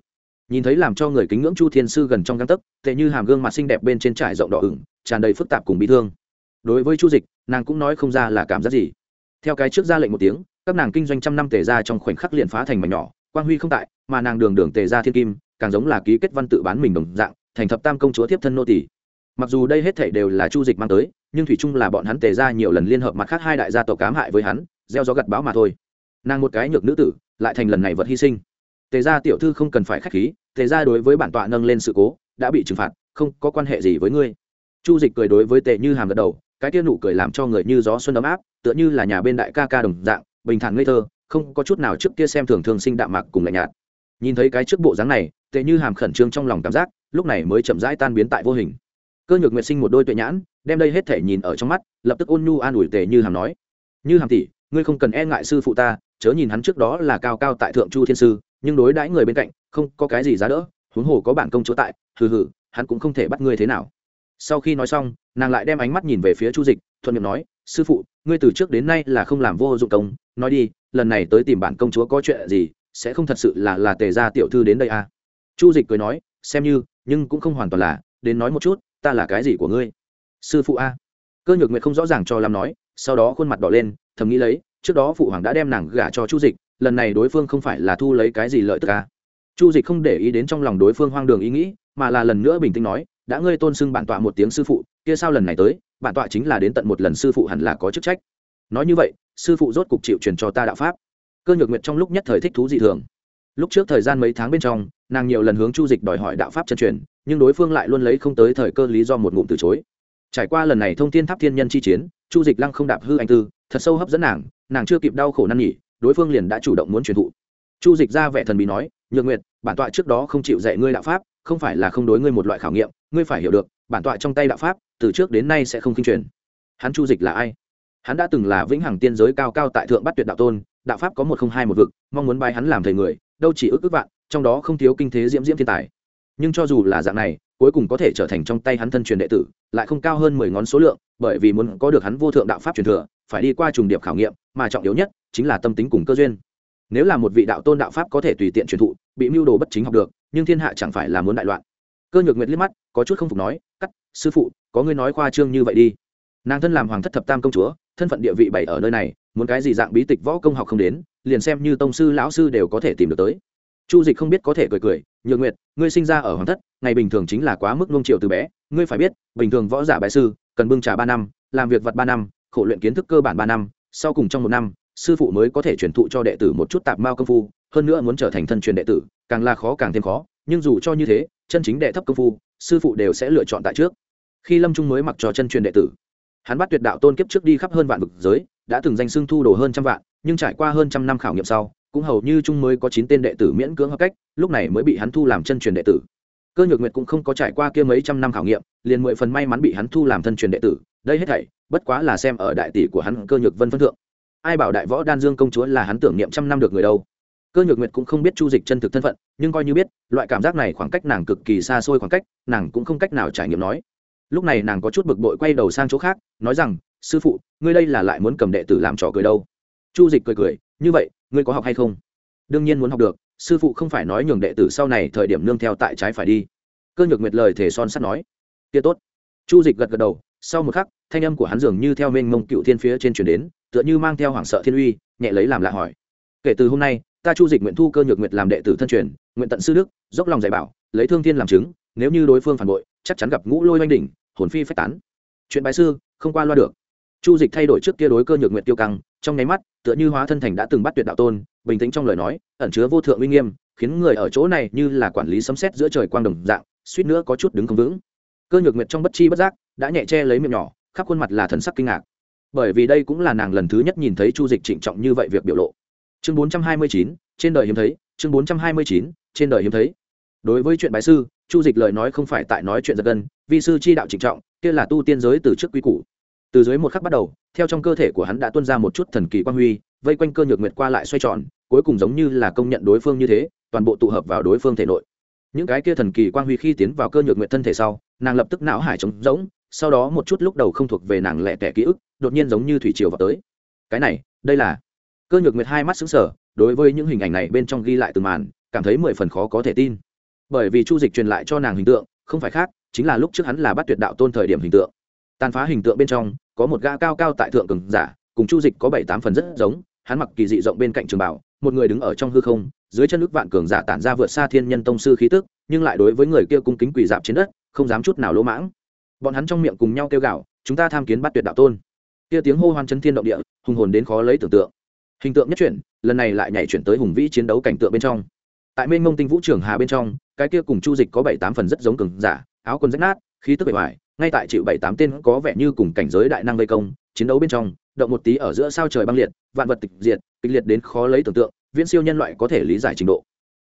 A: Nhìn thấy làm cho người kính ngưỡng chu thiên sư gần trong găng tấc tệ như hàm gương mặt xinh đẹp bên trên trải rộng đỏ ửng, tràn đầy phức tạp cùng bị thương. Đối với chu dịch, nàng cũng nói không ra là cảm giác gì. Theo cái trước ra lệnh một tiếng, các nàng kinh doanh trăm năm tề ra trong khoảnh khắc liền phá thành mảnh nhỏ, quang huy không tại, mà nàng đường đường tề ra thiên kim, càng giống là ký kết văn tự bán mình đồng dạng, thành thập tam công chúa tiếp thân nô tỷ mặc dù đây hết thể đều là chu dịch mang tới nhưng thủy chung là bọn hắn tề ra nhiều lần liên hợp mặt khác hai đại gia tộc cám hại với hắn, gieo gió gặt báo mà thôi. Nàng một cái nhược nữ tử, lại thành lần này vật hy sinh. Tề ra tiểu thư không cần phải k h á c h khí, tề ra đối với bản tọa nâng lên sự cố, đã bị trừng phạt, không có quan hệ gì với ngươi. Chu dịch cười đối với tề như hàm gật đầu, cái tia nụ cười làm cho người như gió xuân ấm áp, tựa như là nhà bên đại ca ca đồng dạng, bình thản ngây thơ, không có chút nào trước kia xem thường thường sinh đạm mạc cùng lạnh nhạt. Nhìn thấy cái trước bộ dáng này tệ như hàm khẩn trương trong lòng cảm giác, lúc này mới chậm rãi tan biến tại vô hình. Cơ nhược nguyệt sinh một đôi tuệ nhãn đem đây hết thể nhìn ở trong mắt, lập tức ôn nhu an ủi tề như hàm nói, như hàm tỷ, ngươi không cần e ngại sư phụ ta, chớ nhìn hắn trước đó là cao cao tại thượng chu thiên sư, nhưng đối đãi người bên cạnh, không có cái gì giá đỡ, huống hồ có bản công chúa tại, hừ hừ, hắn cũng không thể bắt ngươi thế nào. Sau khi nói xong, nàng lại đem ánh mắt nhìn về phía chu dịch, thuận miệng nói, sư phụ, ngươi từ trước đến nay là không làm vô dụng công, nói đi, lần này tới tìm bản công chúa có chuyện gì, sẽ không thật sự là là tề gia tiểu thư đến đây à? Chu dịch cười nói, xem như, nhưng cũng không hoàn toàn là, đến nói một chút, ta là cái gì của ngươi? Sư phụ a. Cơ nhược nguyệt không rõ ràng cho làm nói, sau đó khuôn mặt đỏ lên, thầm nghĩ lấy, trước đó phụ hoàng đã đem nàng gả cho chu dịch, lần này đối phương không phải là thu lấy cái gì lợi tức à. chu dịch không để ý đến trong lòng đối phương hoang đường ý nghĩ, mà là lần nữa bình tĩnh nói, đã ngươi tôn xưng bản tọa một tiếng sư phụ, kia sao lần này tới, bản tọa chính là đến tận một lần sư phụ hẳn là có chức trách. Nói như vậy, sư phụ rốt cục chịu truyền cho ta đạo pháp. Cơ nhược nguyệt trong lúc nhất thời thích thú dị thường. Lúc trước thời gian mấy tháng bên trong, nàng nhiều lần hướng chu dịch đòi hỏi đạo pháp chân truyền, nhưng đối phương lại luôn lấy không tới thời cơ lý do một ngụm từ chối trải qua lần này thông tin tháp thiên nhân chi chiến, chu dịch lăng không đạp hư anh tư, thật sâu hấp dẫn nàng nàng chưa kịp đau khổ năn nhỉ đối phương liền đã chủ động muốn truyền thụ. Chu dịch ra vẻ thần bí nói, nhược nguyệt, bản tọa trước đó không chịu dạy ngươi đạo pháp, không phải là không đối ngươi một loại khảo nghiệm, ngươi phải hiểu được, bản tọa trong tay đạo pháp, từ trước đến nay sẽ không kinh truyền. Hắn chu dịch là ai? Hắn đã từng là vĩnh hằng tiên giới cao cao tại thượng bắt tuyệt đạo tôn, đạo pháp có một không hai một vực, mong muốn bài hắn làm thầy người, đâu chỉ ước ước vạn, trong đó không thiếu kinh thế diễm diễm thiên tài. Nhưng cho dù là dạng này cuối cùng có thể trở thành trong tay hắn thân truyền đệ tử, lại không cao hơn mười ngón số lượng, bởi vì muốn có được hắn vô thượng đạo pháp truyền thừa, phải đi qua trùng điệp khảo nghiệm, mà trọng yếu nhất chính là tâm tính cùng cơ duyên. Nếu là một vị đạo tôn đạo pháp có thể tùy tiện truyền thụ, bị mưu đồ bất chính học được, nhưng thiên hạ chẳng phải là muốn đại loạn. Cơ nhược nguyệt liếc mắt, có chút không phục nói, cắt, sư phụ, có ngươi nói khoa trương như vậy đi. Nàng thân làm hoàng thất thập tam công chúa, thân phận địa vị bảy ở nơi này, muốn cái gì dạng bí tịch võ công học không đến, liền xem như tông sư, lão sư đều có thể tìm được tới. Chu dịch không biết có thể cười cười nhược nguyệt, ngươi sinh ra ở hoàng thất, ngày bình thường chính là quá mức nông triệu từ bé. Ngươi phải biết, bình thường võ giả bại sư, cần bưng trà ba năm, làm việc vật ba năm, khổ luyện kiến thức cơ bản ba năm, sau cùng trong một năm, sư phụ mới có thể truyền thụ cho đệ tử một chút tạp mao công phu, hơn nữa muốn trở thành thân truyền đệ tử, càng là khó càng thêm khó, nhưng dù cho như thế, chân chính đệ thấp công phu, sư phụ đều sẽ lựa chọn tại trước. Khi lâm trung mới mặc cho chân truyền đệ tử, hắn bắt tuyệt đạo tôn kiếp trước đi khắp hơn vạn vực giới, đã từng danh xưng thu đồ hơn trăm vạn, nhưng trải qua hơn trăm năm khảo nghiệm sau cũng hầu như chung mới có chín tên đệ tử miễn cưỡng hợp cách, lúc này mới bị hắn thu làm chân truyền đệ tử. Cơ nhược nguyệt cũng không có trải qua kia mấy trăm năm khảo nghiệm, liền mười phần may mắn bị hắn thu làm thân truyền đệ tử. Đây hết thảy, bất quá là xem ở đại tỷ của hắn cơ nhược vân phân thượng. Ai bảo đại võ đan dương công chúa là hắn tưởng niệm trăm năm được người đâu? Cơ nhược nguyệt cũng không biết chu dịch chân thực thân phận, nhưng coi như biết, loại cảm giác này khoảng cách nàng cực kỳ xa xôi khoảng cách, nàng cũng không cách nào trải nghiệm nói. Lúc này nàng có chút bực bội quay đầu sang chỗ khác, nói rằng, sư phụ, ngươi đây là lại muốn cầm đệ tử làm trò cười đâu? Chu dịch cười cười, như vậy ngươi có học hay không? Đương nhiên muốn học được, sư phụ không phải nói nhường đệ tử sau này thời điểm nương theo tại trái phải đi. Cơ nhược nguyệt lời thể son sắt nói. Kia tốt. Chu dịch gật gật đầu, sau một khắc, thanh âm của hắn dường như theo mênh mông cựu thiên phía trên chuyển đến, tựa như mang theo hoảng sợ thiên uy, nhẹ lấy làm lạ hỏi. Kể từ hôm nay, ta chu dịch nguyện thu cơ nhược nguyệt làm đệ tử thân truyền, nguyện tận sư đức, dốc lòng dạy bảo, lấy thương thiên làm chứng, nếu như đối phương phản bội, chắc chắn gặp ngũ lôi oanh đỉnh, hồn phi phách tán. Chuyện bài sư không qua loa được chu dịch thay đổi trước kia đối cơ nhược nguyện tiêu căng, trong nháy mắt, tựa như hóa thân thành đã từng bắt tuyệt đạo tôn, bình tĩnh trong lời nói, ẩn chứa vô thượng uy nghiêm, khiến người ở chỗ này như là quản lý sấm xét giữa trời quang đồng dạng, suýt nữa có chút đứng không vững. Cơ nhược nguyệt trong bất chi bất giác, đã nhẹ che lấy miệng nhỏ, khắp khuôn mặt là thần sắc kinh ngạc. Bởi vì đây cũng là nàng lần thứ nhất nhìn thấy chu dịch trịnh trọng như vậy việc biểu lộ. Chương bốn trăm hai mươi chín, trên đời hiếm thấy, chương bốn trăm hai mươi chín, trên đời hiếm thấy. Đối với chuyện bái sư, chu dịch lời nói không phải tại nói chuyện giật gân, vi sư chi đạo trịnh trọng, kia là tu tiên giới từ trước quy củ từ dưới một khắc bắt đầu, theo trong cơ thể của hắn đã tuân ra một chút thần kỳ quan huy, vây quanh cơ nhược nguyệt qua lại xoay tròn, cuối cùng giống như là công nhận đối phương như thế, toàn bộ tụ hợp vào đối phương thể nội. Những cái kia thần kỳ quang huy khi tiến vào cơ nhược nguyệt thân thể sau, nàng lập tức não hải trống rỗng, sau đó một chút lúc đầu không thuộc về nàng lẻ tẻ ký ức, đột nhiên giống như thủy triều vào tới. Cái này, đây là cơ nhược nguyệt hai mắt xứng sở đối với những hình ảnh này bên trong ghi lại từ màn, cảm thấy mười phần khó có thể tin. Bởi vì chu dịch truyền lại cho nàng hình tượng, không phải khác, chính là lúc trước hắn là bắt tuyệt đạo tôn thời điểm hình tượng tàn phá hình tượng bên trong, có một gã cao cao tại thượng cường giả, cùng chu dịch có bảy tám phần rất giống, hắn mặc kỳ dị rộng bên cạnh trường bảo, một người đứng ở trong hư không, dưới chân nước vạn cường giả tản ra vượt xa thiên nhân tông sư khí tức, nhưng lại đối với người kia cung kính quỳ dạp trên đất, không dám chút nào lỗ mãng. Bọn hắn trong miệng cùng nhau kêu gào, chúng ta tham kiến bắt tuyệt đạo tôn. Kia tiếng hô hoan chân thiên động địa, hùng hồn đến khó lấy tưởng tượng. Hình tượng nhất chuyển, lần này lại nhảy chuyển tới hùng vĩ chiến đấu cảnh tượng bên trong. Tại mênh mông tinh vũ trường hà bên trong, cái kia cùng chu dịch có bảy tám phần rất giống cường giả, áo quần rách nát khí tức bề ngoài, ngay tại chịu bảy tám tên có vẻ như cùng cảnh giới đại năng vây công, chiến đấu bên trong, động một tí ở giữa sao trời băng liệt, vạn vật tịch diệt, kịch liệt đến khó lấy tưởng tượng, viễn siêu nhân loại có thể lý giải trình độ.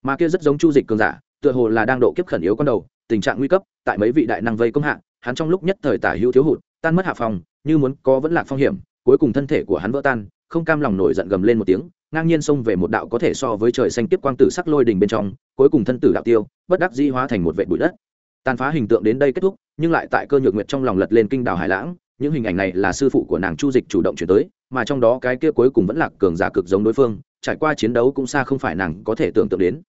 A: Mà kia rất giống chu dịch cường giả, tựa hồ là đang độ kiếp khẩn yếu con đầu, tình trạng nguy cấp, tại mấy vị đại năng vây công hạ, hắn trong lúc nhất thời tả hữu thiếu hụt, tan mất hạ phòng, như muốn có vẫn lạc phong hiểm, cuối cùng thân thể của hắn vỡ tan, không cam lòng nổi giận gầm lên một tiếng, ngang nhiên xông về một đạo có thể so với trời xanh tiếp quang tử sắc lôi đình bên trong, cuối cùng thân tử đạo tiêu, bất đắc dĩ hóa thành một vệ bụi đất tàn phá hình tượng đến đây kết thúc, nhưng lại tại cơ nhược nguyệt trong lòng lật lên kinh đảo hải lãng, những hình ảnh này là sư phụ của nàng chu dịch chủ động chuyển tới, mà trong đó cái kia cuối cùng vẫn là cường giả cực giống đối phương, trải qua chiến đấu cũng xa không phải nàng có thể tưởng tượng đến.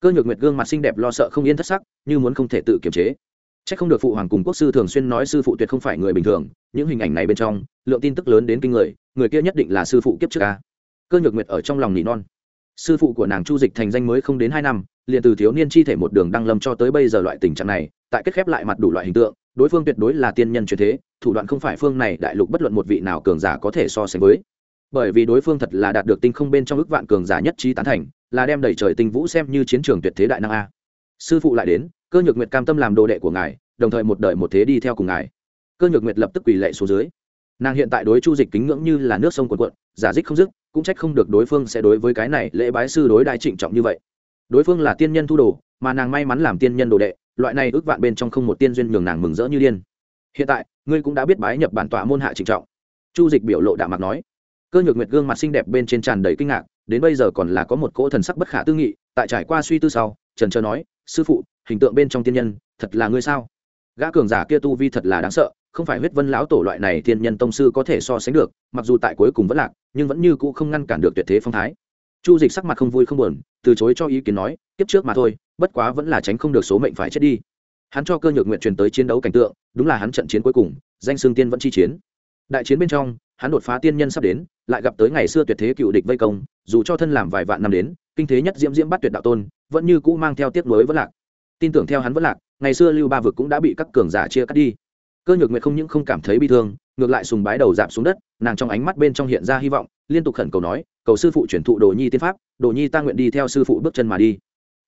A: Cơ nhược nguyệt gương mặt xinh đẹp lo sợ không yên thất sắc, như muốn không thể tự kiềm chế. C h ắ c không được phụ hoàng cùng quốc sư thường xuyên nói sư phụ tuyệt không phải người bình thường, những hình ảnh này bên trong, lượng tin tức lớn đến kinh người người kia nhất định là sư phụ kiếp trước ca cơ nhược nguyệt ở trong lòng nỉ non. Sư phụ của nàng chu dịch thành danh mới không đến hai năm, liền từ thiếu niên chi thể một đường đăng lâm cho tới bây giờ loại tình trạng này tại kết khép lại mặt đủ loại hình tượng, đối phương tuyệt đối là tiên nhân truyền thế, thủ đoạn không phải phương này đại lục bất luận một vị nào cường giả có thể so sánh với. Bởi vì đối phương thật là đạt được tinh không bên trong ước vạn cường giả nhất trí tán thành, là đem đẩy trời tinh vũ xem như chiến trường tuyệt thế đại năng a. Sư phụ lại đến, cơ nhược nguyệt cam tâm làm đồ đệ của ngài, đồng thời một đời một thế đi theo cùng ngài. Cơ nhược nguyệt lập tức quỳ lệ xuống dưới. Nàng hiện tại đối chu dịch kính ngưỡng như là nước sông cuộn cuộn, giả dích không dứt, cũng trách không được đối phương sẽ đối với cái này lễ bái sư đối đại trịnh trọng như vậy. Đối phương là tiên nhân thu đồ, mà nàng may mắn làm tiên nhân đồ đệ loại này ước vạn bên trong không một tiên duyên nhường nàng mừng rỡ như điên. Hiện tại, ngươi cũng đã biết bái nhập bản tọa môn hạ trịnh trọng. Chu dịch biểu lộ đạm mặt nói. Cơ nhược nguyệt gương mặt xinh đẹp bên trên tràn đầy kinh ngạc, đến bây giờ còn là có một cỗ thần sắc bất khả tư nghị, tại trải qua suy tư sau, trần trờ nói, sư phụ, hình tượng bên trong tiên nhân, thật là ngươi sao? Gã cường giả kia tu vi thật là đáng sợ, không phải huyết vân lão tổ loại này thiên nhân tông sư có thể so sánh được, mặc dù tại cuối cùng vẫn lạc, nhưng vẫn như cũ không ngăn cản được tuyệt thế phong thái. Chu dịch sắc mặt không vui không buồn, từ chối cho ý kiến nói tiếp trước mà thôi bất quá vẫn là tránh không được số mệnh phải chết đi. Hắn cho cơ nhược nguyện truyền tới chiến đấu cảnh tượng, đúng là hắn trận chiến cuối cùng, danh xương tiên vẫn chi chiến. Đại chiến bên trong, hắn đột phá tiên nhân sắp đến, lại gặp tới ngày xưa tuyệt thế cựu địch vây công, dù cho thân làm vài vạn năm đến, kinh thế nhất diễm diễm bắt tuyệt đạo tôn, vẫn như cũ mang theo tiếc nuối vẫn lạc. Tin tưởng theo hắn vẫn lạc, ngày xưa lưu ba vực cũng đã bị các cường giả chia cắt đi. Cơ nhược nguyệt không những không cảm thấy bi thương, ngược lại sùng bái đầu dạp xuống đất, nàng trong ánh mắt bên trong hiện ra hy vọng, liên tục khẩn cầu nói, cầu sư phụ chuyển thụ đồ nhi tiên pháp, đồ nhi ta nguyện đi theo sư phụ bước chân mà đi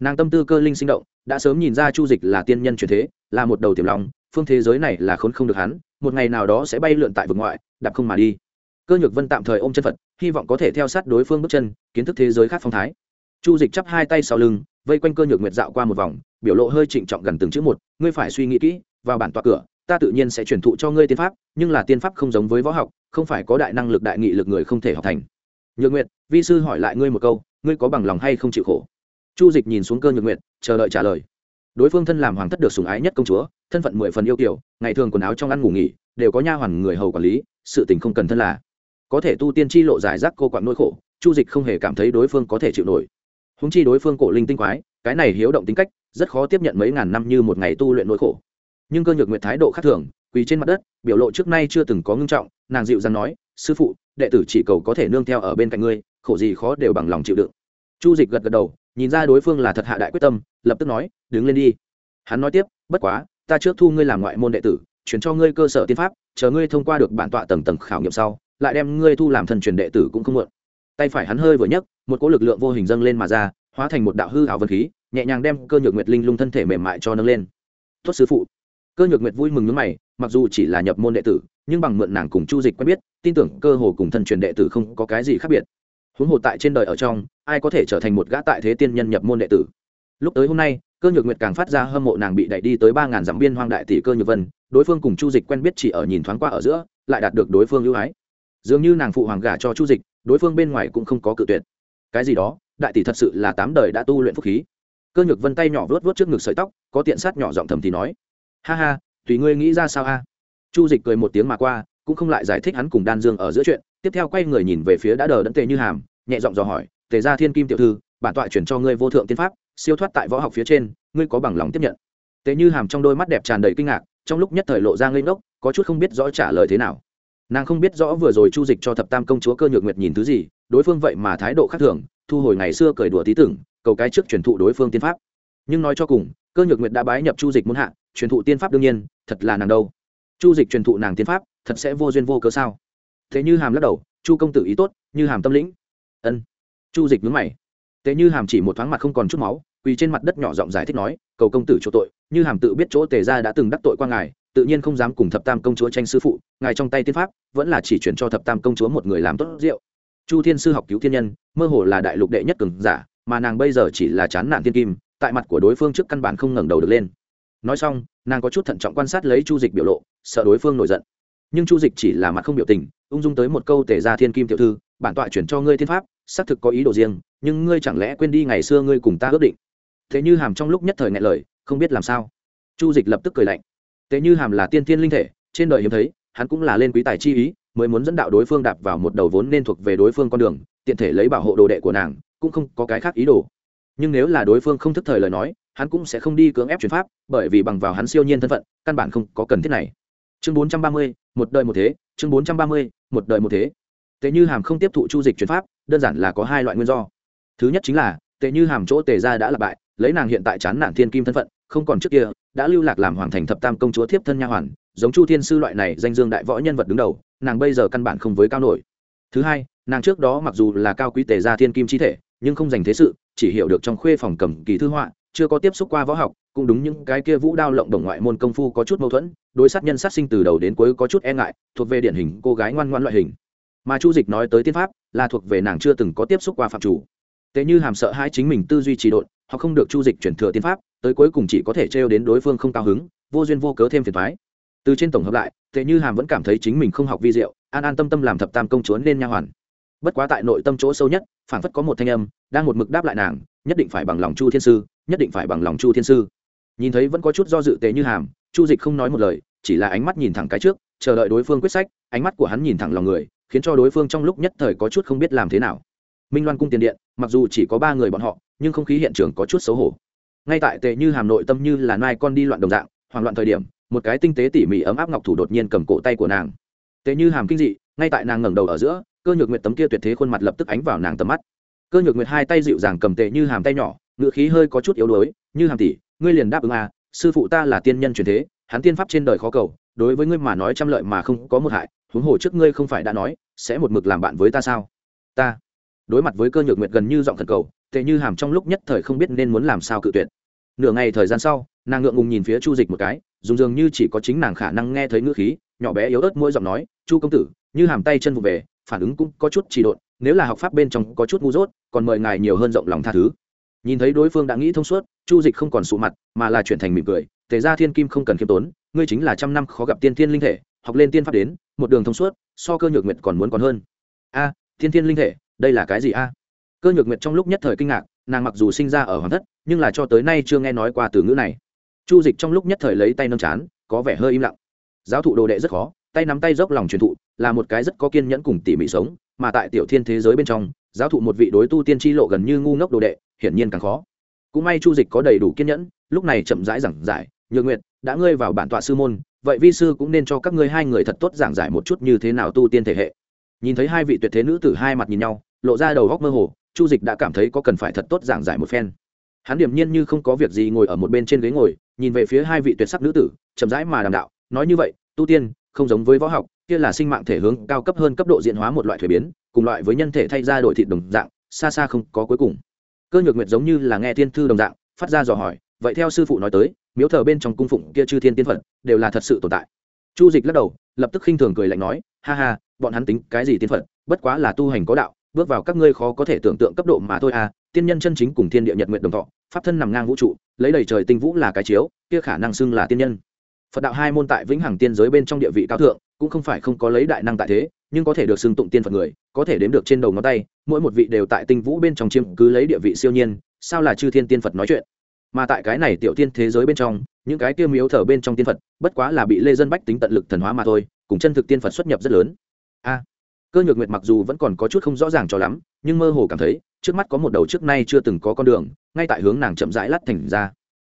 A: nàng tâm tư cơ linh sinh động, đã sớm nhìn ra chu dịch là tiên nhân truyền thế, là một đầu tiềm lòng phương thế giới này là khốn không được hắn, một ngày nào đó sẽ bay lượn tại vực ngoại, đạp không mà đi. Cơ nhược vân tạm thời ôm chân phật, hy vọng có thể theo sát đối phương bước chân, kiến thức thế giới khác phong thái. Chu dịch chắp hai tay sau lưng, vây quanh cơ nhược nguyệt dạo qua một vòng, biểu lộ hơi trịnh trọng gần từng chữ một, ngươi phải suy nghĩ kỹ, vào bản tọa cửa, ta tự nhiên sẽ truyền thụ cho ngươi tiên pháp, nhưng là tiên pháp không giống với võ học, không phải có đại năng lực đại nghị lực người không thể học thành. Nhược nguyệt, vi sư hỏi lại ngươi một câu, ngươi có bằng lòng hay không chịu khổ? Chu dịch nhìn xuống cơ nhược nguyệt, chờ đợi trả lời. Đối phương thân làm hoàng thất được sủng ái nhất công chúa, thân phận mười phần yêu kiểu ngày thường quần áo trong ăn ngủ nghỉ, đều có nha hoàn người hầu quản lý, sự tình không cần thân là. Có thể tu tiên chi lộ giải rác cô quặn nỗi khổ, chu dịch không hề cảm thấy đối phương có thể chịu nổi. Húng chi đối phương cổ linh tinh quái, cái này hiếu động tính cách, rất khó tiếp nhận mấy ngàn năm như một ngày tu luyện nỗi khổ. Nhưng cơ nhược nguyệt thái độ khác thường, quỳ trên mặt đất, biểu lộ trước nay chưa từng có ngưng trọng, nàng dịu dàng nói, sư phụ, đệ tử chỉ cầu có thể nương theo ở bên cạnh ngươi, khổ gì khó đều bằng lòng chịu đựng. Chu dịch gật gật đầu nhìn ra đối phương là thật hạ đại quyết tâm, lập tức nói, đứng lên đi. Hắn nói tiếp, bất quá, ta trước thu ngươi làm ngoại môn đệ tử, chuyển cho ngươi cơ sở tiên pháp, chờ ngươi thông qua được bản tọa tầng tầng khảo nghiệm sau, lại đem ngươi thu làm thần truyền đệ tử cũng không muộn. Tay phải hắn hơi vừa nhấc, một cỗ lực lượng vô hình dâng lên mà ra, hóa thành một đạo hư ảo vân khí, nhẹ nhàng đem cơ nhược nguyệt linh lung thân thể mềm mại cho nâng lên. Tuất sư phụ. Cơ nhược nguyệt vui mừng nước mày, mặc dù chỉ là nhập môn đệ tử, nhưng bằng mượn nàng cùng chu dịch quen biết, tin tưởng cơ hồ cùng thân truyền đệ tử không có cái gì khác biệt huống hồ tại trên đời ở trong, ai có thể trở thành một gã tại thế tiên nhân nhập môn đệ tử? Lúc tới hôm nay, cơ nhược nguyệt càng phát ra hâm mộ nàng bị đẩy đi tới ba ngàn dặm biên hoang đại tỷ cơ nhược vân, đối phương cùng chu dịch quen biết chỉ ở nhìn thoáng qua ở giữa, lại đạt được đối phương ưu ái. Dường như nàng phụ hoàng gả cho chu dịch, đối phương bên ngoài cũng không có cự tuyệt. Cái gì đó, đại tỷ thật sự là tám đời đã tu luyện phúc khí. Cơ nhược vân tay nhỏ vớt vớt trước ngực sợi tóc, có tiện sát nhỏ giọng thầm thì nói, ha ha, tùy ngươi nghĩ ra sao a? Chu dịch cười một tiếng mà qua, cũng không lại giải thích hắn cùng đan dương ở giữa chuyện, tiếp theo quay người nhìn về phía đã đờ đẫn tề như hàm nhẹ giọng dò hỏi, tề ra thiên kim tiểu thư, bản tọa chuyển cho ngươi vô thượng tiên pháp, siêu thoát tại võ học phía trên, ngươi có bằng lòng tiếp nhận? Tề như hàm trong đôi mắt đẹp tràn đầy kinh ngạc, trong lúc nhất thời lộ ra ngây ngốc, có chút không biết rõ trả lời thế nào. Nàng không biết rõ vừa rồi chu dịch cho thập tam công chúa cơ nhược nguyệt nhìn thứ gì, đối phương vậy mà thái độ khác thường, thu hồi ngày xưa cởi đùa tí tưởng, cầu cái trước truyền thụ đối phương tiên pháp. Nhưng nói cho cùng, cơ nhược nguyệt đã bái nhập chu dịch muốn hạ, truyền thụ tiên pháp đương nhiên, thật là nàng đâu. Chu dịch truyền thụ nàng tiên pháp, thật sẽ vô duyên vô cớ sao? Thế như hàm lắc đầu, chu công tử ý tốt, như hàm tâm lĩnh ân. Chu dịch nhướng mày. Tế như hàm chỉ một thoáng mặt không còn chút máu, quỳ trên mặt đất nhỏ giọng giải thích nói, cầu công tử chỗ tội, như hàm tự biết chỗ tề ra đã từng đắc tội qua ngài, tự nhiên không dám cùng thập tam công chúa tranh sư phụ, ngài trong tay tiên pháp, vẫn là chỉ chuyển cho thập tam công chúa một người làm tốt rượu. Chu thiên sư học cứu thiên nhân, mơ hồ là đại lục đệ nhất cường giả, mà nàng bây giờ chỉ là chán nản thiên kim, tại mặt của đối phương trước căn bản không ngẩng đầu được lên. Nói xong, nàng có chút thận trọng quan sát lấy chu dịch biểu lộ, sợ đối phương nổi giận. Nhưng chu dịch chỉ là mặt không biểu tình, ung dung tới một câu tề ra thiên kim tiểu thư bản tọa chuyển cho ngươi thiên pháp, xác thực có ý đồ riêng, nhưng ngươi chẳng lẽ quên đi ngày xưa ngươi cùng ta ước định? Thế như hàm trong lúc nhất thời ngại lời, không biết làm sao. Chu dịch lập tức cười lạnh. Thế như hàm là tiên thiên linh thể, trên đời hiếm thấy, hắn cũng là lên quý tài chi ý, mới muốn dẫn đạo đối phương đạp vào một đầu vốn nên thuộc về đối phương con đường, tiện thể lấy bảo hộ đồ đệ của nàng, cũng không có cái khác ý đồ. Nhưng nếu là đối phương không thức thời lời nói, hắn cũng sẽ không đi cưỡng ép chuyển pháp, bởi vì bằng vào hắn siêu nhiên thân phận, căn bản không có cần thiết này. Chương bốn trăm ba mươi, một đời một thế, chương bốn trăm ba mươi, một đời một thế tệ như hàm không tiếp thụ chu dịch chuyển pháp, đơn giản là có hai loại nguyên do. Thứ nhất chính là, tệ như hàm chỗ tề ra đã là bại, lấy nàng hiện tại chán nản thiên kim thân phận, không còn trước kia, đã lưu lạc làm hoàng thành thập tam công chúa thiếp thân nha hoàn, giống chu thiên sư loại này danh dương đại võ nhân vật đứng đầu, nàng bây giờ căn bản không với cao nổi. Thứ hai, nàng trước đó mặc dù là cao quý tề gia thiên kim chi thể, nhưng không dành thế sự, chỉ hiểu được trong khuê phòng cầm kỳ thư họa, chưa có tiếp xúc qua võ học, cũng đúng những cái kia vũ đao lộng đồng ngoại môn công phu có chút mâu thuẫn, đối sát nhân sát sinh từ đầu đến cuối có chút e ngại, thuộc về điển hình cô gái ngoan ngoan loại hình mà chu dịch nói tới tiên pháp, là thuộc về nàng chưa từng có tiếp xúc qua phạm chủ. Tế như hàm sợ hai chính mình tư duy trì độn, họ không được chu dịch chuyển thừa tiên pháp, tới cuối cùng chỉ có thể trêu đến đối phương không cao hứng, vô duyên vô cớ thêm phiền thoái từ trên tổng hợp lại tệ như hàm vẫn cảm thấy chính mình không học vi diệu, an an tâm tâm làm thập tam công chúa nên nha hoàn. Bất quá tại nội tâm chỗ sâu nhất phản phất có một thanh âm, đang một mực đáp lại nàng, nhất định phải bằng lòng chu thiên sư, nhất định phải bằng lòng chu thiên sư. Nhìn thấy vẫn có chút do dự tệ như hàm, chu dịch không nói một lời, chỉ là ánh mắt nhìn thẳng cái trước chờ đợi đối phương quyết sách, ánh mắt của hắn nhìn thẳng lòng người, khiến cho đối phương trong lúc nhất thời có chút không biết làm thế nào. Minh loan cung tiền điện, mặc dù chỉ có ba người bọn họ, nhưng không khí hiện trường có chút xấu hổ. Ngay tại tệ như hàm nội tâm như là nai con đi loạn đồng dạng, hoảng loạn thời điểm, một cái tinh tế tỉ mỉ ấm áp ngọc thủ đột nhiên cầm cổ tay của nàng. Tệ như hàm kinh dị, ngay tại nàng ngẩng đầu ở giữa, cơ nhược nguyệt tấm kia tuyệt thế khuôn mặt lập tức ánh vào nàng tầm mắt. Cơ nhược nguyệt hai tay dịu dàng cầm tệ như hàm tay nhỏ ngựa khí hơi có chút yếu đuối, như hàm tỷ, ngươi liền đáp ứng à sư phụ ta là tiên nhân truyền thế, hắn tiên pháp trên đời khó cầu đối với ngươi mà nói trăm lợi mà không có một hại, huống hồ trước ngươi không phải đã nói, sẽ một mực làm bạn với ta sao? Ta. Đối mặt với cơ nhược nguyệt gần như giọng thần cầu, tệ như hàm trong lúc nhất thời không biết nên muốn làm sao cự tuyệt. Nửa ngày thời gian sau, nàng ngượng ngùng nhìn phía chu dịch một cái, dùng dường như chỉ có chính nàng khả năng nghe thấy ngữ khí, nhỏ bé yếu ớt mỗi giọng nói, chu công tử, như hàm tay chân vụ về, phản ứng cũng có chút trì độn, nếu là học pháp bên trong có chút ngu dốt, còn mời ngài nhiều hơn rộng lòng tha thứ. Nhìn thấy đối phương đã nghĩ thông suốt, chu dịch không còn sụ mặt, mà là chuyển thành mỉm cười, tề ra thiên kim không cần khiêm tốn ngươi chính là trăm năm khó gặp tiên thiên linh thể học lên tiên pháp đến một đường thông suốt so cơ nhược nguyệt còn muốn còn hơn. A à, tiên thiên linh thể đây là cái gì a? Cơ nhược nguyệt trong lúc nhất thời kinh ngạc nàng mặc dù sinh ra ở hoàng thất nhưng là cho tới nay chưa nghe nói qua từ ngữ này. Chu dịch trong lúc nhất thời lấy tay nâng chán có vẻ hơi im lặng. Giáo thụ đồ đệ rất khó tay nắm tay dốc lòng truyền thụ là một cái rất có kiên nhẫn cùng tỉ mỉ sống mà tại tiểu thiên thế giới bên trong giáo thụ một vị đối tu tiên tri lộ gần như ngu ngốc đồ đệ hiển nhiên càng khó. Cũng may chu dịch có đầy đủ kiên nhẫn lúc này chậm rãi giảng giải nhược nguyệt, đã ngươi vào bản tọa sư môn, vậy vi sư cũng nên cho các ngươi hai người thật tốt giảng giải một chút như thế nào tu tiên thể hệ. Nhìn thấy hai vị tuyệt thế nữ tử hai mặt nhìn nhau, lộ ra đầu góc mơ hồ, chu dịch đã cảm thấy có cần phải thật tốt giảng giải một phen. Hắn điềm nhiên như không có việc gì ngồi ở một bên trên ghế ngồi, nhìn về phía hai vị tuyệt sắc nữ tử, chậm rãi mà đàm đạo, nói như vậy, tu tiên, không giống với võ học, kia là sinh mạng thể hướng cao cấp hơn cấp độ diễn hóa một loại thuế biến, cùng loại với nhân thể thay ra đổi thịt đồng dạng, xa xa không có cuối cùng. Cơ nhược nguyệt giống như là nghe thiên thư đồng dạng, phát ra dò hỏi vậy theo sư phụ nói tới, miếu thờ bên trong cung phụng kia chư thiên tiên phật đều là thật sự tồn tại. Chu dịch lắc đầu, lập tức khinh thường cười lạnh nói, ha ha, bọn hắn tính cái gì tiên phật, bất quá là tu hành có đạo, bước vào các ngươi khó có thể tưởng tượng cấp độ mà thôi à tiên nhân chân chính cùng thiên địa nhật nguyện đồng thọ, pháp thân nằm ngang vũ trụ, lấy đầy trời tinh vũ là cái chiếu, kia khả năng xưng là tiên nhân. Phật đạo hai môn tại vĩnh hằng tiên giới bên trong địa vị cao thượng, cũng không phải không có lấy đại năng tại thế, nhưng có thể được xưng tụng tiên phật người, có thể đếm được trên đầu ngón tay, mỗi một vị đều tại tinh vũ bên trong chiêm cứ lấy địa vị siêu nhiên, sao là chư thiên tiên phật nói chuyện? Mà tại cái này tiểu tiên thế giới bên trong, những cái kia miếu thờ bên trong tiên phật, bất quá là bị lê dân bách tính tận lực thần hóa mà thôi, cùng chân thực tiên phật xuất nhập rất lớn. A, cơ nhược nguyệt mặc dù vẫn còn có chút không rõ ràng cho lắm, nhưng mơ hồ cảm thấy, trước mắt có một đầu trước nay chưa từng có con đường, ngay tại hướng nàng chậm rãi lắt thành ra.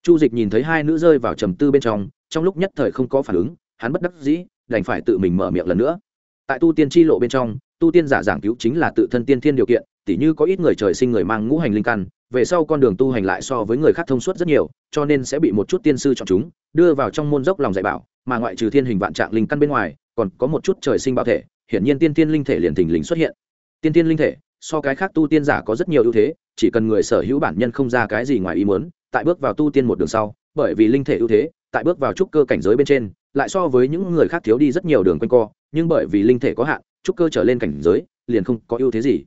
A: Chu dịch nhìn thấy hai nữ rơi vào trầm tư bên trong trong lúc nhất thời không có phản ứng, hắn bất đắc dĩ, đành phải tự mình mở miệng lần nữa. Tại tu tiên tri lộ bên trong, tu tiên giả giảng cứu chính là tự thân tiên thiên điều kiện, tỉ như có ít người trời sinh người mang ngũ hành linh căn về sau con đường tu hành lại so với người khác thông suốt rất nhiều, cho nên sẽ bị một chút tiên sư chọn chúng, đưa vào trong môn dốc lòng dạy bảo, mà ngoại trừ thiên hình vạn trạng linh căn bên ngoài, còn có một chút trời sinh bảo thể, hiển nhiên tiên tiên linh thể liền thình lình xuất hiện. Tiên tiên linh thể, so cái khác tu tiên giả có rất nhiều ưu thế, chỉ cần người sở hữu bản nhân không ra cái gì ngoài ý muốn, tại bước vào tu tiên một đường sau, bởi vì linh thể ưu thế, tại bước vào trúc cơ cảnh giới bên trên, lại so với những người khác thiếu đi rất nhiều đường quanh co, nhưng bởi vì linh thể có hạn, trúc cơ trở lên cảnh giới, liền không có ưu thế gì.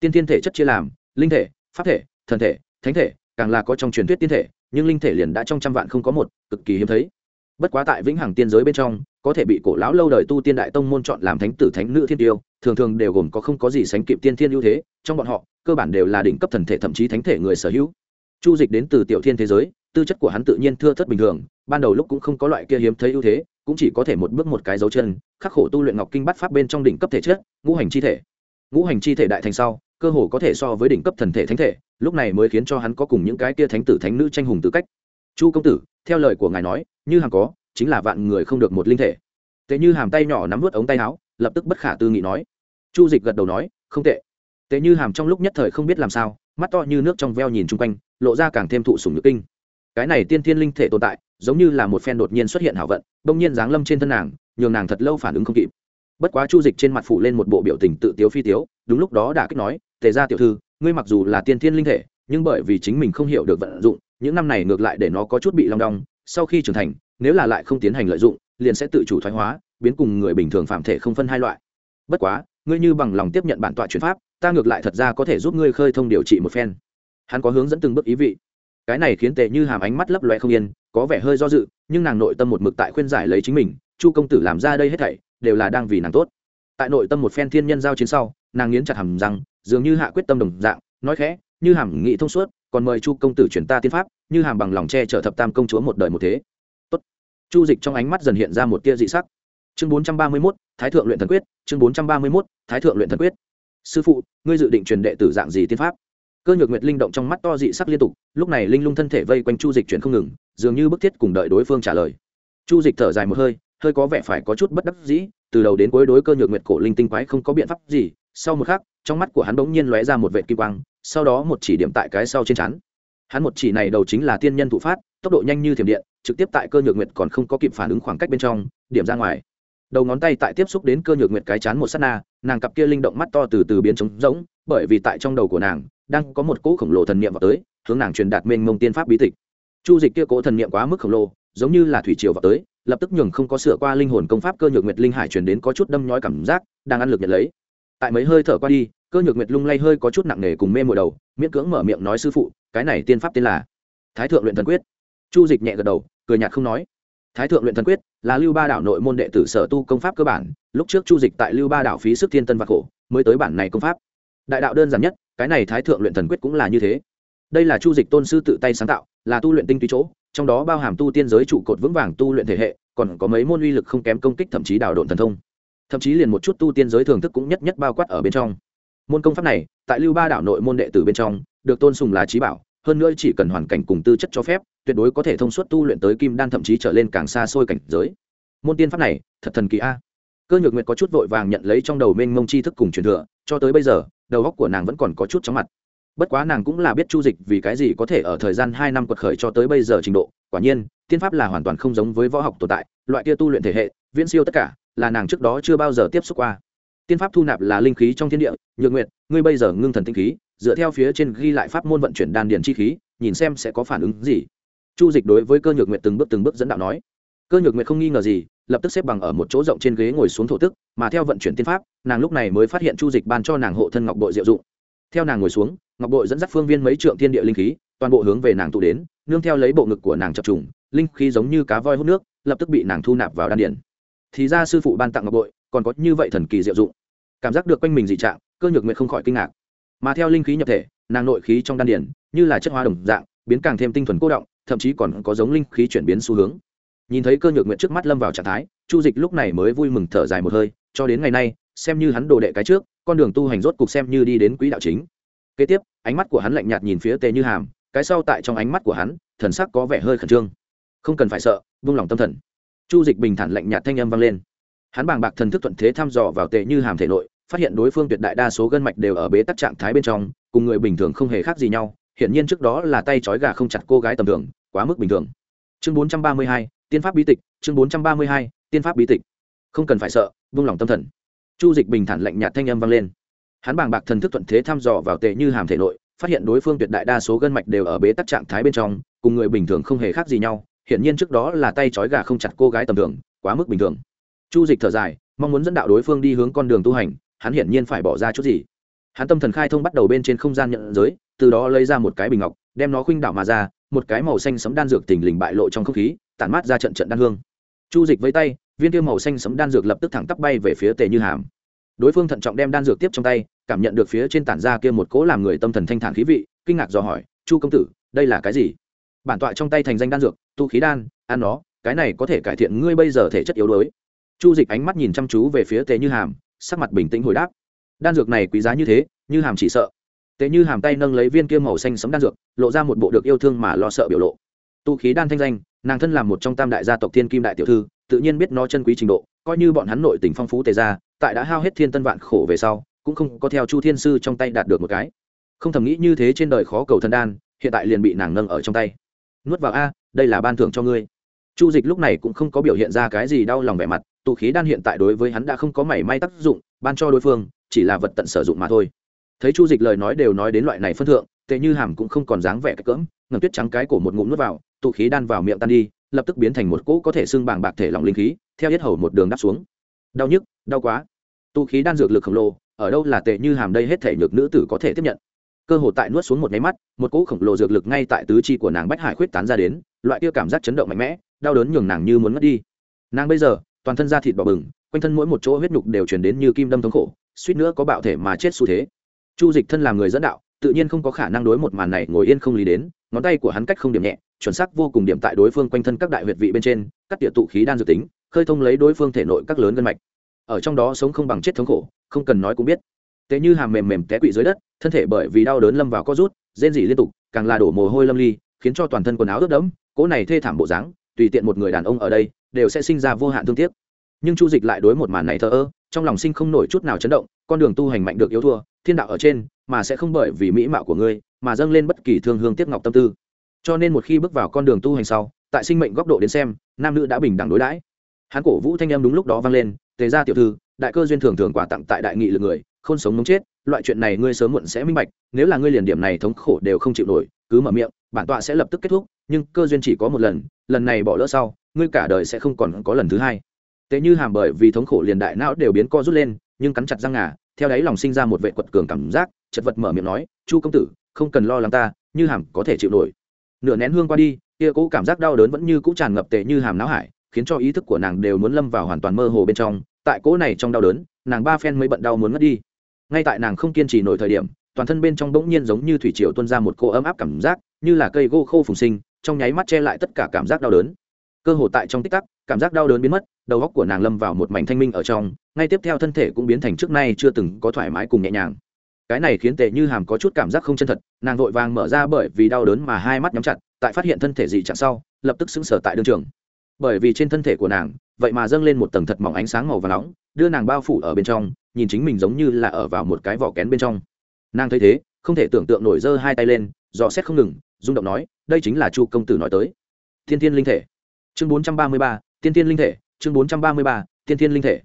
A: Tiên tiên thể chất chia làm, linh thể, pháp thể thần thể, thánh thể, càng là có trong truyền thuyết tiên thể, nhưng linh thể liền đã trong trăm vạn không có một, cực kỳ hiếm thấy. Bất quá tại vĩnh hằng tiên giới bên trong, có thể bị cổ lão lâu đời tu tiên đại tông môn chọn làm thánh tử, thánh nữ, thiên tiêu, thường thường đều gồm có không có gì sánh kịp tiên thiên ưu thế, trong bọn họ, cơ bản đều là đỉnh cấp thần thể thậm chí thánh thể người sở hữu. Chu dịch đến từ tiểu thiên thế giới, tư chất của hắn tự nhiên thưa thất bình thường, ban đầu lúc cũng không có loại kia hiếm thấy ưu thế, cũng chỉ có thể một bước một cái dấu chân, khắc khổ tu luyện ngọc kinh bắt pháp bên trong đỉnh cấp thể chất, ngũ hành chi thể. Ngũ hành chi thể đại thành sau cơ hồ có thể so với đỉnh cấp thần thể thánh thể, lúc này mới khiến cho hắn có cùng những cái kia thánh tử thánh nữ tranh hùng tư cách. Chu công tử, theo lời của ngài nói, như hàng có, chính là vạn người không được một linh thể. Tệ như hàm tay nhỏ nắm vớt ống tay áo, lập tức bất khả tư nghị nói. Chu dịch gật đầu nói, không tệ. Tệ như hàm trong lúc nhất thời không biết làm sao, mắt to như nước trong veo nhìn chung quanh, lộ ra càng thêm thụ sùng nhược kinh. Cái này tiên thiên linh thể tồn tại, giống như là một phen đột nhiên xuất hiện hảo vận, bỗng nhiên giáng lâm trên thân nàng, nhường nàng thật lâu phản ứng không kịp. Bất quá chu dịch trên mặt phủ lên một bộ biểu tình tự tiếu phi tiếu, đúng lúc đó đã kích nói tề ra tiểu thư, ngươi mặc dù là tiên thiên linh thể, nhưng bởi vì chính mình không hiểu được vận dụng, những năm này ngược lại để nó có chút bị long đong, sau khi trưởng thành, nếu là lại không tiến hành lợi dụng, liền sẽ tự chủ thoái hóa, biến cùng người bình thường phạm thể không phân hai loại. Bất quá, ngươi như bằng lòng tiếp nhận bản tọa chuyển pháp, ta ngược lại thật ra có thể giúp ngươi khơi thông điều trị một phen. Hắn có hướng dẫn từng bước ý vị. Cái này khiến tề như hàm ánh mắt lấp loe không yên, có vẻ hơi do dự, nhưng nàng nội tâm một mực tại khuyên giải lấy chính mình, chu công tử làm ra đây hết thảy, đều là đang vì nàng tốt. Tại nội tâm một phen thiên nhân giao chiến sau, nàng nghiến chặt hàm rằng dường như hạ quyết tâm đồng dạng, nói khẽ, như hàm nghị thông suốt, còn mời chu công tử chuyển ta tiên pháp, như hàm bằng lòng che chở thập tam công chúa một đời một thế. Tốt. chu dịch trong ánh mắt dần hiện ra một tia dị sắc. Chương bốn trăm ba mươi mốt, thái thượng luyện thần quyết, chương bốn trăm ba mươi mốt, thái thượng luyện thần quyết. Sư phụ, ngươi dự định truyền đệ tử dạng gì tiên pháp? Cơ nhược nguyệt linh động trong mắt to dị sắc liên tục, lúc này linh lung thân thể vây quanh chu dịch chuyển không ngừng, dường như bức thiết cùng đợi đối phương trả lời. Chu dịch thở dài một hơi hơi có vẻ phải có chút bất đắc dĩ, từ đầu đến cuối đối cơ nhược nguyệt cổ linh tinh quái không có biện pháp gì sau một khắc, trong mắt của hắn bỗng nhiên lóe ra một vệ kim quang, sau đó một chỉ điểm tại cái sau trên chắn hắn một chỉ này đầu chính là tiên nhân thụ phát, tốc độ nhanh như thiểm điện, trực tiếp tại cơ nhược nguyệt còn không có kịp phản ứng khoảng cách bên trong, điểm ra ngoài. Đầu ngón tay tại tiếp xúc đến cơ nhược nguyệt cái chán một s á t na, nàng cặp kia linh động mắt to từ từ biến trống rỗng, bởi vì tại trong đầu của nàng, đang có một cỗ khổng lồ thần niệm vào tới, hướng nàng truyền đạt mênh mông tiên pháp bí tịch. Chu dịch kia cỗ thần niệm quá mức khổng lồ, giống như là thủy triều vào tới, lập tức nhường không có sửa qua linh hồn công pháp cơ nhược nguyệt linh hải truyền đến có chút đâm nhói cảm giác, đang ăn lực nhận lấy tại mấy hơi thở qua đi, cơ nhược nguyệt lung lay hơi có chút nặng nề cùng mê mội đầu, miễn cưỡng mở miệng nói sư phụ, cái này tiên pháp tên là thái thượng luyện thần quyết. Chu dịch nhẹ gật đầu, cười nhạt không nói. Thái thượng luyện thần quyết là lưu ba đảo nội môn đệ tử sở tu công pháp cơ bản, lúc trước chu dịch tại lưu ba đảo phí sức thiên tân và khổ, mới tới bản này công pháp. Đại đạo đơn giản nhất, cái này thái thượng luyện thần quyết cũng là như thế. Đây là chu dịch tôn sư tự tay sáng tạo, là tu luyện tinh túy chỗ, trong đó bao hàm tu tiên giới trụ cột vững vàng tu luyện thể hệ, còn có mấy môn uy lực không kém công kích thậm chí đảo độn thần thông thậm chí liền một chút tu tiên giới thường thức cũng nhất nhất bao quát ở bên trong. Môn công pháp này, tại lưu ba đảo nội môn đệ tử bên trong, được tôn sùng là trí bảo, hơn nữa chỉ cần hoàn cảnh cùng tư chất cho phép, tuyệt đối có thể thông suốt tu luyện tới kim đan thậm chí trở lên càng xa xôi cảnh giới. Môn tiên pháp này, thật thần kỳ a. Cơ nhược nguyệt có chút vội vàng nhận lấy trong đầu mênh mông tri thức cùng truyền thừa, cho tới bây giờ, đầu óc của nàng vẫn còn có chút chóng mặt. Bất quá nàng cũng là biết chu dịch vì cái gì có thể ở thời gian hai năm quật khởi cho tới bây giờ trình độ, quả nhiên, tiên pháp là hoàn toàn không giống với võ học tồn tại, loại kia tu luyện thể hệ, viễn siêu tất cả là nàng trước đó chưa bao giờ tiếp xúc qua. Tiên pháp thu nạp là linh khí trong thiên địa, nhược nguyệt, ngươi bây giờ ngưng thần tinh khí, dựa theo phía trên ghi lại pháp môn vận chuyển đan điền chi khí, nhìn xem sẽ có phản ứng gì. Chu dịch đối với cơ nhược nguyệt từng bước từng bước dẫn đạo nói. Cơ nhược nguyệt không nghi ngờ gì, lập tức xếp bằng ở một chỗ rộng trên ghế ngồi xuống thổ tức, mà theo vận chuyển tiên pháp, nàng lúc này mới phát hiện chu dịch ban cho nàng hộ thân ngọc bội diệu dụng. Theo nàng ngồi xuống, ngọc bội dẫn dắt phương viên mấy trượng thiên địa linh khí, toàn bộ hướng về nàng tụ đến, nương theo lấy bộ ngực của nàng chập trùng, linh khí giống như cá voi hút nước, lập tức bị nàng thu nạp vào đan điển thì ra sư phụ ban tặng ngọc bội, còn có như vậy thần kỳ diệu dụng. Cảm giác được quanh mình dị trạng, cơ nhược nguyện không khỏi kinh ngạc. Mà theo linh khí nhập thể, nàng nội khí trong đan điển như là chất hoa đồng dạng, biến càng thêm tinh thuần cố động, thậm chí còn có giống linh khí chuyển biến xu hướng. Nhìn thấy cơ nhược nguyện trước mắt lâm vào trạng thái, chu dịch lúc này mới vui mừng thở dài một hơi, cho đến ngày nay, xem như hắn đồ đệ cái trước, con đường tu hành rốt cục xem như đi đến quỹ đạo chính. Kế tiếp, ánh mắt của hắn lạnh nhạt nhìn phía tề như hàm, cái sau tại trong ánh mắt của hắn, thần sắc có vẻ hơi khẩn trương. Không cần phải sợ, vung lòng tâm thần chu dịch bình thản lạnh nhạt thanh âm vang lên. Hắn bàng bạc thần thức thuận thế thăm dò vào tệ như hàm thể nội, phát hiện đối phương tuyệt đại đa số gân mạch đều ở bế tắc trạng thái bên trong, cùng người bình thường không hề khác gì nhau. Hiển nhiên trước đó là tay trói gà không chặt cô gái tầm thường, quá mức bình thường. Chương bốn trăm ba mươi hai, tiên pháp bí tịch, chương bốn trăm ba mươi hai, tiên pháp bí tịch. Không cần phải sợ, vung lòng tâm thần. Chu dịch bình thản lạnh nhạt thanh âm vang lên. Hắn bàng bạc thần thức thuận thế thăm dò vào tệ như hàm thể nội, phát hiện đối phương tuyệt đại đa số gân mạch đều ở bế tắc trạng thái bên trong, cùng người bình thường không hề khác gì nhau hiển nhiên trước đó là tay trói gà không chặt cô gái tầm thường, quá mức bình thường. Chu dịch thở dài, mong muốn dẫn đạo đối phương đi hướng con đường tu hành, hắn hiển nhiên phải bỏ ra chút gì. Hắn tâm thần khai thông bắt đầu bên trên không gian nhận giới, từ đó lấy ra một cái bình ngọc, đem nó khuynh đảo mà ra, một cái màu xanh sấm đan dược tình lình bại lộ trong không khí, tản mát ra trận trận đan hương. Chu dịch với tay, viên tiêu màu xanh sấm đan dược lập tức thẳng tắp bay về phía tề như hàm. Đối phương thận trọng đem đan dược tiếp trong tay, cảm nhận được phía trên tản ra kia một cỗ làm người tâm thần thanh thản khí vị, kinh ngạc dò hỏi, chu công tử, đây là cái gì? Bản tọa trong tay thành danh đan dược, tu khí đan, ăn nó, cái này có thể cải thiện ngươi bây giờ thể chất yếu đuối. Chu dịch ánh mắt nhìn chăm chú về phía tề như hàm, sắc mặt bình tĩnh hồi đáp. Đan dược này quý giá như thế, như hàm chỉ sợ. Tề như hàm tay nâng lấy viên kia màu xanh sấm đan dược, lộ ra một bộ được yêu thương mà lo sợ biểu lộ. Tu khí đan thanh danh, nàng thân làm một trong tam đại gia tộc thiên kim đại tiểu thư, tự nhiên biết nó chân quý trình độ, coi như bọn hắn nội tình phong phú tề ra tại đã hao hết thiên tân vạn khổ về sau, cũng không có theo chu thiên sư trong tay đạt được một cái. Không thầm nghĩ như thế trên đời khó cầu thần đan, hiện tại liền bị nàng nâng ở trong tay nuốt vào a, đây là ban thưởng cho ngươi. Chu dịch lúc này cũng không có biểu hiện ra cái gì đau lòng vẻ mặt tụ khí đan hiện tại đối với hắn đã không có mảy may tác dụng, ban cho đối phương, chỉ là vật tận sử dụng mà thôi. Thấy chu dịch lời nói đều nói đến loại này phân thượng, tệ như hàm cũng không còn dáng vẻ cỡm ngầm tuyết trắng cái cổ một ngụm nuốt vào tụ khí đan vào miệng tan đi, lập tức biến thành một cỗ có thể xưng bàng bạc thể lỏng linh khí, theo hết hầu một đường đắp xuống. Đau nhức, đau quá. Tụ khí đan dược lực khổng lồ, ở đâu là tệ như hàm đây hết thể nhược nữ tử có thể tiếp nhận cơ hội tại nuốt xuống một máy mắt, một cỗ khổng lồ dược lực ngay tại tứ chi của nàng bách hải khuyết tán ra đến, loại kia cảm giác chấn động mạnh mẽ, đau đớn nhường nàng như muốn mất đi. Nàng bây giờ, toàn thân da thịt bỏ bừng, quanh thân mỗi một chỗ huyết nhục đều truyền đến như kim đâm thống khổ, suýt nữa có bạo thể mà chết xu thế. Chu dịch thân làm người dẫn đạo, tự nhiên không có khả năng đối một màn này ngồi yên không lý đến, ngón tay của hắn cách không điểm nhẹ, chuẩn xác vô cùng điểm tại đối phương quanh thân các đại huyệt vị bên trên, cắt tỉa tụ khí đan dự tính, khơi thông lấy đối phương thể nội các lớn gân mạch. Ở trong đó sống không bằng chết thống khổ, không cần nói cũng biết tế như hàm mềm mềm té quỵ dưới đất, thân thể bởi vì đau đớn lâm vào co rút, rên rỉ liên tục, càng là đổ mồ hôi lâm ly, khiến cho toàn thân quần áo ướt đẫm, cỗ này thê thảm bộ dáng, tùy tiện một người đàn ông ở đây, đều sẽ sinh ra vô hạn thương tiếc. Nhưng chu dịch lại đối một màn này thờ ơ, trong lòng sinh không nổi chút nào chấn động, con đường tu hành mạnh được yếu thua, thiên đạo ở trên, mà sẽ không bởi vì mỹ mạo của ngươi, mà dâng lên bất kỳ thương hương tiếc ngọc tâm tư. Cho nên một khi bước vào con đường tu hành sau, tại sinh mệnh góc độ đến xem, nam nữ đã bình đẳng đối đãi. Hán cổ vũ thanh em đúng lúc đó vang lên tề ra tiểu thư, đại cơ duyên thường thường quà tặng tại đại nghị lực người khôn sống mống chết, loại chuyện này ngươi sớm muộn sẽ minh bạch, nếu là ngươi liền điểm này thống khổ đều không chịu nổi, cứ mở miệng, bản tọa sẽ lập tức kết thúc, nhưng cơ duyên chỉ có một lần lần này bỏ lỡ sau, ngươi cả đời sẽ không còn có lần thứ hai. Tệ như hàm bởi vì thống khổ liền đại não đều biến co rút lên, nhưng cắn chặt răng ngà, theo đáy lòng sinh ra một vệ quật cường cảm giác, chật vật mở miệng nói, chu công tử, không cần lo lắng ta, như hàm có thể chịu nổi. Nửa nén hương qua đi, kia cũ cảm giác đau đớn vẫn như cũ tràn ngập tệ như hàm não hải, khiến cho ý thức của nàng đều muốn lâm vào hoàn toàn mơ hồ bên trong. Tại cỗ này trong đau đớn, nàng ba phen mới bận đau muốn mất đi ngay tại nàng không kiên trì nổi thời điểm, toàn thân bên trong bỗng nhiên giống như thủy triều tuôn ra một cô ấm áp cảm giác, như là cây gỗ khô phùng sinh, trong nháy mắt che lại tất cả cảm giác đau đớn. Cơ hồ tại trong tích tắc, cảm giác đau đớn biến mất, đầu góc của nàng lâm vào một mảnh thanh minh ở trong, ngay tiếp theo thân thể cũng biến thành trước nay chưa từng có thoải mái cùng nhẹ nhàng. Cái này khiến tệ như hàm có chút cảm giác không chân thật, nàng vội vàng mở ra bởi vì đau đớn mà hai mắt nhắm chặt, tại phát hiện thân thể dị trạng sau, lập tức xứng sở tại đương trường. Bởi vì trên thân thể của nàng, vậy mà dâng lên một tầng thật mỏng ánh sáng màu và nóng, đưa nàng bao phủ ở bên trong nhìn chính mình giống như là ở vào một cái vỏ kén bên trong. Nàng thấy thế, không thể tưởng tượng nổi giơ hai tay lên, dò xét không ngừng, rung động nói, đây chính là chu công tử nói tới. Thiên thiên linh thể. Chương bốn trăm ba mươi ba tiên thiên linh thể. Chương bốn trăm ba mươi ba tiên thiên linh thể.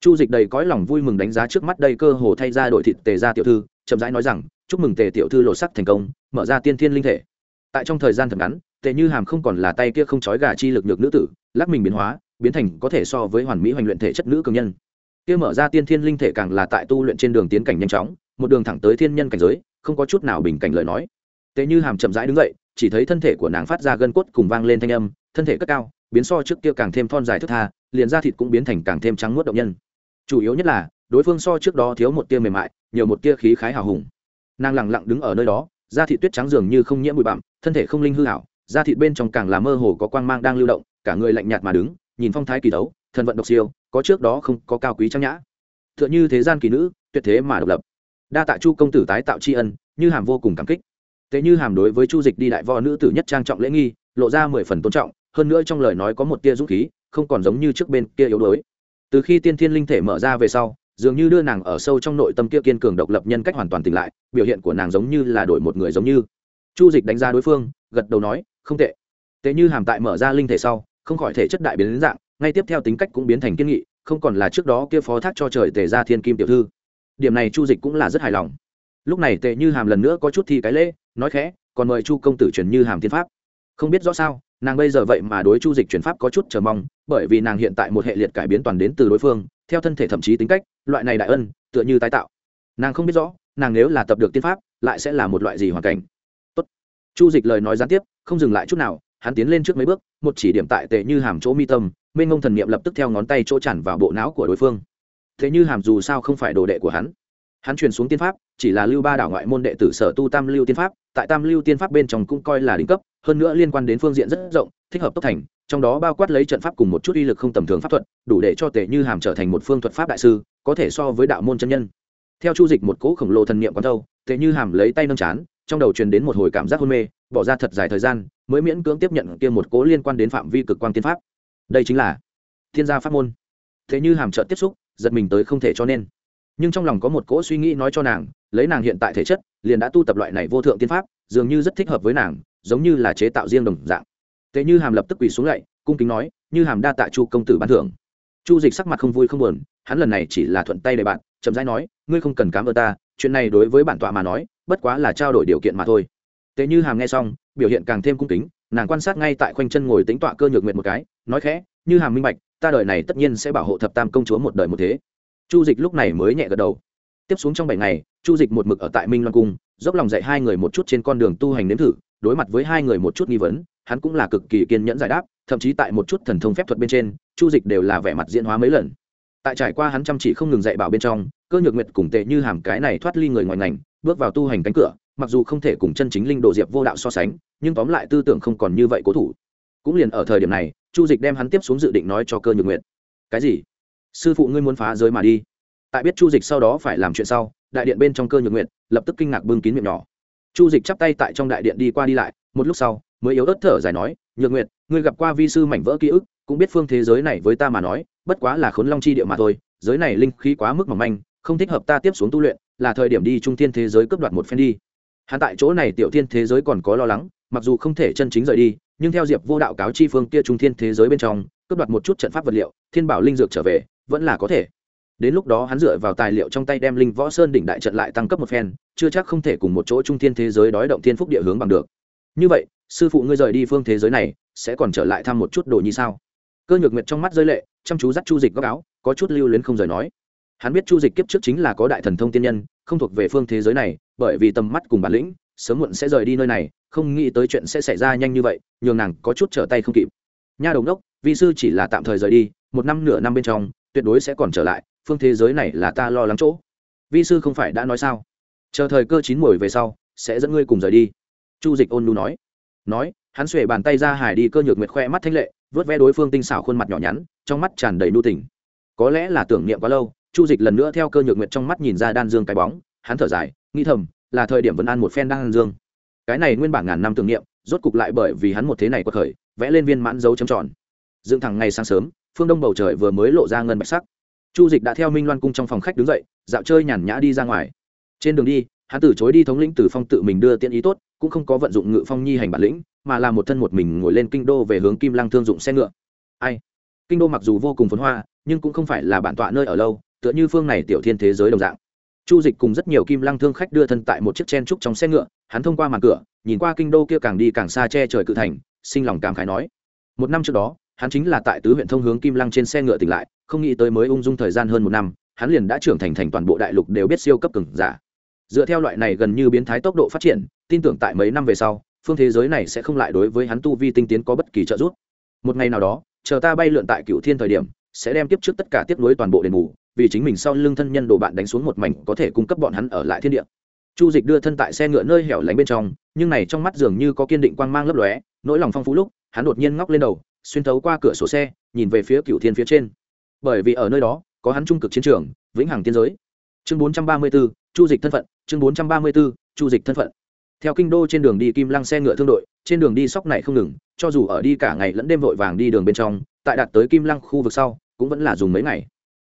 A: Chu dịch đầy cõi lòng vui mừng đánh giá trước mắt đây cơ hồ thay ra đội thịt tề ra tiểu thư, chậm rãi nói rằng, chúc mừng tề tiểu thư lộ sắc thành công, mở ra tiên thiên linh thể. Tại trong thời gian thật ngắn, tề như hàm không còn là tay kia không trói gà chi lực nhược nữ tử, lắc mình biến hóa, biến thành có thể so với hoàn mỹ hoành luyện thể chất nữ cường nhân kia mở ra tiên thiên linh thể càng là tại tu luyện trên đường tiến cảnh nhanh chóng, một đường thẳng tới thiên nhân cảnh giới, không có chút nào bình cảnh lời nói. Tế như hàm chậm rãi đứng dậy, chỉ thấy thân thể của nàng phát ra gân cốt cùng vang lên thanh âm, thân thể cất cao, biến so trước kia càng thêm thon dài thức tha, liền da thịt cũng biến thành càng thêm trắng nuốt động nhân. Chủ yếu nhất là, đối phương so trước đó thiếu một tia mềm mại, nhiều một tia khí khái hào hùng. Nàng lẳng lặng đứng ở nơi đó, da thịt tuyết trắng dường như không nhiễm bụi bặm, thân thể không linh hư hảo da thịt bên trong càng là mơ hồ có quang mang đang lưu động, cả người lạnh nhạt mà đứng, nhìn phong thái kỳ đấu, thần vận độc siêu có trước đó không có cao quý trang nhã. T h ư ợ n thế gian kỳ nữ, tuyệt thế mà độc lập. Đa tạ chu công tử tái tạo tri ân, như hàm vô cùng cảm kích. Thế như hàm đối với chu dịch đi đại võ nữ tử nhất trang trọng lễ nghi, lộ ra mười phần tôn trọng, hơn nữa trong lời nói có một tia dũng khí, không còn giống như trước bên kia yếu đuối. Từ khi tiên thiên linh thể mở ra về sau, dường như đưa nàng ở sâu trong nội tâm kia kiên cường độc lập nhân cách hoàn toàn tỉnh lại, biểu hiện của nàng giống như là đổi một người giống như. Chu dịch đánh giá đối phương, gật đầu nói, không tệ. Tệ như hàm tại mở ra linh thể sau, không khỏi thể chất đại biến đến dạng ngay tiếp theo tính cách cũng biến thành kiên nghị, không còn là trước đó kia phó thác cho trời tề ra thiên kim tiểu thư. Điểm này chu dịch cũng là rất hài lòng. Lúc này tề như hàm lần nữa có chút thi cái lễ, nói khẽ, còn mời chu công tử truyền như hàm thiên pháp. Không biết rõ sao, nàng bây giờ vậy mà đối chu dịch chuyển pháp có chút chờ mong, bởi vì nàng hiện tại một hệ liệt cải biến toàn đến từ đối phương, theo thân thể thậm chí tính cách, loại này đại ân, tựa như tái tạo. Nàng không biết rõ, nàng nếu là tập được tiên pháp, lại sẽ là một loại gì hoàn cảnh. Tốt. chu dịch lời nói gián tiếp, không dừng lại chút nào, hắn tiến lên trước mấy bước, một chỉ điểm tại tệ như hàm chỗ mi tâm mênh ngông thần niệm lập tức theo ngón tay chỗ chản vào bộ não của đối phương. Thế như hàm dù sao không phải đồ đệ của hắn. Hắn truyền xuống tiên pháp, chỉ là lưu ba đảo ngoại môn đệ tử sở tu tam lưu tiên pháp, tại tam lưu tiên pháp bên trong cũng coi là đỉnh cấp, hơn nữa liên quan đến phương diện rất rộng, thích hợp tốc thành, trong đó bao quát lấy trận pháp cùng một chút uy lực không tầm thường pháp thuật, đủ để cho tề như hàm trở thành một phương thuật pháp đại sư, có thể so với đạo môn chân nhân. Theo chu dịch một cỗ khổng lồ thần niệm quán thâu tề như hàm lấy tay nâng chán, trong đầu truyền đến một hồi cảm giác hôn mê, bỏ ra thật dài thời gian, mới miễn cưỡng tiếp nhận kia một cỗ liên quan đến phạm vi cực quang tiên pháp đây chính là thiên gia pháp môn. Thế như hàm trợ tiếp xúc, giật mình tới không thể cho nên. Nhưng trong lòng có một cỗ suy nghĩ nói cho nàng, lấy nàng hiện tại thể chất, liền đã tu tập loại này vô thượng tiên pháp, dường như rất thích hợp với nàng, giống như là chế tạo riêng đồng dạng. Thế như hàm lập tức quỳ xuống lạy cung kính nói, như hàm đa tạ chu công tử ban thưởng. Chu dịch sắc mặt không vui không buồn, hắn lần này chỉ là thuận tay để bạn, chậm rãi nói, ngươi không cần cám ơn ta, chuyện này đối với bản tọa mà nói, bất quá là trao đổi điều kiện mà thôi. Tệ như hàm nghe xong, biểu hiện càng thêm cung kính nàng quan sát ngay tại khoanh chân ngồi tính tọa cơ nhược nguyện một cái, nói khẽ, như hàm minh bạch, ta đời này tất nhiên sẽ bảo hộ thập tam công chúa một đời một thế. Chu dịch lúc này mới nhẹ gật đầu. Tiếp xuống trong bảy ngày, chu dịch một mực ở tại minh loan cung, dốc lòng dạy hai người một chút trên con đường tu hành nếm thử, đối mặt với hai người một chút nghi vấn, hắn cũng là cực kỳ kiên nhẫn giải đáp, thậm chí tại một chút thần thông phép thuật bên trên, chu dịch đều là vẻ mặt diễn hóa mấy lần. Tại trải qua hắn chăm chỉ không ngừng dạy bảo bên trong, cơ nhược nguyệt cùng tệ như hàm cái này thoát ly người ngoài ngành, bước vào tu hành cánh cửa mặc dù không thể cùng chân chính linh đồ diệp vô đạo so sánh, nhưng tóm lại tư tưởng không còn như vậy cố thủ. Cũng liền ở thời điểm này, chu dịch đem hắn tiếp xuống dự định nói cho cơ nhược nguyệt. Cái gì? Sư phụ ngươi muốn phá giới mà đi? Tại biết chu dịch sau đó phải làm chuyện sau, đại điện bên trong cơ nhược nguyệt lập tức kinh ngạc bưng kín miệng nhỏ. Chu dịch chắp tay tại trong đại điện đi qua đi lại, một lúc sau, mới yếu ớt thở dài nói, nhược nguyệt, ngươi gặp qua vi sư mảnh vỡ ký ức, cũng biết phương thế giới này với ta mà nói, bất quá là khốn long chi địa mà thôi, giới này linh khí quá mức mỏng manh, không thích hợp ta tiếp xuống tu luyện, là thời điểm đi trung thiên thế giới cướp đoạt một phen đi hắn tại chỗ này tiểu thiên thế giới còn có lo lắng, mặc dù không thể chân chính rời đi, nhưng theo diệp vô đạo cáo chi phương kia trung thiên thế giới bên trong, cướp đoạt một chút trận pháp vật liệu, thiên bảo linh dược trở về, vẫn là có thể. Đến lúc đó hắn dựa vào tài liệu trong tay đem linh võ sơn đỉnh đại trận lại tăng cấp một phen, chưa chắc không thể cùng một chỗ trung thiên thế giới đói động thiên phúc địa hướng bằng được. Như vậy, sư phụ ngươi rời đi phương thế giới này, sẽ còn trở lại thăm một chút đồ như sao? Cơ nhược nguyệt trong mắt rơi lệ, chăm chú dắt chu dịch góc áo, có chút lưu luyến không rời nói hắn biết chu dịch kiếp trước chính là có đại thần thông tiên nhân, không thuộc về phương thế giới này, bởi vì tầm mắt cùng bản lĩnh, sớm muộn sẽ rời đi nơi này, không nghĩ tới chuyện sẽ xảy ra nhanh như vậy, nhường nàng có chút trở tay không kịp. Nha đồng đốc, vi sư chỉ là tạm thời rời đi, một năm nửa năm bên trong, tuyệt đối sẽ còn trở lại, phương thế giới này là ta lo lắng chỗ. Vi sư không phải đã nói sao? Chờ thời cơ chín mồi về sau, sẽ dẫn ngươi cùng rời đi. Chu dịch ôn nu nói. Nói, hắn xuề bàn tay ra hải đi cơ nhược nguyệt khoe mắt thanh lệ, vớt ve đối phương tinh xảo khuôn mặt nhỏ nhắn, trong mắt tràn đầy nu tình. Có lẽ là tưởng niệm quá lâu chu dịch lần nữa theo cơ nhược nguyệt trong mắt nhìn ra đan dương cái bóng, hắn thở dài, nghĩ thầm, là thời điểm vẫn an một phen đan dương. Cái này nguyên bản ngàn năm tưởng niệm, rốt cục lại bởi vì hắn một thế này quật khởi, vẽ lên viên mãn dấu chấm tròn. Dựng thẳng ngày sáng sớm, phương đông bầu trời vừa mới lộ ra ngân bạch sắc. Chu dịch đã theo minh loan cung trong phòng khách đứng dậy, dạo chơi nhàn nhã đi ra ngoài. Trên đường đi, hắn từ chối đi thống lĩnh tử phong tự mình đưa tiện ý tốt, cũng không có vận dụng ngự phong nhi hành bản lĩnh, mà là một thân một mình ngồi lên kinh đô về hướng kim lăng thương dụng xe ngựa. Ai? Kinh đô mặc dù vô cùng phấn hoa, nhưng cũng không phải là bản tọa nơi ở lâu tựa như phương này tiểu thiên thế giới đồng dạng. Chu dịch cùng rất nhiều kim lăng thương khách đưa thân tại một chiếc chen trúc trong xe ngựa, hắn thông qua màn cửa, nhìn qua kinh đô kia càng đi càng xa che trời cự thành, sinh lòng cảm khái nói. Một năm trước đó, hắn chính là tại tứ huyện thông hướng kim lăng trên xe ngựa tỉnh lại, không nghĩ tới mới ung dung thời gian hơn một năm, hắn liền đã trưởng thành thành toàn bộ đại lục đều biết siêu cấp cường giả. Dựa theo loại này gần như biến thái tốc độ phát triển, tin tưởng tại mấy năm về sau, phương thế giới này sẽ không lại đối với hắn tu vi tinh tiến có bất kỳ trợ giúp. Một ngày nào đó, chờ ta bay lượn tại cựu thiên thời điểm, sẽ đem tiếp trước tất cả tiếp nối toàn bộ đền bù vì chính mình sau lưng thân nhân đồ bạn đánh xuống một mảnh có thể cung cấp bọn hắn ở lại thiên địa. Chu dịch đưa thân tại xe ngựa nơi hẻo lánh bên trong, nhưng này trong mắt dường như có kiên định quang mang lấp lóe, nỗi lòng phong phú lúc, hắn đột nhiên ngóc lên đầu, xuyên thấu qua cửa sổ xe, nhìn về phía cựu thiên phía trên. Bởi vì ở nơi đó, có hắn trung cực chiến trường, vĩnh hằng tiên giới. Chương bốn trăm ba mươi b ố chu dịch thân phận, chương bốn trăm ba mươi b ố chu dịch thân phận. Theo kinh đô trên đường đi kim lăng xe ngựa thương đội, trên đường đi sóc này không ngừng, cho dù ở đi cả ngày lẫn đêm vội vàng đi đường bên trong, tại đạt tới kim lăng khu vực sau, cũng vẫn là dùng mấy ngày.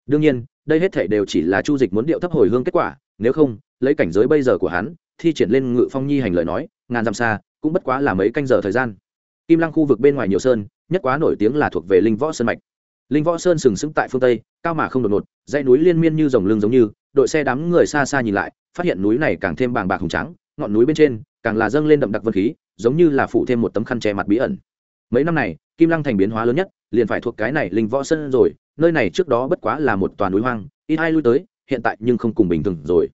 A: Đương nhiên đây hết thể đều chỉ là chu dịch muốn điệu thấp hồi hương kết quả, nếu không, lấy cảnh giới bây giờ của hắn, thi triển lên ngự phong nhi hành lời nói, ngàn dặm xa, cũng bất quá là mấy canh giờ thời gian. Kim lăng khu vực bên ngoài nhiều sơn, nhất quá nổi tiếng là thuộc về linh võ sơn mạch. Linh võ sơn sừng sững tại phương tây, cao mà không đột ngột, dãy núi liên miên như dòng lưng giống như, đội xe đám người xa xa nhìn lại, phát hiện núi này càng thêm bàng bạc hùng trắng ngọn núi bên trên, càng là dâng lên đậm đặc vân khí, giống như là phụ thêm một tấm khăn che mặt bí ẩn. Mấy năm này, kim lăng thành biến hóa lớn nhất, liền phải thuộc cái này linh võ sơn rồi nơi này trước đó bất quá là một toàn núi hoang, ít ai lui tới, hiện tại nhưng không cùng bình thường rồi.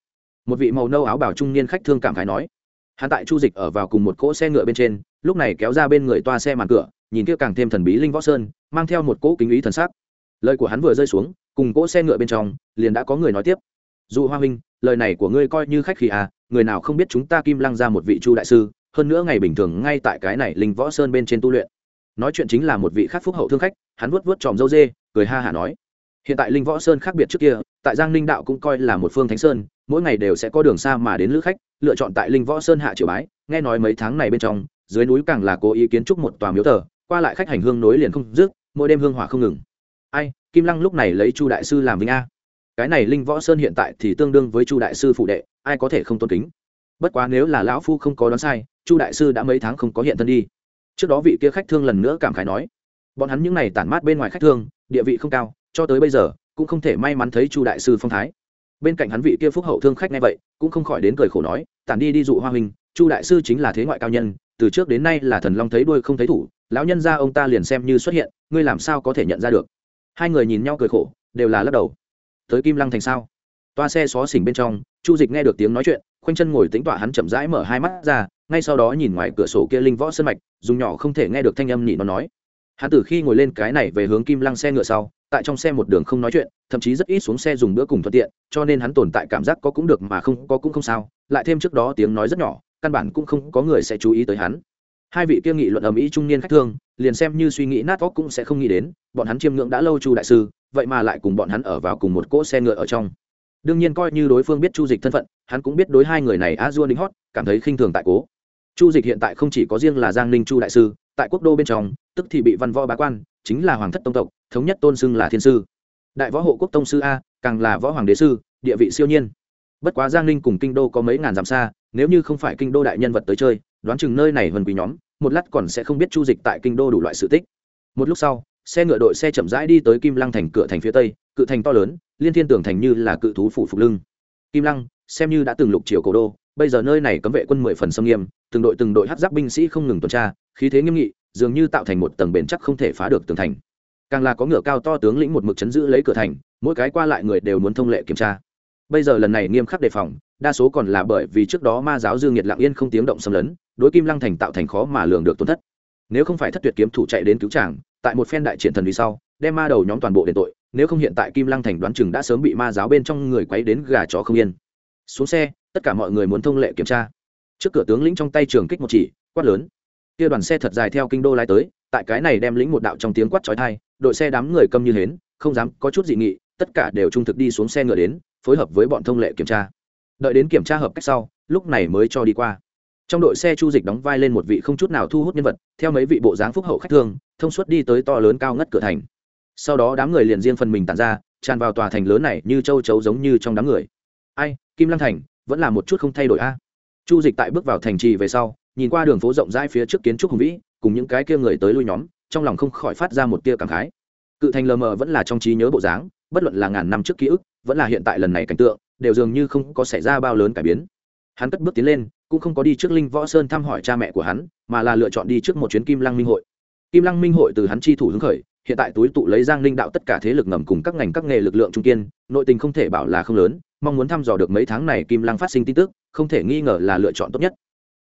A: Một vị màu nâu áo bảo trung niên khách thương cảm khái nói, hắn tại chu dịch ở vào cùng một cỗ xe ngựa bên trên, lúc này kéo ra bên người toa xe màn cửa, nhìn kia càng thêm thần bí linh võ sơn, mang theo một cỗ kính ý thần sắc. Lời của hắn vừa rơi xuống, cùng cỗ xe ngựa bên trong, liền đã có người nói tiếp. Dù hoa huynh lời này của ngươi coi như khách khí à người nào không biết chúng ta kim lăng ra một vị chu đại sư, hơn nữa ngày bình thường ngay tại cái này linh võ sơn bên trên tu luyện. Nói chuyện chính là một vị khắc phúc hậu thương khách hắn vuốt vuốt tròm dâu dê, cười ha hả nói. Hiện tại linh võ sơn khác biệt trước kia, tại giang ninh đạo cũng coi là một phương thánh sơn, mỗi ngày đều sẽ có đường xa mà đến lữ khách, lựa chọn tại linh võ sơn hạ triều bái, nghe nói mấy tháng này bên trong, dưới núi càng là cố ý kiến trúc một tòa miếu thờ, qua lại khách hành hương nối liền không dứt, mỗi đêm hương hỏa không ngừng. Ai, kim lăng lúc này lấy chu đại sư làm vinh a. Cái này linh võ sơn hiện tại thì tương đương với chu đại sư phụ đệ, ai có thể không tôn kính? Bất quá nếu là lão phu không có đoán sai, chu đại sư đã mấy tháng không có hiện thân đi. Trước đó vị kia khách thương lần nữa cảm khái nói bọn hắn những n à y tản mát bên ngoài khách thương, địa vị không cao, cho tới bây giờ, cũng không thể may mắn thấy chu đại sư phong thái. Bên cạnh hắn vị kia phúc hậu thương khách nghe vậy, cũng không khỏi đến cười khổ nói, tản đi đi dụ hoa huynh, chu đại sư chính là thế ngoại cao nhân, từ trước đến nay là thần long thấy đuôi không thấy thủ, lão nhân ra ông ta liền xem như xuất hiện, ngươi làm sao có thể nhận ra được? Hai người nhìn nhau cười khổ, đều là lắc đầu. Tới kim lăng thành sao? Toa xe xó xỉnh bên trong, chu dịch nghe được tiếng nói chuyện, khoanh chân ngồi tính tọa hắn chậm rãi mở hai mắt ra, ngay sau đó nhìn ngoài cửa sổ kia linh võ sân mạch, dùng nhỏ không thể nghe được thanh âm nhị nó nói hắn từ khi ngồi lên cái này về hướng kim lăng xe ngựa sau, tại trong xe một đường không nói chuyện, thậm chí rất ít xuống xe dùng bữa cùng thuận tiện, cho nên hắn tồn tại cảm giác có cũng được mà không có cũng không sao, lại thêm trước đó tiếng nói rất nhỏ, căn bản cũng không có người sẽ chú ý tới hắn. Hai vị kia nghị luận ầm ĩ trung niên khách thương, liền xem như suy nghĩ nát óc cũng sẽ không nghĩ đến, bọn hắn chiêm ngưỡng đã lâu chu đại sư, vậy mà lại cùng bọn hắn ở vào cùng một cỗ xe ngựa ở trong. Đương nhiên coi như đối phương biết chu dịch thân phận, hắn cũng biết đối hai người này a dua đính hót, cảm thấy khinh thường tại cố. Chu dịch hiện tại không chỉ có riêng là giang ninh chu đại sư tại quốc đô bên trong, tức thì bị văn võ bá quan, chính là hoàng thất tông tộc, thống nhất tôn xưng là thiên sư. Đại võ hộ quốc tông sư a, càng là võ hoàng đế sư, địa vị siêu nhiên. Bất quá giang ninh cùng kinh đô có mấy ngàn dặm xa, nếu như không phải kinh đô đại nhân vật tới chơi, đoán chừng nơi này vần quý nhóm, một lát còn sẽ không biết chu dịch tại kinh đô đủ loại sự tích. Một lúc sau, xe ngựa đội xe chậm rãi đi tới kim lăng thành cửa thành phía tây, cự thành to lớn, liên thiên tưởng thành như là cự thú phủ phục lưng. Kim lăng, xem như đã từng lục triều cổ đô bây giờ nơi này cấm vệ quân mười phần xâm nghiêm, từng đội từng đội hát giáp binh sĩ không ngừng tuần tra, khí thế nghiêm nghị, dường như tạo thành một tầng bền chắc không thể phá được tường thành. Càng là có ngựa cao to tướng lĩnh một mực chấn giữ lấy cửa thành, mỗi cái qua lại người đều muốn thông lệ kiểm tra. Bây giờ lần này nghiêm khắc đề phòng, đa số còn là bởi vì trước đó ma giáo dương nhiệt lặng yên không tiếng động xâm lấn, đối kim lăng thành tạo thành khó mà lường được tổn thất. Nếu không phải thất tuyệt kiếm thủ chạy đến cứu tràng tại một phen đại triển thần vì sau, đem ma đầu nhóm toàn bộ đền tội, nếu không hiện tại kim lăng thành đoán chừng đã sớm bị ma giáo bên trong người quấy đến gà chó không yên. Xuống xe tất cả mọi người muốn thông lệ kiểm tra. Trước cửa tướng lĩnh trong tay trường kích một chỉ, quát lớn. Kia đoàn xe thật dài theo kinh đô lai tới, tại cái này đem lĩnh một đạo trong tiếng quát trói thai đội xe đám người câm như hến, không dám có chút dị nghị, tất cả đều trung thực đi xuống xe ngựa đến, phối hợp với bọn thông lệ kiểm tra. Đợi đến kiểm tra hợp cách sau, lúc này mới cho đi qua. Trong đội xe chu dịch đóng vai lên một vị không chút nào thu hút nhân vật, theo mấy vị bộ dáng phúc hậu khách thương, thông suốt đi tới to lớn cao ngất cửa thành. Sau đó đám người liền riêng phần mình tàn ra, tràn vào tòa thành lớn này như châu chấu giống như trong đám người. Ai, kim lăng thành vẫn là một chút không thay đổi a. Chu dịch tại bước vào thành trì về sau, nhìn qua đường phố rộng rãi phía trước kiến trúc hùng vĩ, cùng những cái kia người tới lui nhóm, trong lòng không khỏi phát ra một tia cảm khái. Cự thành lờ mờ vẫn là trong trí nhớ bộ dáng, bất luận là ngàn năm trước ký ức, vẫn là hiện tại lần này cảnh tượng, đều dường như không có xảy ra bao lớn cải biến. Hắn cất bước tiến lên, cũng không có đi trước linh võ sơn thăm hỏi cha mẹ của hắn, mà là lựa chọn đi trước một chuyến kim lăng minh hội. Kim lăng minh hội từ hắn chi thủ hứng khởi, hiện tại túi tụ lấy giang linh đạo tất cả thế lực ngầm cùng các ngành các nghề lực lượng trung kiên, nội tình không thể bảo là không lớn mong muốn thăm dò được mấy tháng này kim lăng phát sinh tin tức, không thể nghi ngờ là lựa chọn tốt nhất.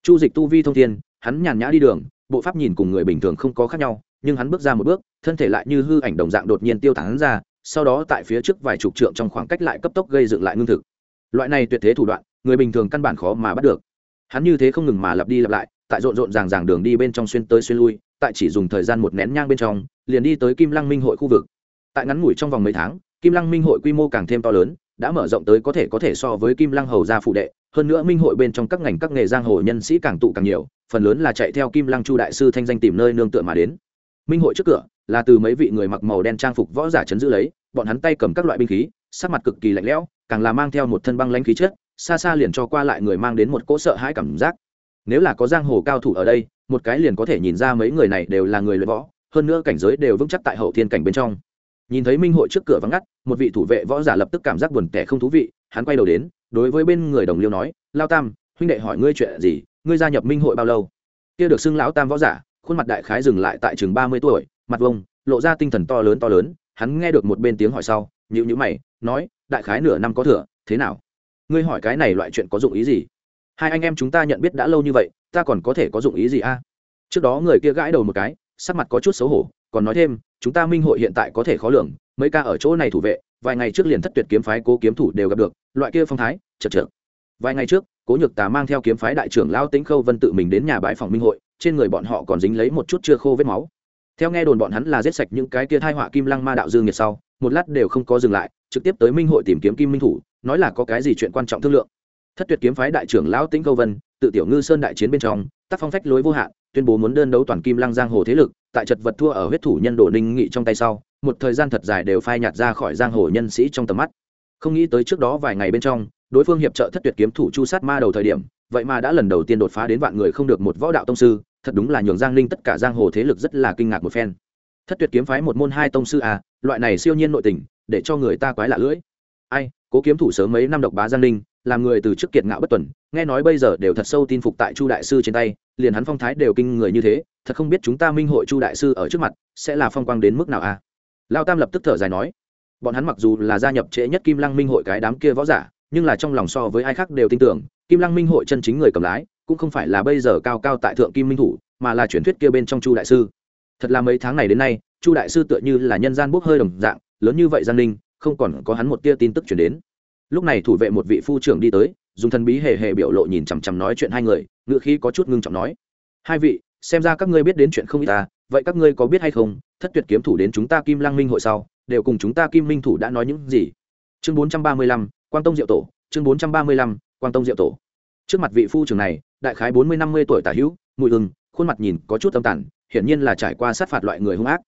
A: Chu dịch tu vi thông thiên, hắn nhàn nhã đi đường, bộ pháp nhìn cùng người bình thường không có khác nhau, nhưng hắn bước ra một bước, thân thể lại như hư ảnh đồng dạng đột nhiên tiêu tán ra, sau đó tại phía trước vài chục trượng trong khoảng cách lại cấp tốc gây dựng lại ngưng thực. Loại này tuyệt thế thủ đoạn, người bình thường căn bản khó mà bắt được. Hắn như thế không ngừng mà lặp đi lặp lại, tại rộn rộn ràng ràng đường đi bên trong xuyên tới xuyên lui, tại chỉ dùng thời gian một nén nhang bên trong, liền đi tới kim lăng minh hội khu vực. Tại ngắn ngủi trong vòng mấy tháng, kim lăng minh hội quy mô càng thêm to lớn đã mở rộng tới có thể có thể so với kim lăng hầu gia phụ đệ, hơn nữa minh hội bên trong các ngành các nghề giang hồ nhân sĩ càng tụ càng nhiều, phần lớn là chạy theo kim lăng chu đại sư thanh danh tìm nơi nương tựa mà đến. Minh hội trước cửa là từ mấy vị người mặc màu đen trang phục võ giả chấn giữ lấy, bọn hắn tay cầm các loại binh khí, sắc mặt cực kỳ lạnh lẽo, càng là mang theo một thân băng lãnh khí chất, xa xa liền cho qua lại người mang đến một cỗ sợ hãi cảm giác. Nếu là có giang hồ cao thủ ở đây, một cái liền có thể nhìn ra mấy người này đều là người luyện võ, hơn nữa cảnh giới đều vững chắc tại hậu thiên cảnh bên trong nhìn thấy minh hội trước cửa vắng ngắt, một vị thủ vệ võ giả lập tức cảm giác buồn tẻ không thú vị, hắn quay đầu đến, đối với bên người đồng liêu nói, lao tam, huynh đệ hỏi ngươi chuyện gì, ngươi gia nhập minh hội bao lâu? Kia được xưng lão tam võ giả, khuôn mặt đại khái dừng lại tại chừng ba mươi tuổi, mặt vông, lộ ra tinh thần to lớn to lớn, hắn nghe được một bên tiếng hỏi sau nhữ nhữ mày, nói, đại khái nửa năm có thừa, thế nào? Ngươi hỏi cái này loại chuyện có dụng ý gì? Hai anh em chúng ta nhận biết đã lâu như vậy, ta còn có thể có dụng ý gì a? Trước đó người kia gãi đầu một cái, sắc mặt có chút xấu hổ, còn nói thêm chúng ta minh hội hiện tại có thể khó lường, mấy ca ở chỗ này thủ vệ, vài ngày trước liền thất tuyệt kiếm phái cố kiếm thủ đều gặp được, loại kia phong thái, chật chật vài ngày trước, cố nhược tà mang theo kiếm phái đại trưởng lao tĩnh khâu vân tự mình đến nhà bãi phòng minh hội, trên người bọn họ còn dính lấy một chút chưa khô vết máu. Theo nghe đồn bọn hắn là giết sạch những cái kia thai họa kim lăng ma đạo dương nhiệt sau, một lát đều không có dừng lại, trực tiếp tới minh hội tìm kiếm kim minh thủ, nói là có cái gì chuyện quan trọng thương lượng. Thất tuyệt kiếm phái đại trưởng lão tĩnh câu vân, tự tiểu ngư sơn đại chiến bên trong, tác phong phách lối vô hạn, tuyên bố muốn đơn đấu toàn kim lăng giang hồ thế lực tại chật vật thua ở huyết thủ nhân đồ ninh nghị trong tay sau, một thời gian thật dài đều phai nhạt ra khỏi giang hồ nhân sĩ trong tầm mắt. Không nghĩ tới trước đó vài ngày bên trong, đối phương hiệp trợ thất tuyệt kiếm thủ chu sát ma đầu thời điểm, vậy mà đã lần đầu tiên đột phá đến vạn người không được một võ đạo tông sư, thật đúng là nhường giang ninh tất cả giang hồ thế lực rất là kinh ngạc một phen. Thất tuyệt kiếm phái một môn hai tông sư à loại này siêu nhiên nội tình, để cho người ta quái lạ lưỡi. Ai, cố kiếm thủ sớm mấy năm độc bá giang ninh làm người từ trước kiệt ngạo bất tuần nghe nói bây giờ đều thật sâu tin phục tại chu đại sư trên tay liền hắn phong thái đều kinh người như thế thật không biết chúng ta minh hội chu đại sư ở trước mặt sẽ là phong quang đến mức nào à? Lao tam lập tức thở dài nói bọn hắn mặc dù là gia nhập trễ nhất kim lăng minh hội cái đám kia võ giả nhưng là trong lòng so với ai khác đều tin tưởng kim lăng minh hội chân chính người cầm lái cũng không phải là bây giờ cao cao tại thượng kim minh thủ mà là truyền thuyết kia bên trong chu đại sư. Thật là mấy tháng này đến nay chu đại sư tựa như là nhân gian bốc hơi đồng dạng lớn như vậy gian linh, không còn có hắn một tia tin tức chuyển đến lúc này thủ vệ một vị phu trưởng đi tới, dùng thần bí hề hề biểu lộ nhìn chằm chằm nói chuyện hai người ngựa khí có chút ngưng trọng nói. Hai vị, xem ra các ngươi biết đến chuyện không ít ta, vậy các ngươi có biết hay không, thất tuyệt kiếm thủ đến chúng ta kim lang minh hội sau, đều cùng chúng ta kim minh thủ đã nói những gì? Chương bốn trăm ba mươi lăm, quang tông diệu tổ, chương bốn trăm ba mươi lăm, quang tông diệu tổ. Trước mặt vị phu trưởng này, đại khái bốn mươi năm mươi tuổi tả hữu, mùi ưng khuôn mặt nhìn có chút âm tàn, hiển nhiên là trải qua sát phạt loại người hung ác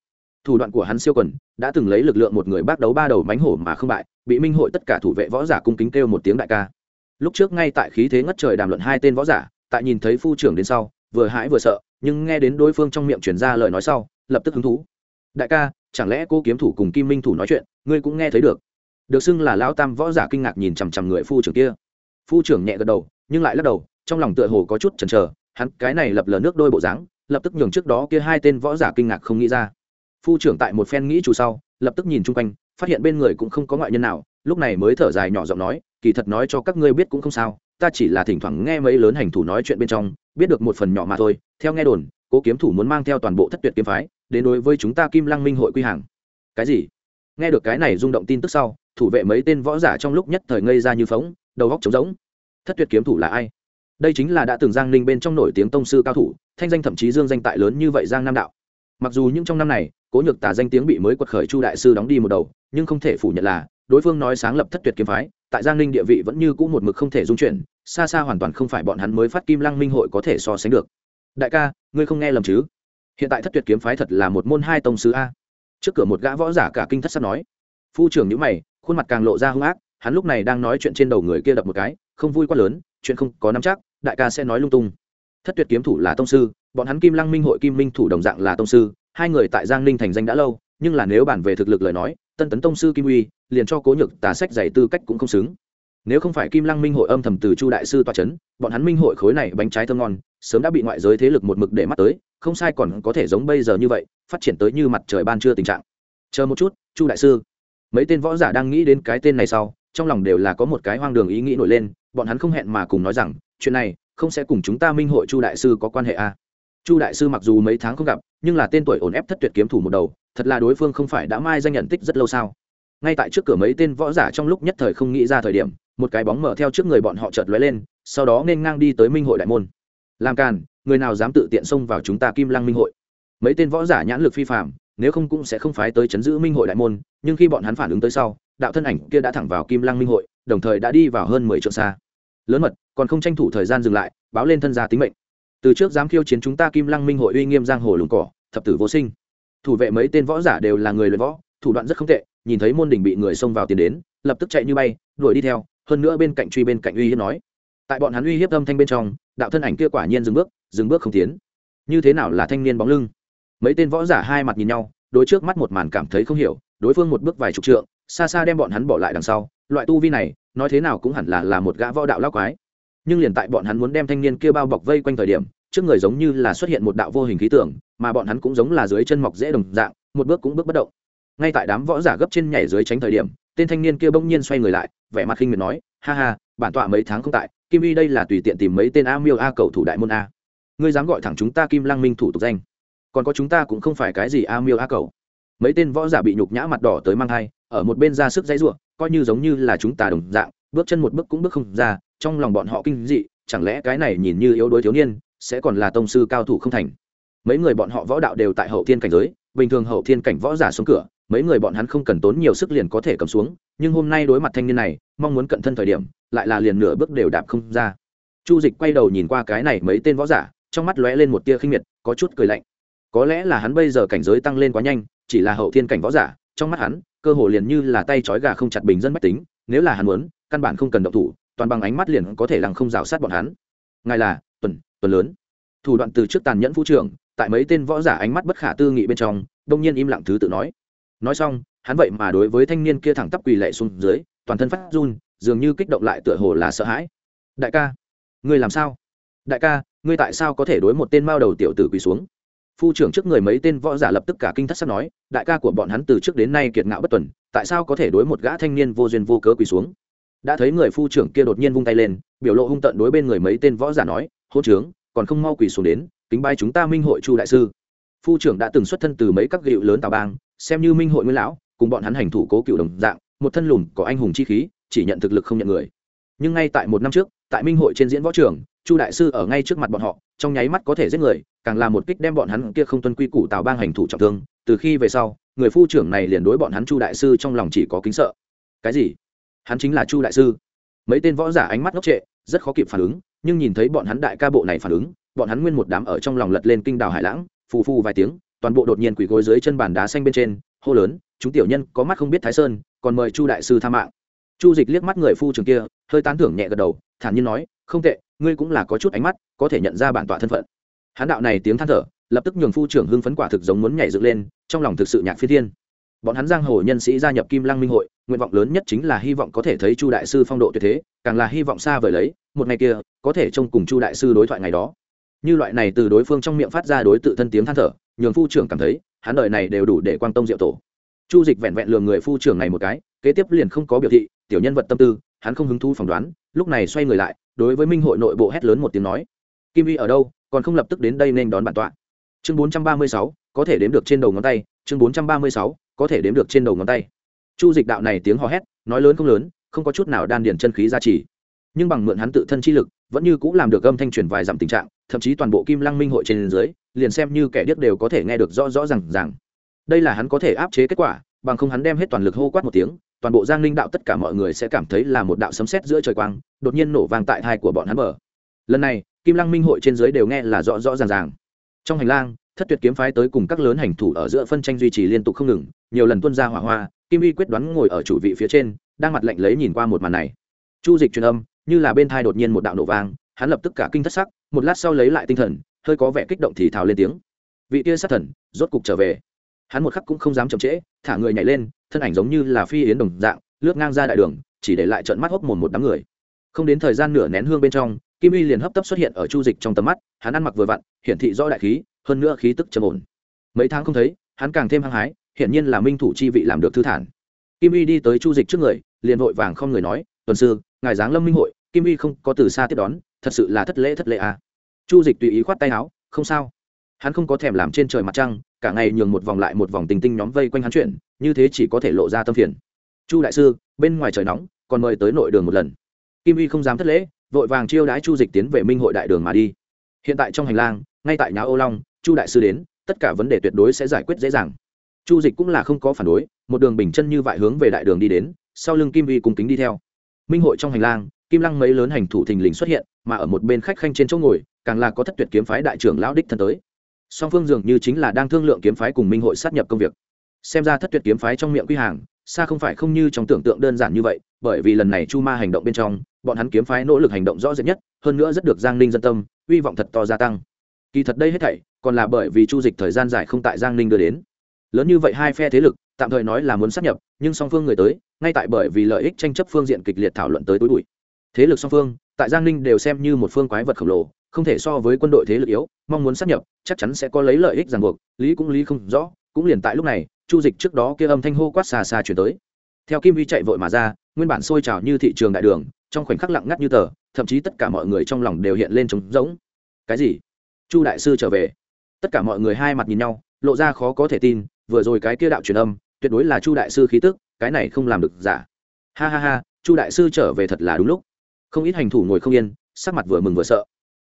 A: thủ đoạn của hắn siêu quần, đã từng lấy lực lượng một người bác đấu ba đầu mánh hổ mà không bại, bị minh hội tất cả thủ vệ võ giả cung kính kêu một tiếng đại ca. Lúc trước ngay tại khí thế ngất trời đàm luận hai tên võ giả, tại nhìn thấy phu trưởng đến sau, vừa hãi vừa sợ, nhưng nghe đến đối phương trong miệng chuyển ra lời nói sau, lập tức hứng thú. Đại ca, chẳng lẽ cô kiếm thủ cùng kim minh thủ nói chuyện, ngươi cũng nghe thấy được? Được xưng là lão tam võ giả kinh ngạc nhìn chằm chằm người phu trưởng kia. Phu trưởng nhẹ gật đầu, nhưng lại lắc đầu, trong lòng tựa hồ có chút chần chờ, hắn cái này lập lờ nước đôi bộ dáng, lập tức nhường trước đó kia hai tên võ giả kinh ngạc không nghĩ ra phu trưởng tại một phen nghĩ chủ sau, lập tức nhìn chung quanh, phát hiện bên người cũng không có ngoại nhân nào, lúc này mới thở dài nhỏ giọng nói, kỳ thật nói cho các ngươi biết cũng không sao, ta chỉ là thỉnh thoảng nghe mấy lớn hành thủ nói chuyện bên trong, biết được một phần nhỏ mà thôi, theo nghe đồn, cố kiếm thủ muốn mang theo toàn bộ thất tuyệt kiếm phái, đến đối với chúng ta kim lăng minh hội quy hàng. Cái gì? Nghe được cái này rung động tin tức sau, thủ vệ mấy tên võ giả trong lúc nhất thời ngây ra như phóng, đầu góc trống rỗng. Thất tuyệt kiếm thủ là ai? Đây chính là đã từng giang ninh bên trong nổi tiếng tông sư cao thủ, thanh danh thậm chí dương danh tại lớn như vậy giang nam đạo. Mặc dù những trong năm này cố nhược tả danh tiếng bị mới quật khởi chu đại sư đóng đi một đầu, nhưng không thể phủ nhận là, đối phương nói sáng lập thất tuyệt kiếm phái, tại giang ninh địa vị vẫn như cũ một mực không thể dung chuyển, xa xa hoàn toàn không phải bọn hắn mới phát kim lăng minh hội có thể so sánh được. Đại ca, ngươi không nghe lầm chứ? Hiện tại thất tuyệt kiếm phái thật là một môn hai tông sứ a. Trước cửa một gã võ giả cả kinh thất sắp nói. Phu trưởng nhữ mày, khuôn mặt càng lộ ra hung ác, hắn lúc này đang nói chuyện trên đầu người kia đập một cái, không vui quá lớn, chuyện không có nắm chắc, đại ca sẽ nói lung tung. Thất tuyệt kiếm thủ là tông sư, bọn hắn kim lăng minh hội kim minh thủ đồng dạng là tông sư hai người tại giang ninh thành danh đã lâu, nhưng là nếu bàn về thực lực lời nói, tân tấn tông sư kim uy, liền cho cố nhược tà sách giải tư cách cũng không xứng. Nếu không phải kim lăng minh hội âm thầm từ chu đại sư toa c h ấ n bọn hắn minh hội khối này bánh trái thơm ngon, sớm đã bị ngoại giới thế lực một mực để mắt tới, không sai còn có thể giống bây giờ như vậy, phát triển tới như mặt trời ban trưa tình trạng. Chờ một chút, chu đại sư. Mấy tên võ giả đang nghĩ đến cái tên này sau, trong lòng đều là có một cái hoang đường ý nghĩ nổi lên, bọn hắn không hẹn mà cùng nói rằng, chuyện này không sẽ cùng chúng ta minh hội chu đại sư có quan hệ à chu đại sư mặc dù mấy tháng không gặp, nhưng là tên tuổi ổn ép thất tuyệt kiếm thủ một đầu, thật là đối phương không phải đã mai danh nhận tích rất lâu sao? Ngay tại trước cửa mấy tên võ giả trong lúc nhất thời không nghĩ ra thời điểm, một cái bóng mở theo trước người bọn họ chợt lóe lên, sau đó nên ngang đi tới minh hội đại môn. Làm càn, người nào dám tự tiện xông vào chúng ta kim lăng minh hội? Mấy tên võ giả nhãn lực phi phạm nếu không cũng sẽ không phái tới chấn giữ minh hội đại môn, nhưng khi bọn hắn phản ứng tới sau, đạo thân ảnh kia đã thẳng vào kim lăng minh hội, đồng thời đã đi vào hơn mười trượng xa. Lớn mật, còn không tranh thủ thời gian dừng lại, báo lên thân gia tính mệnh từ trước dám khiêu chiến chúng ta kim lăng minh hội uy nghiêm giang hồ lùng cỏ, thập tử vô sinh. Thủ vệ mấy tên võ giả đều là người luyện võ, thủ đoạn rất không tệ, nhìn thấy môn đình bị người xông vào tiền đến, lập tức chạy như bay, đuổi đi theo, hơn nữa bên cạnh truy bên cạnh uy hiếp nói. Tại bọn hắn uy hiếp âm thanh bên trong, đạo thân ảnh kia quả nhiên dừng bước dừng bước không tiến. Như thế nào là thanh niên bóng lưng? Mấy tên võ giả hai mặt nhìn nhau, đối trước mắt một màn cảm thấy không hiểu, đối phương một bước vài chục trượng, xa xa đem bọn hắn bỏ lại đằng sau. Loại tu vi này, nói thế nào cũng hẳn là là một gã võ đạo lao quái nhưng liền tại bọn hắn muốn đem thanh niên kia bao bọc vây quanh thời điểm, trước người giống như là xuất hiện một đạo vô hình khí tượng, mà bọn hắn cũng giống là dưới chân mọc dễ đồng dạng, một bước cũng bước bất động. Ngay tại đám võ giả gấp trên nhảy dưới tránh thời điểm, tên thanh niên kia bỗng nhiên xoay người lại, vẻ mặt khinh miệt nói, ha ha, bản tọa mấy tháng không tại, kim y đây là tùy tiện tìm mấy tên a miêu a cầu thủ đại môn a. Ngươi dám gọi thẳng chúng ta kim lăng minh thủ tục danh. Còn có chúng ta cũng không phải cái gì a miêu a cầu mấy tên võ giả bị nhục nhã mặt đỏ tới mang thai, ở một bên ra sức dãy ruộng coi như giống như là chúng ta đồng dạng, bước chân một bước cũng bước không ra trong lòng bọn họ kinh dị, chẳng lẽ cái này nhìn như yếu đuối thiếu niên, sẽ còn là tông sư cao thủ không thành? Mấy người bọn họ võ đạo đều tại hậu thiên cảnh giới, bình thường hậu thiên cảnh võ giả xuống cửa, mấy người bọn hắn không cần tốn nhiều sức liền có thể cầm xuống, nhưng hôm nay đối mặt thanh niên này, mong muốn cận thân thời điểm, lại là liền nửa bước đều đạp không ra. Chu dịch quay đầu nhìn qua cái này mấy tên võ giả, trong mắt lóe lên một tia khinh miệt, có chút cười lạnh. Có lẽ là hắn bây giờ cảnh giới tăng lên quá nhanh, chỉ là hậu thiên cảnh võ giả, trong mắt hắn, cơ hồ liền như là tay trói gà không chặt bình dân mách tính, nếu là hắn muốn, căn bản không cần động thủ toàn bằng ánh mắt liền có thể lằng không rào sát bọn hắn. Ngài là, tuần tuần lớn. Thủ đoạn từ trước tàn nhẫn phu trưởng tại mấy tên võ giả ánh mắt bất khả tư nghị bên trong, đông nhiên im lặng thứ tự nói. Nói xong, hắn vậy mà đối với thanh niên kia thẳng tắp quỳ lệ xuống dưới, toàn thân phát run, dường như kích động lại tựa hồ là sợ hãi. Đại ca, ngươi làm sao? Đại ca, ngươi tại sao có thể đối một tên mao đầu tiểu tử quỳ xuống? Phu trưởng trước người mấy tên võ giả lập tức cả kinh thất sắc nói, đại ca của bọn hắn từ trước đến nay kiệt ngạo bất tuần, tại sao có thể đối một gã thanh niên vô duyên vô cớ quỳ xuống? Đã thấy người phu trưởng kia đột nhiên vung tay lên, biểu lộ hung tận đối bên người mấy tên võ giả nói hôn trướng, còn không mau quỳ xuống đến, kính bay chúng ta minh hội chu đại sư. Phu trưởng đã từng xuất thân từ mấy các gịu lớn tào bang, xem như minh hội nguyên lão, cùng bọn hắn hành thủ cố cựu đồng dạng, một thân lùn có anh hùng chi khí, chỉ nhận thực lực không nhận người. Nhưng ngay tại một năm trước, tại minh hội trên diễn võ trường, chu đại sư ở ngay trước mặt bọn họ, trong nháy mắt có thể giết người, càng là một kích đem bọn hắn kia không tuân quy củ tào bang hành thủ trọng thương. Từ khi về sau, người phu trưởng này liền đối bọn hắn chu đại sư trong lòng chỉ có kính sợ. Cái gì? Hắn chính là chu đại sư. Mấy tên võ giả ánh mắt ngốc trệ, rất khó kịp phản ứng, nhưng nhìn thấy bọn hắn đại ca bộ này phản ứng, bọn hắn nguyên một đám ở trong lòng lật lên kinh đào hải lãng, phù phù vài tiếng, toàn bộ đột nhiên quỳ gối dưới chân bàn đá xanh bên trên, hô lớn, chúng tiểu nhân, có mắt không biết thái sơn, còn mời chu đại sư tha mạng. Chu dịch liếc mắt người phu trường kia, hơi tán thưởng nhẹ gật đầu, thản nhiên nói, không tệ, ngươi cũng là có chút ánh mắt, có thể nhận ra bản tọa thân phận. Hán đạo này tiếng than thở, lập tức nhường phu trưởng hưng phấn quả thực giống muốn nhảy dựng lên, trong lòng thực sự nhạc phi thiên bọn hắn giang hồ nhân sĩ gia nhập kim lăng minh hội, nguyện vọng lớn nhất chính là hy vọng có thể thấy chu đại sư phong độ tuyệt thế, càng là hy vọng xa vời lấy, một ngày kia, có thể trông cùng chu đại sư đối thoại ngày đó. Như loại này từ đối phương trong miệng phát ra đối tự thân tiếng than thở, nhường phu trưởng cảm thấy, hắn đời này đều đủ để quang tông diệu tổ. Chu dịch vẹn vẹn lường người phu trưởng này một cái, kế tiếp liền không có biểu thị, tiểu nhân vật tâm tư, hắn không hứng thú phỏng đoán, lúc này xoay người lại, đối với minh hội nội bộ hét lớn một tiếng nói, kim vi ở đâu, còn không lập tức đến đây nên đón bản tọa. Chương bốn trăm ba mươi sáu, có thể đếm được trên đầu ngón tay, chương bốn trăm ba mươi sáu có thể đếm được trên đầu ngón tay. Chu dịch đạo này tiếng hò hét, nói lớn không lớn, không có chút nào đan điền chân khí ra trì. Nhưng bằng mượn hắn tự thân chi lực, vẫn như cũng làm được âm thanh truyền vài dặm tình trạng, thậm chí toàn bộ kim lăng minh hội trên dưới, liền xem như kẻ điếc đều có thể nghe được rõ rõ r à n g rằng đây là hắn có thể áp chế kết quả, bằng không hắn đem hết toàn lực hô quát một tiếng, toàn bộ giang linh đạo tất cả mọi người sẽ cảm thấy là một đạo sấm sét giữa trời quang, đột nhiên nổ vang tại thai của bọn hắn bờ. Lần này, kim lăng minh hội trên dưới đều nghe là rõ rõ ràng ràng. Trong hành lang thất tuyệt kiếm phái tới cùng các lớn hành thủ ở giữa phân tranh duy trì liên tục không ngừng, nhiều lần tuân ra hỏa hoa, kim uy quyết đoán ngồi ở chủ vị phía trên, đang mặt lạnh lấy nhìn qua một màn này. Chu dịch truyền âm, như là bên thai đột nhiên một đạo nổ vang, hắn lập tức cả kinh thất sắc, một lát sau lấy lại tinh thần, hơi có vẻ kích động thì thào lên tiếng. Vị kia sát thần, rốt cục trở về. Hắn một khắc cũng không dám chậm trễ, thả người nhảy lên, thân ảnh giống như là phi yến đồng dạng, lướt ngang ra đại đường, chỉ để lại trận mắt hốc mồm một đám người. Không đến thời gian nửa nén hương bên trong kim y liền hấp tấp xuất hiện ở chu dịch trong tầm mắt, hắn ăn mặc vừa vặn, hiển thị rõ đại khí, hơn nữa khí tức trầm ổn. Mấy tháng không thấy, hắn càng thêm hăng hái, hiển nhiên là minh thủ chi vị làm được thư thản. Kim y đi tới chu dịch trước người, liền vội vàng không người nói, tuần sư, ngài giáng lâm minh hội, kim y không có từ xa tiếp đón, thật sự là thất lễ thất lễ à. chu dịch tùy ý khoát tay áo, không sao. Hắn không có thèm làm trên trời mặt trăng, cả ngày nhường một vòng lại một vòng tình tinh nhóm vây quanh hắn chuyện, như thế chỉ có thể lộ ra tâm phiền. Chu đại sư, bên ngoài trời nóng, còn mời tới nội đường một lần. Kim y không dám thất lễ vội vàng chiêu đái chu dịch tiến về minh hội đại đường mà đi. Hiện tại trong hành lang, ngay tại nhà ô long, chu đại sư đến, tất cả vấn đề tuyệt đối sẽ giải quyết dễ dàng. Chu dịch cũng là không có phản đối, một đường bình chân như vại hướng về đại đường đi đến, sau lưng kim vi cùng kính đi theo. Minh hội trong hành lang, kim lăng mấy lớn hành thủ thình lình xuất hiện, mà ở một bên khách khanh trên chỗ ngồi, càng là có thất tuyệt kiếm phái đại trưởng lão đích thân tới. Song phương dường như chính là đang thương lượng kiếm phái cùng minh hội sát nhập công việc. Xem ra thất tuyệt kiếm phái trong miệng quy hàng, xa không phải không như trong tưởng tượng đơn giản như vậy, bởi vì lần này chu ma hành động bên trong bọn hắn kiếm phái nỗ lực hành động rõ rệt nhất, hơn nữa rất được giang ninh dân tâm, hy vọng thật to gia tăng. Kỳ thật đây hết thảy, còn là bởi vì chu dịch thời gian dài không tại giang ninh đưa đến. Lớn như vậy hai phe thế lực, tạm thời nói là muốn sát nhập, nhưng song phương người tới, ngay tại bởi vì lợi ích tranh chấp phương diện kịch liệt thảo luận tới tối bụi. Thế lực song phương, tại giang ninh đều xem như một phương quái vật khổng lồ, không thể so với quân đội thế lực yếu, mong muốn sát nhập, chắc chắn sẽ có lấy lợi ích ràng buộc, lý cũng lý không rõ, cũng liền tại lúc này, chu dịch trước đó kia âm thanh hô quát xa xa chuyển tới. Theo kim vi chạy vội mà ra, nguyên bản sôi trào như thị trường đại đường trong khoảnh khắc lặng ngắt như tờ, thậm chí tất cả mọi người trong lòng đều hiện lên trống rỗng. Cái gì? Chu đại sư trở về. Tất cả mọi người hai mặt nhìn nhau, lộ ra khó có thể tin, vừa rồi cái kia đạo truyền âm, tuyệt đối là chu đại sư khí tức, cái này không làm được giả. Ha ha ha, chu đại sư trở về thật là đúng lúc. Không ít hành thủ ngồi không yên, sắc mặt vừa mừng vừa sợ.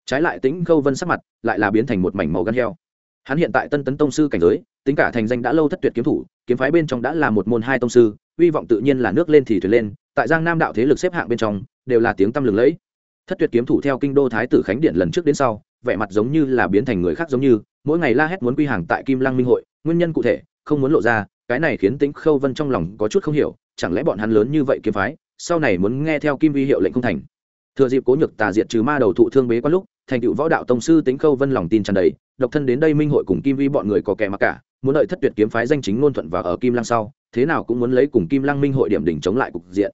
A: Trái lại tính khâu vân sắc mặt lại là biến thành một mảnh màu gan heo. Hắn hiện tại tân tấn tông sư cảnh giới, tính cả thành danh đã lâu thất tuyệt kiếm thủ, kiếm phái bên trong đã là một môn hai tông sư, hy vọng tự nhiên là nước lên thì thuyền lên tại giang nam đạo thế lực xếp hạng bên trong, đều là tiếng tăm lừng lẫy. Thất tuyệt kiếm thủ theo kinh đô thái tử khánh điện lần trước đến sau, vẻ mặt giống như là biến thành người khác giống như, mỗi ngày la hét muốn quy hàng tại kim lăng minh hội, nguyên nhân cụ thể, không muốn lộ ra, cái này khiến tính khâu vân trong lòng có chút không hiểu, chẳng lẽ bọn hắn lớn như vậy kiếm phái, sau này muốn nghe theo kim vi hiệu lệnh không thành. Thừa dịp cố nhược tà diệt trừ ma đầu thụ thương bế quan lúc, thành tựu võ đạo tông sư tính khâu vân lòng tin tràn đầy, độc thân đến đây minh hội cùng kim vi bọn người có kẻ mặc cả, muốn đợi thất tuyệt kiếm phái danh chính ngôn thuận và ở kim lăng sau, thế nào cũng muốn lấy cùng kim lăng minh hội điểm đỉnh chống lại cục diện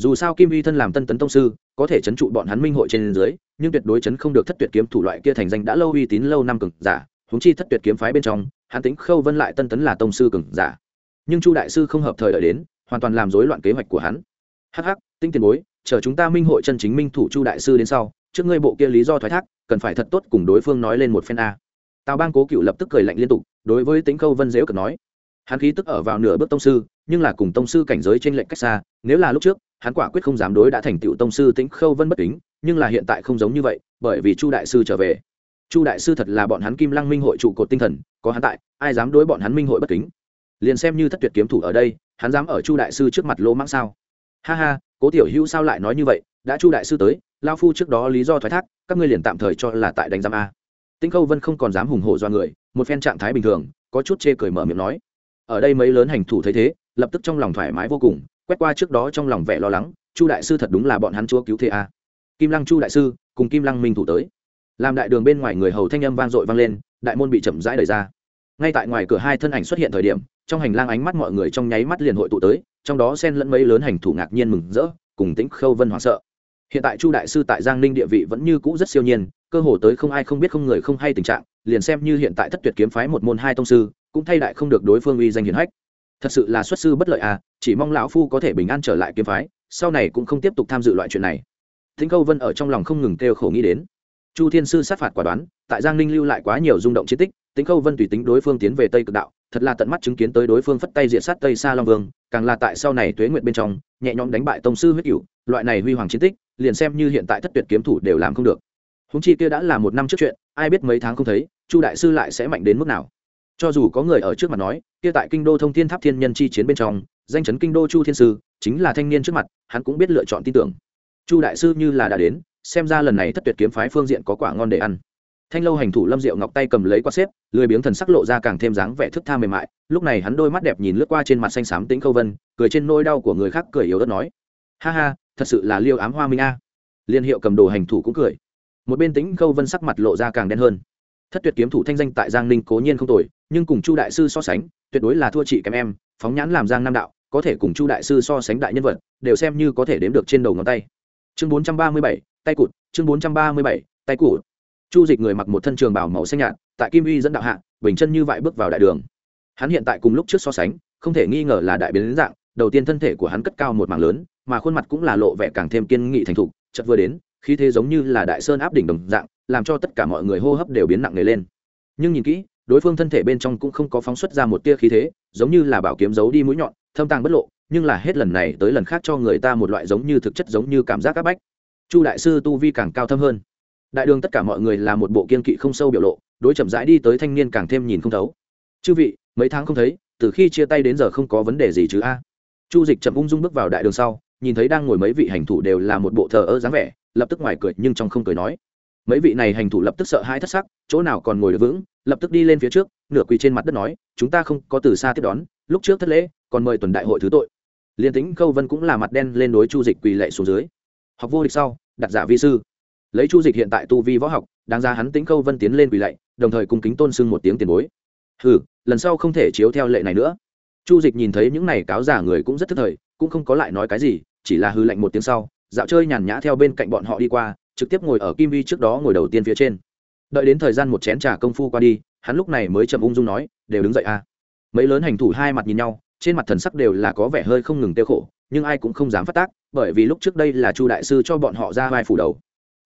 A: dù sao kim vi thân làm tân tấn tông sư, có thể chấn trụ bọn hắn minh hội trên dưới, nhưng tuyệt đối chấn không được thất tuyệt kiếm thủ loại kia thành danh đã lâu uy tín lâu năm cường giả húng chi thất tuyệt kiếm phái bên trong, hắn tính khâu vân lại tân tấn là tông sư cường giả. Nhưng chu đại sư không hợp thời đợi đến, hoàn toàn làm rối loạn kế hoạch của hắn. Hắc hắc, tinh tiền bối, chờ chúng ta minh hội chân chính minh thủ chu đại sư đến sau, trước ngươi bộ kia lý do thoái thác, cần phải thật tốt cùng đối phương nói lên một phen a. Tào bang cố cựu lập tức cười lạnh liên tục, đối với tính khâu vân dễu cực nói. Hắn khí tức ở vào nửa bước tông sư nhưng là cùng tông sư cảnh giới trên lệnh cách xa, nếu là lúc trước, hắn quả quyết không dám đối đã thành tựu tông sư tính khâu vân bất kính, nhưng là hiện tại không giống như vậy, bởi vì chu đại sư trở về. Chu đại sư thật là bọn hắn kim lăng minh hội trụ cột tinh thần, có hắn tại, ai dám đối bọn hắn minh hội bất kính? Liền xem như thất tuyệt kiếm thủ ở đây, hắn dám ở chu đại sư trước mặt lỗ mãng sao? Ha ha, cố tiểu hữu sao lại nói như vậy? Đã chu đại sư tới lao phu trước đó lý do thoái thác, các ngươi liền tạm thời cho là tại đánh giam a. Tĩnh khâu vân không còn dám hùng hổ do người, một phen trạng thái bình thường, có chút chê cười mở miệng nói. Ở đây mấy lớn hành thủ thấy thế lập tức trong lòng thoải mái vô cùng, quét qua trước đó trong lòng vẻ lo lắng, chu đại sư thật đúng là bọn hắn chúa cứu thế a. Kim lăng chu đại sư, cùng kim lăng minh thủ tới. Làm đại đường bên ngoài người hầu thanh âm vang dội vang lên, đại môn bị chậm rãi đẩy ra. Ngay tại ngoài cửa hai thân ảnh xuất hiện thời điểm, trong hành lang ánh mắt mọi người trong nháy mắt liền hội tụ tới, trong đó xen lẫn mấy lớn hành thủ ngạc nhiên mừng rỡ, cùng tính khâu vân hoảng sợ. Hiện tại chu đại sư tại giang ninh địa vị vẫn như cũ rất siêu nhiên, cơ hồ tới không ai không biết không người không hay tình trạng, liền xem như hiện tại thất tuyệt kiếm phái một môn hai tông sư, cũng thay đại không được đối phương uy danh hiển hách thật sự là xuất sư bất lợi à chỉ mong lão phu có thể bình an trở lại kiếm phái, sau này cũng không tiếp tục tham dự loại chuyện này. Thính câu vân ở trong lòng không ngừng kêu khổ nghĩ đến. Chu thiên sư sát phạt quả đoán, tại giang ninh lưu lại quá nhiều rung động chiến tích tính câu vân tùy tính đối phương tiến về tây cực đạo, thật là tận mắt chứng kiến tới đối phương phất tay diện sát tây xa long vương, càng là tại sau này tuế nguyện bên trong, nhẹ nhõm đánh bại tông sư huyết cựu loại này huy hoàng chiến tích, liền xem như hiện tại thất tuyệt kiếm thủ đều làm không được. Húng chi kia đã là một năm trước chuyện, ai biết mấy tháng không thấy, chu đại sư lại sẽ mạnh đến mức nào cho dù có người ở trước mặt nói, kia tại kinh đô thông thiên tháp thiên nhân chi chiến bên trong, danh chấn kinh đô chu thiên sư, chính là thanh niên trước mặt, hắn cũng biết lựa chọn tin tưởng. Chu đại sư như là đã đến, xem ra lần này thất tuyệt kiếm phái phương diện có quả ngon để ăn. Thanh lâu hành thủ lâm diệu ngọc tay cầm lấy qua xếp, lười biếng thần sắc lộ ra càng thêm dáng vẻ thức tha mềm mại, lúc này hắn đôi mắt đẹp nhìn lướt qua trên mặt xanh xám tĩnh khâu vân, cười trên nôi đau của người khác cười yếu ớt nói, ha ha, thật sự là liêu ám hoa minh a. Liên hiệu cầm đồ hành thủ cũng cười. Một bên tĩnh khâu vân sắc mặt lộ ra càng đen hơn thất tuyệt kiếm thủ thanh danh tại giang ninh cố nhiên không tồi, nhưng cùng chu đại sư so sánh, tuyệt đối là thua chị kém em, phóng nhãn làm giang nam đạo, có thể cùng chu đại sư so sánh đại nhân vật, đều xem như có thể đếm được trên đầu ngón tay. Chương bốn trăm ba mươi bảy, tay cụt, chương bốn trăm ba mươi bảy, tay cụt. Chu dịch người mặc một thân trường bảo màu xanh nhạt, tại kim uy dẫn đạo hạ, bình chân như vậy bước vào đại đường. Hắn hiện tại cùng lúc trước so sánh, không thể nghi ngờ là đại biến dạng, đầu tiên thân thể của hắn cất cao một mảng lớn, mà khuôn mặt cũng là lộ vẻ càng thêm kiên nghị thành thục chật vừa đến, khí thế giống như là đại sơn áp đỉnh đồng dạng làm cho tất cả mọi người hô hấp đều biến nặng nề lên. Nhưng nhìn kỹ, đối phương thân thể bên trong cũng không có phóng xuất ra một tia khí thế, giống như là bảo kiếm giấu đi mũi nhọn, thâm tàng bất lộ, nhưng là hết lần này tới lần khác cho người ta một loại giống như thực chất giống như cảm giác áp bách. Chu đại sư tu vi càng cao thâm hơn. Đại đường tất cả mọi người là một bộ kiên kỵ không sâu biểu lộ, đối chậm rãi đi tới thanh niên càng thêm nhìn không thấu. Chư vị, mấy tháng không thấy, từ khi chia tay đến giờ không có vấn đề gì chứ a? Chu dịch chậm ung dung bước vào đại đường sau, nhìn thấy đang ngồi mấy vị hành thủ đều là một bộ thờ ơ dáng vẻ, lập tức ngoài cười nhưng trong không cười nói mấy vị này hành thủ lập tức sợ hãi thất sắc, chỗ nào còn ngồi được vững, lập tức đi lên phía trước, nửa quỳ trên mặt đất nói, chúng ta không có từ xa tiếp đón, lúc trước thất lễ, còn mời tuần đại hội thứ tội. Liên tính câu vân cũng là mặt đen lên đối chu dịch quỳ lệ xuống dưới. Học vô địch sau, đặt giả vi sư. Lấy chu dịch hiện tại tu vi võ học, đáng ra hắn tính câu vân tiến lên quỳ lạy, đồng thời cung kính tôn sưng một tiếng tiền bối. Hừ, lần sau không thể chiếu theo lệ này nữa. Chu dịch nhìn thấy những này cáo giả người cũng rất thức thời, cũng không có lại nói cái gì, chỉ là hư lạnh một tiếng sau, dạo chơi nhàn nhã theo bên cạnh bọn họ đi qua trực tiếp ngồi ở kim vi trước đó ngồi đầu tiên phía trên. Đợi đến thời gian một chén trà công phu qua đi, hắn lúc này mới chậm ung dung nói, đều đứng dậy a mấy lớn hành thủ hai mặt nhìn nhau, trên mặt thần sắc đều là có vẻ hơi không ngừng tiêu khổ, nhưng ai cũng không dám phát tác, bởi vì lúc trước đây là chu đại sư cho bọn họ ra vai phủ đầu.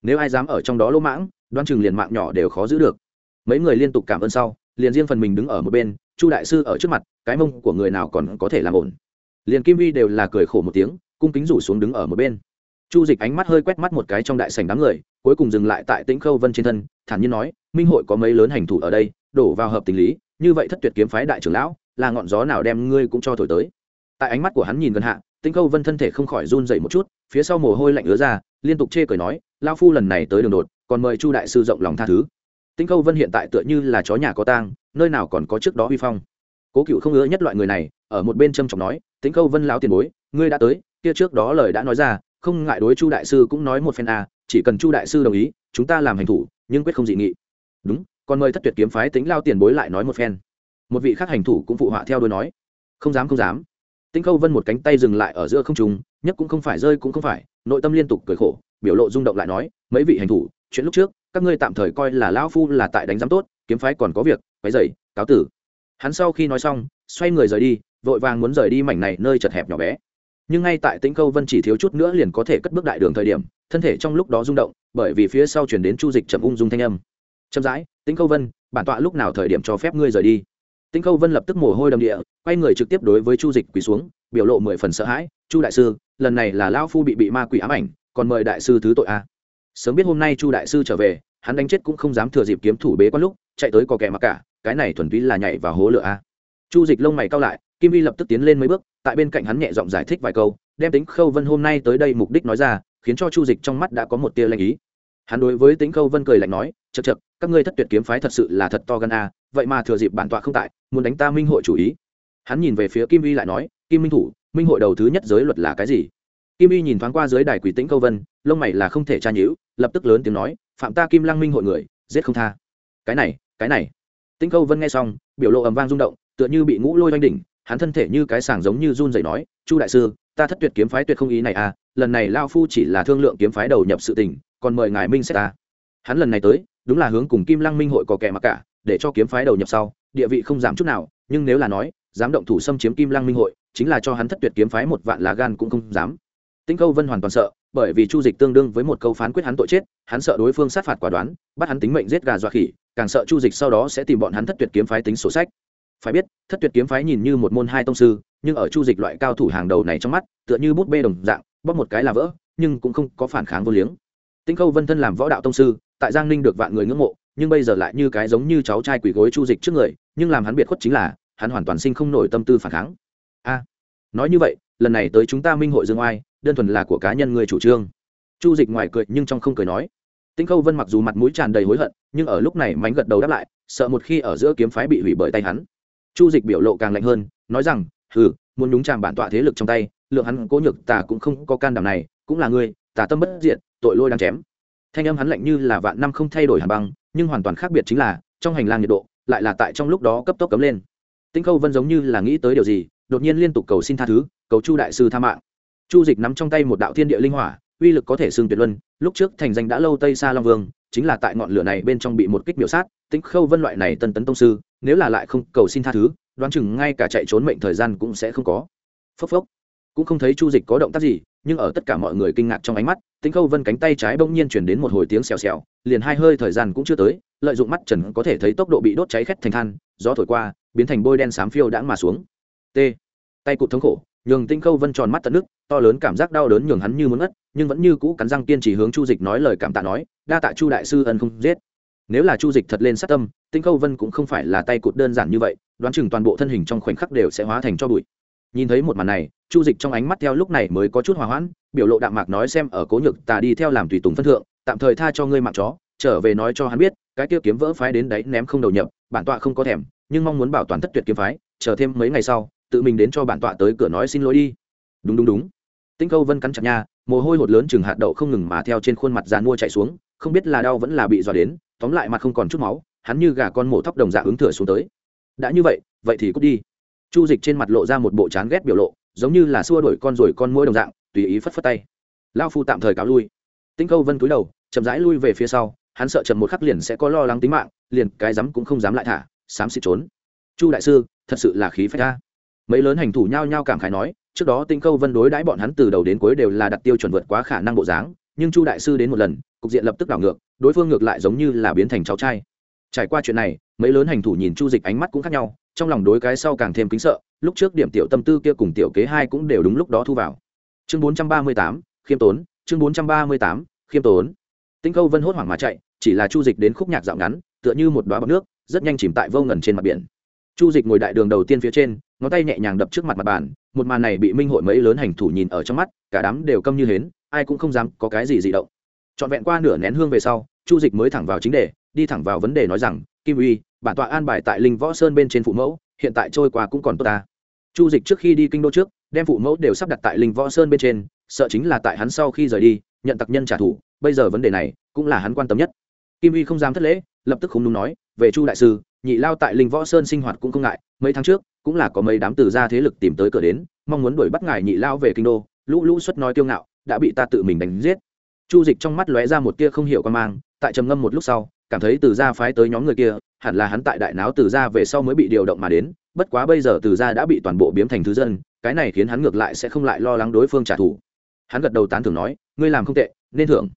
A: Nếu ai dám ở trong đó lỗ mãng đoan chừng liền mạng nhỏ đều khó giữ được. Mấy người liên tục cảm ơn sau, liền riêng phần mình đứng ở một bên, chu đại sư ở trước mặt, cái mông của người nào còn có thể làm ổn. Liền kim vi đều là cười khổ một tiếng, cung kính rủ xuống đứng ở một bên chu dịch ánh mắt hơi quét mắt một cái trong đại sảnh đám người, cuối cùng dừng lại tại tĩnh khâu vân trên thân, thản nhiên nói, minh hội có mấy lớn hành thủ ở đây, đổ vào hợp tình lý, như vậy thất tuyệt kiếm phái đại trưởng lão, là ngọn gió nào đem ngươi cũng cho thổi tới? Tại ánh mắt của hắn nhìn gần hạ, tĩnh khâu vân thân thể không khỏi run dậy một chút, phía sau mồ hôi lạnh ứa ra, liên tục chê cười nói lao phu lần này tới đường đột, còn mời chu đại sư rộng lòng tha thứ. Tĩnh khâu vân hiện tại tựa như là chó nhà có tang, nơi nào còn có trước đó huy phong. Cố cựu không ngứa nhất loại người này, ở một bên trâm trọng nói, tĩnh khâu vân lão tiền bối, ngươi đã tới, kia trước đó lời đã nói ra không ngại đối chu đại sư cũng nói một phen a à, chỉ cần chu đại sư đồng ý chúng ta làm hành thủ nhưng quyết không dị nghị. Đúng còn mời thất tuyệt kiếm phái tính lao tiền bối lại nói một phen. Một vị khác hành thủ cũng phụ họa theo đôi nói. Không dám không dám. Tĩnh khâu vân một cánh tay dừng lại ở giữa không trùng nhất cũng không phải rơi cũng không phải nội tâm liên tục cười khổ biểu lộ rung động lại nói mấy vị hành thủ chuyện lúc trước các ngươi tạm thời coi là lão phu là tại đánh giám tốt kiếm phái còn có việc quấy dậy cáo tử. Hắn sau khi nói xong xoay người rời đi vội vàng muốn rời đi mảnh này nơi chật hẹp nhỏ bé nhưng ngay tại tĩnh câu vân chỉ thiếu chút nữa liền có thể cất bước đại đường thời điểm, thân thể trong lúc đó rung động, bởi vì phía sau chuyển đến chu dịch chậm ung dung thanh âm. Chậm rãi, tĩnh câu vân, bản tọa lúc nào thời điểm cho phép ngươi rời đi? Tĩnh câu vân lập tức mồ hôi đầm địa, quay người trực tiếp đối với chu dịch quỳ xuống, biểu lộ mười phần sợ hãi. Chu đại sư, lần này là lao phu bị bị ma quỷ ám ảnh, còn mời đại sư thứ tội a. Sớm biết hôm nay chu đại sư trở về, hắn đánh chết cũng không dám thừa dịp kiếm thủ bế quan lúc, chạy tới có kẻ mặc cả, cái này thuần túy là nhảy vào hố lửa a. Chu dịch lông mày cao lại kim vi lập tức tiến lên mấy bước, tại bên cạnh hắn nhẹ giọng giải thích vài câu, đem tính khâu vân hôm nay tới đây mục đích nói ra, khiến cho chu dịch trong mắt đã có một tia lanh ý. Hắn đối với tính khâu vân cười lạnh nói chật chật các ngươi thất tuyệt kiếm phái thật sự là thật to gan a, vậy mà thừa dịp bản tọa không tại, muốn đánh ta minh hội chủ ý. Hắn nhìn về phía kim vi lại nói, kim minh thủ, minh hội đầu thứ nhất giới luật là cái gì? Kim vi nhìn thoáng qua dưới đài quỷ tĩnh câu vân, lông mày là không thể tra nhữ lập tức lớn tiếng nói, phạm ta kim lăng minh hội người, giết không tha. Cái này cái này. Tĩnh câu vân nghe xong, biểu lộ ầm vang rung động, tựa như bị ngũ lôi oanh đỉnh hắn thân thể như cái sàng giống như run dậy nói chu đại sư ta thất tuyệt kiếm phái tuyệt không ý này à lần này lao phu chỉ là thương lượng kiếm phái đầu nhập sự tình còn mời ngài minh xét ta hắn lần này tới đúng là hướng cùng kim lăng minh hội có kẻ mặc cả để cho kiếm phái đầu nhập sau địa vị không giảm chút nào nhưng nếu là nói dám động thủ xâm chiếm kim lăng minh hội chính là cho hắn thất tuyệt kiếm phái một vạn lá gan cũng không dám Tĩnh Câu Vân hoàn toàn sợ, bởi vì Chu Dịch tương đương với một câu phán quyết hắn tội chết, hắn sợ đối phương sát phạt quả đoán, bắt hắn tính mệnh giết gà dọa khỉ, càng sợ Chu Dịch sau đó sẽ tìm bọn hắn thất tuyệt kiếm phái tính sổ sách. Phải biết, thất tuyệt kiếm phái nhìn như một môn hai tông sư, nhưng ở Chu Dịch loại cao thủ hàng đầu này trong mắt, tựa như bút bê đồng dạng, bóp một cái là vỡ, nhưng cũng không có phản kháng vô liếng. Tĩnh Câu Vân thân làm võ đạo tông sư, tại Giang Ninh được vạn người ngưỡng mộ, nhưng bây giờ lại như cái giống như cháu trai quỷ gối Chu Dịch trước người, nhưng làm hắn biệt khuất chính là, hắn hoàn toàn sinh không nổi tâm tư phản kháng. A, nói như vậy, lần này tới chúng ta Minh hội Dương Oai, đơn thuần là của cá nhân người chủ trương chu dịch ngoài cười nhưng trong không cười nói tinh khâu vân mặc dù mặt mũi tràn đầy hối hận nhưng ở lúc này mánh gật đầu đáp lại sợ một khi ở giữa kiếm phái bị hủy bởi tay hắn chu dịch biểu lộ càng lạnh hơn, nói rằng, hừ, muốn nhúng chàm bản tọa thế lực trong tay, lượng hắn cố nhược tả cũng không có can đảm này, cũng là ngươi tả tâm bất diện tội lôi đang chém. Thanh âm hắn lạnh như là vạn năm không thay đổi hàn băng, nhưng hoàn toàn khác biệt chính là, trong hành lang nhiệt độ, lại là tại trong lúc đó cấp tốc cấm lên. Tinh khâu vân giống như là nghĩ tới điều gì, đột nhiên liên tục cầu xin tha thứ, cầu chu đại sư tha mạng. Chu dịch nắm trong tay một đạo thiên địa linh hỏa, uy lực có thể xưng tuyệt luân, lúc trước thành danh đã lâu tây xa long vương, chính là tại ngọn lửa này bên trong bị một kích biểu sát tĩnh khâu vân loại này tân tấn tông sư, nếu là lại không cầu xin tha thứ, đoán chừng ngay cả chạy trốn mệnh thời gian cũng sẽ không có. Phốc phốc. Cũng không thấy chu dịch có động tác gì, nhưng ở tất cả mọi người kinh ngạc trong ánh mắt, tĩnh khâu vân cánh tay trái bỗng nhiên chuyển đến một hồi tiếng xèo xèo, liền hai hơi thời gian cũng chưa tới, lợi dụng mắt trần có thể thấy tốc độ bị đốt cháy khét thành than, gió thổi qua, biến thành bôi đen xám phiêu đãng mà xuống. T. Tay cụt thống khổ, nhường tinh khâu vân tròn mắt tận nước, to lớn cảm giác đau đớn nhường hắn như muốn ngất, nhưng vẫn như cũ cắn răng kiên trì hướng chu dịch nói lời cảm tạ nói, đa tạ chu đại sư ân không giết nếu là chu dịch thật lên sát tâm, tinh khâu vân cũng không phải là tay cụt đơn giản như vậy, đoán chừng toàn bộ thân hình trong khoảnh khắc đều sẽ hóa thành cho bụi. Nhìn thấy một màn này, chu dịch trong ánh mắt theo lúc này mới có chút hòa hoãn, biểu lộ đạm mạc nói xem ở cố nhược ta đi theo làm tùy tùng phân thượng, tạm thời tha cho ngươi mạng chó, trở về nói cho hắn biết, cái kia kiếm vỡ phái đến đấy ném không đầu nhập, bản tọa không có thèm, nhưng mong muốn bảo toàn thất tuyệt kiếm phái, chờ thêm mấy ngày sau, tự mình đến cho bản tọa tới cửa nói xin lỗi đi. Đúng đúng đúng. Tinh câu vân cắn chặt nha, mồ hôi hột lớn chừng hạt đậu không ngừng mà theo trên khuôn mặt dàn mua chạy xuống, không biết là đau vẫn là bị dọa đến tóm lại mặt không còn chút máu, hắn như gà con mổ thóc đồng dạ ứng thừa xuống tới. Đã như vậy vậy thì cút đi. Chu dịch trên mặt lộ ra một bộ chán ghét biểu lộ, giống như là xua đuổi con rồi con mũi đồng dạng, tùy ý phất phất tay. Lao phu tạm thời cáo lui. Tinh câu vân cúi đầu, chậm rãi lui về phía sau, hắn sợ chậm một khắc liền sẽ có lo lắng tính mạng, liền cái dám cũng không dám lại thả, xám xịt trốn. Chu đại sư, thật sự là khí phách ta mấy lớn hành thủ nhao nhao cảm khái nói, trước đó tinh câu vân đối đãi bọn hắn từ đầu đến cuối đều là đặt tiêu chuẩn vượt quá khả năng bộ dáng, nhưng chu đại sư đến một lần, cục diện lập tức đảo ngược đối phương ngược lại giống như là biến thành cháu trai. Trải qua chuyện này, mấy lớn hành thủ nhìn chu dịch ánh mắt cũng khác nhau, trong lòng đối cái sau càng thêm kính sợ, lúc trước điểm tiểu tâm tư kia cùng tiểu kế hai cũng đều đúng lúc đó thu vào. Chương bốn trăm ba mươi tám, khiêm tốn, chương bốn trăm ba mươi tám, khiêm tốn. Tinh câu vân hốt hoảng mà chạy, chỉ là chu dịch đến khúc nhạc dạo ngắn, tựa như một đoá bọc nước, rất nhanh chìm tại vô ngần trên mặt biển. Chu dịch ngồi đại đường đầu tiên phía trên, ngón tay nhẹ nhàng đập trước mặt mặt bàn, một màn này bị minh hội mấy lớn hành thủ nhìn ở trong mắt, cả đám đều câm như hến, ai cũng không dám có cái gì dị động trọn vẹn qua nửa nén hương về sau, chu dịch mới thẳng vào chính đề, đi thẳng vào vấn đề nói rằng, kim uy, bản tọa an bài tại linh võ sơn bên trên phụ mẫu, hiện tại trôi qua cũng còn tốt ta. Chu dịch trước khi đi kinh đô trước, đem phụ mẫu đều sắp đặt tại linh võ sơn bên trên, sợ chính là tại hắn sau khi rời đi, nhận tặc nhân trả thù, bây giờ vấn đề này cũng là hắn quan tâm nhất. Kim uy không dám thất lễ, lập tức không đúng nói, về chu đại sư, nhị lao tại linh võ sơn sinh hoạt cũng không ngại, mấy tháng trước cũng là có mấy đám từ gia thế lực tìm tới cửa đến, mong muốn đuổi bắt ngài nhị lao về kinh đô. Lũ lũ xuất nói kiêu ngạo, đã bị ta tự mình đánh giết chu dịch trong mắt lóe ra một tia không hiểu quan mang, tại trầm ngâm một lúc sau, cảm thấy từ gia phái tới nhóm người kia, hẳn là hắn tại đại náo từ gia về sau mới bị điều động mà đến, bất quá bây giờ từ gia đã bị toàn bộ biếm thành thứ dân, cái này khiến hắn ngược lại sẽ không lại lo lắng đối phương trả thù. Hắn gật đầu tán thưởng nói, ngươi làm không tệ, nên thưởng.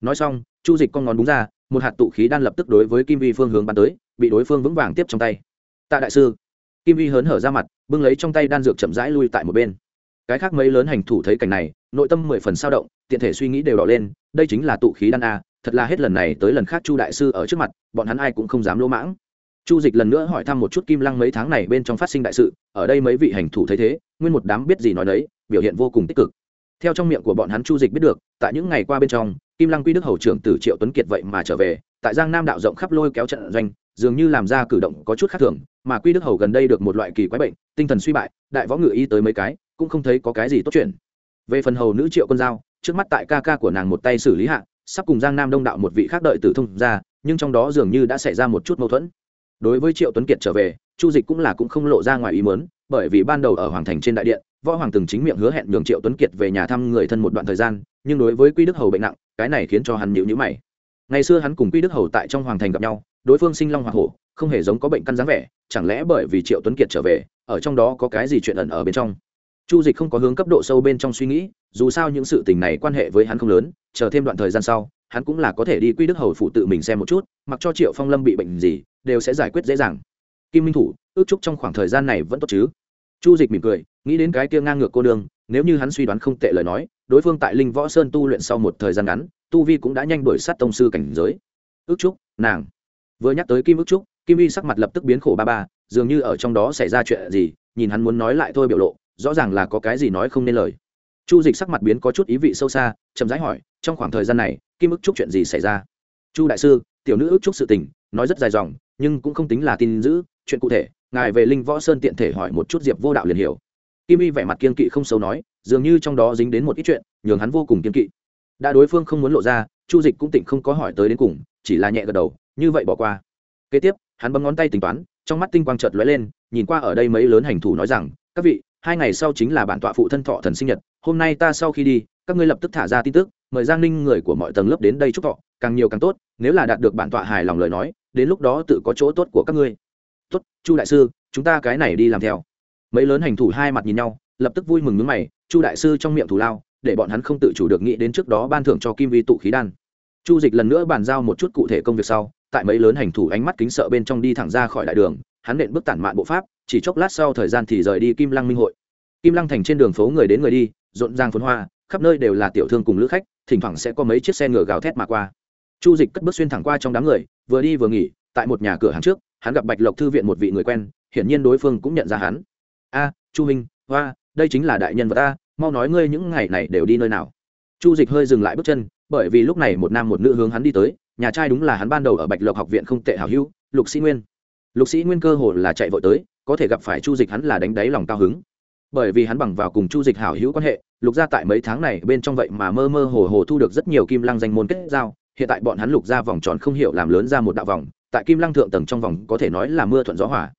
A: Nói xong, chu dịch con ngón đúng ra, một hạt tụ khí đan lập tức đối với kim vi phương hướng bắn tới, bị đối phương vững vàng tiếp trong tay. Tạ đại sư. Kim vi hớn hở ra mặt, bưng lấy trong tay đan dược chậm rãi lui tại một bên cái khác mấy lớn hành thủ thấy cảnh này, nội tâm mười phần sao động, tiện thể suy nghĩ đều đỏ lên, đây chính là tụ khí đan a, thật là hết lần này tới lần khác chu đại sư ở trước mặt, bọn hắn ai cũng không dám lỗ mãng. Chu dịch lần nữa hỏi thăm một chút kim lăng mấy tháng này bên trong phát sinh đại sự, ở đây mấy vị hành thủ thấy thế, nguyên một đám biết gì nói đấy biểu hiện vô cùng tích cực. Theo trong miệng của bọn hắn chu dịch biết được, tại những ngày qua bên trong, kim lăng quy đức hầu trưởng từ triệu tuấn kiệt vậy mà trở về, tại giang nam đạo rộng khắp lôi kéo trận doanh, dường như làm ra cử động có chút khác thường, mà quy đức hầu gần đây được một loại kỳ quái bệnh, tinh thần suy bại, đại võ ngự y tới mấy cái cũng không thấy có cái gì tốt chuyện. Về phần hầu nữ triệu quân dao trước mắt tại ca ca của nàng một tay xử lý hạ, sắp cùng giang nam đông đạo một vị khác đợi tử thông ra, nhưng trong đó dường như đã xảy ra một chút mâu thuẫn. Đối với triệu tuấn kiệt trở về, chu dịch cũng là cũng không lộ ra ngoài ý mớn bởi vì ban đầu ở hoàng thành trên đại điện, võ hoàng từng chính miệng hứa hẹn nhường triệu tuấn kiệt về nhà thăm người thân một đoạn thời gian, nhưng đối với quy đức hầu bệnh nặng, cái này khiến cho hắn nhịu nhữ mày. Ngày xưa hắn cùng quy đức hầu tại trong hoàng thành gặp nhau, đối phương sinh long hoa hổ, không hề giống có bệnh căn dáng vẻ, chẳng lẽ bởi vì triệu tuấn kiệt trở về, ở trong đó có cái gì chuyện ẩn ở bên trong? Chu dịch không có hướng cấp độ sâu bên trong suy nghĩ, dù sao những sự tình này quan hệ với hắn không lớn, chờ thêm đoạn thời gian sau, hắn cũng là có thể đi quy đức hầu phụ tự mình xem một chút, mặc cho triệu phong lâm bị bệnh gì, đều sẽ giải quyết dễ dàng. Kim minh thủ, ước chúc trong khoảng thời gian này vẫn tốt chứ? Chu dịch mỉm cười, nghĩ đến cái kia ngang ngược cô đương nếu như hắn suy đoán không tệ lời nói, đối phương tại linh võ sơn tu luyện sau một thời gian ngắn, tu vi cũng đã nhanh đuổi sát tông sư cảnh giới. Ước chúc, nàng. Vừa nhắc tới kim ước trúc kim vi sắc mặt lập tức biến khổ ba ba, dường như ở trong đó xảy ra chuyện gì, nhìn hắn muốn nói lại thôi biểu lộ rõ ràng là có cái gì nói không nên lời. Chu dịch sắc mặt biến có chút ý vị sâu xa, chậm rãi hỏi, trong khoảng thời gian này, kim ức trúc chuyện gì xảy ra? Chu đại sư, tiểu nữ ước trúc sự tình, nói rất dài dòng, nhưng cũng không tính là tin giữ chuyện cụ thể, ngài về linh võ sơn tiện thể hỏi một chút diệp vô đạo liền hiểu. Kim y vẻ mặt kiên kỵ không sâu nói, dường như trong đó dính đến một ít chuyện, nhường hắn vô cùng kiên kỵ. Đã đối phương không muốn lộ ra, chu dịch cũng tỉnh không có hỏi tới đến cùng, chỉ là nhẹ gật đầu, như vậy bỏ qua. Kế tiếp, hắn bấm ngón tay tính toán, trong mắt tinh quang chợt lóe lên, nhìn qua ở đây mấy lớn hành thủ nói rằng, các vị hai ngày sau chính là bản tọa phụ thân thọ thần sinh nhật, hôm nay ta sau khi đi, các ngươi lập tức thả ra tin tức, mời giang ninh người của mọi tầng lớp đến đây chúc thọ, càng nhiều càng tốt, nếu là đạt được bản tọa hài lòng lời nói, đến lúc đó tự có chỗ tốt của các ngươi. Tốt, chu đại sư, chúng ta cái này đi làm theo. Mấy lớn hành thủ hai mặt nhìn nhau, lập tức vui mừng nước mày, chu đại sư trong miệng thủ lao, để bọn hắn không tự chủ được nghĩ đến trước đó ban thưởng cho kim vi tụ khí đan. Chu dịch lần nữa bàn giao một chút cụ thể công việc sau, tại mấy lớn hành thủ ánh mắt kính sợ bên trong đi thẳng ra khỏi đại đường, hắn nện bước tản mạn bộ pháp chỉ chốc lát sau thời gian thì rời đi kim lăng minh hội. Kim lăng thành trên đường phố người đến người đi, rộn ràng phun hoa, khắp nơi đều là tiểu thương cùng lữ khách, thỉnh thoảng sẽ có mấy chiếc xe ngựa gào thét mà qua. Chu dịch cất bước xuyên thẳng qua trong đám người, vừa đi vừa nghỉ, tại một nhà cửa hàng trước, hắn gặp bạch lộc thư viện một vị người quen, hiển nhiên đối phương cũng nhận ra hắn. A, chu minh, hoa, đây chính là đại nhân vật ta, mau nói ngươi những ngày này đều đi nơi nào? Chu dịch hơi dừng lại bước chân, bởi vì lúc này một nam một nữ hướng hắn đi tới, nhà trai đúng là hắn ban đầu ở bạch lộc học viện không tệ hảo hữu, lục sĩ nguyên. Lục sĩ nguyên cơ hồ là chạy vội tới có thể gặp phải chu dịch hắn là đánh đáy lòng cao hứng. Bởi vì hắn bằng vào cùng chu dịch hảo hữu quan hệ, lục gia tại mấy tháng này bên trong vậy mà mơ mơ hồ hồ thu được rất nhiều kim lăng danh môn kết giao. Hiện tại bọn hắn lục gia vòng tròn không hiểu làm lớn ra một đạo vòng, tại kim lăng thượng tầng trong vòng có thể nói là mưa thuận gió hỏa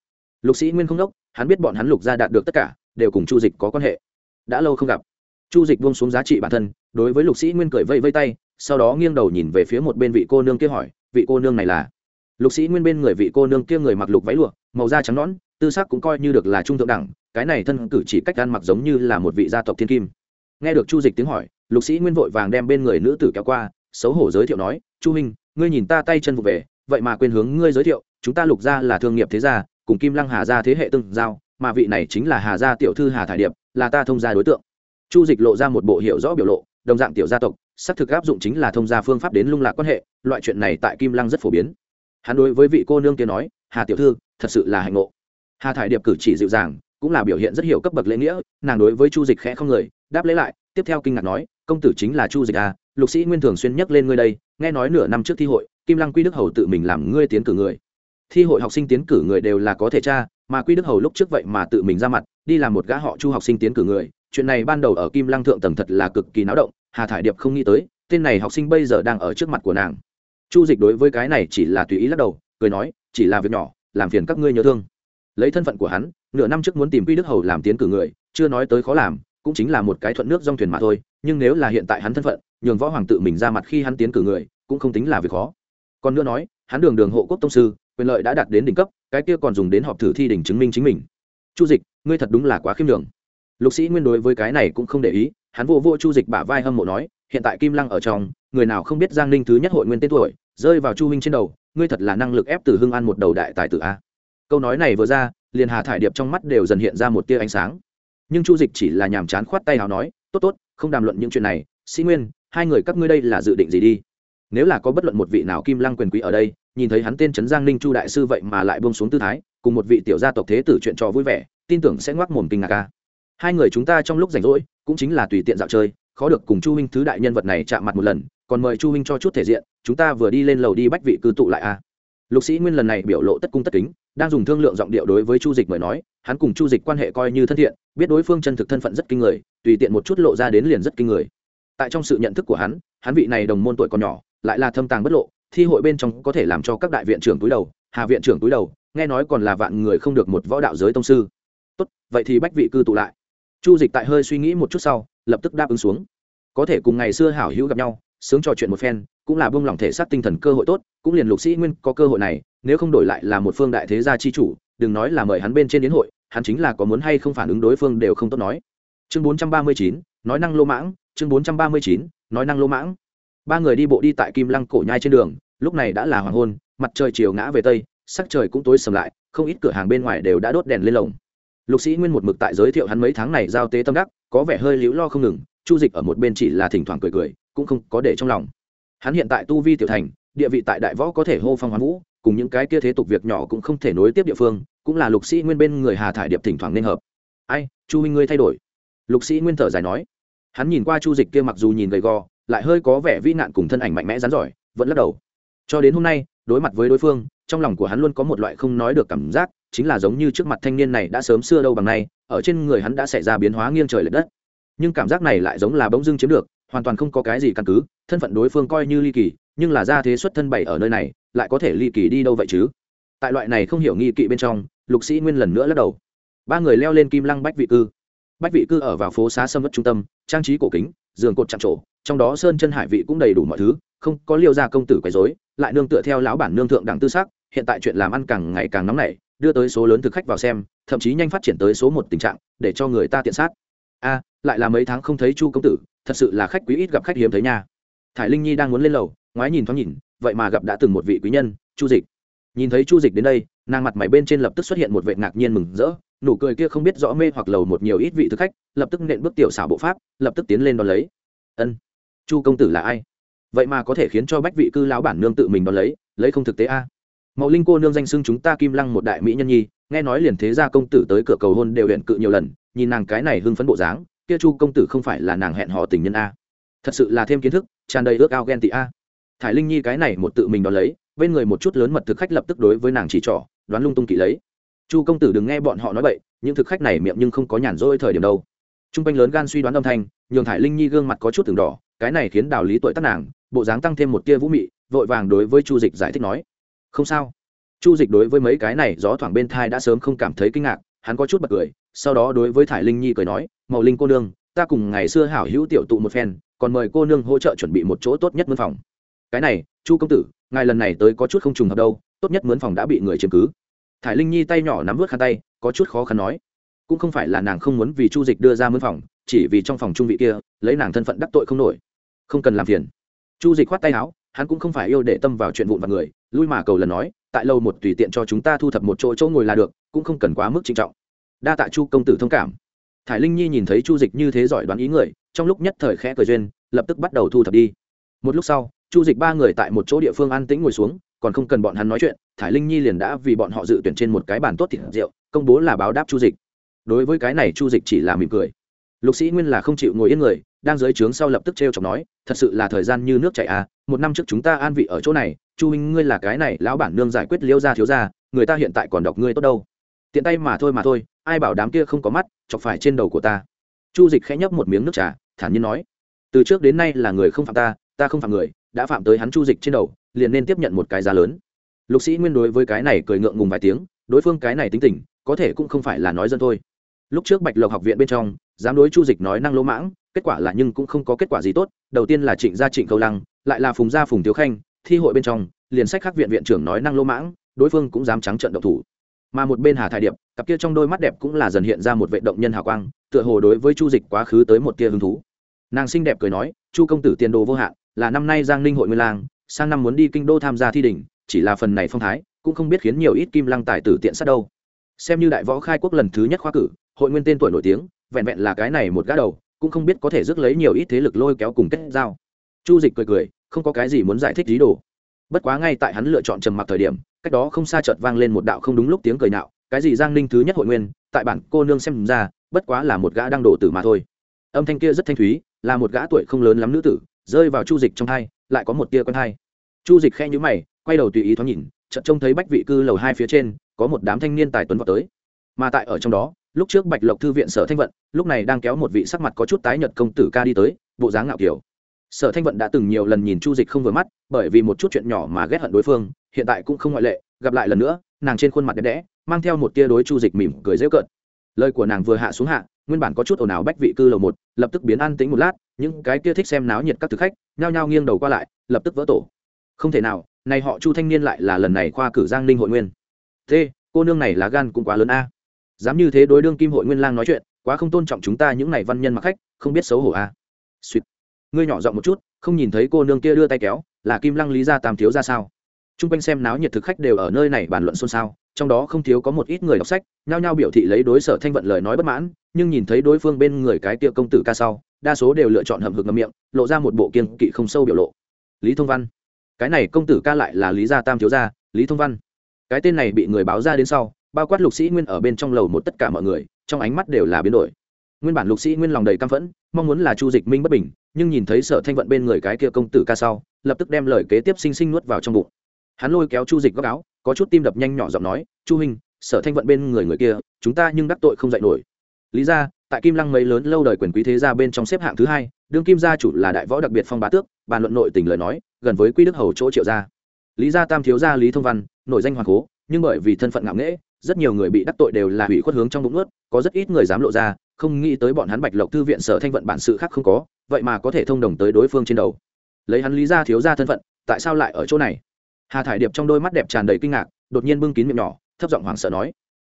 A: lục sĩ nguyên không đốc, hắn biết bọn hắn lục gia đạt được tất cả, đều cùng chu dịch có quan hệ. Đã lâu không gặp. Chu dịch buông xuống giá trị bản thân, đối với lục sĩ nguyên cười vây vây tay, sau đó nghiêng đầu nhìn về phía một bên vị cô nương kia hỏi, vị cô nương này là? Lục sĩ nguyên bên người vị cô nương kia người mặc lục váy lụa, màu da trắng nõn, tư sắc cũng coi như được là trung thượng đẳng, cái này thân cử chỉ cách ăn mặc giống như là một vị gia tộc thiên kim. Nghe được chu dịch tiếng hỏi, lục sĩ nguyên vội vàng đem bên người nữ tử kéo qua, xấu hổ giới thiệu nói, chu huynh, ngươi nhìn ta tay chân vụ về, vậy mà quên hướng ngươi giới thiệu, chúng ta lục gia là thương nghiệp thế gia, cùng kim lăng hà gia thế hệ tương giao, mà vị này chính là hà gia tiểu thư hà thải điệp, là ta thông gia đối tượng. Chu dịch lộ ra một bộ hiệu rõ biểu lộ, đồng dạng tiểu gia tộc, xác thực áp dụng chính là thông gia phương pháp đến lung lạc quan hệ, loại chuyện này tại kim lăng rất phổ biến hắn đối với vị cô nương kia nói hà tiểu thư thật sự là hạnh ngộ. Hà thải điệp cử chỉ dịu dàng cũng là biểu hiện rất hiểu cấp bậc lễ nghĩa nàng đối với chu dịch khẽ không người đáp lễ lại tiếp theo kinh ngạc nói công tử chính là chu dịch à lục sĩ nguyên thường xuyên nhắc lên ngươi đây nghe nói nửa năm trước thi hội kim lăng quy đức hầu tự mình làm ngươi tiến cử người. Thi hội học sinh tiến cử người đều là có thể cha, mà quy đức hầu lúc trước vậy mà tự mình ra mặt đi làm một gã họ chu học sinh tiến cử người chuyện này ban đầu ở kim lăng thượng tầng thật là cực kỳ náo động hà thải điệp không nghĩ tới tên này học sinh bây giờ đang ở trước mặt của nàng chu dịch đối với cái này chỉ là tùy ý lắc đầu, cười nói, chỉ là việc nhỏ, làm phiền các ngươi nhớ thương. Lấy thân phận của hắn, nửa năm trước muốn tìm quy đức hầu làm tiến cử người, chưa nói tới khó làm, cũng chính là một cái thuận nước dong thuyền mà thôi, nhưng nếu là hiện tại hắn thân phận, nhường võ hoàng tự mình ra mặt khi hắn tiến cử người, cũng không tính là việc khó. Còn nữa nói, hắn đường đường hộ quốc tông sư, quyền lợi đã đạt đến đỉnh cấp, cái kia còn dùng đến họp thử thi đỉnh chứng minh chính mình. Chu dịch, ngươi thật đúng là quá khiêm đường lục sĩ nguyên đối với cái này cũng không để ý, hắn vô vô chu dịch bả vai hâm mộ nói, hiện tại kim lăng ở trong người nào không biết giang ninh thứ nhất hội nguyên tên tuổi, rơi vào chu huynh trên đầu, ngươi thật là năng lực ép từ hưng an một đầu đại tài tử a. Câu nói này vừa ra, liền hà thải điệp trong mắt đều dần hiện ra một tia ánh sáng. Nhưng chu dịch chỉ là nhàm chán khoát tay nào nói, tốt tốt, không đàm luận những chuyện này, sĩ nguyên, hai người các ngươi đây là dự định gì đi? Nếu là có bất luận một vị nào kim lăng quyền quý ở đây, nhìn thấy hắn tên trấn giang ninh chu đại sư vậy mà lại buông xuống tư thái, cùng một vị tiểu gia tộc thế tử chuyện trò vui vẻ, tin tưởng sẽ ngoác mồm kinh ngạc ca hai người chúng ta trong lúc rảnh rỗi, cũng chính là tùy tiện dạo chơi, khó được cùng chu huynh thứ đại nhân vật này chạm mặt một lần còn mời chu huynh cho chút thể diện, chúng ta vừa đi lên lầu đi bách vị cư tụ lại a lục sĩ nguyên lần này biểu lộ tất cung tất kính, đang dùng thương lượng giọng điệu đối với chu dịch mời nói, hắn cùng chu dịch quan hệ coi như thân thiện, biết đối phương chân thực thân phận rất kinh người, tùy tiện một chút lộ ra đến liền rất kinh người. Tại trong sự nhận thức của hắn hắn vị này đồng môn tuổi còn nhỏ, lại là thâm tàng bất lộ, thi hội bên trong có thể làm cho các đại viện trưởng túi đầu, hà viện trưởng túi đầu, nghe nói còn là vạn người không được một võ đạo giới tông sư. Tốt, vậy thì bách vị cư tụ lại. Chu dịch tại hơi suy nghĩ một chút sau, lập tức đáp ứng xuống. Có thể cùng ngày xưa hảo hữu gặp nhau sướng trò chuyện một phen, cũng là buông lỏng thể xác tinh thần cơ hội tốt, cũng liền lục sĩ nguyên có cơ hội này, nếu không đổi lại là một phương đại thế gia chi chủ, đừng nói là mời hắn bên trên đến hội, hắn chính là có muốn hay không phản ứng đối phương đều không tốt nói. Chương bốn trăm ba mươi chín, nói năng lô mãng, chương bốn trăm ba mươi chín, nói năng lô mãng. Ba người đi bộ đi tại kim lăng cổ nhai trên đường, lúc này đã là hoàng hôn, mặt trời chiều ngã về tây, sắc trời cũng tối sầm lại, không ít cửa hàng bên ngoài đều đã đốt đèn lên lồng. Lục sĩ nguyên một mực tại giới thiệu hắn mấy tháng này giao tế tâm đắc, có vẻ hơi liễu lo không ngừng, chu dịch ở một bên chỉ là thỉnh thoảng cười cười cũng không có để trong lòng. Hắn hiện tại tu vi tiểu thành, địa vị tại đại võ có thể hô phong hoán vũ, cùng những cái kia thế tục việc nhỏ cũng không thể nối tiếp địa phương, cũng là lục sĩ nguyên bên người hà thải điệp thỉnh thoảng nên hợp. Ai, chu huynh ngươi thay đổi. Lục sĩ nguyên thở dài nói. Hắn nhìn qua chu dịch kia mặc dù nhìn gầy gò, lại hơi có vẻ vĩ nạn cùng thân ảnh mạnh mẽ rắn giỏi, vẫn lắc đầu. Cho đến hôm nay, đối mặt với đối phương, trong lòng của hắn luôn có một loại không nói được cảm giác, chính là giống như trước mặt thanh niên này đã sớm xưa đâu bằng nay, ở trên người hắn đã xảy ra biến hóa nghiêng trời l ệ đất. Nhưng cảm giác này lại giống là bỗng dưng chiếm được hoàn toàn không có cái gì căn cứ, thân phận đối phương coi như ly kỳ, nhưng là ra thế xuất thân bảy ở nơi này, lại có thể ly kỳ đi đâu vậy chứ? Tại loại này không hiểu nghi kỵ bên trong, lục sĩ nguyên lần nữa lắc đầu. Ba người leo lên kim lăng bách vị cư. Bách vị cư ở vào phố xá sâm mất trung tâm, trang trí cổ kính, giường cột chạm trổ, trong đó sơn chân hải vị cũng đầy đủ mọi thứ, không có liêu gia công tử quấy rối, lại nương tựa theo lão bản nương thượng đẳng tư sắc, hiện tại chuyện làm ăn càng ngày càng nóng nảy, đưa tới số lớn thực khách vào xem, thậm chí nhanh phát triển tới số một tình trạng, để cho người ta tiện sát. A, lại là mấy tháng không thấy chu công tử thật sự là khách quý ít gặp khách hiếm thấy nha. Thải linh nhi đang muốn lên lầu, ngoái nhìn thoáng nhìn, vậy mà gặp đã từng một vị quý nhân, chu dịch. Nhìn thấy chu dịch đến đây, nàng mặt mày bên trên lập tức xuất hiện một vệ ngạc nhiên mừng rỡ, nụ cười kia không biết rõ mê hoặc lầu một nhiều ít vị thực khách, lập tức nện bước tiểu xảo bộ pháp, lập tức tiến lên đón lấy. Ân, chu công tử là ai? Vậy mà có thể khiến cho bách vị cư lão bản nương tự mình đón lấy lấy không thực tế a. Mậu linh cô nương danh xưng chúng ta kim lăng một đại mỹ nhân nhi, nghe nói liền thế gia công tử tới cửa cầu hôn đều huyện cự nhiều lần, nhìn nàng cái này hưng phấn bộ dáng kia chu công tử không phải là nàng hẹn hò tình nhân a. Thật sự là thêm kiến thức, tràn đầy ước ao ghen tị a. Thải linh nhi cái này một tự mình đón lấy, bên người một chút lớn mật thực khách lập tức đối với nàng chỉ trỏ, đoán lung tung kỵ lấy. Chu công tử đừng nghe bọn họ nói vậy những thực khách này miệng nhưng không có nhàn rỗi thời điểm đâu. T r u n g quanh lớn gan suy đoán âm thanh, nhường thải linh nhi gương mặt có chút từng đỏ, cái này khiến đào lý tuổi tắt nàng, bộ dáng tăng thêm một tia vũ mị, vội vàng đối với chu dịch giải thích nói. Không sao. Chu dịch đối với mấy cái này gió thoảng bên thai đã sớm không cảm thấy kinh ngạc, hắn có chút bật cười sau đó đối với thải linh nhi cười nói màu linh cô nương, ta cùng ngày xưa hảo hữu tiểu tụ một phen, còn mời cô nương hỗ trợ chuẩn bị một chỗ tốt nhất mướn phòng. Cái này, chu công tử, ngài lần này tới có chút không trùng hợp đâu, tốt nhất mướn phòng đã bị người chiếm cứ. Thải linh nhi tay nhỏ nắm vớt khăn tay, có chút khó khăn nói, cũng không phải là nàng không muốn vì chu dịch đưa ra mướn phòng, chỉ vì trong phòng trung vị kia, lấy nàng thân phận đắc tội không nổi, không cần làm phiền. Chu dịch khoát tay áo, hắn cũng không phải yêu để tâm vào chuyện vụn vặt người, lui mà cầu lần nói, tại lâu một tùy tiện cho chúng ta thu thập một chỗ chỗ ngồi là được, cũng không cần quá mức trinh trọng đa tạ chu công tử thông cảm. Thải linh nhi nhìn thấy chu dịch như thế giỏi đoán ý người, trong lúc nhất thời khẽ cười duyên, lập tức bắt đầu thu thập đi. Một lúc sau, chu dịch ba người tại một chỗ địa phương an tĩnh ngồi xuống, còn không cần bọn hắn nói chuyện, thải linh nhi liền đã vì bọn họ dự tuyển trên một cái bàn tốt thịt rượu, công bố là báo đáp chu dịch. Đối với cái này chu dịch chỉ là mỉm cười. Lục sĩ nguyên là không chịu ngồi yên người, đang dưới trướng sau lập tức t r e o chọc nói, thật sự là thời gian như nước chảy à một năm trước chúng ta an vị ở chỗ này, chu minh ngươi là cái này, lão bản nương giải quyết liêu ra thiếu ra người ta hiện tại còn đọc ngươi tốt đâu tiện tay mà thôi mà thôi, ai bảo đám kia không có mắt, chọc phải trên đầu của ta. Chu dịch khẽ nhấp một miếng nước trà, thản nhiên nói, từ trước đến nay là người không phạm ta ta không phạm người, đã phạm tới hắn chu dịch trên đầu, liền nên tiếp nhận một cái giá lớn. Lục sĩ nguyên đối với cái này cười ngượng ngùng vài tiếng, đối phương cái này tính tình, có thể cũng không phải là nói dân thôi. Lúc trước bạch lộc học viện bên trong, dám đối chu dịch nói năng lỗ mãng, kết quả là nhưng cũng không có kết quả gì tốt, đầu tiên là trịnh gia trịnh câu lăng, lại là phùng gia phùng thiếu khanh, thi hội bên trong, liền sách khắc viện viện trưởng nói năng lỗ mãng, đối phương cũng dám trắng trận độc thủ mà một bên hà thải điệp, cặp kia trong đôi mắt đẹp cũng là dần hiện ra một vệ động nhân hào quang, tựa hồ đối với chu dịch quá khứ tới một tia hứng thú. Nàng xinh đẹp cười nói, chu công tử tiền đồ vô hạn, là năm nay giang ninh hội nguyên lang, sang năm muốn đi kinh đô tham gia thi đình chỉ là phần này phong thái, cũng không biết khiến nhiều ít kim lăng tài tử tiện sát đâu. Xem như đại võ khai quốc lần thứ nhất khoa cử, hội nguyên tên tuổi nổi tiếng, vẹn vẹn là cái này một gã đầu, cũng không biết có thể rước lấy nhiều ít thế lực lôi kéo cùng kết giao. Chu dịch cười cười, không có cái gì muốn giải thích lý đồ. Bất quá ngay tại hắn lựa chọn trầm mặc thời điểm cách đó không xa chợt vang lên một đạo không đúng lúc tiếng cười nạo, cái gì giang ninh thứ nhất hội nguyên, tại bản cô nương xem ra, bất quá là một gã đang đổ tử mà thôi. Âm thanh kia rất thanh thúy, là một gã tuổi không lớn lắm nữ tử, rơi vào chu dịch trong hai, lại có một tia con hai chu dịch khe nhữ mày, quay đầu tùy ý thoáng nhìn, chợt trông thấy bách vị cư lầu hai phía trên, có một đám thanh niên tài tuấn vào tới. Mà tại ở trong đó, lúc trước bạch lộc thư viện sở thanh vận, lúc này đang kéo một vị sắc mặt có chút tái nhợt công tử ca đi tới, bộ dáng ngạo kiểu sở thanh vận đã từng nhiều lần nhìn chu dịch không vừa mắt, bởi vì một chút chuyện nhỏ mà ghét hận đối phương, hiện tại cũng không ngoại lệ, gặp lại lần nữa, nàng trên khuôn mặt đẹp đẽ, mang theo một tia đối chu dịch mỉm cười dễ cợt. Lời của nàng vừa hạ xuống hạ, nguyên bản có chút ồn ào bách vị cư lầu một, lập tức biến an tĩnh một lát, những cái kia thích xem náo nhiệt các thực khách, nhao nhao nghiêng đầu qua lại, lập tức vỡ tổ. Không thể nào, này họ chu thanh niên lại là lần này khoa cử giang ninh hội nguyên. Thế, cô nương này lá gan cũng quá lớn a. Dám như thế đối đương kim hội nguyên lang nói chuyện, quá không tôn trọng chúng ta những này văn nhân mặc khách, không biết xấu hổ a. Suýt ngươi nhỏ giọng một chút, không nhìn thấy cô nương kia đưa tay kéo, là kim lăng lý gia tam thiếu ra sao? T r u n g quanh xem náo nhiệt thực khách đều ở nơi này bàn luận xôn xao, trong đó không thiếu có một ít người đọc sách, nhao nhao biểu thị lấy đối sở thanh vận lời nói bất mãn, nhưng nhìn thấy đối phương bên người cái kia công tử ca sau, đa số đều lựa chọn hầm hực ngậm miệng, lộ ra một bộ kiên kỵ không sâu biểu lộ. Lý thông văn. Cái này công tử ca lại là lý gia tam thiếu gia, lý thông văn. Cái tên này bị người báo ra đến sau, bao quát lục sĩ nguyên ở bên trong lầu một tất cả mọi người, trong ánh mắt đều là biến đổi. Nguyên bản lục sĩ nguyên lòng đầy căm phẫn, mong muốn là chu dịch minh bất bình nhưng nhìn thấy sở thanh vận bên người cái kia công tử ca sau, lập tức đem lời kế tiếp sinh sinh nuốt vào trong bụng. Hắn lôi kéo chu dịch góc áo, có chút tim đập nhanh nhỏ giọng nói, chu huynh, sở thanh vận bên người người kia, chúng ta nhưng đắc tội không dạy nổi. Lý ra, tại kim lăng mấy lớn lâu đời quyền quý thế gia bên trong xếp hạng thứ hai, đương kim gia chủ là đại võ đặc biệt phong bá tước, bàn luận nội tình lời nói, gần với quy đức hầu chỗ triệu gia. Lý gia tam thiếu gia lý thông văn nội danh hoàng cố, nhưng bởi vì thân phận ngạo nghễ rất nhiều người bị đắc tội đều là hủy khuất hướng trong bụng ướt, có rất ít người dám lộ ra, không nghĩ tới bọn hắn bạch lộc thư viện sở thanh vận bản sự khác không có, vậy mà có thể thông đồng tới đối phương trên đầu. Lấy hắn lý ra thiếu ra thân phận, tại sao lại ở chỗ này? Hà thải điệp trong đôi mắt đẹp tràn đầy kinh ngạc, đột nhiên bưng kín miệng nhỏ, thấp giọng hoảng sợ nói.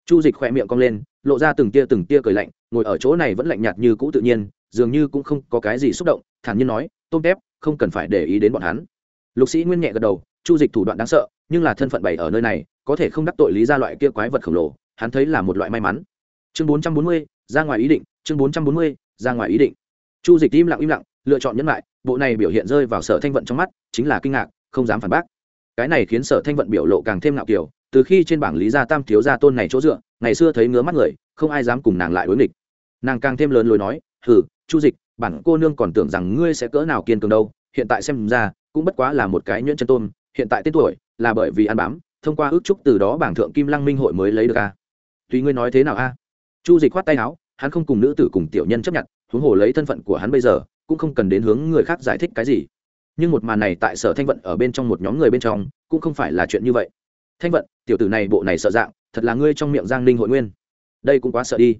A: Chu dịch khỏe miệng cong lên, lộ ra từng tia từng tia cười lạnh, ngồi ở chỗ này vẫn lạnh nhạt như cũ tự nhiên, dường như cũng không có cái gì xúc động, thản nhiên nói, tôm tép, không cần phải để ý đến bọn hắn. Lục sĩ nguyên nhẹ gật đầu, chu dịch thủ đoạn đáng sợ, nhưng là thân phận bày ở nơi này có thể không đắc tội lý ra loại kia quái vật khổng lồ, hắn thấy là một loại may mắn. Chương bốn trăm bốn mươi, ra ngoài ý định, chương bốn trăm bốn mươi, ra ngoài ý định. Chu dịch im lặng im lặng, lựa chọn nhẫn lại, bộ này biểu hiện rơi vào sở thanh vận trong mắt, chính là kinh ngạc, không dám phản bác. Cái này khiến sở thanh vận biểu lộ càng thêm ngạo kiểu từ khi trên bảng lý gia tam thiếu gia tôn này chỗ dựa, ngày xưa thấy ngứa mắt người, không ai dám cùng nàng lại đối nghịch. Nàng càng thêm lớn lối nói, hừ, chu dịch, bản cô nương còn tưởng rằng ngươi sẽ cỡ nào kiên cường đâu, hiện tại xem ra, cũng bất quá là một cái nhuyễn chân tôn, hiện tại tên tuổi, là bởi vì ăn bám thông qua ước trúc từ đó bảng thượng kim lăng minh hội mới lấy được a. Tùy ngươi nói thế nào a? Chu dịch khoát tay áo, hắn không cùng nữ tử cùng tiểu nhân chấp nhận, huống hồ lấy thân phận của hắn bây giờ, cũng không cần đến hướng người khác giải thích cái gì. Nhưng một màn này tại sở thanh vận ở bên trong một nhóm người bên trong, cũng không phải là chuyện như vậy. Thanh vận, tiểu tử này bộ này sợ dạng, thật là ngươi trong miệng giang ninh hội nguyên. Đây cũng quá sợ đi.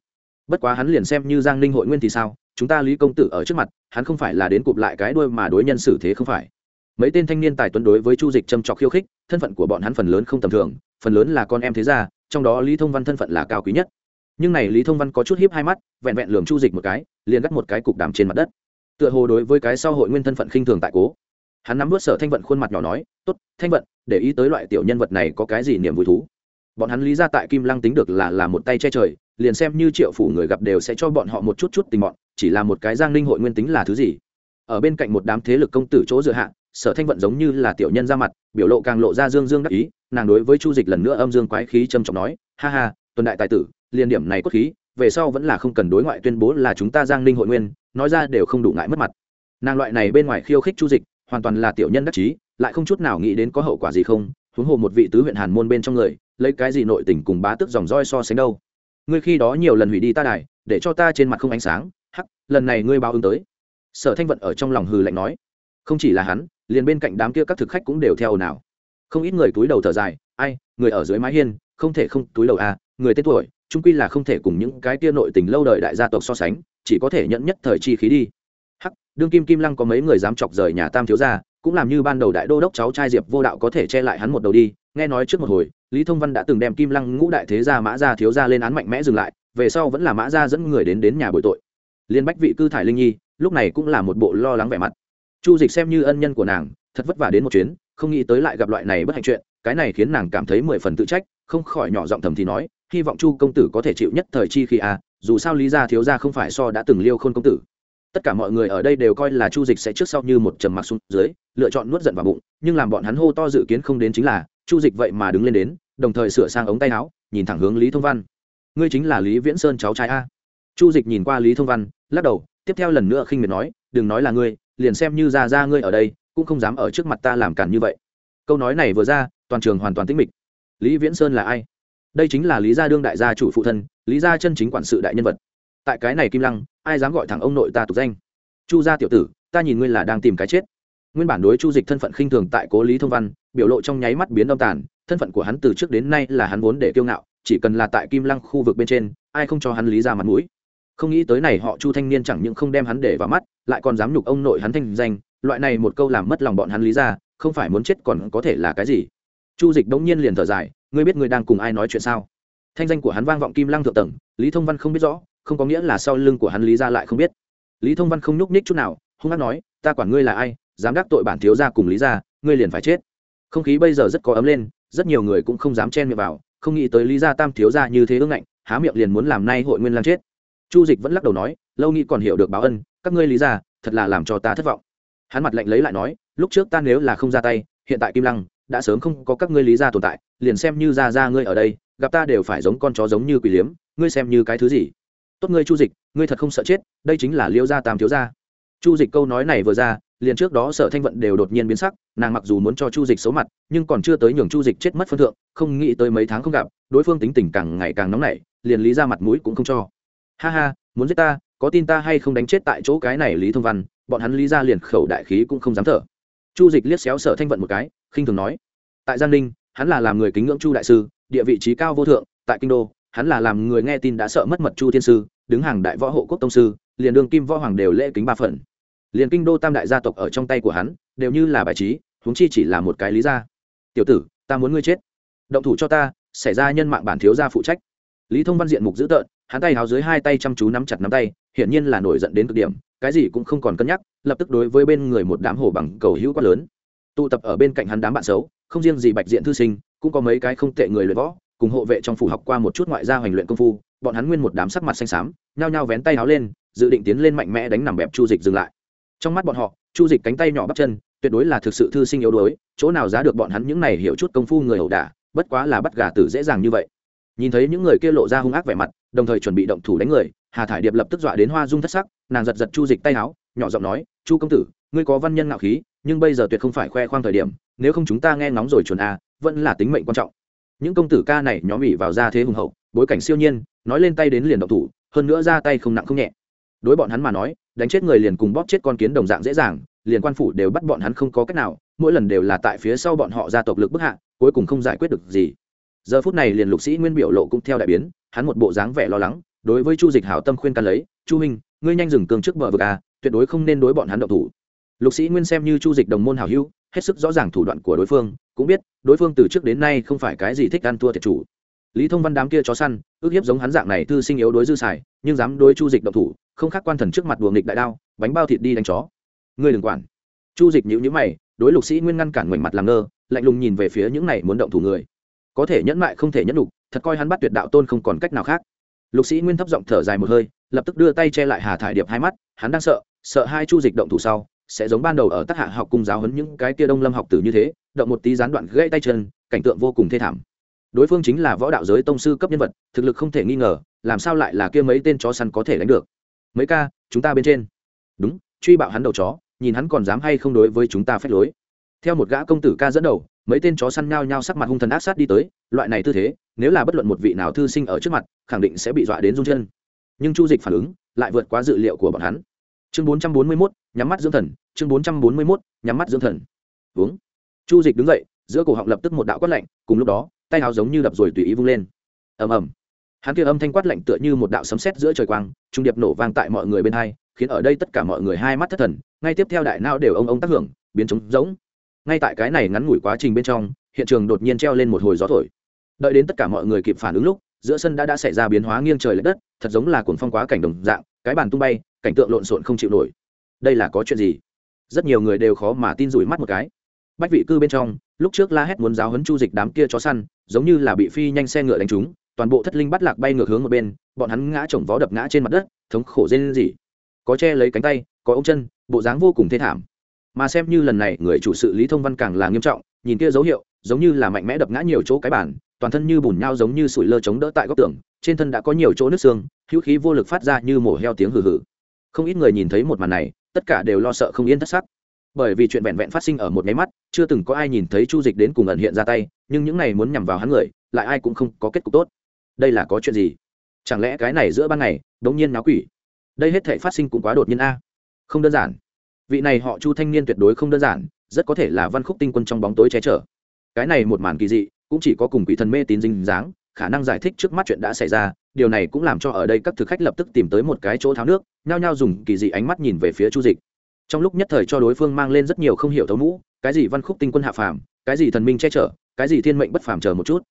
A: Bất quá hắn liền xem như giang ninh hội nguyên thì sao, chúng ta lý công tử ở trước mặt, hắn không phải là đến cụp lại cái đuôi mà đối nhân xử thế không phải mấy tên thanh niên tài tuấn đối với chu dịch châm trọc khiêu khích, thân phận của bọn hắn phần lớn không tầm thường, phần lớn là con em thế gia, trong đó lý thông văn thân phận là cao quý nhất. Nhưng này lý thông văn có chút hiếp hai mắt, vẹn vẹn lường chu dịch một cái, liền gắt một cái cục đàm trên mặt đất. Tựa hồ đối với cái sau hội nguyên thân phận khinh thường tại cố. Hắn nắm vớt sở thanh vận khuôn mặt nhỏ nói, tốt, thanh vận, để ý tới loại tiểu nhân vật này có cái gì niềm vui thú. Bọn hắn lý ra tại kim lăng tính được là là một tay che trời, liền xem như triệu phủ người gặp đều sẽ cho bọn họ một chút chút tình bọn chỉ là một cái giang ninh hội nguyên tính là thứ gì. Ở bên cạnh một đám thế lực công tử chỗ dựa hạ sở thanh vận giống như là tiểu nhân ra mặt, biểu lộ càng lộ ra dương dương đắc ý, nàng đối với chu dịch lần nữa âm dương quái khí trầm trọng nói, ha ha, tuần đại tài tử liên điểm này cốt khí, về sau vẫn là không cần đối ngoại tuyên bố là chúng ta giang ninh hội nguyên, nói ra đều không đủ ngại mất mặt. Nàng loại này bên ngoài khiêu khích chu dịch, hoàn toàn là tiểu nhân đắc chí, lại không chút nào nghĩ đến có hậu quả gì không, huống hồ một vị tứ huyện hàn môn bên trong người, lấy cái gì nội tình cùng bá tức dòng roi so sánh đâu. Ngươi khi đó nhiều lần hủy đi ta đài, để cho ta trên mặt không ánh sáng, hắc, lần này ngươi báo ứng tới. Sở thanh vận ở trong lòng hừ lạnh nói không chỉ là hắn, liền bên cạnh đám kia các thực khách cũng đều theo nào. Không ít người túi đầu thở dài, ai, người ở dưới mái hiên, không thể không túi đầu à người tên tuổi trung quy là không thể cùng những cái tia nội tình lâu đời đại gia tộc so sánh, chỉ có thể nhận nhất thời chi khí đi. Hắc, đương kim kim lăng có mấy người dám chọc rời nhà tam thiếu gia, cũng làm như ban đầu đại đô đốc cháu trai diệp vô đạo có thể che lại hắn một đầu đi, nghe nói trước một hồi, lý thông văn đã từng đem kim lăng ngũ đại thế gia mã gia thiếu gia lên án mạnh mẽ dừng lại, về sau vẫn là mã gia dẫn người đến đến nhà bồi tội. Liên bách vị cư thải linh nhi, lúc này cũng là một bộ lo lắng vẻ mặt chu dịch xem như ân nhân của nàng, thật vất vả đến một chuyến, không nghĩ tới lại gặp loại này bất hạnh chuyện, cái này khiến nàng cảm thấy mười phần tự trách, không khỏi nhỏ giọng thầm thì nói, hy vọng chu công tử có thể chịu nhất thời chi khi à dù sao lý gia thiếu gia không phải so đã từng liêu khôn công tử. Tất cả mọi người ở đây đều coi là chu dịch sẽ trước sau như một trầm mặc xuống dưới, lựa chọn nuốt giận vào bụng, nhưng làm bọn hắn hô to dự kiến không đến chính là, chu dịch vậy mà đứng lên đến, đồng thời sửa sang ống tay áo, nhìn thẳng hướng lý thông văn. Ngươi chính là lý viễn sơn cháu trai a. Chu dịch nhìn qua lý thông văn, lắc đầu, tiếp theo lần nữa khinh miệt nói, đừng nói là ngươi liền xem như ra ra ngươi ở đây, cũng không dám ở trước mặt ta làm cản như vậy. Câu nói này vừa ra, toàn trường hoàn toàn tĩnh mịch. Lý viễn sơn là ai? Đây chính là lý gia đương đại gia chủ phụ thân, lý gia chân chính quản sự đại nhân vật. Tại cái này kim lăng, ai dám gọi thằng ông nội ta tục danh? Chu gia tiểu tử, ta nhìn ngươi là đang tìm cái chết. Nguyên bản đối chu dịch thân phận khinh thường tại cố lý thông văn, biểu lộ trong nháy mắt biến âm tàn, thân phận của hắn từ trước đến nay là hắn vốn để kiêu ngạo, chỉ cần là tại kim lăng khu vực bên trên, ai không cho hắn lý ra mặt mũi? Không nghĩ tới này họ chu thanh niên chẳng những không đem hắn để vào mắt, lại còn dám nhục ông nội hắn thanh danh, loại này một câu làm mất lòng bọn hắn lý ra, không phải muốn chết còn có thể là cái gì? Chu dịch đống nhiên liền thở dài, ngươi biết ngươi đang cùng ai nói chuyện sao? Thanh danh của hắn vang vọng kim lăng thượng tầng, lý thông văn không biết rõ, không có nghĩa là sau lưng của hắn lý ra lại không biết. Lý thông văn không nhúc ních chút nào, hung hát nói, ta quản ngươi là ai, dám đắc tội bản thiếu ra cùng lý ra, ngươi liền phải chết. Không khí bây giờ rất có ấm lên, rất nhiều người cũng không dám chen miệng vào, không nghĩ tới lý gia tam thiếu ra như thế ưng ngạnh, há miệng liền muốn làm nay hội nguyên lang chết chu dịch vẫn lắc đầu nói, lâu nghĩ còn hiểu được báo ân, các ngươi lý ra, thật là làm cho ta thất vọng. Hắn mặt lạnh lấy lại nói, lúc trước ta nếu là không ra tay, hiện tại kim lăng, đã sớm không có các ngươi lý ra tồn tại, liền xem như ra ra ngươi ở đây, gặp ta đều phải giống con chó giống như quỷ liếm, ngươi xem như cái thứ gì? Tốt ngươi chu dịch, ngươi thật không sợ chết, đây chính là liêu gia tam thiếu gia. Chu dịch câu nói này vừa ra, liền trước đó sở thanh vận đều đột nhiên biến sắc, nàng mặc dù muốn cho chu dịch xấu mặt, nhưng còn chưa tới nhường chu dịch chết mất phân thượng, không nghĩ tới mấy tháng không gặp, đối phương tính tình càng ngày càng nóng nảy, liền lý ra mặt mũi cũng không cho ha ha, muốn giết ta, có tin ta hay không đánh chết tại chỗ cái này lý thông văn, bọn hắn lý ra liền khẩu đại khí cũng không dám thở. Chu dịch liếc xéo sở thanh vận một cái, khinh thường nói. Tại giang ninh, hắn là làm người kính ngưỡng chu đại sư, địa vị trí cao vô thượng, tại kinh đô, hắn là làm người nghe tin đã sợ mất mật chu thiên sư, đứng hàng đại võ hộ quốc tông sư, liền đường kim võ hoàng đều lễ kính ba phần. Liền kinh đô tam đại gia tộc ở trong tay của hắn, đều như là bài trí, huống chi chỉ là một cái lý ra tiểu tử, ta muốn ngươi chết. Động thủ cho ta, xảy ra nhân mạng bản thiếu gia phụ trách. Lý thông văn diện mục dữ tợn hắn tay háo dưới hai tay chăm chú nắm chặt nắm tay, hiển nhiên là nổi giận đến cực điểm, cái gì cũng không còn cân nhắc, lập tức đối với bên người một đám hổ bằng cầu hữu quát lớn. Tụ tập ở bên cạnh hắn đám bạn xấu, không riêng gì bạch diện thư sinh, cũng có mấy cái không tệ người luyện võ, cùng hộ vệ trong phủ học qua một chút ngoại gia hoành luyện công phu, bọn hắn nguyên một đám sắc mặt xanh xám, nhao nhao vén tay háo lên, dự định tiến lên mạnh mẽ đánh nằm bẹp chu dịch dừng lại. Trong mắt bọn họ, chu dịch cánh tay nhỏ bắp chân, tuyệt đối là thực sự thư sinh yếu đuối, chỗ nào giá được bọn hắn những này hiểu chút công phu người ẩu đả, bất quá là bắt gà tử dễ dàng như vậy nhìn thấy những người kia lộ ra hung ác vẻ mặt, đồng thời chuẩn bị động thủ đánh người, hà thải điệp lập tức dọa đến hoa dung thất sắc, nàng giật giật chu dịch tay áo, nhỏ giọng nói, chu công tử, ngươi có văn nhân ngạo khí, nhưng bây giờ tuyệt không phải khoe khoang thời điểm, nếu không chúng ta nghe ngóng rồi chuẩn a, vẫn là tính mệnh quan trọng. Những công tử ca này nhóm ỉ vào ra thế hùng hậu, bối cảnh siêu nhiên, nói lên tay đến liền động thủ, hơn nữa ra tay không nặng không nhẹ. Đối bọn hắn mà nói, đánh chết người liền cùng bóp chết con kiến đồng dạng dễ dàng, liền quan phủ đều bắt bọn hắn không có cách nào, mỗi lần đều là tại phía sau bọn họ gia tộc lực bức hạ, cuối cùng không giải quyết được gì giờ phút này liền lục sĩ nguyên biểu lộ cũng theo đại biến, hắn một bộ dáng vẻ lo lắng, đối với chu dịch hảo tâm khuyên can lấy, chu huynh, ngươi nhanh dừng cương trước bờ vực à tuyệt đối không nên đối bọn hắn động thủ. Lục sĩ nguyên xem như chu dịch đồng môn hảo hữu, hết sức rõ ràng thủ đoạn của đối phương, cũng biết, đối phương từ trước đến nay không phải cái gì thích ăn thua thiệt chủ. Lý thông văn đám kia chó săn, ước hiếp giống hắn dạng này thư sinh yếu đối dư xài, nhưng dám đối chu dịch động thủ, không khác quan thần trước mặt đùa nghịch đại đao, bánh bao thịt đi đánh chó. Ngươi đừng quản. Chu dịch nhữ nhữ mày, đối lục sĩ nguyên ngăn cản ngoảnh mặt làm ngơ, lạnh lùng nhìn về phía những này muốn động thủ người có thể nhẫn mại không thể nhẫn đục thật coi hắn bắt tuyệt đạo tôn không còn cách nào khác. Lục sĩ nguyên thấp giọng thở dài một hơi, lập tức đưa tay che lại hà thải điệp hai mắt, hắn đang sợ sợ hai chu dịch động thủ sau, sẽ giống ban đầu ở tác hạ học cung giáo hấn những cái kia đông lâm học tử như thế, động một tí gián đoạn gãy tay chân, cảnh tượng vô cùng thê thảm. Đối phương chính là võ đạo giới tông sư cấp nhân vật, thực lực không thể nghi ngờ, làm sao lại là kia mấy tên chó săn có thể đánh được? Mấy ca, chúng ta bên trên. Đúng, truy bạo hắn đầu chó, nhìn hắn còn dám hay không đối với chúng ta phép lối. Theo một gã công tử ca dẫn đầu mấy tên chó săn nhao nhao sắc mặt hung thần ác sát đi tới, loại này tư thế, nếu là bất luận một vị nào thư sinh ở trước mặt, khẳng định sẽ bị dọa đến run chân. Nhưng chu dịch phản ứng lại vượt quá dự liệu của bọn hắn. Chương bốn trăm bốn mươi mốt, nhắm mắt dưỡng thần, chương bốn trăm bốn mươi mốt, nhắm mắt dưỡng thần. Uống. Chu dịch đứng dậy, giữa cổ họng lập tức một đạo quát lạnh, cùng lúc đó, tay áo giống như đập rồi tùy ý vung lên. Ầm ầm. Hắn kia âm thanh quát lạnh tựa như một đạo sấm sét giữa trời quang, trung điệp nổ vang tại mọi người bên hai, khiến ở đây tất cả mọi người hai mắt thất thần, ngay tiếp theo đại não đều ông ông tác hưởng, biến trống rỗng ngay tại cái này ngắn ngủi quá trình bên trong, hiện trường đột nhiên treo lên một hồi gió thổi. Đợi đến tất cả mọi người kịp phản ứng lúc, giữa sân đã đã xảy ra biến hóa nghiêng trời l ệ đất, thật giống là cuồng phong quá cảnh đồng dạng, cái bàn tung bay, cảnh tượng lộn xộn không chịu nổi. Đây là có chuyện gì? Rất nhiều người đều khó mà tin rủi mắt một cái. Bách vị cư bên trong, lúc trước la hét muốn giáo hấn chu dịch đám kia chó săn, giống như là bị phi nhanh xe ngựa đánh trúng, toàn bộ thất linh bắt lạc bay ngược hướng một bên, bọn hắn ngã chồng vó đập ngã trên mặt đất, thống khổ đến gì có che lấy cánh tay, có ống chân, bộ dáng vô cùng thê thảm mà xem như lần này người chủ sự lý thông văn càng là nghiêm trọng, nhìn kia dấu hiệu, giống như là mạnh mẽ đập ngã nhiều chỗ cái bản toàn thân như bùn nhau giống như sủi lơ chống đỡ tại góc tường, trên thân đã có nhiều chỗ nước xương, hữu khí vô lực phát ra như mổ heo tiếng hừ hừ. Không ít người nhìn thấy một màn này, tất cả đều lo sợ không yên thất sắc. Bởi vì chuyện vẹn vẹn phát sinh ở một nháy mắt, chưa từng có ai nhìn thấy chu dịch đến cùng ẩn hiện ra tay, nhưng những này muốn nhằm vào hắn người, lại ai cũng không có kết cục tốt. Đây là có chuyện gì? Chẳng lẽ cái này giữa ban ngày, đống nhiên náo quỷ? Đây hết thể phát sinh cũng quá đột nhiên a. Không đơn giản vị này họ chu thanh niên tuyệt đối không đơn giản, rất có thể là văn khúc tinh quân trong bóng tối che chở. Cái này một màn kỳ dị, cũng chỉ có cùng quỷ thần mê tín dinh dáng, khả năng giải thích trước mắt chuyện đã xảy ra, điều này cũng làm cho ở đây các thực khách lập tức tìm tới một cái chỗ tháo nước, nhao nhao dùng kỳ dị ánh mắt nhìn về phía chu dịch. Trong lúc nhất thời cho đối phương mang lên rất nhiều không hiểu thấu mũ, cái gì văn khúc tinh quân hạ phàm, cái gì thần minh che chở, cái gì thiên mệnh bất phàm chờ một chút.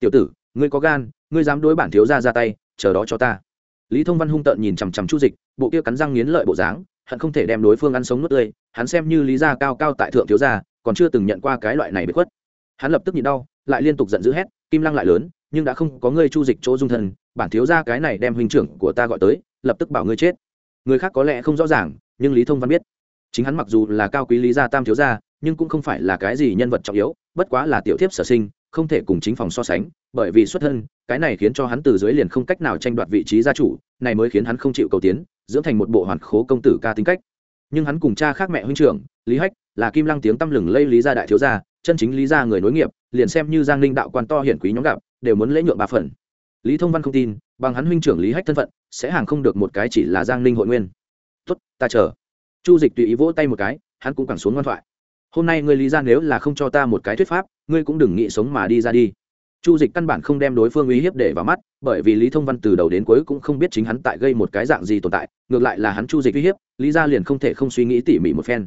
A: Tiểu tử, ngươi có gan, ngươi dám đối bản thiếu ra ra tay, chờ đó cho ta. Lý thông văn hung tợn nhìn chằm chằm chu dịch, bộ kia cắn răng nghiến lợi bộ dáng hận không thể đem đối phương ăn sống nuốt tươi, hắn xem như lý gia cao cao tại thượng thiếu gia, còn chưa từng nhận qua cái loại này bị khuất. Hắn lập tức nhịn đau, lại liên tục giận dữ hét, kim lăng lại lớn, nhưng đã không có ngươi chu dịch chỗ dung thân, bản thiếu gia cái này đem huynh trưởng của ta gọi tới, lập tức bảo ngươi chết. Người khác có lẽ không rõ ràng, nhưng lý thông văn biết. Chính hắn mặc dù là cao quý lý gia tam thiếu gia, nhưng cũng không phải là cái gì nhân vật trọng yếu, bất quá là tiểu thiếp sở sinh, không thể cùng chính phòng so sánh, bởi vì xuất thân, cái này khiến cho hắn từ dưới liền không cách nào tranh đoạt vị trí gia chủ, này mới khiến hắn không chịu cầu tiến dưỡng thành một bộ hoàn khố công tử ca tính cách. Nhưng hắn cùng cha khác mẹ huynh trưởng, lý hách, là kim lăng tiếng tăm lừng lây lý gia đại thiếu gia, chân chính lý gia người nối nghiệp, liền xem như giang linh đạo quan to hiển quý nhóm gặp, đều muốn lễ nhượng ba phần. Lý thông văn không tin, bằng hắn huynh trưởng lý hách thân phận, sẽ hàng không được một cái chỉ là giang linh hội nguyên. Tuất ta chờ. Chu dịch tùy ý vỗ tay một cái, hắn cũng cẳng xuống ngoan thoại. Hôm nay ngươi lý ra nếu là không cho ta một cái thuyết pháp, ngươi cũng đừng nghĩ sống mà đi ra đi chu dịch căn bản không đem đối phương uy hiếp để vào mắt, bởi vì lý thông văn từ đầu đến cuối cũng không biết chính hắn tại gây một cái dạng gì tồn tại, ngược lại là hắn chu dịch uy hiếp, lý ra liền không thể không suy nghĩ tỉ mỉ một phen.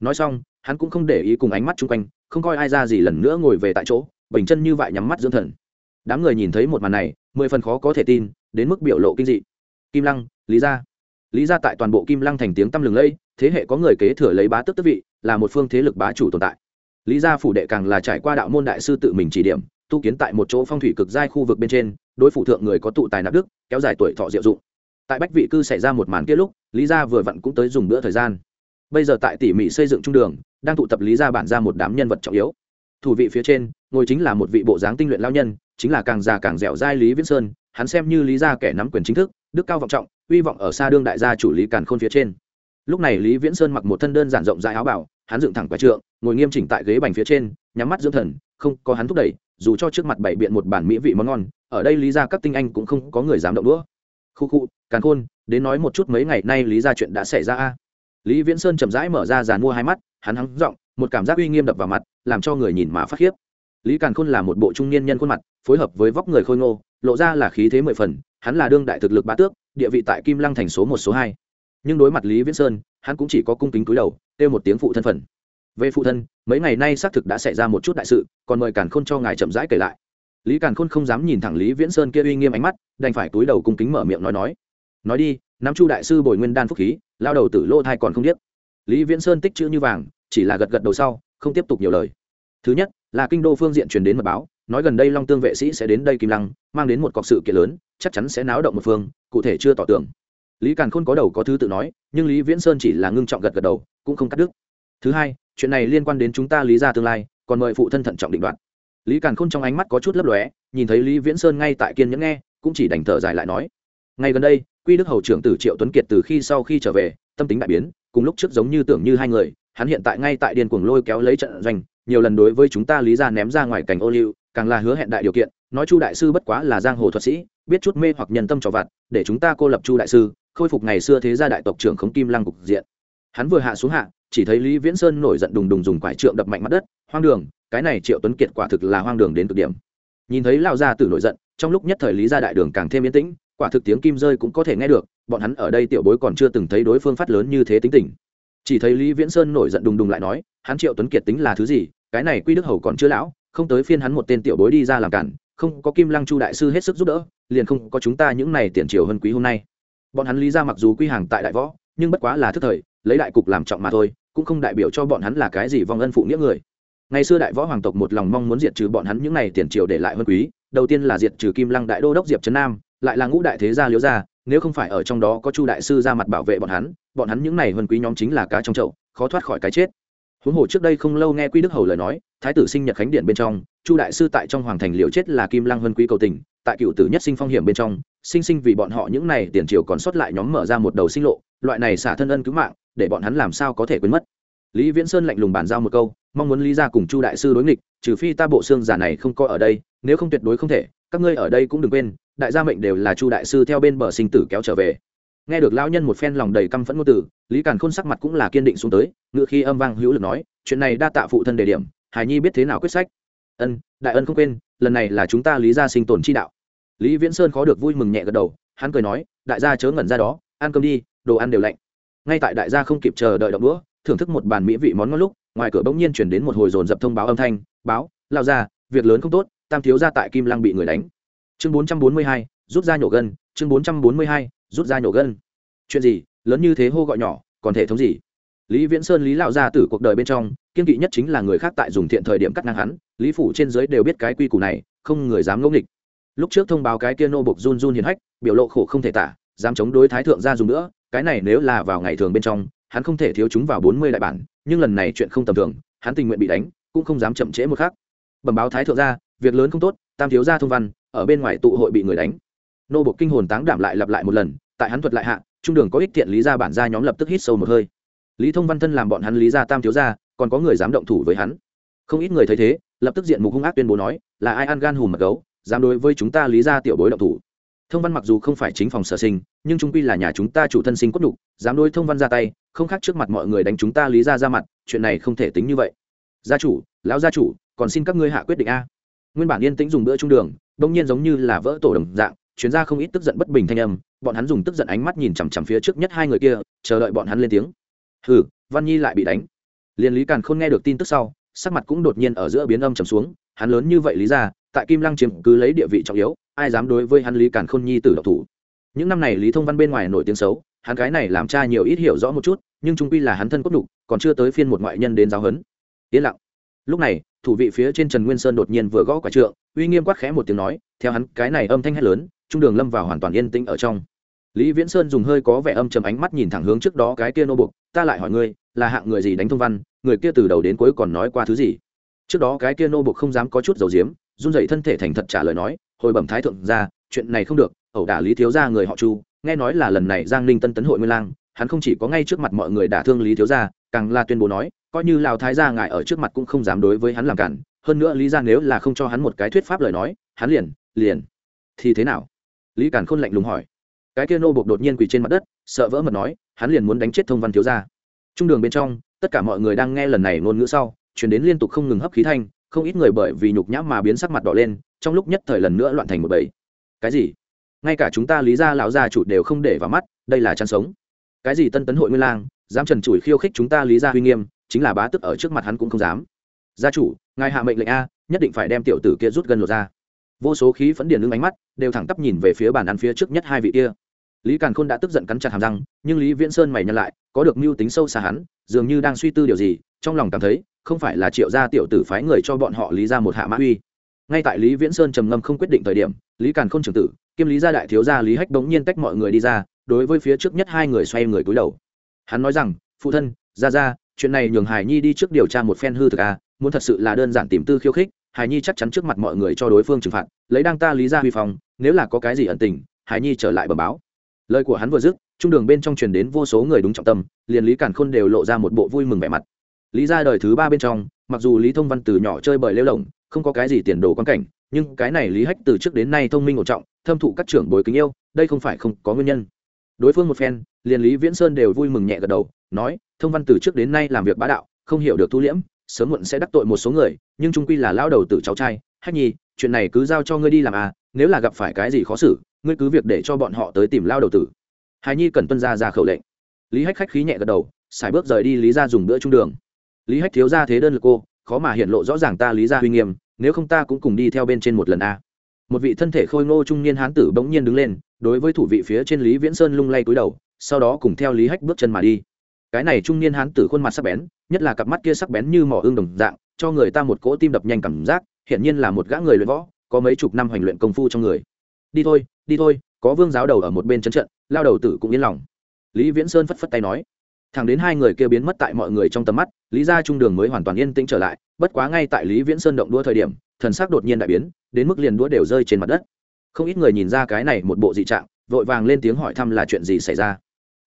A: Nói xong, hắn cũng không để ý cùng ánh mắt chung quanh, không coi ai ra gì lần nữa ngồi về tại chỗ, bình chân như vậy nhắm mắt dưỡng thần. Đám người nhìn thấy một màn này, mười phần khó có thể tin, đến mức biểu lộ kinh dị. Kim lăng, lý gia. Lý gia tại toàn bộ kim lăng thành tiếng tăm lừng lây, thế hệ có người kế thừa lấy bá tước tước vị, là một phương thế lực bá chủ tồn tại. Lý gia phủ đệ càng là trải qua đạo môn đại sư tự mình chỉ điểm tu kiến tại một chỗ phong thủy cực giai khu vực bên trên, đối phủ thượng người có tụ tài nạp đức, kéo dài tuổi thọ diệu dụng. Tại bách vị cư xảy ra một màn kia lúc, lý gia vừa vặn cũng tới dùng bữa thời gian. Bây giờ tại tỉ mỉ xây dựng trung đường, đang tụ tập lý gia bản ra một đám nhân vật trọng yếu. Thủ vị phía trên, ngồi chính là một vị bộ dáng tinh luyện lao nhân, chính là càng già càng dẻo dai lý viễn sơn, hắn xem như lý gia kẻ nắm quyền chính thức, đức cao vọng trọng, uy vọng ở xa đương đại gia chủ lý càn khôn phía trên. Lúc này lý viễn sơn mặc một thân đơn giản rộng rãi áo bảo, hắn dựng thẳng quả trượng, ngồi nghiêm chỉnh tại ghế bành phía trên nhắm mắt dưỡng thần, không có hắn thúc đẩy, dù cho trước mặt bảy biện một bản mỹ vị món ngon, ở đây lý ra các tinh anh cũng không có người dám động đũa. Khu khu, càn khôn, đến nói một chút mấy ngày nay lý ra chuyện đã xảy ra a. Lý viễn sơn chậm rãi mở ra giàn mua hai mắt, hắn hắng g một cảm giác uy nghiêm đập vào mặt, làm cho người nhìn mà phát khiếp. Lý càn khôn là một bộ trung niên nhân khuôn mặt, phối hợp với vóc người khôi ngô, lộ ra là khí thế mười phần, hắn là đương đại thực lực bá tước, địa vị tại kim lăng thành số một, số hai. Nhưng đối mặt lý viễn sơn, hắn cũng chỉ có cung kính túi đầu, kêu một tiếng phụ thân phần về phụ thân, mấy ngày nay xác thực đã xảy ra một chút đại sự, còn mời càn khôn cho ngài chậm rãi kể lại. Lý càn khôn không dám nhìn thẳng lý viễn sơn kia uy nghiêm ánh mắt, đành phải túi đầu cung kính mở miệng nói nói. Nói đi, nam chu đại sư bồi nguyên đan phúc khí, lao đầu tử lô thai còn không biết lý viễn sơn tích chữ như vàng, chỉ là gật gật đầu sau, không tiếp tục nhiều lời. Thứ nhất, là kinh đô phương diện truyền đến mật báo, nói gần đây long tương vệ sĩ sẽ đến đây kim lăng, mang đến một cọc sự kiện lớn, chắc chắn sẽ náo động một phương, cụ thể chưa tỏ tưởng lý càn khôn có đầu có thứ tự nói, nhưng lý viễn sơn chỉ là ngưng trọng gật gật đầu, cũng không cắt đứt. Thứ hai chuyện này liên quan đến chúng ta lý ra tương lai, còn mời phụ thân thận trọng định đoạt. Lý càn khôn trong ánh mắt có chút lấp lóe, nhìn thấy lý viễn sơn ngay tại kiên nhẫn nghe, cũng chỉ đành thở dài lại nói. Ngay gần đây, quy đức hầu trưởng tử triệu tuấn kiệt từ khi sau khi trở về, tâm tính đại biến, cùng lúc trước giống như tưởng như hai người, hắn hiện tại ngay tại điền cuồng lôi kéo lấy trận doanh, nhiều lần đối với chúng ta lý ra ném ra ngoài cảnh ô liu, càng là hứa hẹn đại điều kiện, nói chu đại sư bất quá là giang hồ thuật sĩ, biết chút mê hoặc nhân tâm trò vặt, để chúng ta cô lập chu đại sư, khôi phục ngày xưa thế gia đại tộc trưởng khống kim lăng cục diện. Hắn vừa hạ xuống hạ chỉ thấy lý viễn sơn nổi giận đùng đùng dùng quải trượng đập mạnh mặt đất, hoang đường, cái này triệu tuấn kiệt quả thực là hoang đường đến cực điểm. Nhìn thấy lao gia tử nổi giận, trong lúc nhất thời lý gia đại đường càng thêm yên tĩnh, quả thực tiếng kim rơi cũng có thể nghe được, bọn hắn ở đây tiểu bối còn chưa từng thấy đối phương phát lớn như thế tính tình. Chỉ thấy lý viễn sơn nổi giận đùng đùng lại nói, hắn triệu tuấn kiệt tính là thứ gì? Cái này quy đức hầu còn chưa lão, không tới phiên hắn một tên tiểu bối đi ra làm cản, không có kim lăng chu đại sư hết sức giúp đỡ, liền không có chúng ta những này tiền triều hơn quý hôm nay. Bọn hắn lý ra mặc dù quy hàng tại đại võ, nhưng bất quá là thức thời lấy đại cục làm trọng mà thôi, cũng không đại biểu cho bọn hắn là cái gì vong ân phụ nghĩa người. Ngày xưa đại võ hoàng tộc một lòng mong muốn diệt trừ bọn hắn những này tiền triều để lại hơn quý, đầu tiên là diệt trừ kim lăng đại đô đốc diệp trấn nam, lại là ngũ đại thế gia liếu gia, nếu không phải ở trong đó có chu đại sư ra mặt bảo vệ bọn hắn bọn hắn những này hơn quý nhóm chính là cá trong chậu, khó thoát khỏi cái chết. Huống hồ trước đây không lâu nghe quy đức hầu lời nói, thái tử sinh nhật khánh điện bên trong, chu đại sư tại trong hoàng thành liều chết là kim lăng hơn quý cầu tình, tại cựu tử nhất sinh phong hiểm bên trong, sinh sinh vì bọn họ những này tiền triều còn sót lại nhóm mở ra một đầu sinh lộ, loại này xả thân ân cứu mạng để bọn hắn làm sao có thể quên mất. Lý viễn sơn lạnh lùng bàn giao một câu, mong muốn lý ra cùng chu đại sư đối nghịch, trừ phi ta bộ xương giả này không có ở đây, nếu không tuyệt đối không thể, các ngươi ở đây cũng đừng quên, đại gia mệnh đều là chu đại sư theo bên bờ sinh tử kéo trở về. Nghe được lão nhân một phen lòng đầy căm phẫn ngôn từ, lý càn khôn sắc mặt cũng là kiên định xuống tới ngự khi âm vang hữu lực nói, chuyện này đa tạ phụ thân đề điểm hải nhi biết thế nào quyết sách. Ân, đại ân không quên, lần này là chúng ta lý gia sinh tồn chi đạo. Lý viễn sơn khó được vui mừng nhẹ gật đầu, hắn cười nói, đại gia chớ ngẩn ra đó, ăn cơm đi, đồ ăn đều lạnh ngay tại đại gia không kịp chờ đợi động đũa, thưởng thức một bàn mỹ vị món ngon lúc, ngoài cửa bỗng nhiên chuyển đến một hồi dồn dập thông báo âm thanh, báo, lao ra, việc lớn không tốt, tam thiếu gia tại kim lăng bị người đánh. Chương bốn trăm bốn mươi hai, rút ra nhổ gân, chương bốn trăm bốn mươi hai, rút ra nhổ gân. Chuyện gì, lớn như thế hô gọi nhỏ, còn thể thống gì? Lý viễn sơn, lý lão gia tử cuộc đời bên trong kiên kỵ nhất chính là người khác tại dùng thiện thời điểm cắt ngang hắn, lý phủ trên giới đều biết cái quy củ này, không người dám ngẫu nghịch. Lúc trước thông báo cái kia nô bộc run run hiền hách, biểu lộ khổ không thể tả, dám chống đối thái thượng gia dùng nữa cái này nếu là vào ngày thường bên trong, hắn không thể thiếu chúng vào bốn mươi đại bản, nhưng lần này chuyện không tầm thường, hắn tình nguyện bị đánh, cũng không dám chậm trễ một khắc. Bẩm báo thái thượng gia việc lớn không tốt, tam thiếu gia thông văn, ở bên ngoài tụ hội bị người đánh. Nô bộ kinh hồn táng đảm lại lặp lại một lần, tại hắn thuật lại hạ, trung đường có ích tiện lý gia bản gia nhóm lập tức hít sâu một hơi. Lý thông văn thân làm bọn hắn lý gia tam thiếu gia, còn có người dám động thủ với hắn. Không ít người thấy thế, lập tức diện mục hung ác tuyên bố nói, là ai ăn gan hùm mật gấu, dám đối với chúng ta lý gia tiểu bối động thủ thông văn mặc dù không phải chính phòng sở sinh, nhưng trung quy là nhà chúng ta chủ thân sinh cốt đục dám đối thông văn ra tay, không khác trước mặt mọi người đánh chúng ta lý ra ra mặt, chuyện này không thể tính như vậy. Gia chủ, lão gia chủ, còn xin các ngươi hạ quyết định a. Nguyên bản yên tĩnh dùng bữa trung đường đông nhiên giống như là vỡ tổ đồng dạng chuyến ra không ít tức giận bất bình thanh âm, bọn hắn dùng tức giận ánh mắt nhìn chằm chằm phía trước nhất hai người kia, chờ đợi bọn hắn lên tiếng. Hừ, văn nhi lại bị đánh. Liền lý càn không nghe được tin tức sau, sắc mặt cũng đột nhiên ở giữa biến âm trầm xuống, hắn lớn như vậy lý ra, tại kim lăng chiếm cứ lấy địa vị trọng yếu ai dám đối với hắn lý càn khôn nhi tử độc thủ? Những năm này lý thông văn bên ngoài nổi tiếng xấu, hắn cái này làm cha nhiều ít hiểu rõ một chút, nhưng trung quy là hắn thân cốt đục còn chưa tới phiên một ngoại nhân đến giáo huấn. Yên lặng. Lúc này, thủ vị phía trên trần nguyên sơn đột nhiên vừa gõ quả trượng, uy nghiêm quát khẽ một tiếng nói, theo hắn, cái này âm thanh hét lớn, trung đường lâm vào hoàn toàn yên tĩnh ở trong. Lý viễn sơn dùng hơi có vẻ âm trầm ánh mắt nhìn thẳng hướng trước đó cái kia nô bục, ta lại hỏi ngươi, là hạng người gì đánh thông văn, người kia từ đầu đến cuối còn nói qua thứ gì? Trước đó cái kia nô bục không dám có chút dầu diếm, run dậy thân thể thành thật trả lời nói hồi bẩm thái thượng ra, chuyện này không được, ẩu đả lý thiếu gia người họ chu, nghe nói là lần này giang ninh tân tấn hội nguyên lang, hắn không chỉ có ngay trước mặt mọi người đả thương lý thiếu gia, càng là tuyên bố nói, coi như lào thái gia ngài ở trước mặt cũng không dám đối với hắn làm cản, hơn nữa lý ra nếu là không cho hắn một cái thuyết pháp lời nói, hắn liền liền, thì thế nào? Lý càn khôn lạnh lùng hỏi. Cái kia nô buộc đột nhiên quỳ trên mặt đất, sợ vỡ mật nói, hắn liền muốn đánh chết thông văn thiếu gia. Trung đường bên trong, tất cả mọi người đang nghe lần này ngôn ngữ sau chuyển đến liên tục không ngừng hấp khí thanh không ít người bởi vì nhục nhã mà biến sắc mặt đỏ lên, trong lúc nhất thời lần nữa loạn thành một bầy. Cái gì? Ngay cả chúng ta lý gia lão gia chủ đều không để vào mắt, đây là chăn sống. Cái gì tân tấn hội nguyên lang, dám trần chửi khiêu khích chúng ta lý gia uy nghiêm, chính là bá tức ở trước mặt hắn cũng không dám. Gia chủ, ngài hạ mệnh lệnh a, nhất định phải đem tiểu tử kia rút gần lột ra. Vô số khí phấn điển lưng ánh mắt đều thẳng tắp nhìn về phía bàn ăn phía trước nhất hai vị kia. Lý càn khôn đã tức giận cắn chặt hàm răng, nhưng lý viễn sơn mày nhăn lại, có được mưu tính sâu xa hắn, dường như đang suy tư điều gì, trong lòng cảm thấy không phải là triệu gia tiểu tử phái người cho bọn họ lý ra một hạ mã uy. Ngay tại lý viễn sơn trầm ngâm không quyết định thời điểm, lý càn khôn trưởng tử, kiêm lý gia đại thiếu gia lý hách bỗng nhiên tách mọi người đi ra, đối với phía trước nhất hai người xoay người cúi đầu. Hắn nói rằng, phụ thân ra ra chuyện này nhường hải nhi đi trước điều tra một phen hư thực à muốn thật sự là đơn giản tìm tư khiêu khích, hải nhi chắc chắn trước mặt mọi người cho đối phương trừng phạt, lấy đang ta lý ra huy phòng nếu là có cái gì ẩn tình, hải nhi trở lại bờ báo. Lời của hắn vừa dứt, trung đường bên trong truyền đến vô số người đúng trọng tâm, liền lý càn khôn đều lộ ra một bộ vui mừng vẻ mặt lý ra đời thứ ba bên trong, mặc dù lý thông văn từ nhỏ chơi bời lêu lỏng, không có cái gì tiền đồ quan cảnh, nhưng cái này lý hách từ trước đến nay thông minh ổn trọng, thâm thụ các trưởng bồi kính yêu, đây không phải không có nguyên nhân. Đối phương một phen, liền lý viễn sơn đều vui mừng nhẹ gật đầu, nói, thông văn từ trước đến nay làm việc bá đạo, không hiểu được thu liễm, sớm muộn sẽ đắc tội một số người, nhưng trung quy là lao đầu từ cháu trai. Hách nhi, chuyện này cứ giao cho ngươi đi làm à nếu là gặp phải cái gì khó xử, ngươi cứ việc để cho bọn họ tới tìm lao đầu tử. Hài nhi cần tuân ra ra khẩu lệnh. Lý hách khách khí nhẹ gật đầu xài bước rời đi lý ra dùng bữa trung đường lý hách thiếu ra thế đơn lực cô, khó mà hiện lộ rõ ràng ta lý ra uy nghiêm, nếu không ta cũng cùng đi theo bên trên một lần a. Một vị thân thể khôi ngô trung niên hán tử bỗng nhiên đứng lên, đối với thủ vị phía trên lý viễn sơn lung lay cúi đầu, sau đó cùng theo lý hách bước chân mà đi. Cái này trung niên hán tử khuôn mặt sắc bén, nhất là cặp mắt kia sắc bén như mỏ ương đồng dạng, cho người ta một cỗ tim đập nhanh cảm giác, hiển nhiên là một gã người luyện võ, có mấy chục năm hoành luyện công phu trong người. Đi thôi đi thôi, có vương giáo đầu ở một bên trấn trận, lao đầu tử cũng yên lòng. Lý viễn sơn phất phất tay nói thẳng đến hai người kia biến mất tại mọi người trong tầm mắt, lý ra trung đường mới hoàn toàn yên tĩnh trở lại, bất quá ngay tại lý viễn sơn động đua thời điểm, thần sắc đột nhiên đại biến, đến mức liền đũa đều rơi trên mặt đất. Không ít người nhìn ra cái này một bộ dị trạng, vội vàng lên tiếng hỏi thăm là chuyện gì xảy ra.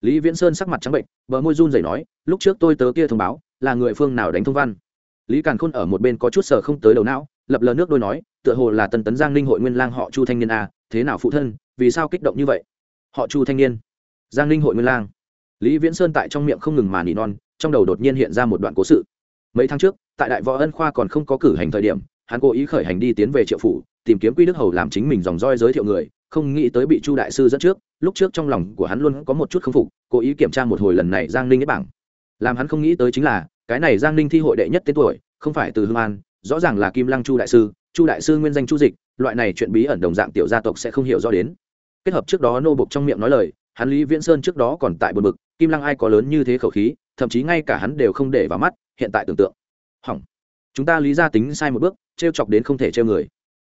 A: Lý viễn sơn sắc mặt trắng bệnh, bờ môi run rẩy nói, lúc trước tôi tớ kia thông báo, là người phương nào đánh thông văn? Lý càn khôn ở một bên có chút sở không tới đầu não, lập lờ nước đôi nói, tựa hồ là tân tấn giang ninh hội nguyên lang họ chu thanh niên a thế nào phụ thân, vì sao kích động như vậy? Họ chu thanh niên. Giang ninh hội nguyên lang lý viễn sơn tại trong miệng không ngừng mà nỉ non, trong đầu đột nhiên hiện ra một đoạn cố sự. Mấy tháng trước, tại đại võ ân khoa còn không có cử hành thời điểm, hắn cố ý khởi hành đi tiến về triệu phủ, tìm kiếm quy đức hầu làm chính mình dòng roi giới thiệu người, không nghĩ tới bị chu đại sư dẫn trước, lúc trước trong lòng của hắn luôn có một chút k phục, cố ý kiểm tra một hồi lần này giang ninh nhất bảng. Làm hắn không nghĩ tới chính là, cái này giang ninh thi hội đệ nhất tên tuổi, không phải từ hương an, rõ ràng là kim lăng chu đại sư, chu đại sư nguyên danh chu dịch, loại này chuyện bí ẩn đồng dạng tiểu gia tộc sẽ không hiểu rõ đến. Kết hợp trước đó nô bục trong miệng nói lời, hắn lý viễn sơn trước đó còn tại bờ mực kim lăng ai có lớn như thế khẩu khí, thậm chí ngay cả hắn đều không để vào mắt, hiện tại tưởng tượng. Hỏng. Chúng ta lý ra tính sai một bước t r e o chọc đến không thể treo người.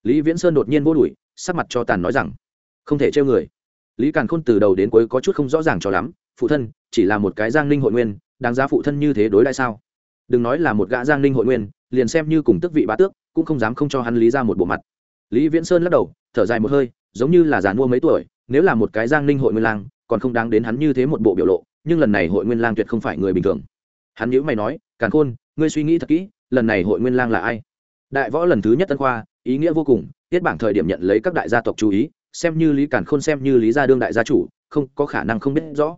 A: Lý viễn sơn đột nhiên vô đùi sắc mặt cho tàn nói rằng, không thể treo người. Lý càn khôn từ đầu đến cuối có chút không rõ ràng cho lắm, phụ thân, chỉ là một cái giang ninh hội nguyên, đáng giá phụ thân như thế đối lại sao? Đừng nói là một gã giang ninh hội nguyên, liền xem như cùng tức vị bá tước, cũng không dám không cho hắn lý ra một bộ mặt. Lý viễn sơn lắc đầu, thở dài một hơi, giống như là giàn mua mấy tuổi, nếu là một cái giang ninh hội nguyên lang, còn không đáng đến hắn như thế một bộ biểu lộ nhưng lần này hội nguyên lang tuyệt không phải người bình thường. Hắn nhữ mày nói, càn khôn, ngươi suy nghĩ thật kỹ, lần này hội nguyên lang là ai? Đại võ lần thứ nhất tân khoa, ý nghĩa vô cùng, tiết bảng thời điểm nhận lấy các đại gia tộc chú ý, xem như lý càn khôn xem như lý gia đương đại gia chủ, không có khả năng không biết rõ.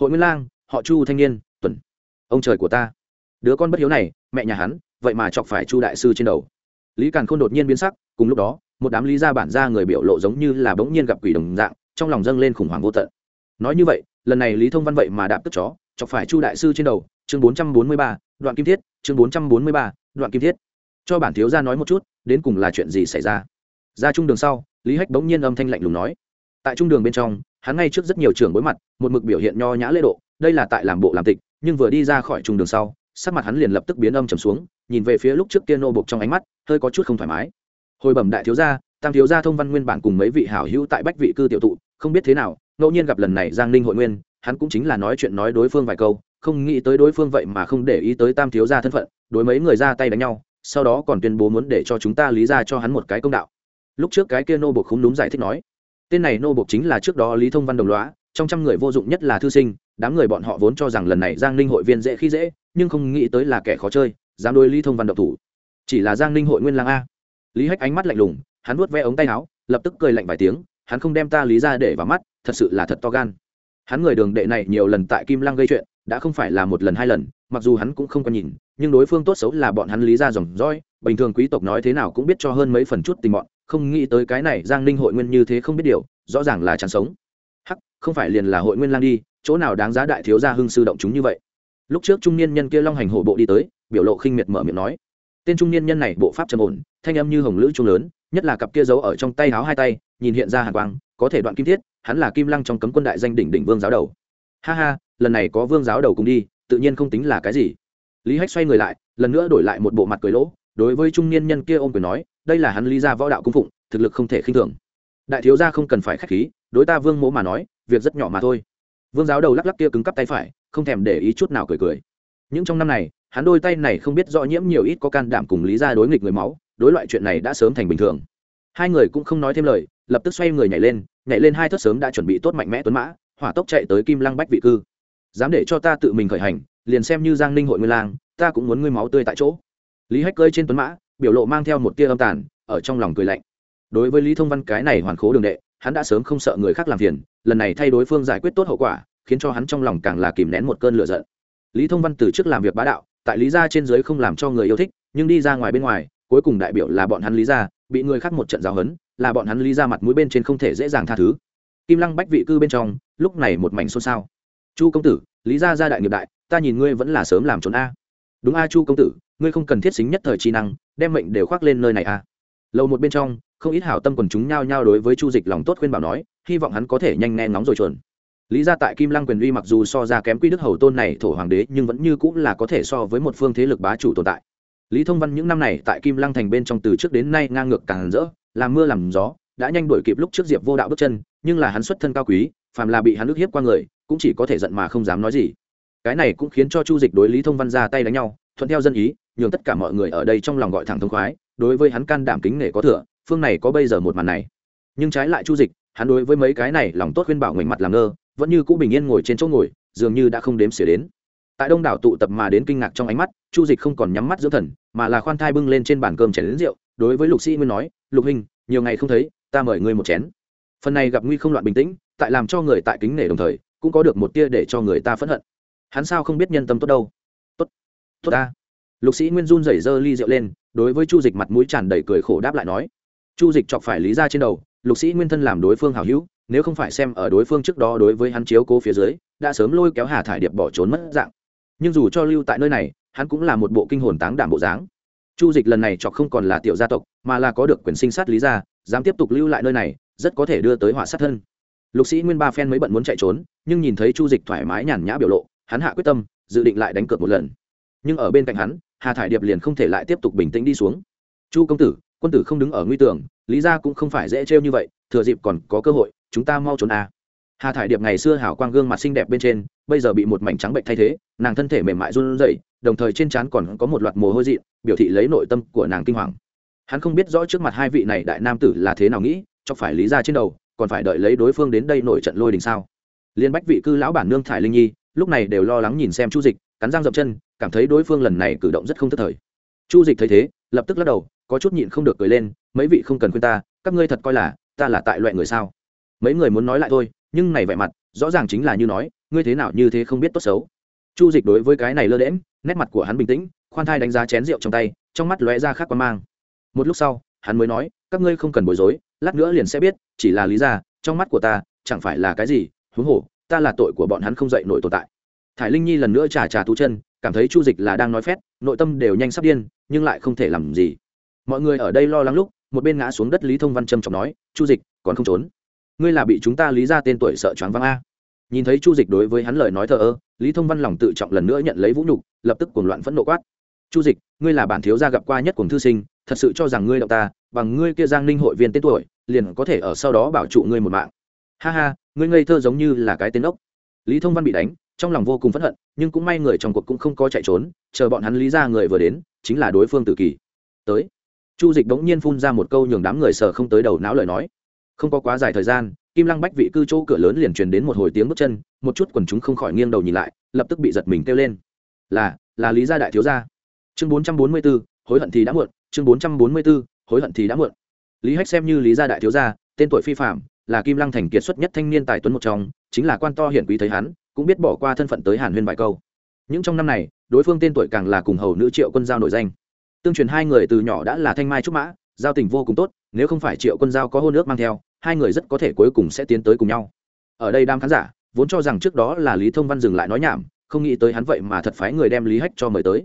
A: Hội nguyên lang, họ chu thanh niên, tuần, ông trời của ta. Đứa con bất hiếu này, mẹ nhà hắn, vậy mà chọc phải chu đại sư trên đầu. Lý càn khôn đột nhiên biến sắc, cùng lúc đó, một đám lý gia bản gia người biểu lộ giống như là bỗng nhiên gặp quỷ đồng dạng, trong lòng dâng lên khủng hoảng vô tận. Nói như vậy lần này lý thông văn vậy mà đạp tức chó, chọc phải chu đại sư trên đầu, chương bốn trăm bốn mươi ba, đoạn kim thiết, chương bốn trăm bốn mươi ba, đoạn kim thiết. Cho bản thiếu gia nói một chút, đến cùng là chuyện gì xảy ra? Ra trung đường sau, lý hách bỗng nhiên âm thanh lạnh lùng nói. Tại trung đường bên trong, hắn ngay trước rất nhiều trường bối mặt, một mực biểu hiện nho nhã lễ độ, đây là tại làm bộ làm tịch, nhưng vừa đi ra khỏi trung đường sau, sắc mặt hắn liền lập tức biến âm trầm xuống, nhìn về phía lúc trước kia nô bục trong ánh mắt, hơi có chút không thoải mái. Hồi bẩm đại thiếu gia, tam thiếu gia thông văn nguyên bản cùng mấy vị hảo hữu tại bách vị cư tiểu tụ, không biết thế nào ngẫu nhiên gặp lần này giang ninh hội nguyên, hắn cũng chính là nói chuyện nói đối phương vài câu, không nghĩ tới đối phương vậy mà không để ý tới tam thiếu gia thân phận, đối mấy người ra tay đánh nhau, sau đó còn tuyên bố muốn để cho chúng ta lý ra cho hắn một cái công đạo. Lúc trước cái kia nô buộc không đúng giải thích nói, tên này nô buộc chính là trước đó lý thông văn đồng loá trong trăm người vô dụng nhất là thư sinh, đám người bọn họ vốn cho rằng lần này giang ninh hội viên dễ khi dễ, nhưng không nghĩ tới là kẻ khó chơi, dám đôi lý thông văn độc thủ. Chỉ là giang ninh hội nguyên lang a. Lý hách ánh mắt lạnh lùng, hắn nuốt ve ống tay áo, lập tức cười lạnh vài tiếng hắn không đem ta lý ra để vào mắt, thật sự là thật to gan. Hắn người đường đệ này nhiều lần tại kim lăng gây chuyện, đã không phải là một lần hai lần, mặc dù hắn cũng không có nhìn, nhưng đối phương tốt xấu là bọn hắn lý ra dòng dõi, bình thường quý tộc nói thế nào cũng biết cho hơn mấy phần chút tình bọn, không nghĩ tới cái này giang ninh hội nguyên như thế không biết điều, rõ ràng là chán sống. Hắc, không phải liền là hội nguyên lang đi, chỗ nào đáng giá đại thiếu gia hưng sư động chúng như vậy? Lúc trước trung niên nhân kia long hành hổ bộ đi tới, biểu lộ khinh miệt mở miệng nói. Tên trung niên nhân này bộ pháp trầm ổn, thanh âm như hồng lữ trung lớn nhất là cặp kia giấu ở trong tay áo hai tay, nhìn hiện ra hàn quang, có thể đoạn kim thiết, hắn là kim lăng trong cấm quân đại danh đỉnh đỉnh vương giáo đầu. Ha ha, lần này có vương giáo đầu cùng đi, tự nhiên không tính là cái gì. Lý hách xoay người lại, lần nữa đổi lại một bộ mặt cười lỗ, đối với trung niên nhân kia ôm quyền nói, đây là hắn lý gia võ đạo cung phụng, thực lực không thể khinh thường. Đại thiếu gia không cần phải khách khí, đối ta vương mỗ mà nói, việc rất nhỏ mà thôi. Vương giáo đầu lắc lắc kia cứng cắp tay phải, không thèm để ý chút nào cười cười. Những trong năm này, hắn đôi tay này không biết rõ nhiễm nhiều ít có can đảm cùng lý ra đối nghịch người máu đối loại chuyện này đã sớm thành bình thường. Hai người cũng không nói thêm lời, lập tức xoay người nhảy lên nhảy lên hai thất sớm đã chuẩn bị tốt mạnh mẽ tuấn mã, hỏa tốc chạy tới kim lăng bách vị cư. Dám để cho ta tự mình khởi hành, liền xem như giang ninh hội nguyên lang, ta cũng muốn ngươi máu tươi tại chỗ. Lý hách cơi trên tuấn mã, biểu lộ mang theo một tia âm tàn, ở trong lòng cười lạnh. Đối với lý thông văn cái này hoàn khố đường đệ, hắn đã sớm không sợ người khác làm phiền, lần này thay đối phương giải quyết tốt hậu quả, khiến cho hắn trong lòng càng là kìm nén một cơn lửa giận. Lý thông văn từ trước làm việc bá đạo, tại lý gia trên dưới không làm cho người yêu thích, nhưng đi ra ngoài bên ngoài cuối cùng đại biểu là bọn hắn lý gia, bị người khác một trận giáo hấn là bọn hắn lý gia mặt mũi bên trên không thể dễ dàng tha thứ. Kim lăng bách vị cư bên trong, lúc này một mảnh xôn xao. Chu công tử, lý gia gia đại nghiệp đại, ta nhìn ngươi vẫn là sớm làm trốn a. Đúng a, chu công tử, ngươi không cần thiết xính nhất thời trí năng, đem mệnh đều khoác lên nơi này a. lầu một bên trong, không ít hảo tâm quần chúng nhao nhao đối với chu dịch lòng tốt khuyên bảo nói, hy vọng hắn có thể nhanh nghe ngóng rồi chuẩn. Lý ra tại kim lăng quyền uy mặc dù so ra kém quy đức hầu tôn này thổ hoàng đế, nhưng vẫn như cũng là có thể so với một phương thế lực bá chủ tồn tại lý thông văn những năm này tại kim lăng thành bên trong từ trước đến nay ngang ngược càng rỡ làm mưa làm gió, đã nhanh đuổi kịp lúc trước diệp vô đạo bước chân, nhưng là hắn xuất thân cao quý, phàm là bị hắn ức hiếp qua người, cũng chỉ có thể giận mà không dám nói gì. Cái này cũng khiến cho chu dịch đối lý thông văn ra tay đánh nhau, thuận theo dân ý, nhường tất cả mọi người ở đây trong lòng gọi thẳng thông khoái, đối với hắn can đảm kính nể có thừa, phương này có bây giờ một màn này. Nhưng trái lại chu dịch, hắn đối với mấy cái này lòng tốt khuyên bảo ngoảnh mặt làm ngơ, vẫn như cũ bình yên ngồi trên chỗ ngồi, dường như đã không đếm xỉa đến tại đông đảo tụ tập mà đến kinh ngạc trong ánh mắt, chu dịch không còn nhắm mắt dưỡng thần, mà là khoan thai bưng lên trên bàn cơm chén đến rượu, đối với lục sĩ nguyên nói, lục hình nhiều ngày không thấy, ta mời ngươi một chén. Phần này gặp nguy không loạn bình tĩnh, tại làm cho người tại kính nể đồng thời, cũng có được một tia để cho người ta phẫn hận. Hắn sao không biết nhân tâm tốt đâu? Tốt tốt ta. Lục sĩ nguyên run rẩy dơ ly rượu lên, đối với chu dịch mặt mũi tràn đầy cười khổ đáp lại nói, chu dịch chọc phải lý ra trên đầu, lục sĩ nguyên thân làm đối phương hảo hữu, nếu không phải xem ở đối phương trước đó đối với hắn chiếu cố phía dưới, đã sớm lôi kéo hà thải điệp bỏ trốn mất dạng nhưng dù cho lưu tại nơi này, hắn cũng là một bộ kinh hồn táng đảm bộ dáng. Chu dịch lần này chọc không còn là tiểu gia tộc, mà là có được quyền sinh sát lý ra dám tiếp tục lưu lại nơi này, rất có thể đưa tới họa sát thân. Lục sĩ nguyên ba phen mới bận muốn chạy trốn, nhưng nhìn thấy chu dịch thoải mái nhàn nhã biểu lộ, hắn hạ quyết tâm, dự định lại đánh cược một lần. Nhưng ở bên cạnh hắn, hà thải điệp liền không thể lại tiếp tục bình tĩnh đi xuống. Chu công tử, quân tử không đứng ở nguy tường, lý ra cũng không phải dễ trêu như vậy, thừa dịp còn có cơ hội, chúng ta mau trốn à hà thải điệp ngày xưa hảo quang gương mặt xinh đẹp bên trên, bây giờ bị một mảnh trắng bệnh thay thế, nàng thân thể mềm mại run rẩy, đồng thời trên trán còn có một loạt mồ hôi dị biểu thị lấy nội tâm của nàng kinh hoàng. Hắn không biết rõ trước mặt hai vị này đại nam tử là thế nào nghĩ cho phải lý ra trên đầu, còn phải đợi lấy đối phương đến đây nổi trận lôi đình sao? Liên bách vị cư lão bản nương thải linh nhi, lúc này đều lo lắng nhìn xem chu dịch, cắn răng dậm chân, cảm thấy đối phương lần này cử động rất không thất thời. Chu dịch thấy thế, lập tức lắc đầu, có chút nhịn không được cười lên, mấy vị không cần khuyên ta, các ngươi thật coi là, ta là tại loại người sao? Mấy người muốn nói lại thôi nhưng này vẻ mặt, rõ ràng chính là như nói, ngươi thế nào như thế không biết tốt xấu. Chu dịch đối với cái này lơ đễm nét mặt của hắn bình tĩnh, khoan thai đánh giá chén rượu trong tay, trong mắt lóe ra khác quan mang. Một lúc sau, hắn mới nói, các ngươi không cần bối rối, lát nữa liền sẽ biết, chỉ là lý ra, trong mắt của ta, chẳng phải là cái gì, huống hồ, ta là tội của bọn hắn không dậy nổi tồn tại. Thải linh nhi lần nữa trà trà tú chân, cảm thấy chu dịch là đang nói phét, nội tâm đều nhanh sắp điên, nhưng lại không thể làm gì. Mọi người ở đây lo lắng lúc, một bên ngã xuống đất lý thông văn trầm trọng nói, chu dịch, còn không trốn? Ngươi là bị chúng ta lý ra tên tuổi sợ choáng váng a. Nhìn thấy chu dịch đối với hắn lời nói thờ ơ, lý thông văn lòng tự trọng lần nữa nhận lấy vũ nhục, lập tức cuồng loạn phẫn nộ quát. Chu dịch, ngươi là bản thiếu gia gặp qua nhất cùng thư sinh, thật sự cho rằng ngươi động ta, bằng ngươi kia giang ninh hội viên tên tuổi, liền có thể ở sau đó bảo trụ ngươi một mạng. Ha ha, ngươi ngây thơ giống như là cái tên ốc. Lý thông văn bị đánh, trong lòng vô cùng phẫn hận, nhưng cũng may người trong cuộc cũng không có chạy trốn, chờ bọn hắn lý ra người vừa đến, chính là đối phương tử kỳ. Tới. Chu dịch bỗng nhiên phun ra một câu nhường đám người sờ không tới đầu não lời nói không có quá dài thời gian, kim lăng bách vị cư chỗ cửa lớn liền truyền đến một hồi tiếng bước chân, một chút quần chúng không khỏi nghiêng đầu nhìn lại, lập tức bị giật mình kêu lên. Là là lý gia đại thiếu gia. Chương bốn trăm bốn mươi b ố hối hận thì đã muộn, chương bốn trăm bốn mươi b ố hối hận thì đã muộn. Lý hách xem như lý gia đại thiếu gia, tên tuổi phi phạm là kim lăng thành kiệt xuất nhất thanh niên tài tuấn một trong, chính là quan to hiển quý thấy hắn, cũng biết bỏ qua thân phận tới hàn huyên vài câu. Những trong năm này, đối phương tên tuổi càng là cùng hầu nữ triệu quân giao nổi danh. Tương truyền hai người từ nhỏ đã là thanh mai trúc mã, giao tình vô cùng tốt, nếu không phải triệu quân giao có hôn ước mang theo hai người rất có thể cuối cùng sẽ tiến tới cùng nhau. Ở đây đam khán giả vốn cho rằng trước đó là lý thông văn dừng lại nói nhảm, không nghĩ tới hắn vậy mà thật phái người đem lý hách cho mời tới.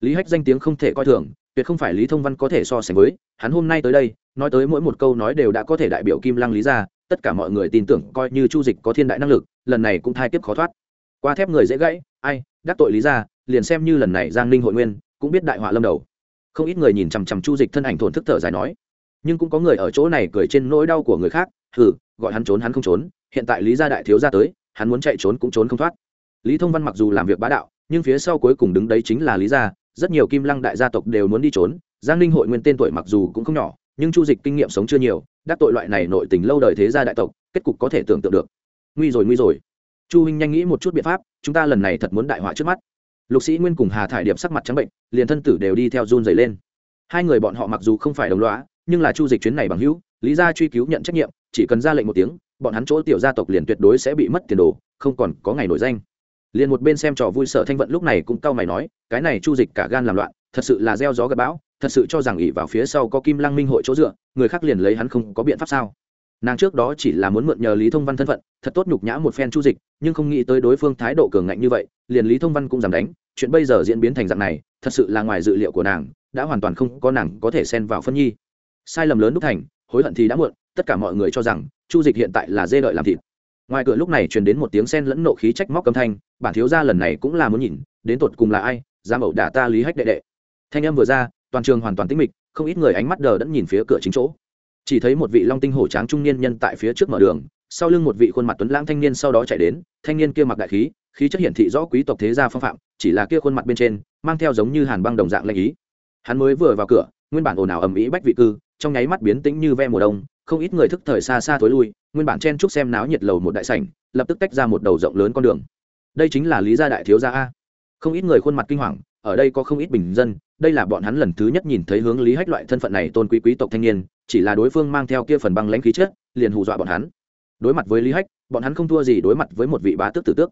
A: Lý hách danh tiếng không thể coi thường, tuyệt không phải lý thông văn có thể so sánh với, hắn hôm nay tới đây, nói tới mỗi một câu nói đều đã có thể đại biểu kim lăng lý ra, tất cả mọi người tin tưởng coi như chu dịch có thiên đại năng lực, lần này cũng thai kiếp khó thoát. Qua thép người dễ gãy, ai, đắc tội lý ra, liền xem như lần này giang ninh hội nguyên, cũng biết đại họa lâm đầu. Không ít người nhìn chằm chằm chu dịch thân ảnh thổn thức thở dài nói nhưng cũng có người ở chỗ này cười trên nỗi đau của người khác, hừ, gọi hắn trốn hắn không trốn, hiện tại lý gia đại thiếu gia tới, hắn muốn chạy trốn cũng trốn không thoát. Lý thông văn mặc dù làm việc bá đạo, nhưng phía sau cuối cùng đứng đấy chính là lý gia, rất nhiều kim lăng đại gia tộc đều muốn đi trốn, giang ninh hội nguyên tên tuổi mặc dù cũng không nhỏ, nhưng chu dịch kinh nghiệm sống chưa nhiều, đắc tội loại này nội tình lâu đời thế gia đại tộc, kết cục có thể tưởng tượng được. Nguy rồi nguy rồi. Chu huynh nhanh nghĩ một chút biện pháp, chúng ta lần này thật muốn đại họa trước mắt. Lục sĩ nguyên cùng hà thải điệp sắc mặt trắng bệnh, liền thân tử đều đi theo run dày lên. Hai người bọn họ mặc dù không phải đồng loá nhưng là chu dịch chuyến này bằng hữu, lý gia truy cứu nhận trách nhiệm, chỉ cần ra lệnh một tiếng, bọn hắn chỗ tiểu gia tộc liền tuyệt đối sẽ bị mất tiền đồ, không còn có ngày nổi danh. Liền một bên xem trò vui sợ thanh vận lúc này cũng cau mày nói, cái này chu dịch cả gan làm loạn, thật sự là gieo gió gặp bão, thật sự cho rằng ỉ vào phía sau có kim lăng minh hội chỗ dựa, người khác liền lấy hắn không có biện pháp sao. Nàng trước đó chỉ là muốn mượn nhờ lý thông văn thân phận, thật tốt nhục nhã một phen chu dịch, nhưng không nghĩ tới đối phương thái độ cường ngạnh như vậy, liền lý thông văn cũng dám đánh, chuyện bây giờ diễn biến thành dạng này, thật sự là ngoài dự liệu của nàng, đã hoàn toàn không có nàng có thể xen vào phân nhi sai lầm lớn đúc thành, hối hận thì đã muộn, tất cả mọi người cho rằng, chu dịch hiện tại là dê đợi làm thịt. Ngoài cửa lúc này truyền đến một tiếng sen lẫn nộ khí trách móc âm thanh, bản thiếu gia lần này cũng là muốn nhìn, đến tột cùng là ai dám ẩu đả ta lý hách đệ đệ. Thanh âm vừa ra, toàn trường hoàn toàn tĩnh mịch, không ít người ánh mắt đờ đẫn nhìn phía cửa chính chỗ. Chỉ thấy một vị long tinh hổ tráng trung niên nhân tại phía trước mở đường, sau lưng một vị khuôn mặt tuấn lãng thanh niên sau đó chạy đến, thanh niên kia mặc đại khí khí chất hiển thị rõ quý tộc thế gia phong phạm, chỉ là kia khuôn mặt bên trên, mang theo giống như hàn băng đồng dạng lanh ý. Hắn mới vừa vào cửa, nguyên bản ồn ào ầm ĩ bách vị cư trong nháy mắt biến tĩnh như ve mùa đông, không ít người thức thời xa xa thối lui, nguyên bản chen chúc xem náo nhiệt lầu một đại sảnh, lập tức tách ra một đầu rộng lớn con đường. Đây chính là lý gia đại thiếu gia a. Không ít người khuôn mặt kinh hoàng, ở đây có không ít bình dân, đây là bọn hắn lần thứ nhất nhìn thấy hướng lý hách loại thân phận này tôn quý quý tộc thanh niên, chỉ là đối phương mang theo kia phần băng lãnh khí chất, liền hù dọa bọn hắn. Đối mặt với lý hách, bọn hắn không thua gì đối mặt với một vị bá tước tử tước.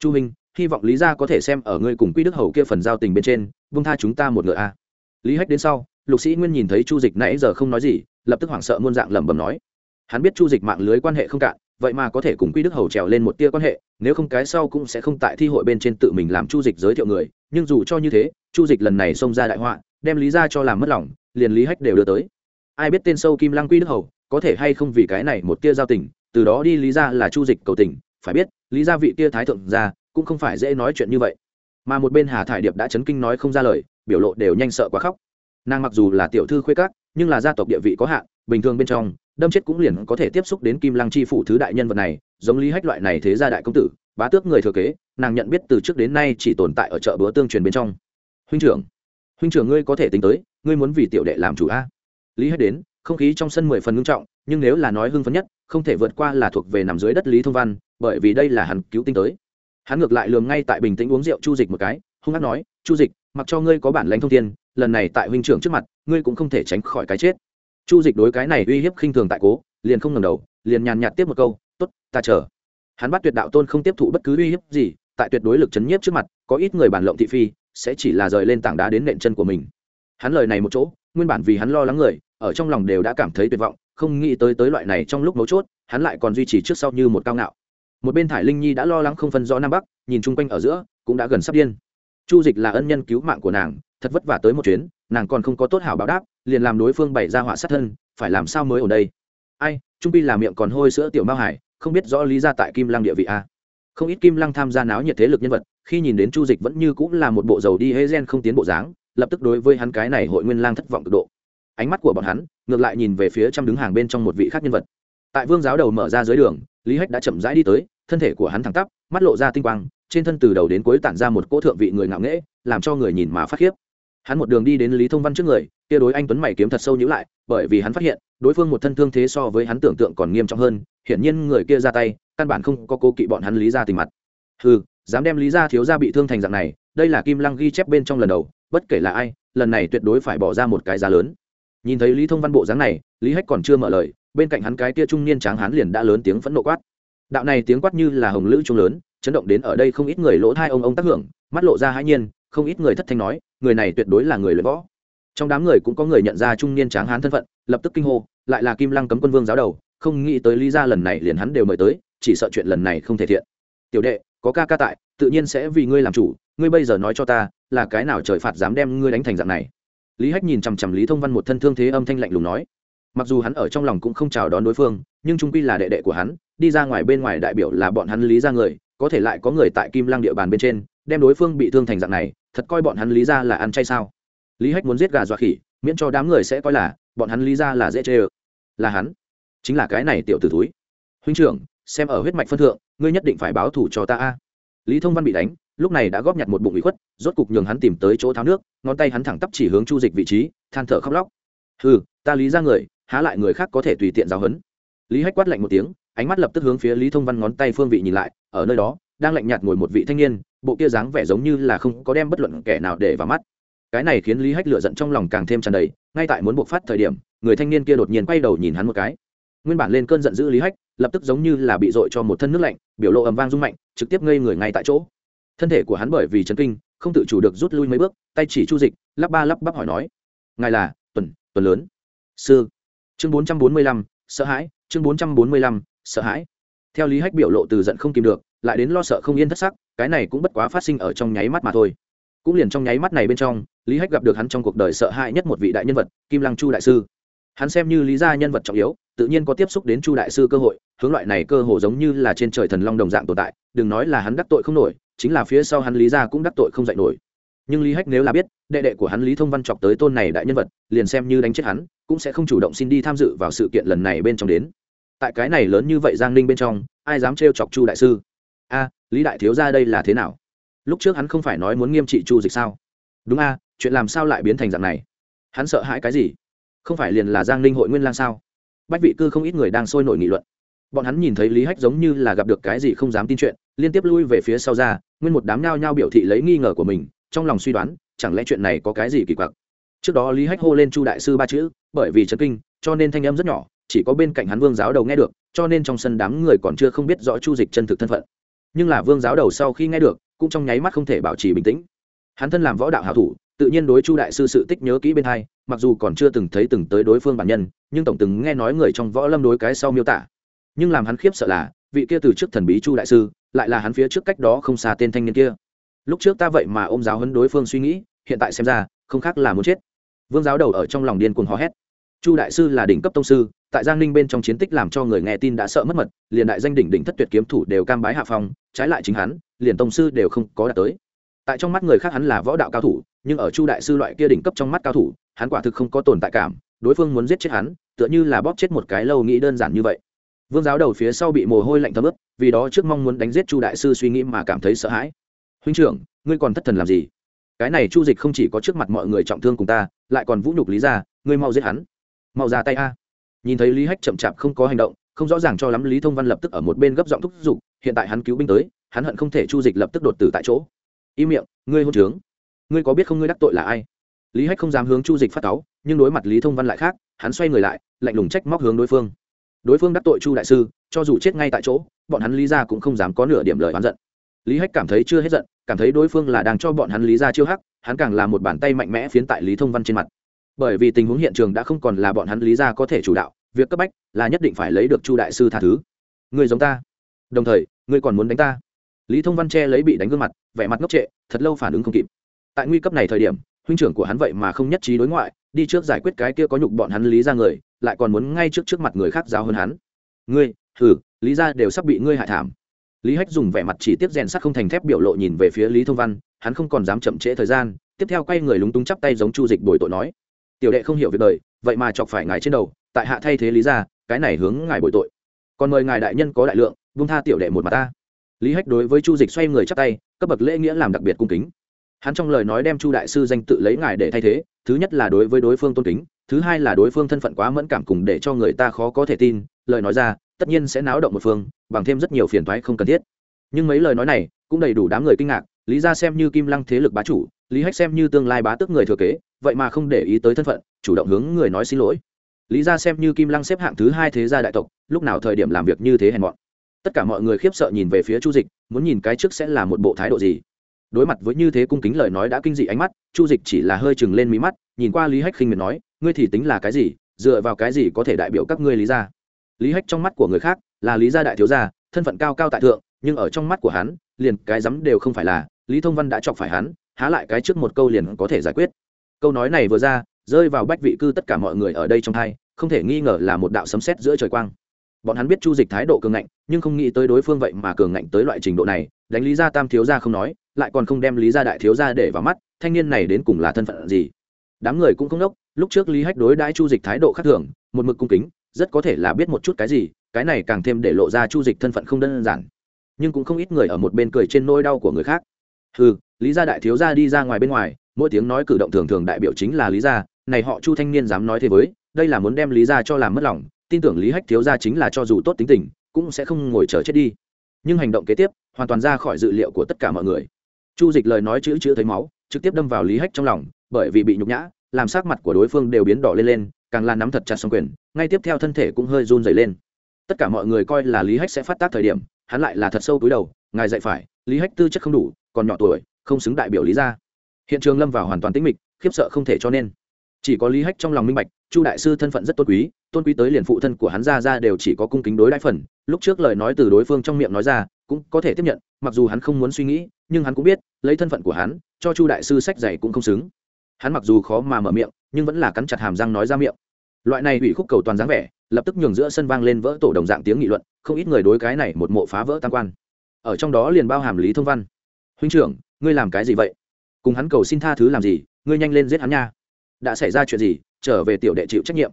A: Chu minh, hy vọng lý gia có thể xem ở ngươi cùng quy đức hầu kia phần giao tình bên trên vung tha chúng ta một ngựa a. Lý hách đến sau lục sĩ nguyên nhìn thấy chu dịch nãy giờ không nói gì, lập tức hoảng sợ muôn dạng lẩm bẩm nói. Hắn biết chu dịch mạng lưới quan hệ không cạn, vậy mà có thể cùng quy đức hầu trèo lên một tia quan hệ, nếu không cái sau cũng sẽ không tại thi hội bên trên tự mình làm chu dịch giới thiệu người, nhưng dù cho như thế, chu dịch lần này xông ra đại họa, đem lý ra cho làm mất lòng, liền lý hách đều đưa tới. Ai biết tên sâu kim lăng quy đức hầu, có thể hay không vì cái này một tia giao tình, từ đó đi lý ra là chu dịch cầu tình, phải biết, lý ra vị tia thái thượng ra cũng không phải dễ nói chuyện như vậy. Mà một bên hà thải điệp đã chấn kinh nói không ra lời, biểu lộ đều nhanh sợ quá khóc nàng mặc dù là tiểu thư khuê các, nhưng là gia tộc địa vị có hạn, bình thường bên trong, đâm chết cũng liền có thể tiếp xúc đến kim lăng chi phủ thứ đại nhân vật này, giống lý hách loại này thế gia đại công tử, bá tước người thừa kế, nàng nhận biết từ trước đến nay chỉ tồn tại ở chợ búa tương truyền bên trong. Huynh trưởng huynh trưởng ngươi có thể tính tới, ngươi muốn vì tiểu đệ làm chủ a? Lý hách đến, không khí trong sân mười phần ngưng trọng, nhưng nếu là nói hưng phấn nhất, không thể vượt qua là thuộc về nằm dưới đất lý thông văn, bởi vì đây là hắn cứu tinh tới. Hắn ngược lại lường ngay tại bình tĩnh uống rượu chu dịch một cái, hung hát nói, chu dịch, mặc cho ngươi có bản lãnh thông thiên lần này tại huynh trưởng trước mặt, ngươi cũng không thể tránh khỏi cái chết. Chu dịch đối cái này uy hiếp khinh thường tại cố, liền không ngầm đầu, liền nhàn nhạt tiếp một câu t ố t ta chờ. Hắn bắt tuyệt đạo tôn không tiếp thụ bất cứ uy hiếp gì, tại tuyệt đối lực chấn nhiếp trước mặt, có ít người bản lộng thị phi, sẽ chỉ là rời lên tảng đá đến nện chân của mình. Hắn lời này một chỗ, nguyên bản vì hắn lo lắng người, ở trong lòng đều đã cảm thấy tuyệt vọng, không nghĩ tới tới loại này trong lúc mấu chốt, hắn lại còn duy trì trước sau như một cao ngạo. Một bên thải linh nhi đã lo lắng không phân rõ nam bắc, nhìn chung quanh ở giữa, cũng đã gần sắp điên chu dịch là ân nhân cứu mạng của nàng, thật vất vả tới một chuyến, nàng còn không có tốt hảo báo đáp, liền làm đối phương bày ra họa sát thân, phải làm sao mới ở đây? Ai, trung pi là miệng còn hôi sữa tiểu mao hải, không biết rõ lý ra tại kim lăng địa vị a. Không ít kim lăng tham gia náo nhiệt thế lực nhân vật, khi nhìn đến chu dịch vẫn như cũng là một bộ dầu đi hê gen không tiến bộ dáng, lập tức đối với hắn cái này hội nguyên lang thất vọng cực độ. Ánh mắt của bọn hắn, ngược lại nhìn về phía trăm đứng hàng bên trong một vị khác nhân vật. Tại vương giáo đầu mở ra dưới đường, lý hách đã chậm rãi đi tới thân thể của hắn thẳng tắp, mắt lộ ra tinh quang, trên thân từ đầu đến cuối tản ra một cỗ thượng vị người ngạo nghễ, làm cho người nhìn mà phát khiếp. Hắn một đường đi đến lý thông văn trước người, kia đối anh tuấn mày kiếm thật sâu nhữ lại, bởi vì hắn phát hiện, đối phương một thân thương thế so với hắn tưởng tượng còn nghiêm trọng hơn, hiển nhiên người kia ra tay, căn bản không có cố kỵ bọn hắn lý ra tình mặt. Ừ dám đem lý ra thiếu ra bị thương thành dạng này, đây là kim lăng ghi chép bên trong lần đầu, bất kể là ai, lần này tuyệt đối phải bỏ ra một cái giá lớn. Nhìn thấy lý thông văn bộ dáng này, lý hách còn chưa mở lời, bên cạnh hắn cái kia trung niên tráng hắn liền đã lớn tiếng phẫn nộ quát đạo này tiếng quát như là hồng lữ trung lớn, chấn động đến ở đây không ít người lỗ thai ông ông tác hưởng, mắt lộ ra hãi nhiên, không ít người thất thanh nói, người này tuyệt đối là người luyện võ. Trong đám người cũng có người nhận ra trung niên tráng hán thân phận, lập tức kinh hô, lại là kim lăng cấm quân vương giáo đầu, không nghĩ tới lý ra lần này liền hắn đều mời tới, chỉ sợ chuyện lần này không thể thiện. Tiểu đệ, có ca ca tại, tự nhiên sẽ vì ngươi làm chủ, ngươi bây giờ nói cho ta, là cái nào trời phạt dám đem ngươi đánh thành dạng này? Lý hách nhìn chằm chằm lý thông văn một thân thương thế âm thanh lạnh lùng nói mặc dù hắn ở trong lòng cũng không chào đón đối phương, nhưng trung quy là đệ đệ của hắn, đi ra ngoài bên ngoài đại biểu là bọn hắn lý ra người, có thể lại có người tại kim lăng địa bàn bên trên, đem đối phương bị thương thành dạng này, thật coi bọn hắn lý ra là ăn chay sao? Lý hách muốn giết gà dọa khỉ, miễn cho đám người sẽ coi là, bọn hắn lý ra là dễ chê ơ. Là hắn. Chính là cái này tiểu t ử túi huynh trưởng, xem ở huyết mạch phân thượng, ngươi nhất định phải báo thủ cho ta a. Lý thông văn bị đánh, lúc này đã góp nhặt một bụng bị khuất, rốt cục nhường hắn tìm tới chỗ tháo nước, ngón tay hắn thẳng tắp chỉ hướng chu dịch vị trí, than thở khóc lóc. Ừ ta lý ra người há lại người khác có thể tùy tiện giáo hấn lý hách quát lạnh một tiếng, ánh mắt lập tức hướng phía lý thông văn ngón tay phương vị nhìn lại, ở nơi đó, đang lạnh nhạt ngồi một vị thanh niên, bộ kia dáng vẻ giống như là không có đem bất luận kẻ nào để vào mắt. Cái này khiến lý hách lựa giận trong lòng càng thêm tràn đầy, ngay tại muốn buộc phát thời điểm, người thanh niên kia đột nhiên quay đầu nhìn hắn một cái. Nguyên bản lên cơn giận dữ lý hách, lập tức giống như là bị dội cho một thân nước lạnh, biểu lộ ầm vang rung mạnh, trực tiếp ngây người ngay tại chỗ. Thân thể của hắn bởi vì chấn kinh, không tự chủ được rút lui mấy bước, tay chỉ chu dịch, lắp ba lắp bắp hỏi nói, ngài là tuần tuần lớn? Sư chương bốn trăm bốn mươi lăm, sợ hãi, chương bốn trăm bốn mươi lăm, sợ hãi. Theo lý hách biểu lộ từ giận không kìm được, lại đến lo sợ không yên thất sắc, cái này cũng bất quá phát sinh ở trong nháy mắt mà thôi. Cũng liền trong nháy mắt này bên trong, lý hách gặp được hắn trong cuộc đời sợ hãi nhất một vị đại nhân vật, kim lăng chu đại sư. Hắn xem như lý gia nhân vật trọng yếu, tự nhiên có tiếp xúc đến chu đại sư cơ hội, hướng loại này cơ hồ giống như là trên trời thần long đồng dạng tồn tại, đừng nói là hắn đắc tội không nổi, chính là phía sau hắn lý gia cũng đắc tội không dạy nổi nhưng lý hách nếu là biết, đệ đệ của hắn lý thông văn chọc tới tôn này đại nhân vật, liền xem như đánh chết hắn, cũng sẽ không chủ động xin đi tham dự vào sự kiện lần này bên trong đến. Tại cái này lớn như vậy giang ninh bên trong, ai dám trêu chọc chu đại sư? A, lý đại thiếu ra đây là thế nào? Lúc trước hắn không phải nói muốn nghiêm trị chu dịch sao? Đúng a, chuyện làm sao lại biến thành dạng này? Hắn sợ hãi cái gì? Không phải liền là giang ninh hội nguyên lang sao? Bách vị cư không ít người đang sôi nổi nghị luận. Bọn hắn nhìn thấy lý hách giống như là gặp được cái gì không dám tin chuyện, liên tiếp lui về phía sau ra, nguyên một đám nhao nhao biểu thị lấy nghi ngờ của mình trong lòng suy đoán, chẳng lẽ chuyện này có cái gì kỳ quặc? Trước đó lý hách hô lên chu đại sư ba chữ, bởi vì trấn kinh, cho nên thanh âm rất nhỏ, chỉ có bên cạnh hắn vương giáo đầu nghe được, cho nên trong sân đám người còn chưa không biết rõ chu dịch chân thực thân phận. Nhưng là vương giáo đầu sau khi nghe được, cũng trong nháy mắt không thể bảo trì bình tĩnh. Hắn thân làm võ đạo hảo thủ, tự nhiên đối chu đại sư sự tích nhớ kỹ bên hai, mặc dù còn chưa từng thấy từng tới đối phương bản nhân, nhưng tổng từng nghe nói người trong võ lâm đối cái sau miêu tả. Nhưng làm hắn khiếp sợ là, vị kia từ trước thần bí chu đại sư, lại là hắn phía trước cách đó không xa tên thanh niên kia lúc trước ta vậy mà ôm giáo hấn đối phương suy nghĩ, hiện tại xem ra, không khác là muốn chết. Vương giáo đầu ở trong lòng điên cuồng hò hét. Chu đại sư là đỉnh cấp tông sư, tại giang ninh bên trong chiến tích làm cho người nghe tin đã sợ mất mật, liền đại danh đỉnh đỉnh thất tuyệt kiếm thủ đều cam bái hạ phong, trái lại chính hắn, liền tông sư đều không có đạt tới. Tại trong mắt người khác hắn là võ đạo cao thủ, nhưng ở chu đại sư loại kia đỉnh cấp trong mắt cao thủ, hắn quả thực không có tồn tại cảm, đối phương muốn giết chết hắn, tựa như là bóp chết một cái lâu nghĩ đơn giản như vậy. Vương giáo đầu phía sau bị mồ hôi lạnh thấm ướt, vì đó trước mong muốn đánh giết chu đại sư suy nghĩ mà cảm thấy sợ hãi huynh trưởng, ngươi còn thất thần làm gì? Cái này chu dịch không chỉ có trước mặt mọi người trọng thương cùng ta, lại còn vũ nhục lý ra ngươi mau giết hắn. Mau ra tay a. Nhìn thấy lý hách chậm chạp không có hành động, không rõ ràng cho lắm lý thông văn lập tức ở một bên gấp giọng thúc giục, hiện tại hắn cứu binh tới, hắn hận không thể chu dịch lập tức đột tử tại chỗ. Im miệng, ngươi hôn trướng. Ngươi có biết không ngươi đắc tội là ai? Lý hách không dám hướng chu dịch phát táo nhưng đối mặt lý thông văn lại khác, hắn xoay người lại, lạnh lùng trách móc hướng đối phương. Đối phương đắc tội chu đại sư, cho dù chết ngay tại chỗ, bọn hắn lý ra cũng không dám có nửa điểm lời oán giận lý hách cảm thấy chưa hết giận, cảm thấy đối phương là đang cho bọn hắn lý ra chiêu hắc, hắn càng là một bàn tay mạnh mẽ phiến tại lý thông văn trên mặt. Bởi vì tình huống hiện trường đã không còn là bọn hắn lý ra có thể chủ đạo, việc cấp bách là nhất định phải lấy được chu đại sư tha thứ. Người giống ta. Đồng thời, ngươi còn muốn đánh ta. Lý thông văn che lấy bị đánh gương mặt, vẻ mặt ngốc trệ, thật lâu phản ứng không kịp. Tại nguy cấp này thời điểm, huynh trưởng của hắn vậy mà không nhất trí đối ngoại, đi trước giải quyết cái kia có nhục bọn hắn lý ra người, lại còn muốn ngay trước trước mặt người khác giáo hơn hắn. Ngươi thử lý ra đều sắp bị ngươi hại thảm lý hách dùng vẻ mặt chỉ tiếp rèn sắt không thành thép biểu lộ nhìn về phía lý thông văn, hắn không còn dám chậm trễ thời gian, tiếp theo quay người lúng túng chắp tay giống chu dịch bồi tội nói, tiểu đệ không hiểu việc đời, vậy mà chọc phải ngài trên đầu, tại hạ thay thế lý ra cái này hướng ngài bồi tội. Còn mời ngài đại nhân có đại lượng vung tha tiểu đệ một mặt ta. Lý hách đối với chu dịch xoay người chắp tay, cấp bậc lễ nghĩa làm đặc biệt cung kính. Hắn trong lời nói đem chu đại sư danh tự lấy ngài để thay thế, thứ nhất là đối với đối phương tôn kính, thứ hai là đối phương thân phận quá mẫn cảm cùng để cho người ta khó có thể tin, lời nói ra tất nhiên sẽ náo động một phương, bằng thêm rất nhiều phiền thoái không cần thiết. Nhưng mấy lời nói này cũng đầy đủ đám người kinh ngạc, lý ra xem như kim lăng thế lực bá chủ, lý hách xem như tương lai bá tước người thừa kế, vậy mà không để ý tới thân phận, chủ động hướng người nói xin lỗi. Lý ra xem như kim lăng xếp hạng thứ hai thế gia đại tộc, lúc nào thời điểm làm việc như thế hèn mọn. Tất cả mọi người khiếp sợ nhìn về phía chu dịch, muốn nhìn cái trước sẽ là một bộ thái độ gì. Đối mặt với như thế cung kính lời nói đã kinh dị ánh mắt, chu dịch chỉ là hơi chừng lên mí mắt, nhìn qua lý hách khinh miệt nói, ngươi thì tính là cái gì, dựa vào cái gì có thể đại biểu các ngươi lý gia? Lý hách trong mắt của người khác là lý gia đại thiếu gia, thân phận cao cao tại thượng, nhưng ở trong mắt của hắn, liền cái rắm đều không phải là, lý thông văn đã chọc phải hắn, há lại cái trước một câu liền có thể giải quyết. Câu nói này vừa ra, rơi vào bách vị cư tất cả mọi người ở đây trong thai, không thể nghi ngờ là một đạo sấm sét giữa trời quang. Bọn hắn biết chu dịch thái độ cường ngạnh, nhưng không nghĩ tới đối phương vậy mà cường ngạnh tới loại trình độ này, đánh lý gia tam thiếu gia không nói, lại còn không đem lý gia đại thiếu gia để vào mắt, thanh niên này đến cùng là thân phận gì? Đám người cũng không đốc, lúc trước lý hách đối đãi chu dịch thái độ khác thường, một mực cung kính rất có thể là biết một chút cái gì, cái này càng thêm để lộ ra chu dịch thân phận không đơn giản. Nhưng cũng không ít người ở một bên cười trên nỗi đau của người khác. Ừ lý gia đại thiếu gia đi ra ngoài bên ngoài, mỗi tiếng nói cử động thường thường đại biểu chính là lý gia, này họ chu thanh niên dám nói thế với, đây là muốn đem lý gia cho làm mất lòng, tin tưởng lý hách thiếu gia chính là cho dù tốt tính tình, cũng sẽ không ngồi chờ chết đi. Nhưng hành động kế tiếp, hoàn toàn ra khỏi dự liệu của tất cả mọi người. Chu dịch lời nói chữ chữ thấy máu, trực tiếp đâm vào lý hách trong lòng, bởi vì bị nhục nhã, làm sắc mặt của đối phương đều biến đỏ lên lên càng là nắm thật chặt xong quyền, ngay tiếp theo thân thể cũng hơi run dày lên. Tất cả mọi người coi là lý hách sẽ phát tác thời điểm, hắn lại là thật sâu túi đầu, ngài dạy phải, lý hách tư chất không đủ, còn nhỏ tuổi, không xứng đại biểu lý ra hiện trường lâm vào hoàn toàn tĩnh mịch, khiếp sợ không thể cho nên. Chỉ có lý hách trong lòng minh bạch, chu đại sư thân phận rất tôn quý tôn quý tới liền phụ thân của hắn ra ra đều chỉ có cung kính đối đãi phần, lúc trước lời nói từ đối phương trong miệng nói ra, cũng có thể tiếp nhận, mặc dù hắn không muốn suy nghĩ, nhưng hắn cũng biết, lấy thân phận của hắn, cho chu đại sư sách dạy cũng không xứng hắn mặc dù khó mà mở miệng, nhưng vẫn là cắn chặt hàm răng nói ra miệng. Loại này ủy khúc cầu toàn dáng vẻ, lập tức nhường giữa sân vang lên vỡ tổ đồng dạng tiếng nghị luận, không ít người đối cái này một mộ phá vỡ tam quan. Ở trong đó liền bao hàm lý thông văn. Huynh trưởng, ngươi làm cái gì vậy? Cùng hắn cầu xin tha thứ làm gì? Ngươi nhanh lên giết hắn nha. Đã xảy ra chuyện gì, trở về tiểu đệ chịu trách nhiệm.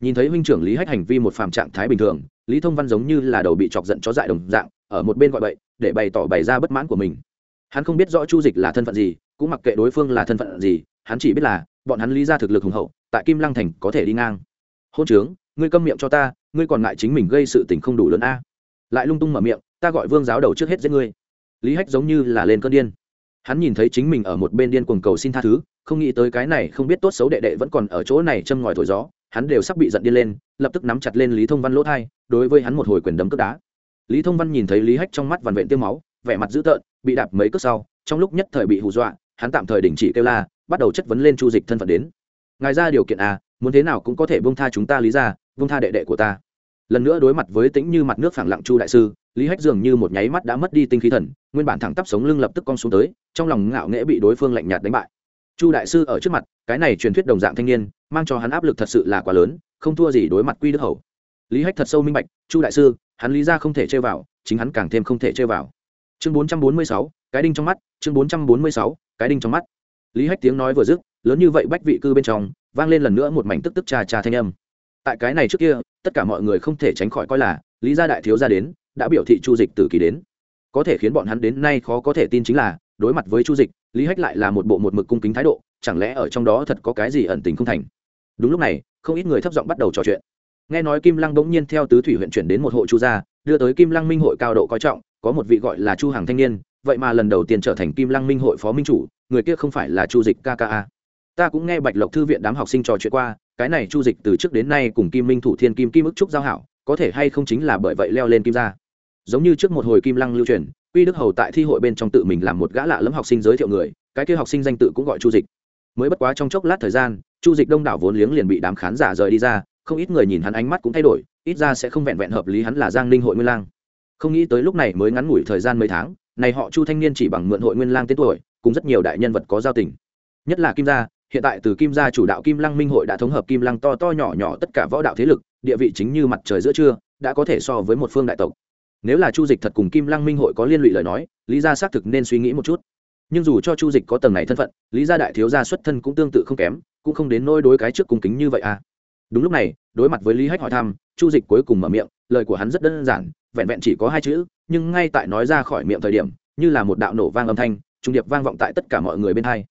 A: Nhìn thấy huynh trưởng lý hách hành vi một phàm trạng thái bình thường, lý thông văn giống như là đầu bị chọc giận chó dại đồng dạng, ở một bên gọi bậy, để bày tỏ bày ra bất mãn của mình. Hắn không biết rõ chu dịch là thân phận gì, cũng mặc kệ đối phương là thân phận gì hắn chỉ biết là, bọn hắn lý ra thực lực hùng hậu, tại kim lăng thành có thể đi ngang. Hôn trướng, ngươi câm miệng cho ta, ngươi còn ngại chính mình gây sự tình không đủ lớn a? Lại lung tung mở miệng, ta gọi vương giáo đầu trước hết giết ngươi. Lý hách giống như là lên cơn điên. Hắn nhìn thấy chính mình ở một bên điên cuồng cầu xin tha thứ, không nghĩ tới cái này không biết tốt xấu đệ đệ vẫn còn ở chỗ này châm ngòi thổi gió, hắn đều sắp bị giận điên lên, lập tức nắm chặt lên lý thông văn lỗ thai, đối với hắn một hồi quyền đấm cướp đá. Lý thông văn nhìn thấy lý hách trong mắt vằn vện tiêu máu, vẻ mặt dữ tợn, bị đạp mấy cước sau, trong lúc nhất thời bị hù dọa hắn tạm thời đình chỉ kêu la, bắt đầu chất vấn lên chu dịch thân phận đến. Ngài ra điều kiện à muốn thế nào cũng có thể bông tha chúng ta lý ra bông tha đệ đệ của ta. Lần nữa đối mặt với tĩnh như mặt nước phẳng lặng chu đại sư, lý hách dường như một nháy mắt đã mất đi tinh khí thần, nguyên bản thẳng tắp sống lưng lập tức cong xuống tới, trong lòng ngạo nghễ bị đối phương lạnh nhạt đánh bại. Chu đại sư ở trước mặt, cái này truyền thuyết đồng dạng thanh niên, mang cho hắn áp lực thật sự là quá lớn, không thua gì đối mặt quy đức hầu. Lý hách thật sâu minh bạch, chu đại sư, hắn lý ra không thể chơi vào, chính hắn càng thêm không thể chơi vào. Chương bốn trăm bốn mươi sáu, cái đinh trong mắt, chương bốn trăm bốn mươi sáu cái đinh trong mắt. Lý hách tiếng nói vừa dứt, lớn như vậy bách vị cư bên trong, vang lên lần nữa một mảnh tức tức trà trà thanh âm. Tại cái này trước kia, tất cả mọi người không thể tránh khỏi coi là, lý gia đại thiếu gia đến, đã biểu thị chu dịch từ kỳ đến. Có thể khiến bọn hắn đến nay khó có thể tin chính là, đối mặt với chu dịch, lý hách lại là một bộ một mực cung kính thái độ, chẳng lẽ ở trong đó thật có cái gì ẩn tình không thành? Đúng lúc này, không ít người thấp giọng bắt đầu trò chuyện. Nghe nói kim lăng bỗng nhiên theo tứ thủy huyện chuyển đến một hộ chu gia, đưa tới kim lăng minh hội cao độ coi trọng, có một vị gọi là chu hàng thanh niên vậy mà lần đầu tiên trở thành kim lăng minh hội phó minh chủ, người kia không phải là chu dịch kka à? ta cũng nghe bạch lộc thư viện đám học sinh trò chuyện qua, cái này chu dịch từ trước đến nay cùng kim minh thủ thiên kim kim ức trúc giao hảo, có thể hay không chính là bởi vậy leo lên kim gia. Giống như trước một hồi kim lăng lưu truyền, quy đức hầu tại thi hội bên trong tự mình làm một gã lạ lẫm học sinh giới thiệu người, cái kia học sinh danh tự cũng gọi chu dịch. Mới bất quá trong chốc lát thời gian, chu dịch đông đảo vốn liếng liền bị đám khán giả rời đi ra, không ít người nhìn hắn ánh mắt cũng thay đổi, ít ra sẽ không vẹn vẹn hợp lý hắn là giang ninh hội nguyên lang. Không nghĩ tới lúc này mới ngắn ngủi thời gian mấy tháng này họ chu thanh niên chỉ bằng mượn hội nguyên lang tên tuổi, cùng rất nhiều đại nhân vật có giao tình. Nhất là kim gia, hiện tại từ kim gia chủ đạo kim lăng minh hội đã thống hợp kim lăng to to nhỏ nhỏ tất cả võ đạo thế lực, địa vị chính như mặt trời giữa trưa, đã có thể so với một phương đại tộc. Nếu là chu dịch thật cùng kim lăng minh hội có liên lụy lời nói, lý gia xác thực nên suy nghĩ một chút. Nhưng dù cho chu dịch có tầng này thân phận, lý gia đại thiếu gia xuất thân cũng tương tự không kém, cũng không đến nôi đối cái trước cung kính như vậy à. Đúng lúc này, đối mặt với lý hách hỏi thăm, chu dịch cuối cùng mở miệng, lời của hắn rất đơn giản, vẹn vẹn chỉ có hai chữ nhưng ngay tại nói ra khỏi miệng thời điểm, như là một đạo nổ vang âm thanh, trung điệp vang vọng tại tất cả mọi người bên hai.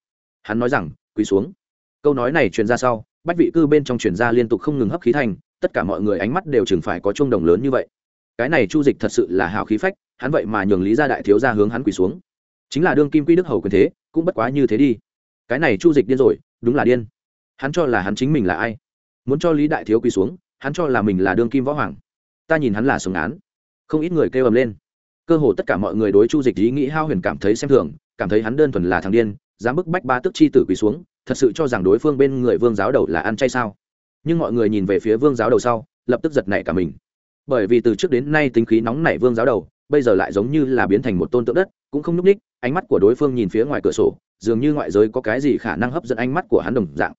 A: Hắn nói rằng, quỳ xuống. Câu nói này truyền ra sau, bách vị cư bên trong truyền ra liên tục không ngừng hấp khí thành tất cả mọi người ánh mắt đều chừng phải có chuông đồng lớn như vậy. Cái này chu dịch thật sự là hào khí phách, hắn vậy mà nhường lý gia đại thiếu ra hướng hắn quỳ xuống. Chính là đương kim quy đức hầu quyền thế, cũng bất quá như thế đi. Cái này chu dịch điên rồi, đúng là điên. Hắn cho là hắn chính mình là ai? Muốn cho lý đại thiếu quỳ xuống, hắn cho là mình là đương kim võ hoàng. Ta nhìn hắn là sống án. Không ít người kêu ầm lên cơ hồ tất cả mọi người đối chu dịch ý nghĩ hao huyền cảm thấy xem thường, cảm thấy hắn đơn thuần là thằng điên, dám bức bách ba tức chi tử quỳ xuống, thật sự cho rằng đối phương bên người vương giáo đầu là ăn chay sao. Nhưng mọi người nhìn về phía vương giáo đầu sau, lập tức giật nảy cả mình. Bởi vì từ trước đến nay tính khí nóng nảy vương giáo đầu, bây giờ lại giống như là biến thành một tôn tượng đất, cũng không n ú c ních ánh mắt của đối phương nhìn phía ngoài cửa sổ, dường như ngoại giới có cái gì khả năng hấp dẫn ánh mắt của hắn đồng dạng.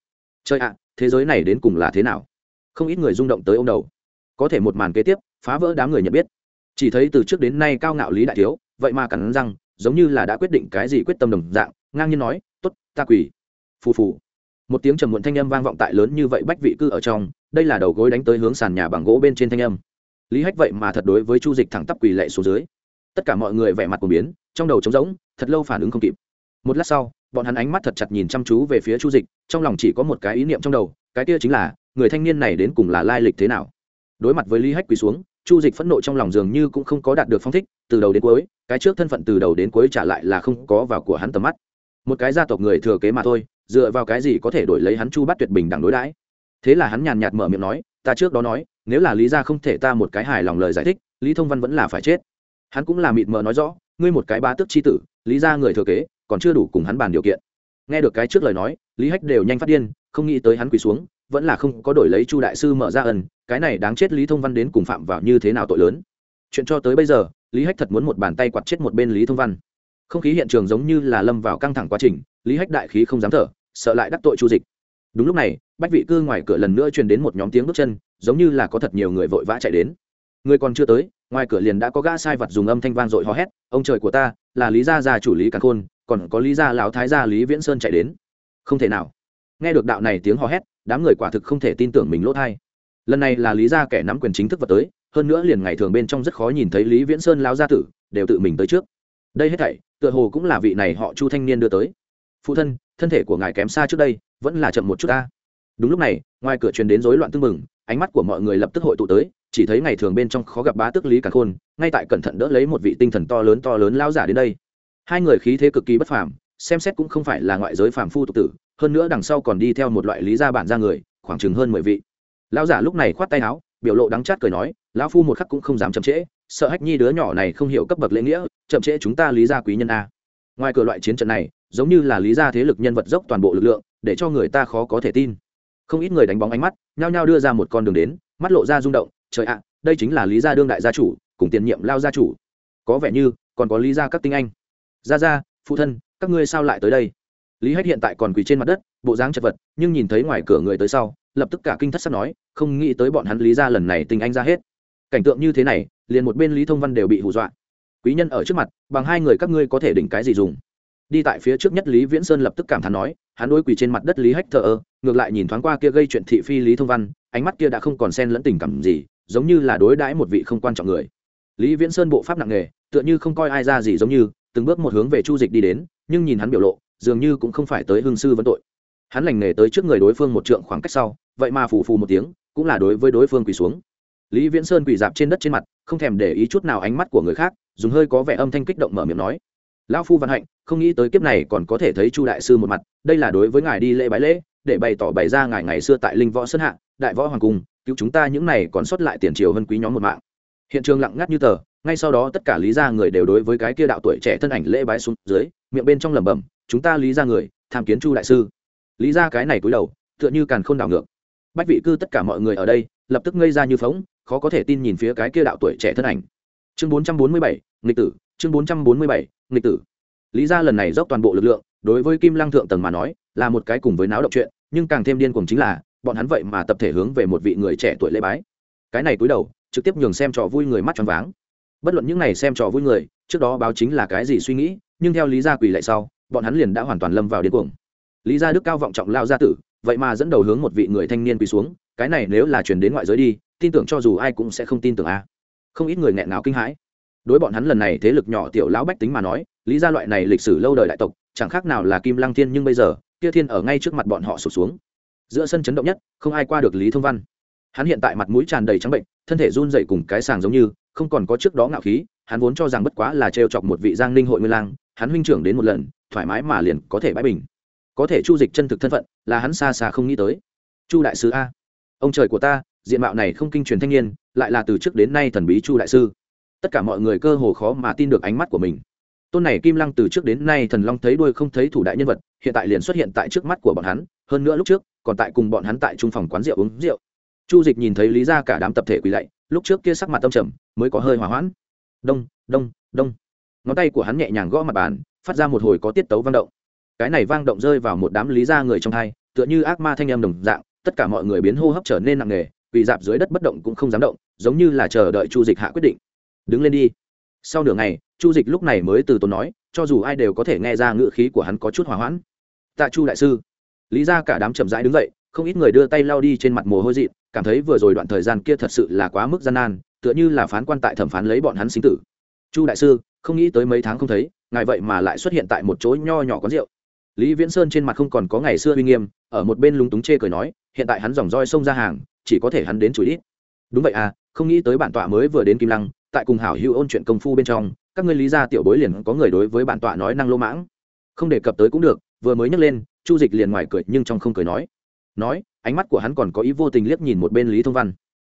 A: Chơi ạ, thế giới này đến cùng là thế nào? Không ít người rung động tới ô đầu. Có thể một màn kế tiếp, phá vỡ đám người nhận biết chỉ thấy từ trước đến nay cao ngạo lý đại thiếu, vậy mà cắn răng, giống như là đã quyết định cái gì quyết tâm đồng dạng, ngang nhiên nói t ố t ta quỳ. Phù phù. Một tiếng trầm muộn thanh âm vang vọng tại lớn như vậy bách vị cư ở trong, đây là đầu gối đánh tới hướng sàn nhà bằng gỗ bên trên thanh âm. Lý hách vậy mà thật đối với chu dịch thẳng tắp quỳ lệ xuống dưới. Tất cả mọi người vẻ mặt của biến, trong đầu trống rỗng, thật lâu phản ứng không kịp. Một lát sau, bọn hắn ánh mắt thật chặt nhìn chăm chú về phía chu dịch, trong lòng chỉ có một cái ý niệm trong đầu, cái kia chính là, người thanh niên này đến cùng là lai lịch thế nào? Đối mặt với lý hách quỳ xuống chu dịch phẫn nộ trong lòng dường như cũng không có đạt được phong thích, từ đầu đến cuối, cái trước thân phận từ đầu đến cuối trả lại là không có vào của hắn tầm mắt. Một cái gia tộc người thừa kế mà thôi, dựa vào cái gì có thể đổi lấy hắn chu bắt tuyệt bình đẳng đối đãi? Thế là hắn nhàn nhạt mở miệng nói, ta trước đó nói, nếu là lý ra không thể ta một cái hài lòng lời giải thích, lý thông văn vẫn là phải chết. Hắn cũng là mịt mờ nói rõ, ngươi một cái ba tước c tử, lý ra người thừa kế, còn chưa đủ cùng hắn bàn điều kiện. Nghe được cái trước lời nói, lý hách đều nhanh phát điên, không nghĩ tới hắn quỳ xuống vẫn là không có đổi lấy chu đại sư mở ra ẩn, cái này đáng chết lý thông văn đến cùng phạm vào như thế nào tội lớn. Chuyện cho tới bây giờ, lý hách thật muốn một bàn tay quặt chết một bên lý thông văn. Không khí hiện trường giống như là lâm vào căng thẳng quá trình, lý hách đại khí không dám thở, sợ lại đắc tội chu dịch. Đúng lúc này, bách vị cư ngoài cửa lần nữa truyền đến một nhóm tiếng bước chân, giống như là có thật nhiều người vội vã chạy đến. Người còn chưa tới, ngoài cửa liền đã có gã sai vật dùng âm thanh vang dội hò hét, ông trời của ta, là lý gia già chủ lý càng khôn, còn có lý gia lão thái gia lý viễn sơn chạy đến. Không thể nào. Nghe được đạo này tiếng hò hét đám người quả thực không thể tin tưởng mình lỗ thai. Lần này là lý gia kẻ nắm quyền chính thức vật tới, hơn nữa liền ngày thường bên trong rất khó nhìn thấy lý viễn sơn lao gia tử, đều tự mình tới trước. Đây hết thảy, tựa hồ cũng là vị này họ chu thanh niên đưa tới. Phụ thân thân thể của ngài kém xa trước đây, vẫn là chậm một chút ta. Đúng lúc này, ngoài cửa truyền đến rối loạn tưng mừng ánh mắt của mọi người lập tức hội tụ tới, chỉ thấy ngày thường bên trong khó gặp bá tước lý Càn khôn, ngay tại cẩn thận đỡ lấy một vị tinh thần to lớn to lớn lao giả đến đây. Hai người khí thế cực kỳ bất phàm, xem xét cũng không phải là ngoại giới phàm phu tục tử hơn nữa đằng sau còn đi theo một loại lý gia bản ra người, khoảng chừng hơn mười vị. Lão giả lúc này khoát tay áo, biểu lộ đắng chát cười nói, lão phu một khắc cũng không dám chậm trễ, sợ hách nhi đứa nhỏ này không hiểu cấp bậc lễ nghĩa, chậm trễ chúng ta lý gia quý nhân a. Ngoài cửa loại chiến trận này, giống như là lý gia thế lực nhân vật dốc toàn bộ lực lượng, để cho người ta khó có thể tin. Không ít người đánh bóng ánh mắt, nhao nhao đưa ra một con đường đến, mắt lộ ra rung động, trời ạ, đây chính là lý gia đương đại gia chủ, cùng tiền nhiệm lao gia chủ. Có vẻ như còn có lý gia các tinh anh. Gia gia, phụ thân, các ngươi sao lại tới đây? Lý hách hiện tại còn quỳ trên mặt đất bộ dáng chật vật nhưng nhìn thấy ngoài cửa người tới sau lập tức cả kinh thất sắc nói không nghĩ tới bọn hắn lý gia lần này tình anh ra hết. Cảnh tượng như thế này liền một bên lý thông văn đều bị hù dọa. Quý nhân ở trước mặt bằng hai người các ngươi có thể đỉnh cái gì dùng? Đi tại phía trước nhất lý viễn sơn lập tức cảm thán nói hắn đôi quỳ trên mặt đất lý hách thờ ơ ngược lại nhìn thoáng qua kia gây chuyện thị phi lý thông văn ánh mắt kia đã không còn xen lẫn tình cảm gì giống như là đối đãi một vị không quan trọng người. Lý viễn sơn bộ pháp nặng nghề, tựa như không coi ai ra gì giống như từng bước một hướng về chu dịch đi đến nhưng nhìn hắn biểu lộ dường như cũng không phải tới hương sư vấn tội. Hắn lành nghề tới trước người đối phương một trượng khoảng cách sau, vậy mà phù phù một tiếng, cũng là đối với đối phương quỳ xuống. Lý viễn sơn quỳ dạp trên đất trên mặt, không thèm để ý chút nào ánh mắt của người khác, dùng hơi có vẻ âm thanh kích động mở miệng nói. Lão phu văn hạnh, không nghĩ tới kiếp này còn có thể thấy chu đại sư một mặt, đây là đối với ngài đi lễ bái lễ, để bày tỏ bày ra ngài ngày xưa tại linh võ sơn hạ, đại võ hoàng cung, cứu chúng ta những này còn sót lại tiền triều hơn quý nhóm một mạng. Hiện trường lặng ngắt như tờ, ngay sau đó tất cả lý gia người đều đối với cái kia đạo tuổi trẻ thân ảnh lễ bái xuống dưới, miệng bên trong lẩm bẩm chúng ta lý gia người, tham kiến chu đại sư. Lý gia cái này cúi đầu, tựa như càn khôn đảo ngược. Bách vị cư tất cả mọi người ở đây, lập tức ngây ra như phóng khó có thể tin nhìn phía cái kia đạo tuổi trẻ thân ảnh. Chương bốn trăm bốn mươi bảy, nghịch tử, chương bốn trăm bốn mươi bảy, nghịch tử. Lý gia lần này dốc toàn bộ lực lượng, đối với kim lăng thượng tầng mà nói, là một cái cùng với náo động chuyện, nhưng càng thêm điên cuồng chính là, bọn hắn vậy mà tập thể hướng về một vị người trẻ tuổi lễ bái. Cái này cúi đầu, trực tiếp nhường xem trò vui người mắt tròn váng. Bất luận những này xem trò vui người, trước đó báo chính là cái gì suy nghĩ, nhưng theo lý gia quỳ lại sau bọn hắn liền đã hoàn toàn lâm vào điên cuồng. Lý gia đức cao vọng trọng lao gia tử, vậy mà dẫn đầu hướng một vị người thanh niên quỳ xuống, cái này nếu là truyền đến ngoại giới đi, tin tưởng cho dù ai cũng sẽ không tin tưởng a. Không ít người nghẹn ngào kinh hãi. Đối bọn hắn lần này thế lực nhỏ tiểu lão bách tính mà nói, lý gia loại này lịch sử lâu đời đại tộc, chẳng khác nào là kim lăng thiên nhưng bây giờ, kia thiên ở ngay trước mặt bọn họ sụp xuống. Giữa sân chấn động nhất, không ai qua được lý thông văn. Hắn hiện tại mặt mũi tràn đầy trắng bệnh, thân thể run dậy cùng cái sàng giống như, không còn có trước đó ngạo khí, hắn vốn cho rằng bất quá là trêu chọc một vị giang ninh hội nguyên lang, hắn huynh trưởng đến một lần thoải mái mà liền có thể bãi bình. Có thể chu dịch chân thực thân phận, là hắn xa xa không nghĩ tới. Chu đại sứ a, ông trời của ta, diện mạo này không kinh truyền thanh niên, lại là từ trước đến nay thần bí chu đại sư. Tất cả mọi người cơ hồ khó mà tin được ánh mắt của mình. Tôn này kim lăng từ trước đến nay thần long thấy đuôi không thấy thủ đại nhân vật, hiện tại liền xuất hiện tại trước mắt của bọn hắn, hơn nữa lúc trước, còn tại cùng bọn hắn tại trung phòng quán rượu uống rượu. Chu dịch nhìn thấy lý ra cả đám tập thể quỳ lạy, lúc trước kia sắc mặt tâm trầm, mới có hơi hỏa hoãn. Đông đông đông. Ngón tay của hắn nhẹ nhàng gõ mặt bàn phát ra một hồi có tiết tấu vang động. Cái này vang động rơi vào một đám lý gia người trong hai, tựa như ác ma thanh âm đồng dạng, tất cả mọi người biến hô hấp trở nên nặng nề vì dạp dưới đất bất động cũng không dám động, giống như là chờ đợi chu dịch hạ quyết định. Đứng lên đi. Sau nửa ngày, chu dịch lúc này mới từ tốn nói, cho dù ai đều có thể nghe ra ngữ khí của hắn có chút hỏa hoãn. Tạ chu đại sư. Lý ra cả đám chậm rãi đứng dậy, không ít người đưa tay lao đi trên mặt mồ hôi dị cảm thấy vừa rồi đoạn thời gian kia thật sự là quá mức gian nan, tựa như là phán quan tại thẩm phán lấy bọn hắn sinh tử. Chu đại sư, không nghĩ tới mấy tháng không thấy ngài vậy mà lại xuất hiện tại một chỗ nho nhỏ quán rượu. Lý viễn sơn trên mặt không còn có ngày xưa uy nghiêm, ở một bên lúng túng chê cười nói, hiện tại hắn dòng roi xông ra hàng, chỉ có thể hắn đến chủ ít. Đúng vậy à không nghĩ tới bản tọa mới vừa đến kim lăng, tại cùng hảo hữu ôn chuyện công phu bên trong, các ngươi lý gia tiểu bối liền có người đối với bản tọa nói năng lô mãng. Không đề cập tới cũng được, vừa mới nhắc lên, chu dịch liền ngoài cười nhưng trong không cười nói. Nói, ánh mắt của hắn còn có ý vô tình liếc nhìn một bên lý thông văn.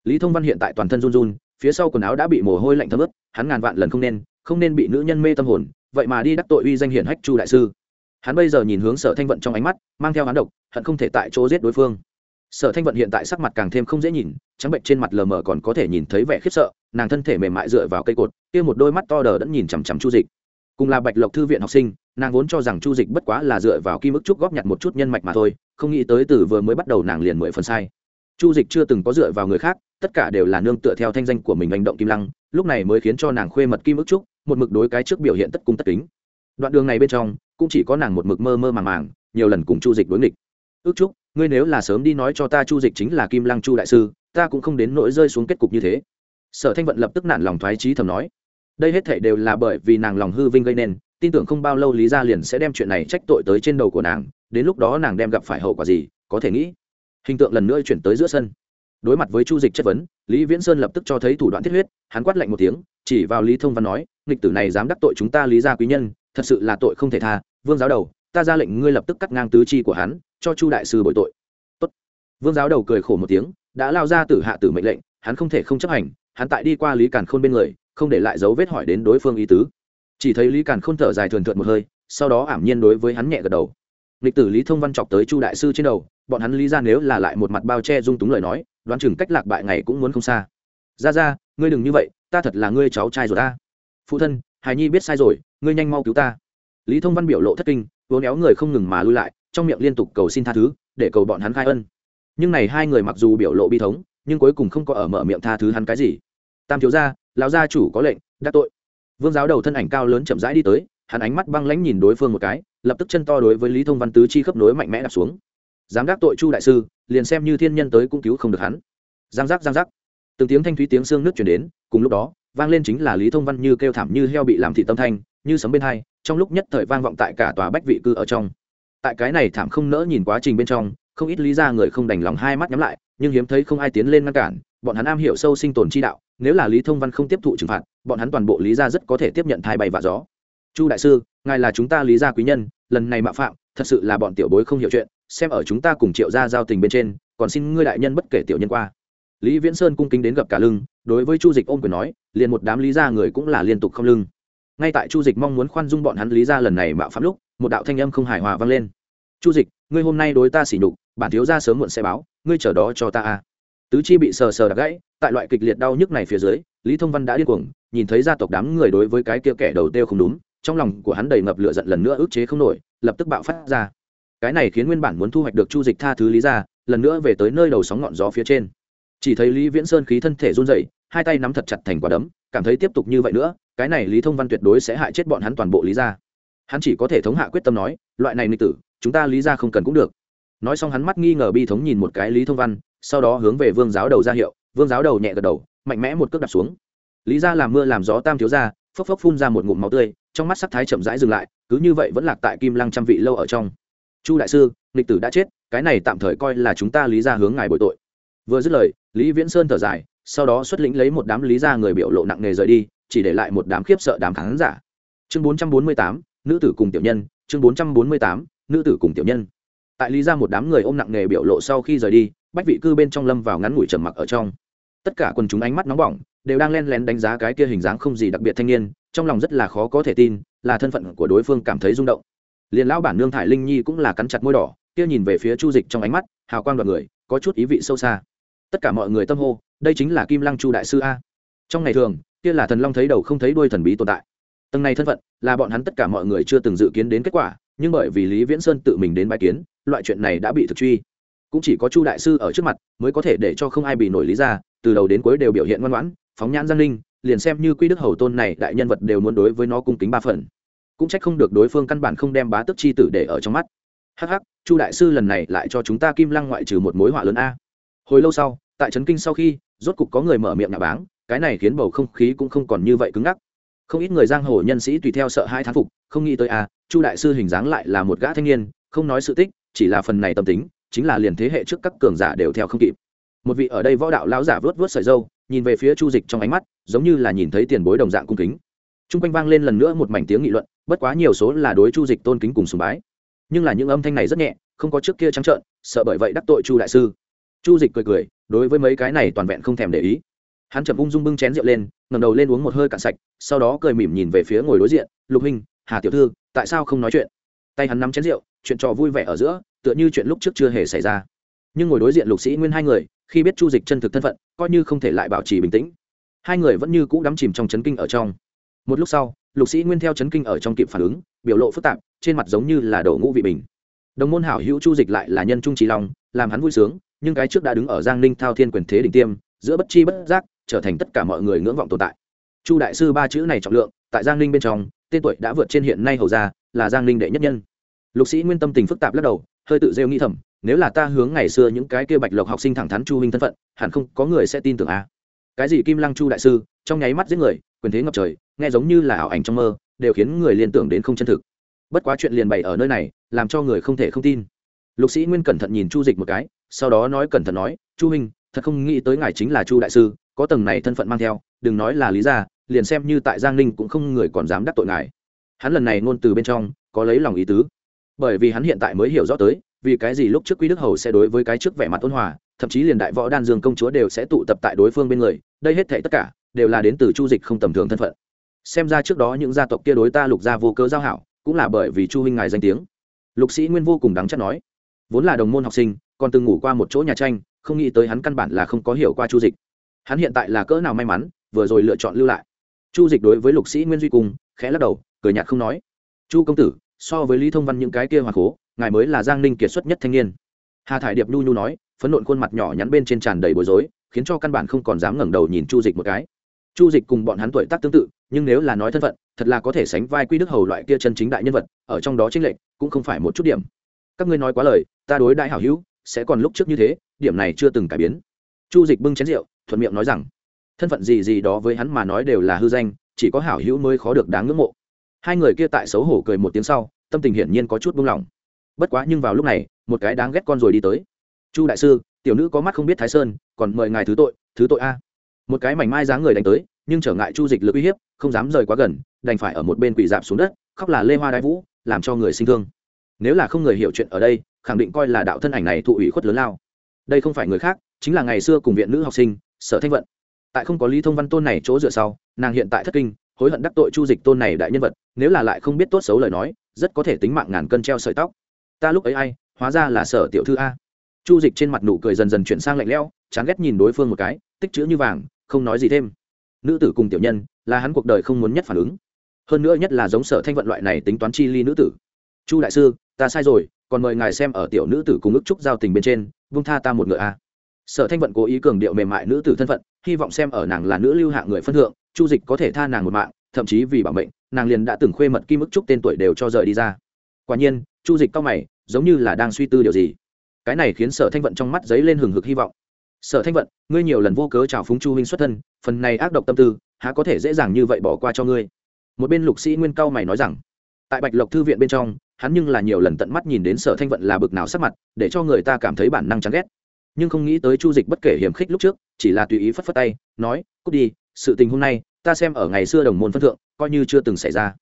A: Lý thông văn hiện tại toàn thân run run, phía sau quần áo đã bị mồ hôi lạnh thấm ướt, hắn ngàn vạn lần không nên không nên bị nữ nhân mê tâm hồn vậy mà đi đắc tội uy danh hiển hách chu đại sư. Hắn bây giờ nhìn hướng sở thanh vận trong ánh mắt, mang theo hắn độc, hận không thể tại chỗ giết đối phương. Sở thanh vận hiện tại sắc mặt càng thêm không dễ nhìn, trắng bệnh trên mặt lờ mờ còn có thể nhìn thấy vẻ khiếp sợ, nàng thân thể mềm mại dựa vào cây cột, kia một đôi mắt to đờ đẫn nhìn chằm chằm chu dịch. Cùng là bạch lộc thư viện học sinh, nàng vốn cho rằng chu dịch bất quá là dựa vào kim ức trúc góp nhặt một chút nhân mạch mà thôi, không nghĩ tới từ vừa mới bắt đầu nàng liền mười phần sai. Chu dịch chưa từng có dựa vào người khác, tất cả đều là nương tựa theo thanh danh của mình hành động kim lăng, lúc này mới khiến cho nàng khuê mật kim ức trúc một mực đối cái trước biểu hiện tất cung tất kính. Đoạn đường này bên trong cũng chỉ có nàng một mực mơ mơ màng màng nhiều lần cùng chu dịch đối nghịch. Ước chúc, ngươi nếu là sớm đi nói cho ta chu dịch chính là kim lăng chu đại sư ta cũng không đến nỗi rơi xuống kết cục như thế. Sở thanh vận lập tức nản lòng thoái trí thầm nói. Đây hết thể đều là bởi vì nàng lòng hư vinh gây nên tin tưởng không bao lâu lý gia liền sẽ đem chuyện này trách tội tới trên đầu của nàng đến lúc đó nàng đem gặp phải hậu quả gì có thể nghĩ. Hình tượng lần nữa chuyển tới giữa sân. Đối mặt với chu dịch chất vấn lý viễn sơn lập tức cho thấy thủ đoạn thiết huyết hắn quát lạnh một tiếng chỉ vào lý thông văn nói, nghịch tử này dám đắc tội chúng ta lý gia quý nhân, thật sự là tội không thể tha, vương giáo đầu, ta ra lệnh ngươi lập tức cắt ngang tứ chi của hắn, cho chu đại sư bội tội. Tốt. vương giáo đầu cười khổ một tiếng, đã lao ra tử hạ tử mệnh lệnh, hắn không thể không chấp hành, hắn tại đi qua lý càn khôn bên người, không để lại dấu vết hỏi đến đối phương ý tứ. Chỉ thấy lý càn khôn thở dài thườn thượt một hơi, sau đó ảm nhiên đối với hắn nhẹ gật đầu. Lịch tử lý thông văn chọc tới chu đại sư trên đầu, bọn hắn lý ra nếu là lại một mặt bao che dung túng lời nói, đoán chừng cách lạc bại ngày cũng muốn không xa. Ra ra ngươi đừng như vậy, ta thật là ngươi cháu trai rồi ta. Phụ thân hài nhi biết sai rồi, ngươi nhanh mau cứu ta. Lý thông văn biểu lộ thất kinh vốn éo người không ngừng mà lui lại, trong miệng liên tục cầu xin tha thứ, để cầu bọn hắn khai ân. Nhưng này hai người mặc dù biểu lộ bi thống, nhưng cuối cùng không có ở mở miệng tha thứ hắn cái gì. Tam thiếu gia, lão gia chủ có lệnh đắc tội. Vương giáo đầu thân ảnh cao lớn chậm rãi đi tới, hắn ánh mắt băng lãnh nhìn đối phương một cái, lập tức chân to đối với lý thông văn tứ chi khớp nối mạnh mẽ đạp xuống. Dám đắc tội chu đại sư, liền xem như thiên nhân tới cũng cứu không được hắn. Giang giác giang giác từng tiếng thanh thúy tiếng xương nước chuyển đến, cùng lúc đó, vang lên chính là lý thông văn như kêu thảm như heo bị làm thị tâm thanh, như sấm bên hai, trong lúc nhất thời vang vọng tại cả tòa bách vị cư ở trong. Tại cái này thảm không nỡ nhìn quá trình bên trong, không ít lý ra người không đành lòng hai mắt nhắm lại, nhưng hiếm thấy không ai tiến lên ngăn cản, bọn hắn am hiểu sâu sinh tồn chi đạo, nếu là lý thông văn không tiếp thụ trừng phạt, bọn hắn toàn bộ lý gia rất có thể tiếp nhận thai bay và gió. Chu đại sư, ngài là chúng ta lý gia quý nhân, lần này mạo phạm, thật sự là bọn tiểu bối không hiểu chuyện, xem ở chúng ta cùng triệu gia giao tình bên trên, còn xin ngươi đại nhân bất kể tiểu nhân qua lý viễn sơn cung kính đến gặp cả lưng, đối với chu dịch ôm quyền nói, liền một đám lý gia người cũng là liên tục không lưng. Ngay tại chu dịch mong muốn khoan dung bọn hắn lý gia lần này mạo phạm lúc, một đạo thanh âm không hài hòa vang lên. Chu dịch, ngươi hôm nay đối ta sỉ nhục, bản thiếu gia sớm muộn sẽ báo, ngươi chờ đó cho ta a. Tứ chi bị sờ sờ đặc gãy, tại loại kịch liệt đau nhức này phía dưới, lý thông văn đã điên cuồng, nhìn thấy gia tộc đám người đối với cái kia kẻ đầu tiêu không đúng, trong lòng của hắn đầy ngập lửa giận lần nữa ức chế không nổi, lập tức bạo phát ra. Cái này khiến nguyên bản muốn thu hoạch được chu dịch tha thứ lý ra lần nữa về tới nơi đầu sóng ngọn gió phía trên chỉ thấy lý viễn sơn khí thân thể run dậy hai tay nắm thật chặt thành quả đấm, cảm thấy tiếp tục như vậy nữa, cái này lý thông văn tuyệt đối sẽ hại chết bọn hắn toàn bộ lý ra hắn chỉ có thể thống hạ quyết tâm nói, loại này nghịch tử, chúng ta lý ra không cần cũng được. Nói xong hắn mắt nghi ngờ bi thống nhìn một cái lý thông văn, sau đó hướng về vương giáo đầu ra hiệu, vương giáo đầu nhẹ gật đầu, mạnh mẽ một cước đạp xuống. Lý ra làm mưa làm gió tam thiếu ra phốc phốc phun ra một ngụm máu tươi, trong mắt sắc thái chậm rãi dừng lại, cứ như vậy vẫn lạc tại kim lăng trăm vị lâu ở trong. Chu đại sư lịch tử đã chết, cái này tạm thời coi là chúng ta lý ra hướng ngài bội tội vừa dứt lời, lý viễn sơn thở dài, sau đó xuất lĩnh lấy một đám lý ra người biểu lộ nặng nề rời đi, chỉ để lại một đám khiếp sợ đám khán giả. Chương bốn trăm bốn mươi tám, nữ tử cùng tiểu nhân, chương bốn trăm bốn mươi tám, nữ tử cùng tiểu nhân. Tại lý ra một đám người ôm nặng nề biểu lộ sau khi rời đi, bách vị cư bên trong lâm vào ngắn ngủi trầm mặc ở trong. Tất cả quần chúng ánh mắt nóng bỏng, đều đang len lén đánh giá cái kia hình dáng không gì đặc biệt thanh niên, trong lòng rất là khó có thể tin, là thân phận của đối phương cảm thấy rung động. Liền lão bản nương thải linh nhi cũng là cắn chặt môi đỏ, kia nhìn về phía chu dịch trong ánh mắt, hào quang đoạn người, có chút ý vị sâu xa tất cả mọi người tâm hô đây chính là kim lăng chu đại sư a. Trong ngày thường kia là thần long thấy đầu không thấy đuôi thần bí tồn tại. Tầng này thân phận là bọn hắn tất cả mọi người chưa từng dự kiến đến kết quả nhưng bởi vì lý viễn sơn tự mình đến bãi kiến loại chuyện này đã bị thực truy. Cũng chỉ có chu đại sư ở trước mặt mới có thể để cho không ai bị nổi lý ra từ đầu đến cuối đều biểu hiện ngoan ngoãn phóng nhãn giang linh liền xem như quy đức hầu tôn này đại nhân vật đều muốn đối với nó cung kính ba phần. Cũng trách không được đối phương căn bản không đem bá tức chi tử để ở trong mắt. Hắc hắc, chu đại sư lần này lại cho chúng ta kim lăng ngoại trừ một mối họa lớn a hồi lâu sau, tại trấn kinh sau khi, rốt cục có người mở miệng nhà báng, cái này khiến bầu không khí cũng không còn như vậy cứng ngắc. Không ít người giang hồ nhân sĩ tùy theo sợ hai thán phục, không nghĩ tới a chu đại sư hình dáng lại là một gã thanh niên, không nói sự tích, chỉ là phần này tâm tính, chính là liền thế hệ trước các cường giả đều theo không kịp. Một vị ở đây võ đạo lão giả vớt vớt sợi dâu nhìn về phía chu dịch trong ánh mắt, giống như là nhìn thấy tiền bối đồng dạng cung kính. T r u n g quanh vang lên lần nữa một mảnh tiếng nghị luận, bất quá nhiều số là đối chu dịch tôn kính cùng sùng bái. Nhưng là những âm thanh này rất nhẹ, không có trước kia trắng trợn, sợ bởi vậy đắc tội chu đại sư chu dịch cười cười, đối với mấy cái này toàn vẹn không thèm để ý. Hắn chậm ung dung bưng chén rượu lên ngầm đầu lên uống một hơi cạn sạch, sau đó cười mỉm nhìn về phía ngồi đối diện, lục hình hà tiểu thư, tại sao không nói chuyện? Tay hắn nắm chén rượu, chuyện trò vui vẻ ở giữa, tựa như chuyện lúc trước chưa hề xảy ra. Nhưng ngồi đối diện lục sĩ nguyên hai người, khi biết chu dịch chân thực thân phận, coi như không thể lại bảo trì bình tĩnh. Hai người vẫn như cũ đắm chìm trong chấn kinh ở trong. Một lúc sau, lục sĩ nguyên theo chấn kinh ở trong kịp phản ứng, biểu lộ phức tạp, trên mặt giống như là đổ ngũ vị bình. Đồng môn hảo hữu chu dịch lại là nhân trung trí long, làm hắn vui sướng nhưng cái trước đã đứng ở giang ninh thao thiên quyền thế đỉnh tiêm, giữa bất chi bất giác, trở thành tất cả mọi người ngưỡng vọng tồn tại. Chu đại sư ba chữ này trọng lượng, tại giang ninh bên trong, tên tuổi đã vượt trên hiện nay hầu ra là giang ninh đệ nhất nhân. Lục sĩ nguyên tâm tình phức tạp lắc đầu, hơi tự rêu nghĩ thầm, nếu là ta hướng ngày xưa những cái kia bạch lộc học sinh thẳng thắn chu huynh thân phận, hẳn không có người sẽ tin tưởng a. À. cái gì kim lăng chu đại sư, trong nháy mắt giết người, quyền thế ngập trời, nghe giống như là ảo ảnh trong mơ, đều khiến người liên tưởng đến không chân thực. Bất quá chuyện liền bày ở nơi này, làm cho người không thể không tin lục sĩ nguyên cẩn thận nhìn chu dịch một cái, sau đó nói cẩn thận nói, chu huynh, thật không nghĩ tới ngài chính là chu đại sư, có tầng này thân phận mang theo, đừng nói là lý gia, liền xem như tại giang ninh cũng không người còn dám đắc tội ngài. Hắn lần này ngôn từ bên trong, có lấy lòng ý tứ. Bởi vì hắn hiện tại mới hiểu rõ tới, vì cái gì lúc trước quý đức hầu sẽ đối với cái trước vẻ mặt ôn hòa, thậm chí liền đại võ đan dương công chúa đều sẽ tụ tập tại đối phương bên người, đây hết thảy tất cả, đều là đến từ chu dịch không tầm thường thân phận. Xem ra trước đó những gia tộc kia đối ta lục gia vô cớ giao hảo, cũng là bởi vì chu huynh ngài danh tiếng. Lục sĩ nguyên vô cùng đáng chắc nói vốn là đồng môn học sinh, còn từng ngủ qua một chỗ nhà tranh, không nghĩ tới hắn căn bản là không có hiểu qua chu dịch. Hắn hiện tại là cỡ nào may mắn, vừa rồi lựa chọn lưu lại. Chu dịch đối với lục sĩ nguyên duy cung, khẽ lắc đầu, cười nhạt không nói. Chu công tử, so với lý thông văn những cái kia hoàng cố, ngài mới là giang ninh kiệt xuất nhất thanh niên. Hà thải điệp nhu nhu nói, phấn nộn khuôn mặt nhỏ nhắn bên trên tràn đầy bối rối, khiến cho căn bản không còn dám ngẩng đầu nhìn chu dịch một cái. Chu dịch cùng bọn hắn tuổi tác tương tự, nhưng nếu là nói thân phận, thật là có thể sánh vai quy đức hầu loại kia chân chính đại nhân vật, ở trong đó chính lệnh cũng không phải một chút điểm các ngươi nói quá lời, ta đối đại hảo hữu, sẽ còn lúc trước như thế, điểm này chưa từng cải biến. Chu dịch bưng chén rượu, thuận miệng nói rằng, thân phận gì gì đó với hắn mà nói đều là hư danh, chỉ có hảo hữu mới khó được đáng ngưỡng mộ. Hai người kia tại xấu hổ cười một tiếng sau, tâm tình hiển nhiên có chút buông lỏng. Bất quá nhưng vào lúc này, một cái đáng ghét con rồi đi tới. Chu đại sư, tiểu nữ có mắt không biết thái sơn, còn mời ngài thứ tội thứ tội a. Một cái mảnh mai dáng người đánh tới, nhưng trở ngại chu dịch lực uy hiếp, không dám rời quá gần, đành phải ở một bên quỷ dạp xuống đất, khóc là lê hoa đại vũ, làm cho người sinh thương nếu là không người hiểu chuyện ở đây, khẳng định coi là đạo thân ảnh này thụ ủy khuất lớn lao. Đây không phải người khác, chính là ngày xưa cùng viện nữ học sinh, sở thanh vận. Tại không có lý thông văn tôn này chỗ dựa sau, nàng hiện tại thất kinh, hối hận đắc tội chu dịch tôn này đại nhân vật, nếu là lại không biết tốt xấu lời nói, rất có thể tính mạng ngàn cân treo sợi tóc. Ta lúc ấy ai, hóa ra là sở tiểu thư a. Chu dịch trên mặt nụ cười dần dần chuyển sang lạnh lẽo, chán ghét nhìn đối phương một cái, tích chữ như vàng, không nói gì thêm. Nữ tử cùng tiểu nhân, là hắn cuộc đời không muốn nhất phản ứng. Hơn nữa nhất là giống sở thanh vận loại này tính toán chi ly nữ tử. Chu đại sư ta sai rồi, còn mời ngài xem ở tiểu nữ tử cùng ức trúc giao tình bên trên, vung tha ta một ngựa a. Sở thanh vận cố ý cường điệu mềm mại nữ tử thân phận, hy vọng xem ở nàng là nữ lưu hạ người phân thượng, chu dịch có thể tha nàng một mạng, thậm chí vì bảo mệnh, nàng liền đã từng khuê mật kim ức trúc tên tuổi đều cho rời đi ra. Quả nhiên, chu dịch cao mày, giống như là đang suy tư điều gì. Cái này khiến sở thanh vận trong mắt dấy lên hừng hực hy vọng. Sở thanh vận, ngươi nhiều lần vô cớ chào phúng chu huynh xuất thân, phần này ác độc tâm tư, há có thể dễ dàng như vậy bỏ qua cho ngươi? Một bên lục sĩ nguyên cao mày nói rằng, tại bạch lộc thư viện bên trong hắn nhưng là nhiều lần tận mắt nhìn đến sở thanh vận là bực nào sắc mặt, để cho người ta cảm thấy bản năng chán ghét. Nhưng không nghĩ tới chu dịch bất kể hiểm khích lúc trước, chỉ là tùy ý phất phất tay, nói, cút đi, sự tình hôm nay, ta xem ở ngày xưa đồng môn phân thượng, coi như chưa từng xảy ra.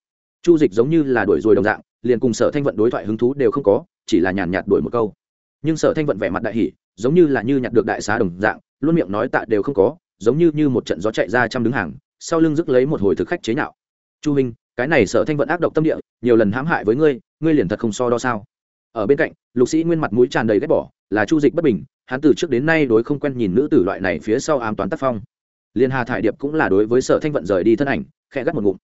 A: Chu dịch giống như là đuổi rồi đồng dạng, liền cùng sở thanh vận đối thoại hứng thú đều không có, chỉ là nhàn nhạt đuổi một câu. Nhưng sở thanh vận vẻ mặt đại hỷ giống như là như nhặt được đại xá đồng dạng, luôn miệng nói tạ đều không có, giống như như một trận gió chạy ra trăm đứng hàng, sau lưng rước lấy một hồi thực khách chế nhạo. Chu minh cái này sở thanh vận ác độc tâm địa, nhiều lần hãm hại với ngươi ngươi liền thật không so đo sao. Ở bên cạnh, lục sĩ nguyên mặt mũi tràn đầy ghét bỏ, là chu dịch bất bình, hắn từ trước đến nay đối không quen nhìn nữ tử loại này phía sau ám toán tác phong. Liên hà thải điệp cũng là đối với sở thanh vận rời đi thân ảnh, khẽ gắt một ngụm.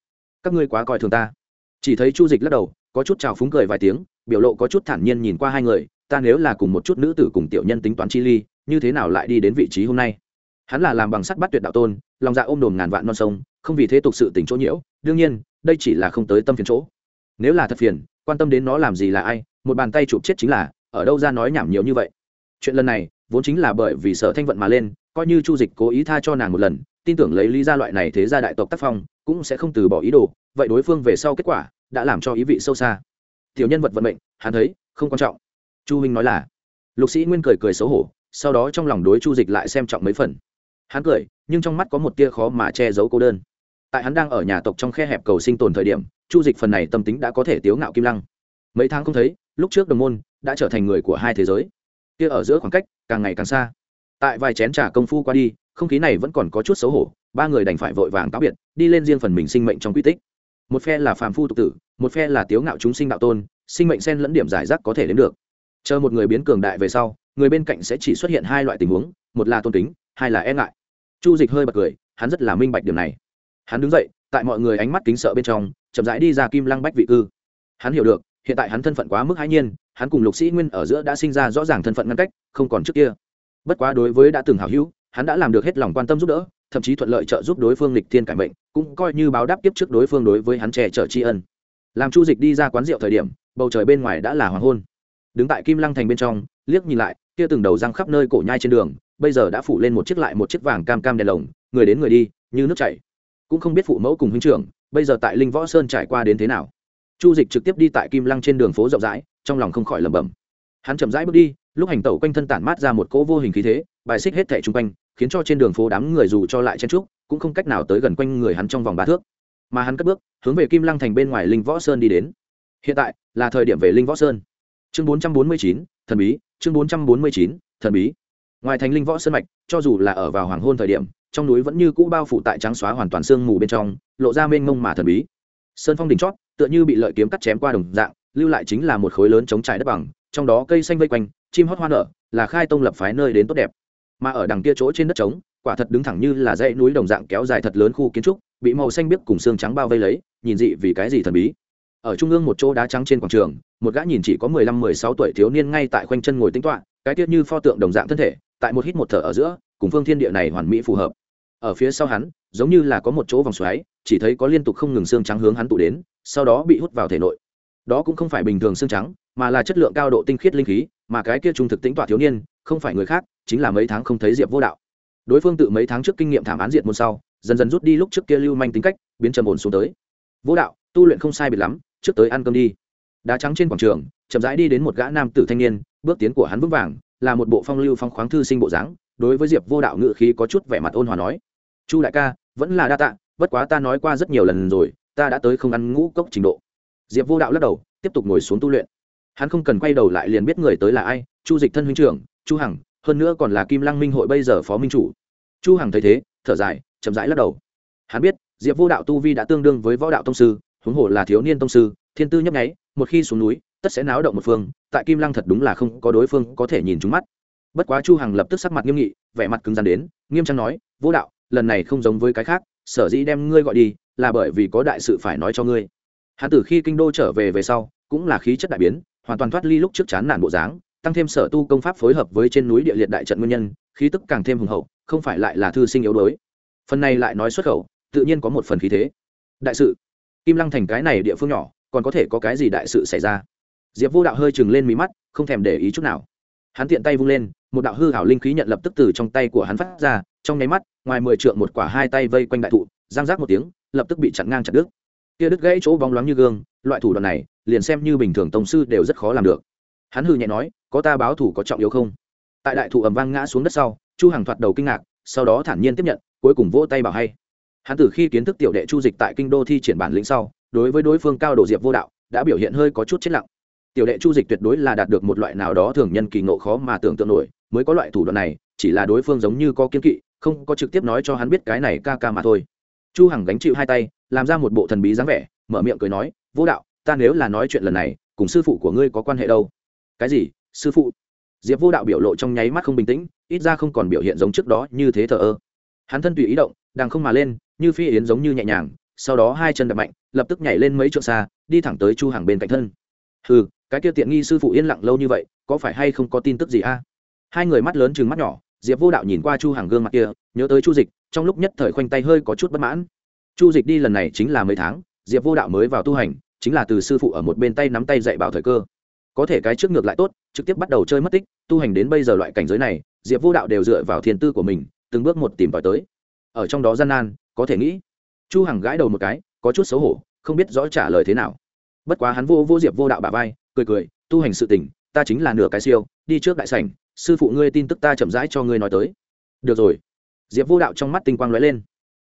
A: Các ngươi quá coi thường ta. Chỉ thấy chu dịch lắc đầu, có chút trào phúng cười vài tiếng, biểu lộ có chút thản nhiên nhìn qua hai người, ta nếu là cùng một chút nữ tử cùng tiểu nhân tính toán chi ly, như thế nào lại đi đến vị trí hôm nay? Hắn là làm bằng sắt bắt tuyệt đạo tôn, lòng dạ ôm đồm ngàn vạn non sông, không vì thế tục sự tình chỗ nhiễu, đương nhiên đây chỉ là không tới tâm phiền chỗ. Nếu là thật phiền, quan tâm đến nó làm gì là ai, một bàn tay chụp chết chính là, ở đâu ra nói nhảm nhiều như vậy. Chuyện lần này, vốn chính là bởi vì sở thanh vận mà lên, coi như chu dịch cố ý tha cho nàng một lần, tin tưởng lấy lý ra loại này thế ra đại tộc tác phong, cũng sẽ không từ bỏ ý đồ, vậy đối phương về sau kết quả, đã làm cho ý vị sâu xa. Tiểu nhân vật vận mệnh, hắn thấy, không quan trọng. Chu huynh nói là, lục sĩ nguyên cười cười xấu hổ, sau đó trong lòng đối chu dịch lại xem trọng mấy phần. Hắn cười, nhưng trong mắt có một tia khó mà che giấu cô đơn tại hắn đang ở nhà tộc trong khe hẹp cầu sinh tồn thời điểm, chu dịch phần này tâm tính đã có thể tiếu ngạo kim lăng. Mấy tháng không thấy, lúc trước đồng môn đã trở thành người của hai thế giới. Kia ở giữa khoảng cách, càng ngày càng xa. Tại vài chén trà công phu qua đi, không khí này vẫn còn có chút xấu hổ, ba người đành phải vội vàng cáo biệt, đi lên riêng phần mình sinh mệnh trong quy tích. Một phe là phàm phu tục tử, một phe là tiếu ngạo chúng sinh đạo tôn, sinh mệnh sen lẫn điểm giải rác có thể đến được. Chờ một người biến cường đại về sau, người bên cạnh sẽ chỉ xuất hiện hai loại tình huống, một là tôn kính, hai là e ngại. Chu dịch hơi bật cười, hắn rất là minh bạch điểm này hắn đứng dậy, tại mọi người ánh mắt kính sợ bên trong, chậm rãi đi ra kim lăng bách vị cư. Hắn hiểu được, hiện tại hắn thân phận quá mức hãi nhiên, hắn cùng lục sĩ nguyên ở giữa đã sinh ra rõ ràng thân phận ngăn cách, không còn trước kia. Bất quá đối với đã từng hào hữu, hắn đã làm được hết lòng quan tâm giúp đỡ, thậm chí thuận lợi trợ giúp đối phương lịch thiên cải mệnh, cũng coi như báo đáp tiếp trước đối phương đối với hắn trẻ trở tri ân. Làm chu dịch đi ra quán rượu thời điểm, bầu trời bên ngoài đã là hoàng hôn. Đứng tại kim lăng thành bên trong, liếc nhìn lại, kia từng đầu răng khắp nơi cổ nhai trên đường, bây giờ đã phủ lên một chiếc lại một chiếc vàng cam cam đèn lồng, người đến người đi, như nước chảy cũng không biết phụ mẫu cùng huynh trưởng, bây giờ tại linh võ sơn trải qua đến thế nào. Chu dịch trực tiếp đi tại kim lăng trên đường phố rộng rãi, trong lòng không khỏi lẩm bẩm. Hắn chậm rãi bước đi, lúc hành tẩu quanh thân tản mát ra một cỗ vô hình khí thế, bài xích hết thẻ chung quanh, khiến cho trên đường phố đám người dù cho lại chen trúc cũng không cách nào tới gần quanh người hắn trong vòng ba thước. Mà hắn cất bước, hướng về kim lăng thành bên ngoài linh võ sơn đi đến. Hiện tại, là thời điểm về linh võ sơn. Chương bốn trăm bốn mươi chín, thần bí, chương bốn trăm bốn mươi chín, thần bí. Ngoài thành linh võ sơn mạch, cho dù là ở vào hoàng hôn thời điểm trong núi vẫn như cũ bao phủ tại trắng xóa hoàn toàn sương mù bên trong, lộ ra mênh mông mà thần bí. Sơn phong đỉnh chót, tựa như bị lợi kiếm cắt chém qua đồng dạng, lưu lại chính là một khối lớn chống trải đất bằng, trong đó cây xanh vây quanh, chim hót hoa nở, là khai tông lập phái nơi đến tốt đẹp. Mà ở đằng kia chỗ trên đất trống, quả thật đứng thẳng như là dãy núi đồng dạng kéo dài thật lớn khu kiến trúc, bị màu xanh biếc cùng xương trắng bao vây lấy, nhìn dị vì cái gì thần bí. Ở trung ương một chỗ đá trắng trên quảng trường, một gã nhìn chỉ có mười lăm, mười sáu tuổi thiếu niên ngay tại khoanh chân ngồi tính toạ cái tiết như pho tượng đồng dạng thân thể, tại một hít một thở ở giữa, cùng phương thiên địa này hoàn mỹ phù hợp ở phía sau hắn, giống như là có một chỗ vòng xoáy, chỉ thấy có liên tục không ngừng xương trắng hướng hắn tụ đến, sau đó bị hút vào thể nội. Đó cũng không phải bình thường xương trắng, mà là chất lượng cao độ tinh khiết linh khí, mà cái kia trung thực tính tỏa thiếu niên, không phải người khác, chính là mấy tháng không thấy diệp vô đạo. Đối phương tự mấy tháng trước kinh nghiệm thảm án diệt môn sau, dần dần rút đi lúc trước kia lưu manh tính cách, biến trầm ổn xuống tới. Vô đạo, tu luyện không sai biệt lắm, trước tới ăn cơm đi. Đá trắng trên quảng trường, chậm rãi đi đến một gã nam tử thanh niên, bước tiến của hắn vững vàng, là một bộ phong lưu phong khoáng thư sinh bộ dáng, đối với diệp vô đạo ngự khí có chút vẻ mặt ôn hòa nói chu đại ca, vẫn là đa tạ, bất quá ta nói qua rất nhiều lần rồi, ta đã tới không ăn ngũ cốc trình độ. Diệp vô đạo lắc đầu, tiếp tục ngồi xuống tu luyện. Hắn không cần quay đầu lại liền biết người tới là ai, chu dịch thân huynh trưởng, chu hằng, hơn nữa còn là kim lăng minh hội bây giờ phó minh chủ. Chu hằng thấy thế, thở dài, chậm rãi lắc đầu. Hắn biết, diệp vô đạo tu vi đã tương đương với võ đạo tông sư, huống hồ là thiếu niên tông sư, thiên tư nhấp nháy, một khi xuống núi, tất sẽ náo động một phương, tại kim lăng thật đúng là không có đối phương có thể nhìn trúng mắt. Bất quá chu hằng lập tức sắc mặt nghiêm nghị, vẻ mặt cứng rắn đến, nghiêm trang nói, vô đạo lần này không giống với cái khác, sở dĩ đem ngươi gọi đi, là bởi vì có đại sự phải nói cho ngươi. Hắn từ khi kinh đô trở về về sau, cũng là khí chất đại biến, hoàn toàn thoát ly lúc trước chán nản bộ dáng, tăng thêm sở tu công pháp phối hợp với trên núi địa liệt đại trận nguyên nhân, khí tức càng thêm hùng hậu, không phải lại là thư sinh yếu đuối. Phần này lại nói xuất khẩu, tự nhiên có một phần khí thế. Đại sự. Kim lăng thành cái này địa phương nhỏ, còn có thể có cái gì đại sự xảy ra? Diệp vô đạo hơi chừng lên mí mắt, không thèm để ý chút nào. Hắn tiện tay vung lên một đạo hư hảo linh khí nhận lập tức từ trong tay của hắn phát ra, trong nháy mắt, ngoài mười trượng một quả hai tay vây quanh đại thụ, giang rác một tiếng, lập tức bị chặn ngang chặt đứt. Kia đứt gãy chỗ bóng loáng như gương, loại thủ đoạn này, liền xem như bình thường tổng sư đều rất khó làm được. Hắn hư nhẹ nói, có ta báo thủ có trọng yếu không? Tại đại thụ ầm vang ngã xuống đất sau, chu hàng thoạt đầu kinh ngạc, sau đó thản nhiên tiếp nhận, cuối cùng vỗ tay bảo hay. Hắn từ khi kiến thức tiểu đệ chu dịch tại kinh đô thi triển bản lĩnh sau, đối với đối phương cao độ diệp vô đạo, đã biểu hiện hơi có chút chết lặng tiểu đệ chu dịch tuyệt đối là đạt được một loại nào đó thường nhân kỳ ngộ khó mà tưởng tượng nổi, mới có loại thủ đoạn này, chỉ là đối phương giống như có kiên kỵ, không có trực tiếp nói cho hắn biết cái này ca ca mà thôi. Chu hằng gánh chịu hai tay, làm ra một bộ thần bí dáng vẻ, mở miệng cười nói, vô đạo, ta nếu là nói chuyện lần này, cùng sư phụ của ngươi có quan hệ đâu? Cái gì? Sư phụ? Diệp vô đạo biểu lộ trong nháy mắt không bình tĩnh, ít ra không còn biểu hiện giống trước đó như thế thờ ơ. Hắn thân tùy ý động đang không mà lên, như phi yến giống như nhẹ nhàng, sau đó hai chân đập mạnh, lập tức nhảy lên mấy chỗ xa, đi thẳng tới chu hàng bên cạnh thân. Hừ cái kia tiện nghi sư phụ yên lặng lâu như vậy, có phải hay không có tin tức gì a? Hai người mắt lớn chừng mắt nhỏ, diệp vô đạo nhìn qua chu hàng gương mặt kia, nhớ tới chu dịch, trong lúc nhất thời khoanh tay hơi có chút bất mãn. Chu dịch đi lần này chính là mấy tháng, diệp vô đạo mới vào tu hành, chính là từ sư phụ ở một bên tay nắm tay dạy bảo thời cơ. Có thể cái trước ngược lại tốt, trực tiếp bắt đầu chơi mất tích, tu hành đến bây giờ loại cảnh giới này, diệp vô đạo đều dựa vào thiền tư của mình, từng bước một tìm tòi tới. Ở trong đó gian nan, có thể nghĩ. Chu hằng gãi đầu một cái, có chút xấu hổ, không biết rõ trả lời thế nào. Bất quá hắn vô vô diệp vô đạo bà vai cười cười, tu hành sự tình, ta chính là nửa cái siêu, đi trước đại sảnh, sư phụ ngươi tin tức ta chậm rãi cho ngươi nói tới. Được rồi. Diệp vô đạo trong mắt tinh quang lóe lên.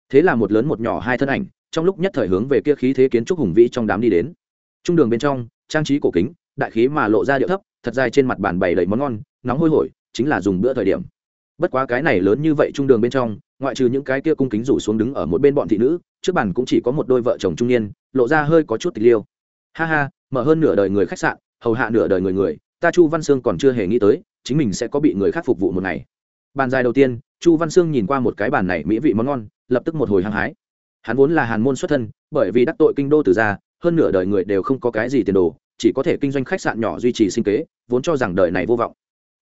A: Thế là một lớn một nhỏ hai thân ảnh, trong lúc nhất thời hướng về kia khí thế kiến trúc hùng vĩ trong đám đi đến. Trung đường bên trong, trang trí cổ kính, đại khí mà lộ ra điệu thấp, thật dài trên mặt bàn bày đầy món ngon, nóng hôi hổi, chính là dùng bữa thời điểm. Bất quá cái này lớn như vậy trung đường bên trong, ngoại trừ những cái kia cung kính rủ xuống đứng ở một bên bọn thị nữ, trước bàn cũng chỉ có một đôi vợ chồng trung niên, lộ ra hơi có chút tịch liêu. Ha ha mở hơn nửa đời người khách sạn, hầu hạ nửa đời người người, ta chu văn sương còn chưa hề nghĩ tới, chính mình sẽ có bị người khác phục vụ một ngày. Bàn dài đầu tiên, chu văn sương nhìn qua một cái bàn này mỹ vị món ngon, lập tức một hồi hăng hái. Hắn vốn là hàn môn xuất thân, bởi vì đắc tội kinh đô từ gia, hơn nửa đời người đều không có cái gì tiền đồ, chỉ có thể kinh doanh khách sạn nhỏ duy trì sinh kế, vốn cho rằng đời này vô vọng.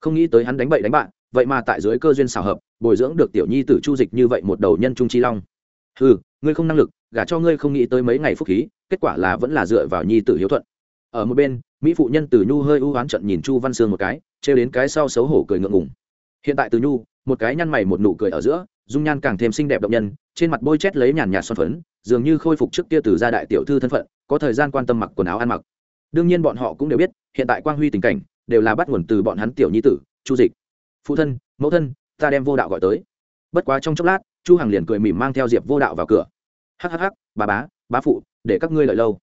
A: Không nghĩ tới hắn đánh bậy đánh bạn, vậy mà tại dưới cơ duyên xảo hợp, bồi dưỡng được tiểu nhi tử chu dịch như vậy một đầu nhân trung chi long. Ừ ngươi không năng lực, gả cho ngươi không nghĩ tới mấy ngày phúc khí, kết quả là vẫn là dựa vào nhi tử hiếu thuận ở một bên, mỹ phụ nhân từ nhu hơi ưu oán trận nhìn chu văn sương một cái, trêu đến cái sau xấu hổ cười ngượng ngùng. Hiện tại từ nhu, một cái nhăn mày một nụ cười ở giữa, dung nhan càng thêm xinh đẹp động nhân, trên mặt bôi chét lấy nhàn nhạt son phấn, dường như khôi phục trước kia từ gia đại tiểu thư thân phận, có thời gian quan tâm mặc quần áo ăn mặc. Đương nhiên bọn họ cũng đều biết, hiện tại quang huy tình cảnh, đều là bắt nguồn từ bọn hắn tiểu nhi tử, chu dịch. Phụ thân, mẫu thân, ta đem vô đạo gọi tới. Bất quá trong chốc lát, chu hằng liền cười mỉm mang theo diệp vô đạo vào cửa. Hắc hắc hắc, bà bá bá phụ, để các ngươi lợi lâu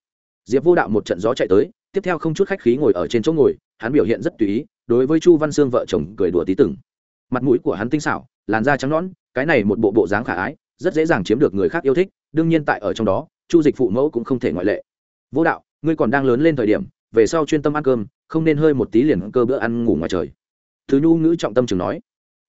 A: diệp vô đạo một trận gió chạy tới, tiếp theo không chút khách khí ngồi ở trên chỗ ngồi, hắn biểu hiện rất tùy ý, đối với chu văn sương vợ chồng cười đùa tí từng mặt mũi của hắn tinh xảo, làn da trắng nõn, cái này một bộ bộ dáng khả ái, rất dễ dàng chiếm được người khác yêu thích, đương nhiên tại ở trong đó, chu dịch phụ mẫu cũng không thể ngoại lệ. Vô đạo, ngươi còn đang lớn lên thời điểm, về sau chuyên tâm ăn cơm, không nên hơi một tí liền cơ bữa ăn ngủ ngoài trời. Thứ nhu ngữ trọng tâm chừng nói.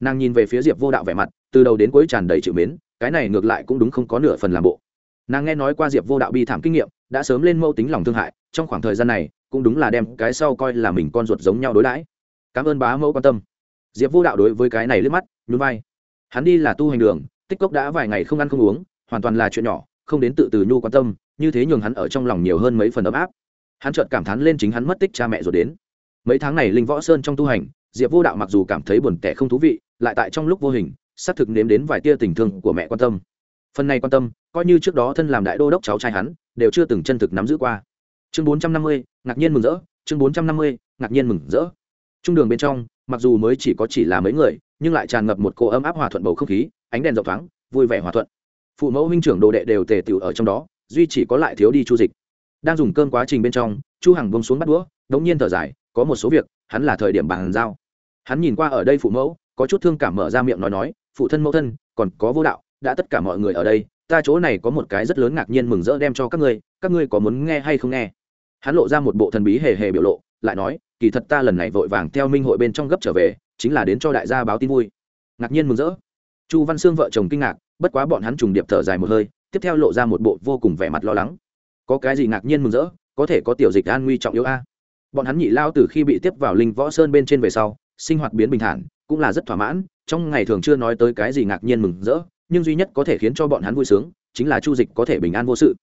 A: Nàng nhìn về phía diệp vô đạo vẻ mặt, từ đầu đến cuối tràn đầy chịu mến, cái này ngược lại cũng đúng không có nửa phần làm bộ nàng nghe nói qua diệp vô đạo bi thảm kinh nghiệm, đã sớm lên mâu tính lòng thương hại, trong khoảng thời gian này, cũng đúng là đem cái sau coi là mình con ruột giống nhau đối đãi. Cảm ơn bá mẫu quan tâm. Diệp vô đạo đối với cái này liếc mắt, nhún vai. Hắn đi là tu hành đường, tích cốc đã vài ngày không ăn không uống, hoàn toàn là chuyện nhỏ, không đến tự từ nhu quan tâm, như thế nhường hắn ở trong lòng nhiều hơn mấy phần ấm áp. Hắn chợt cảm thán lên chính hắn mất tích cha mẹ rồi đến. Mấy tháng này linh võ sơn trong tu hành, diệp vô đạo mặc dù cảm thấy buồn tẻ không thú vị, lại tại trong lúc vô hình, xác thực nếm đến vài tia tình thương của mẹ quan tâm phần này quan tâm, coi như trước đó thân làm đại đô đốc cháu trai hắn, đều chưa từng chân thực nắm giữ qua. Chương bốn trăm năm mươi, ngạc nhiên mừng rỡ. Chương bốn trăm năm mươi, ngạc nhiên mừng rỡ. Trung đường bên trong, mặc dù mới chỉ có chỉ là mấy người, nhưng lại tràn ngập một cô ấm áp hòa thuận bầu không khí, ánh đèn rộng thoáng, vui vẻ hòa thuận. Phụ mẫu huynh trưởng đồ đệ đều tề tựu ở trong đó, duy chỉ có lại thiếu đi chu dịch. Đang dùng cơm quá trình bên trong, chu hằng bông xuống bắt đũa, đống nhiên thở dài, có một số việc, hắn là thời điểm bàn giao. Hắn nhìn qua ở đây phụ mẫu, có chút thương cảm mở ra miệng nói nói, phụ thân mẫu thân, còn có vô đạo đã tất cả mọi người ở đây, ta chỗ này có một cái rất lớn ngạc nhiên mừng rỡ đem cho các ngươi các ngươi có muốn nghe hay không nghe? Hắn lộ ra một bộ thần bí hề hề biểu lộ, lại nói, kỳ thật ta lần này vội vàng theo minh hội bên trong gấp trở về, chính là đến cho đại gia báo tin vui. Ngạc nhiên mừng rỡ. Chu văn sương vợ chồng kinh ngạc, bất quá bọn hắn trùng điệp thở dài một hơi, tiếp theo lộ ra một bộ vô cùng vẻ mặt lo lắng. Có cái gì ngạc nhiên mừng rỡ? Có thể có tiểu dịch an nguy trọng yếu a. Bọn hắn nhị lao từ khi bị tiếp vào linh võ sơn bên trên về sau, sinh hoạt biến bình thản, cũng là rất thỏa mãn, trong ngày thường chưa nói tới cái gì ngạc nhiên mừng rỡ nhưng duy nhất có thể khiến cho bọn hắn vui sướng chính là chu dịch có thể bình an vô sự.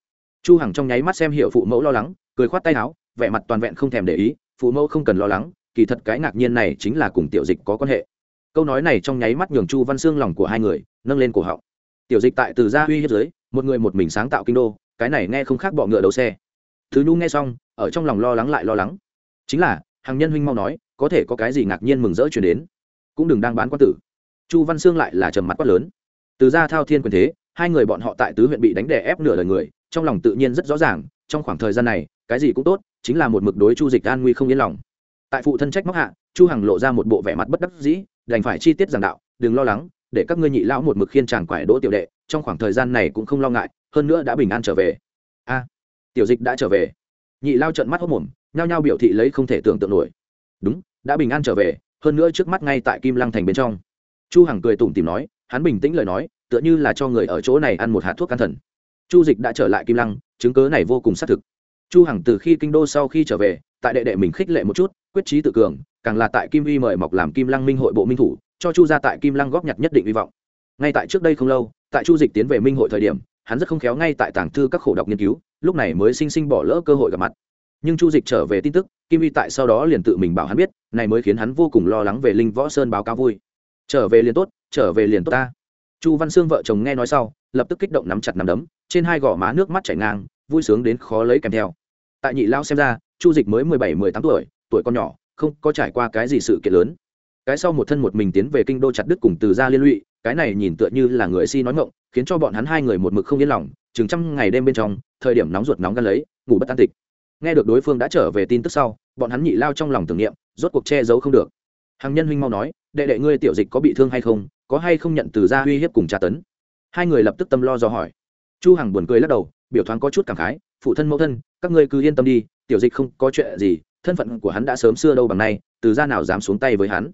A: Chu hằng trong nháy mắt xem hiệu phụ mẫu lo lắng, cười khoát tay áo, vẻ mặt toàn vẹn không thèm để ý, phụ mẫu không cần lo lắng, kỳ thật cái ngạc nhiên này chính là cùng tiểu dịch có quan hệ. Câu nói này trong nháy mắt nhường chu văn xương lòng của hai người nâng lên cổ họng. Tiểu dịch tại từ gia uy hiếp dưới, một người một mình sáng tạo kinh đô, cái này nghe không khác bọ ngựa đầu xe. Thứ nhu nghe xong, ở trong lòng lo lắng lại lo lắng. Chính là, hàng nhân huynh mau nói, có thể có cái gì ngạc nhiên mừng rỡ chuyển đến. Cũng đừng đang bán quan tử. Chu văn xương lại là trầm mặt quát lớn từ gia thao thiên quyền thế, hai người bọn họ tại tứ huyện bị đánh đè ép nửa đời người, trong lòng tự nhiên rất rõ ràng, trong khoảng thời gian này, cái gì cũng tốt, chính là một mực đối chu dịch an nguy không yên lòng. Tại phụ thân trách móc hạ, chu hằng lộ ra một bộ vẻ mặt bất đắc dĩ, đành phải chi tiết giảng đạo, đừng lo lắng, để các ngươi nhị lão một mực khiên chàng quải đỗ tiểu đệ, trong khoảng thời gian này cũng không lo ngại, hơn nữa đã bình an trở về. A, tiểu dịch đã trở về. Nhị lao trợn mắt hốt mồm, nhao nhao biểu thị lấy không thể tưởng tượng nổi. Đúng, đã bình an trở về, hơn nữa trước mắt ngay tại kim lăng thành bên trong. Chu hằng cười tủm tìm nói hắn bình tĩnh lời nói, tựa như là cho người ở chỗ này ăn một hạt thuốc can thần. Chu dịch đã trở lại kim lăng, chứng cớ này vô cùng xác thực. Chu hằng từ khi kinh đô sau khi trở về, tại đệ đệ mình khích lệ một chút, quyết trí tự cường, càng là tại kim vi mời mọc làm kim lăng minh hội bộ minh thủ, cho chu ra tại kim lăng góp nhặt nhất định hy vọng. Ngay tại trước đây không lâu, tại chu dịch tiến về minh hội thời điểm, hắn rất không khéo ngay tại tàng thư các khổ đọc nghiên cứu, lúc này mới sinh sinh bỏ lỡ cơ hội gặp mặt. Nhưng chu dịch trở về tin tức, kim vi tại sau đó liền tự mình bảo hắn biết, này mới khiến hắn vô cùng lo lắng về linh võ sơn báo cáo vui. Trở về liền tốt trở về liền tốt ta. Chu văn sương vợ chồng nghe nói sau, lập tức kích động nắm chặt nắm đấm, trên hai gò má nước mắt chảy ngang, vui sướng đến khó lấy kèm theo. Tại nhị lao xem ra, chu dịch mới mười bảy, mười tám tuổi tuổi con nhỏ, không có trải qua cái gì sự kiện lớn. Cái sau một thân một mình tiến về kinh đô chặt đức cùng từ gia liên lụy, cái này nhìn tựa như là người si nói ngộng khiến cho bọn hắn hai người một mực không yên lòng, chừng trăm ngày đêm bên trong, thời điểm nóng ruột nóng gan lấy, ngủ bất an tịch. Nghe được đối phương đã trở về tin tức sau, bọn hắn nhị lao trong lòng tưởng niệm, rốt cuộc che giấu không được. Hàng nhân huynh mau nói, đệ đệ ngươi tiểu dịch có bị thương hay không? Có hay không nhận từ gia uy hiếp cùng tra tấn? Hai người lập tức tâm lo do hỏi. Chu hằng buồn cười lắc đầu, biểu thoáng có chút cảm khái, phụ thân mẫu thân, các ngươi cứ yên tâm đi, tiểu dịch không có chuyện gì, thân phận của hắn đã sớm xưa đâu bằng nay, từ gia nào dám xuống tay với hắn?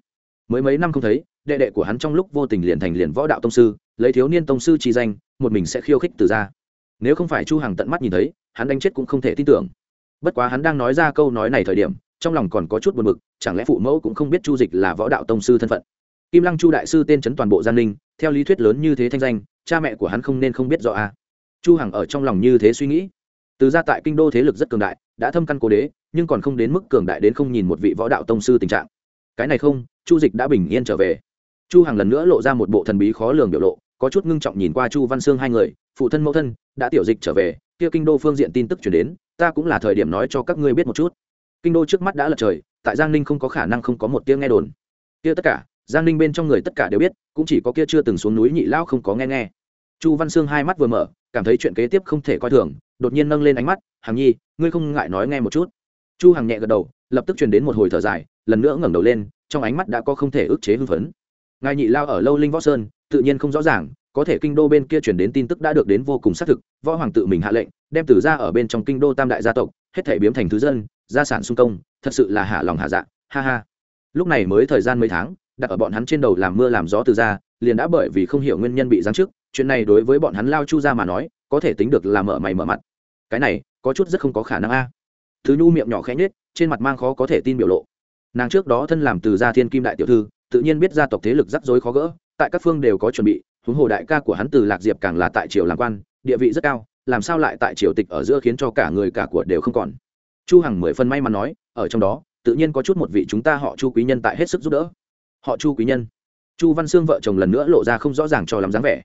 A: Mới mấy năm không thấy, đệ đệ của hắn trong lúc vô tình liền thành liền võ đạo tông sư, lấy thiếu niên tông sư chi danh, một mình sẽ khiêu khích từ gia. Nếu không phải chu hằng tận mắt nhìn thấy, hắn đánh chết cũng không thể tin tưởng. Bất quá hắn đang nói ra câu nói này thời điểm, trong lòng còn có chút buồn bực, chẳng lẽ phụ mẫu cũng không biết chu dịch là võ đạo tông sư thân phận? Kim lăng chu đại sư tên trấn toàn bộ gian ninh, theo lý thuyết lớn như thế thanh danh, cha mẹ của hắn không nên không biết rõ à. chu hằng ở trong lòng như thế suy nghĩ. Từ ra tại kinh đô thế lực rất cường đại, đã thâm căn cố đế, nhưng còn không đến mức cường đại đến không nhìn một vị võ đạo tông sư tình trạng. Cái này không, chu dịch đã bình yên trở về. Chu hằng lần nữa lộ ra một bộ thần bí khó lường biểu lộ, có chút ngưng trọng nhìn qua chu văn sương hai người, phụ thân mẫu thân, đã tiểu dịch trở về, kia kinh đô phương diện tin tức chuyển đến, ta cũng là thời điểm nói cho các ngươi biết một chút. Kinh đô trước mắt đã lật trời, tại giang ninh không có khả năng không có một tiếng nghe đồn. Kia tất cả giang ninh bên trong người tất cả đều biết, cũng chỉ có kia chưa từng xuống núi nhị lao không có nghe nghe. Chu văn sương hai mắt vừa mở, cảm thấy chuyện kế tiếp không thể coi thường, đột nhiên nâng lên ánh mắt, hằng nhi, ngươi không ngại nói nghe một chút? Chu hằng nhẹ gật đầu, lập tức truyền đến một hồi thở dài, lần nữa ngẩng đầu lên, trong ánh mắt đã có không thể ức chế hưng phấn. Ngài nhị lao ở lâu linh võ sơn, tự nhiên không rõ ràng, có thể kinh đô bên kia chuyển đến tin tức đã được đến vô cùng xác thực, võ hoàng tự mình hạ lệnh, đem từ ra ở bên trong kinh đô tam đại gia tộc, hết thể biếm thành thứ dân, gia sản sung công, thật sự là hạ lòng hạ dạ ha ha. Lúc này mới thời gian mấy tháng đặt ở bọn hắn trên đầu làm mưa làm gió từ ra, liền đã bởi vì không hiểu nguyên nhân bị giáng chức, chuyện này đối với bọn hắn lao chu ra mà nói, có thể tính được là mở mày mở mặt. Cái này, có chút rất không có khả năng a. Thứ nhu miệng nhỏ khẽ nhết trên mặt mang khó có thể tin biểu lộ. Nàng trước đó thân làm từ gia thiên kim đại tiểu thư, tự nhiên biết gia tộc thế lực rắc rối khó gỡ, tại các phương đều có chuẩn bị, huống hồ đại ca của hắn từ lạc diệp càng là tại triều làm quan, địa vị rất cao, làm sao lại tại triều tịch ở giữa khiến cho cả người cả của đều không còn. Chu hằng mười phân may mắn nói, ở trong đó, tự nhiên có chút một vị chúng ta họ chu quý nhân tại hết sức giúp đỡ họ chu quý nhân. Chu văn sương vợ chồng lần nữa lộ ra không rõ ràng cho lắm dáng vẻ.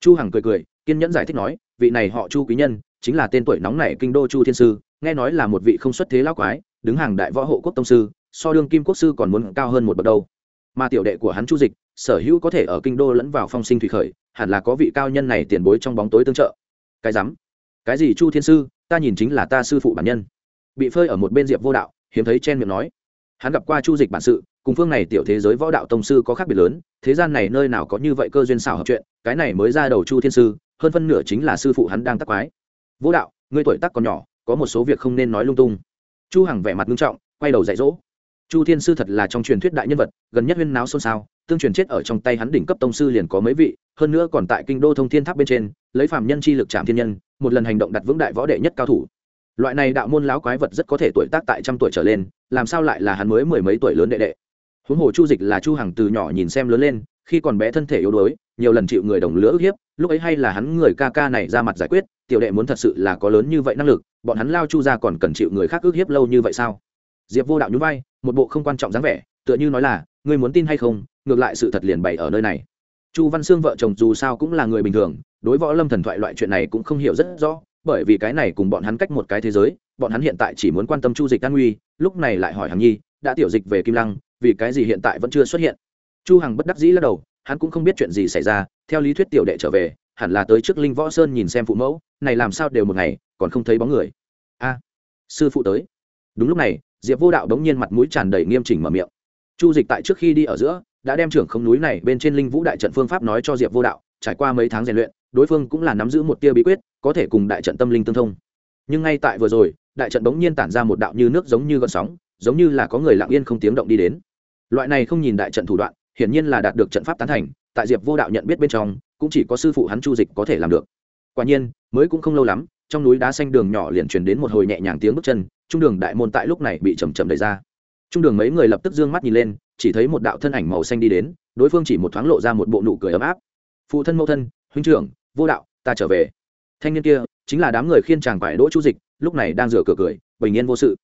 A: Chu hằng cười cười, kiên nhẫn giải thích nói, vị này họ chu quý nhân, chính là tên tuổi nóng nảy kinh đô chu thiên sư, nghe nói là một vị không xuất thế lão quái, đứng hàng đại võ hộ quốc tông sư, so đương kim quốc sư còn muốn cao hơn một bậc đâu. Mà tiểu đệ của hắn chu dịch, sở hữu có thể ở kinh đô lẫn vào phong sinh thủy khởi, hẳn là có vị cao nhân này tiền bối trong bóng tối tương trợ. Cái rắm. Cái gì chu thiên sư, ta nhìn chính là ta sư phụ bản nhân. Bị phơi ở một bên diệp vô đạo, hiếm thấy chen miệng nói. Hắn gặp qua chu dịch bản sự cùng phương này tiểu thế giới võ đạo tông sư có khác biệt lớn, thế gian này nơi nào có như vậy cơ duyên xảo hợp chuyện, cái này mới ra đầu chu thiên sư, hơn phân nửa chính là sư phụ hắn đang tắc quái. Vô đạo, ngươi tuổi tác còn nhỏ, có một số việc không nên nói lung tung. Chu hằng vẻ mặt nghiêm trọng, quay đầu dạy dỗ. Chu thiên sư thật là trong truyền thuyết đại nhân vật, gần nhất huyên náo xôn xao, tương truyền chết ở trong tay hắn đỉnh cấp tông sư liền có mấy vị, hơn nữa còn tại kinh đô thông thiên tháp bên trên, lấy phạm nhân chi lực chạm thiên nhân, một lần hành động đặt vững đại võ đệ nhất cao thủ. Loại này đạo môn láo quái vật rất có thể tuổi tác tại trăm tuổi trở lên, làm sao lại là hắn mới mười mấy tuổi lớn đệ đệ? Huống hồ chu dịch là chu hằng từ nhỏ nhìn xem lớn lên, khi còn bé thân thể yếu đuối, nhiều lần chịu người đồng lứa ức hiếp, lúc ấy hay là hắn người ca ca này ra mặt giải quyết, tiểu đệ muốn thật sự là có lớn như vậy năng lực, bọn hắn lao chu ra còn cần chịu người khác ức hiếp lâu như vậy sao? Diệp vô đạo nhún vai, một bộ không quan trọng dáng vẻ, tựa như nói là, ngươi muốn tin hay không, ngược lại sự thật liền bày ở nơi này. Chu văn sương vợ chồng dù sao cũng là người bình thường, đối võ lâm thần thoại loại chuyện này cũng không hiểu rất rõ, bởi vì cái này cùng bọn hắn cách một cái thế giới, bọn hắn hiện tại chỉ muốn quan tâm chu dịch an nguy, lúc này lại hỏi hằng nhi, đã tiểu dịch về kim lăng vì cái gì hiện tại vẫn chưa xuất hiện. Chu hằng bất đắc dĩ lắc đầu, hắn cũng không biết chuyện gì xảy ra, theo lý thuyết tiểu đệ trở về, hẳn là tới trước linh võ sơn nhìn xem phụ mẫu, này làm sao đều một ngày, còn không thấy bóng người. A, sư phụ tới. Đúng lúc này, diệp vô đạo đống nhiên mặt mũi tràn đầy nghiêm chỉnh mở miệng. Chu dịch tại trước khi đi ở giữa, đã đem trưởng không núi này bên trên linh vũ đại trận phương pháp nói cho diệp vô đạo, trải qua mấy tháng rèn luyện, đối phương cũng là nắm giữ một tia bí quyết, có thể cùng đại trận tâm linh tương thông. Nhưng ngay tại vừa rồi, đại trận bỗng nhiên tản ra một đạo như nước giống như gợn sóng, giống như là có người lặng yên không tiếng động đi đến loại này không nhìn đại trận thủ đoạn, hiển nhiên là đạt được trận pháp tán thành, tại diệp vô đạo nhận biết bên trong, cũng chỉ có sư phụ hắn chu dịch có thể làm được. Quả nhiên, mới cũng không lâu lắm, trong núi đá xanh đường nhỏ liền truyền đến một hồi nhẹ nhàng tiếng bước chân, trung đường đại môn tại lúc này bị chầm chầm đẩy ra. Trung đường mấy người lập tức d ư ơ n g mắt nhìn lên, chỉ thấy một đạo thân ảnh màu xanh đi đến, đối phương chỉ một thoáng lộ ra một bộ nụ cười ấm áp. Phụ thân mẫu thân, huynh trưởng, vô đạo, ta trở về. Thanh niên kia, chính là đám người khiên chàng phải đỗ chu dịch, lúc này đang rửa cửa cười, bình yên vô sự.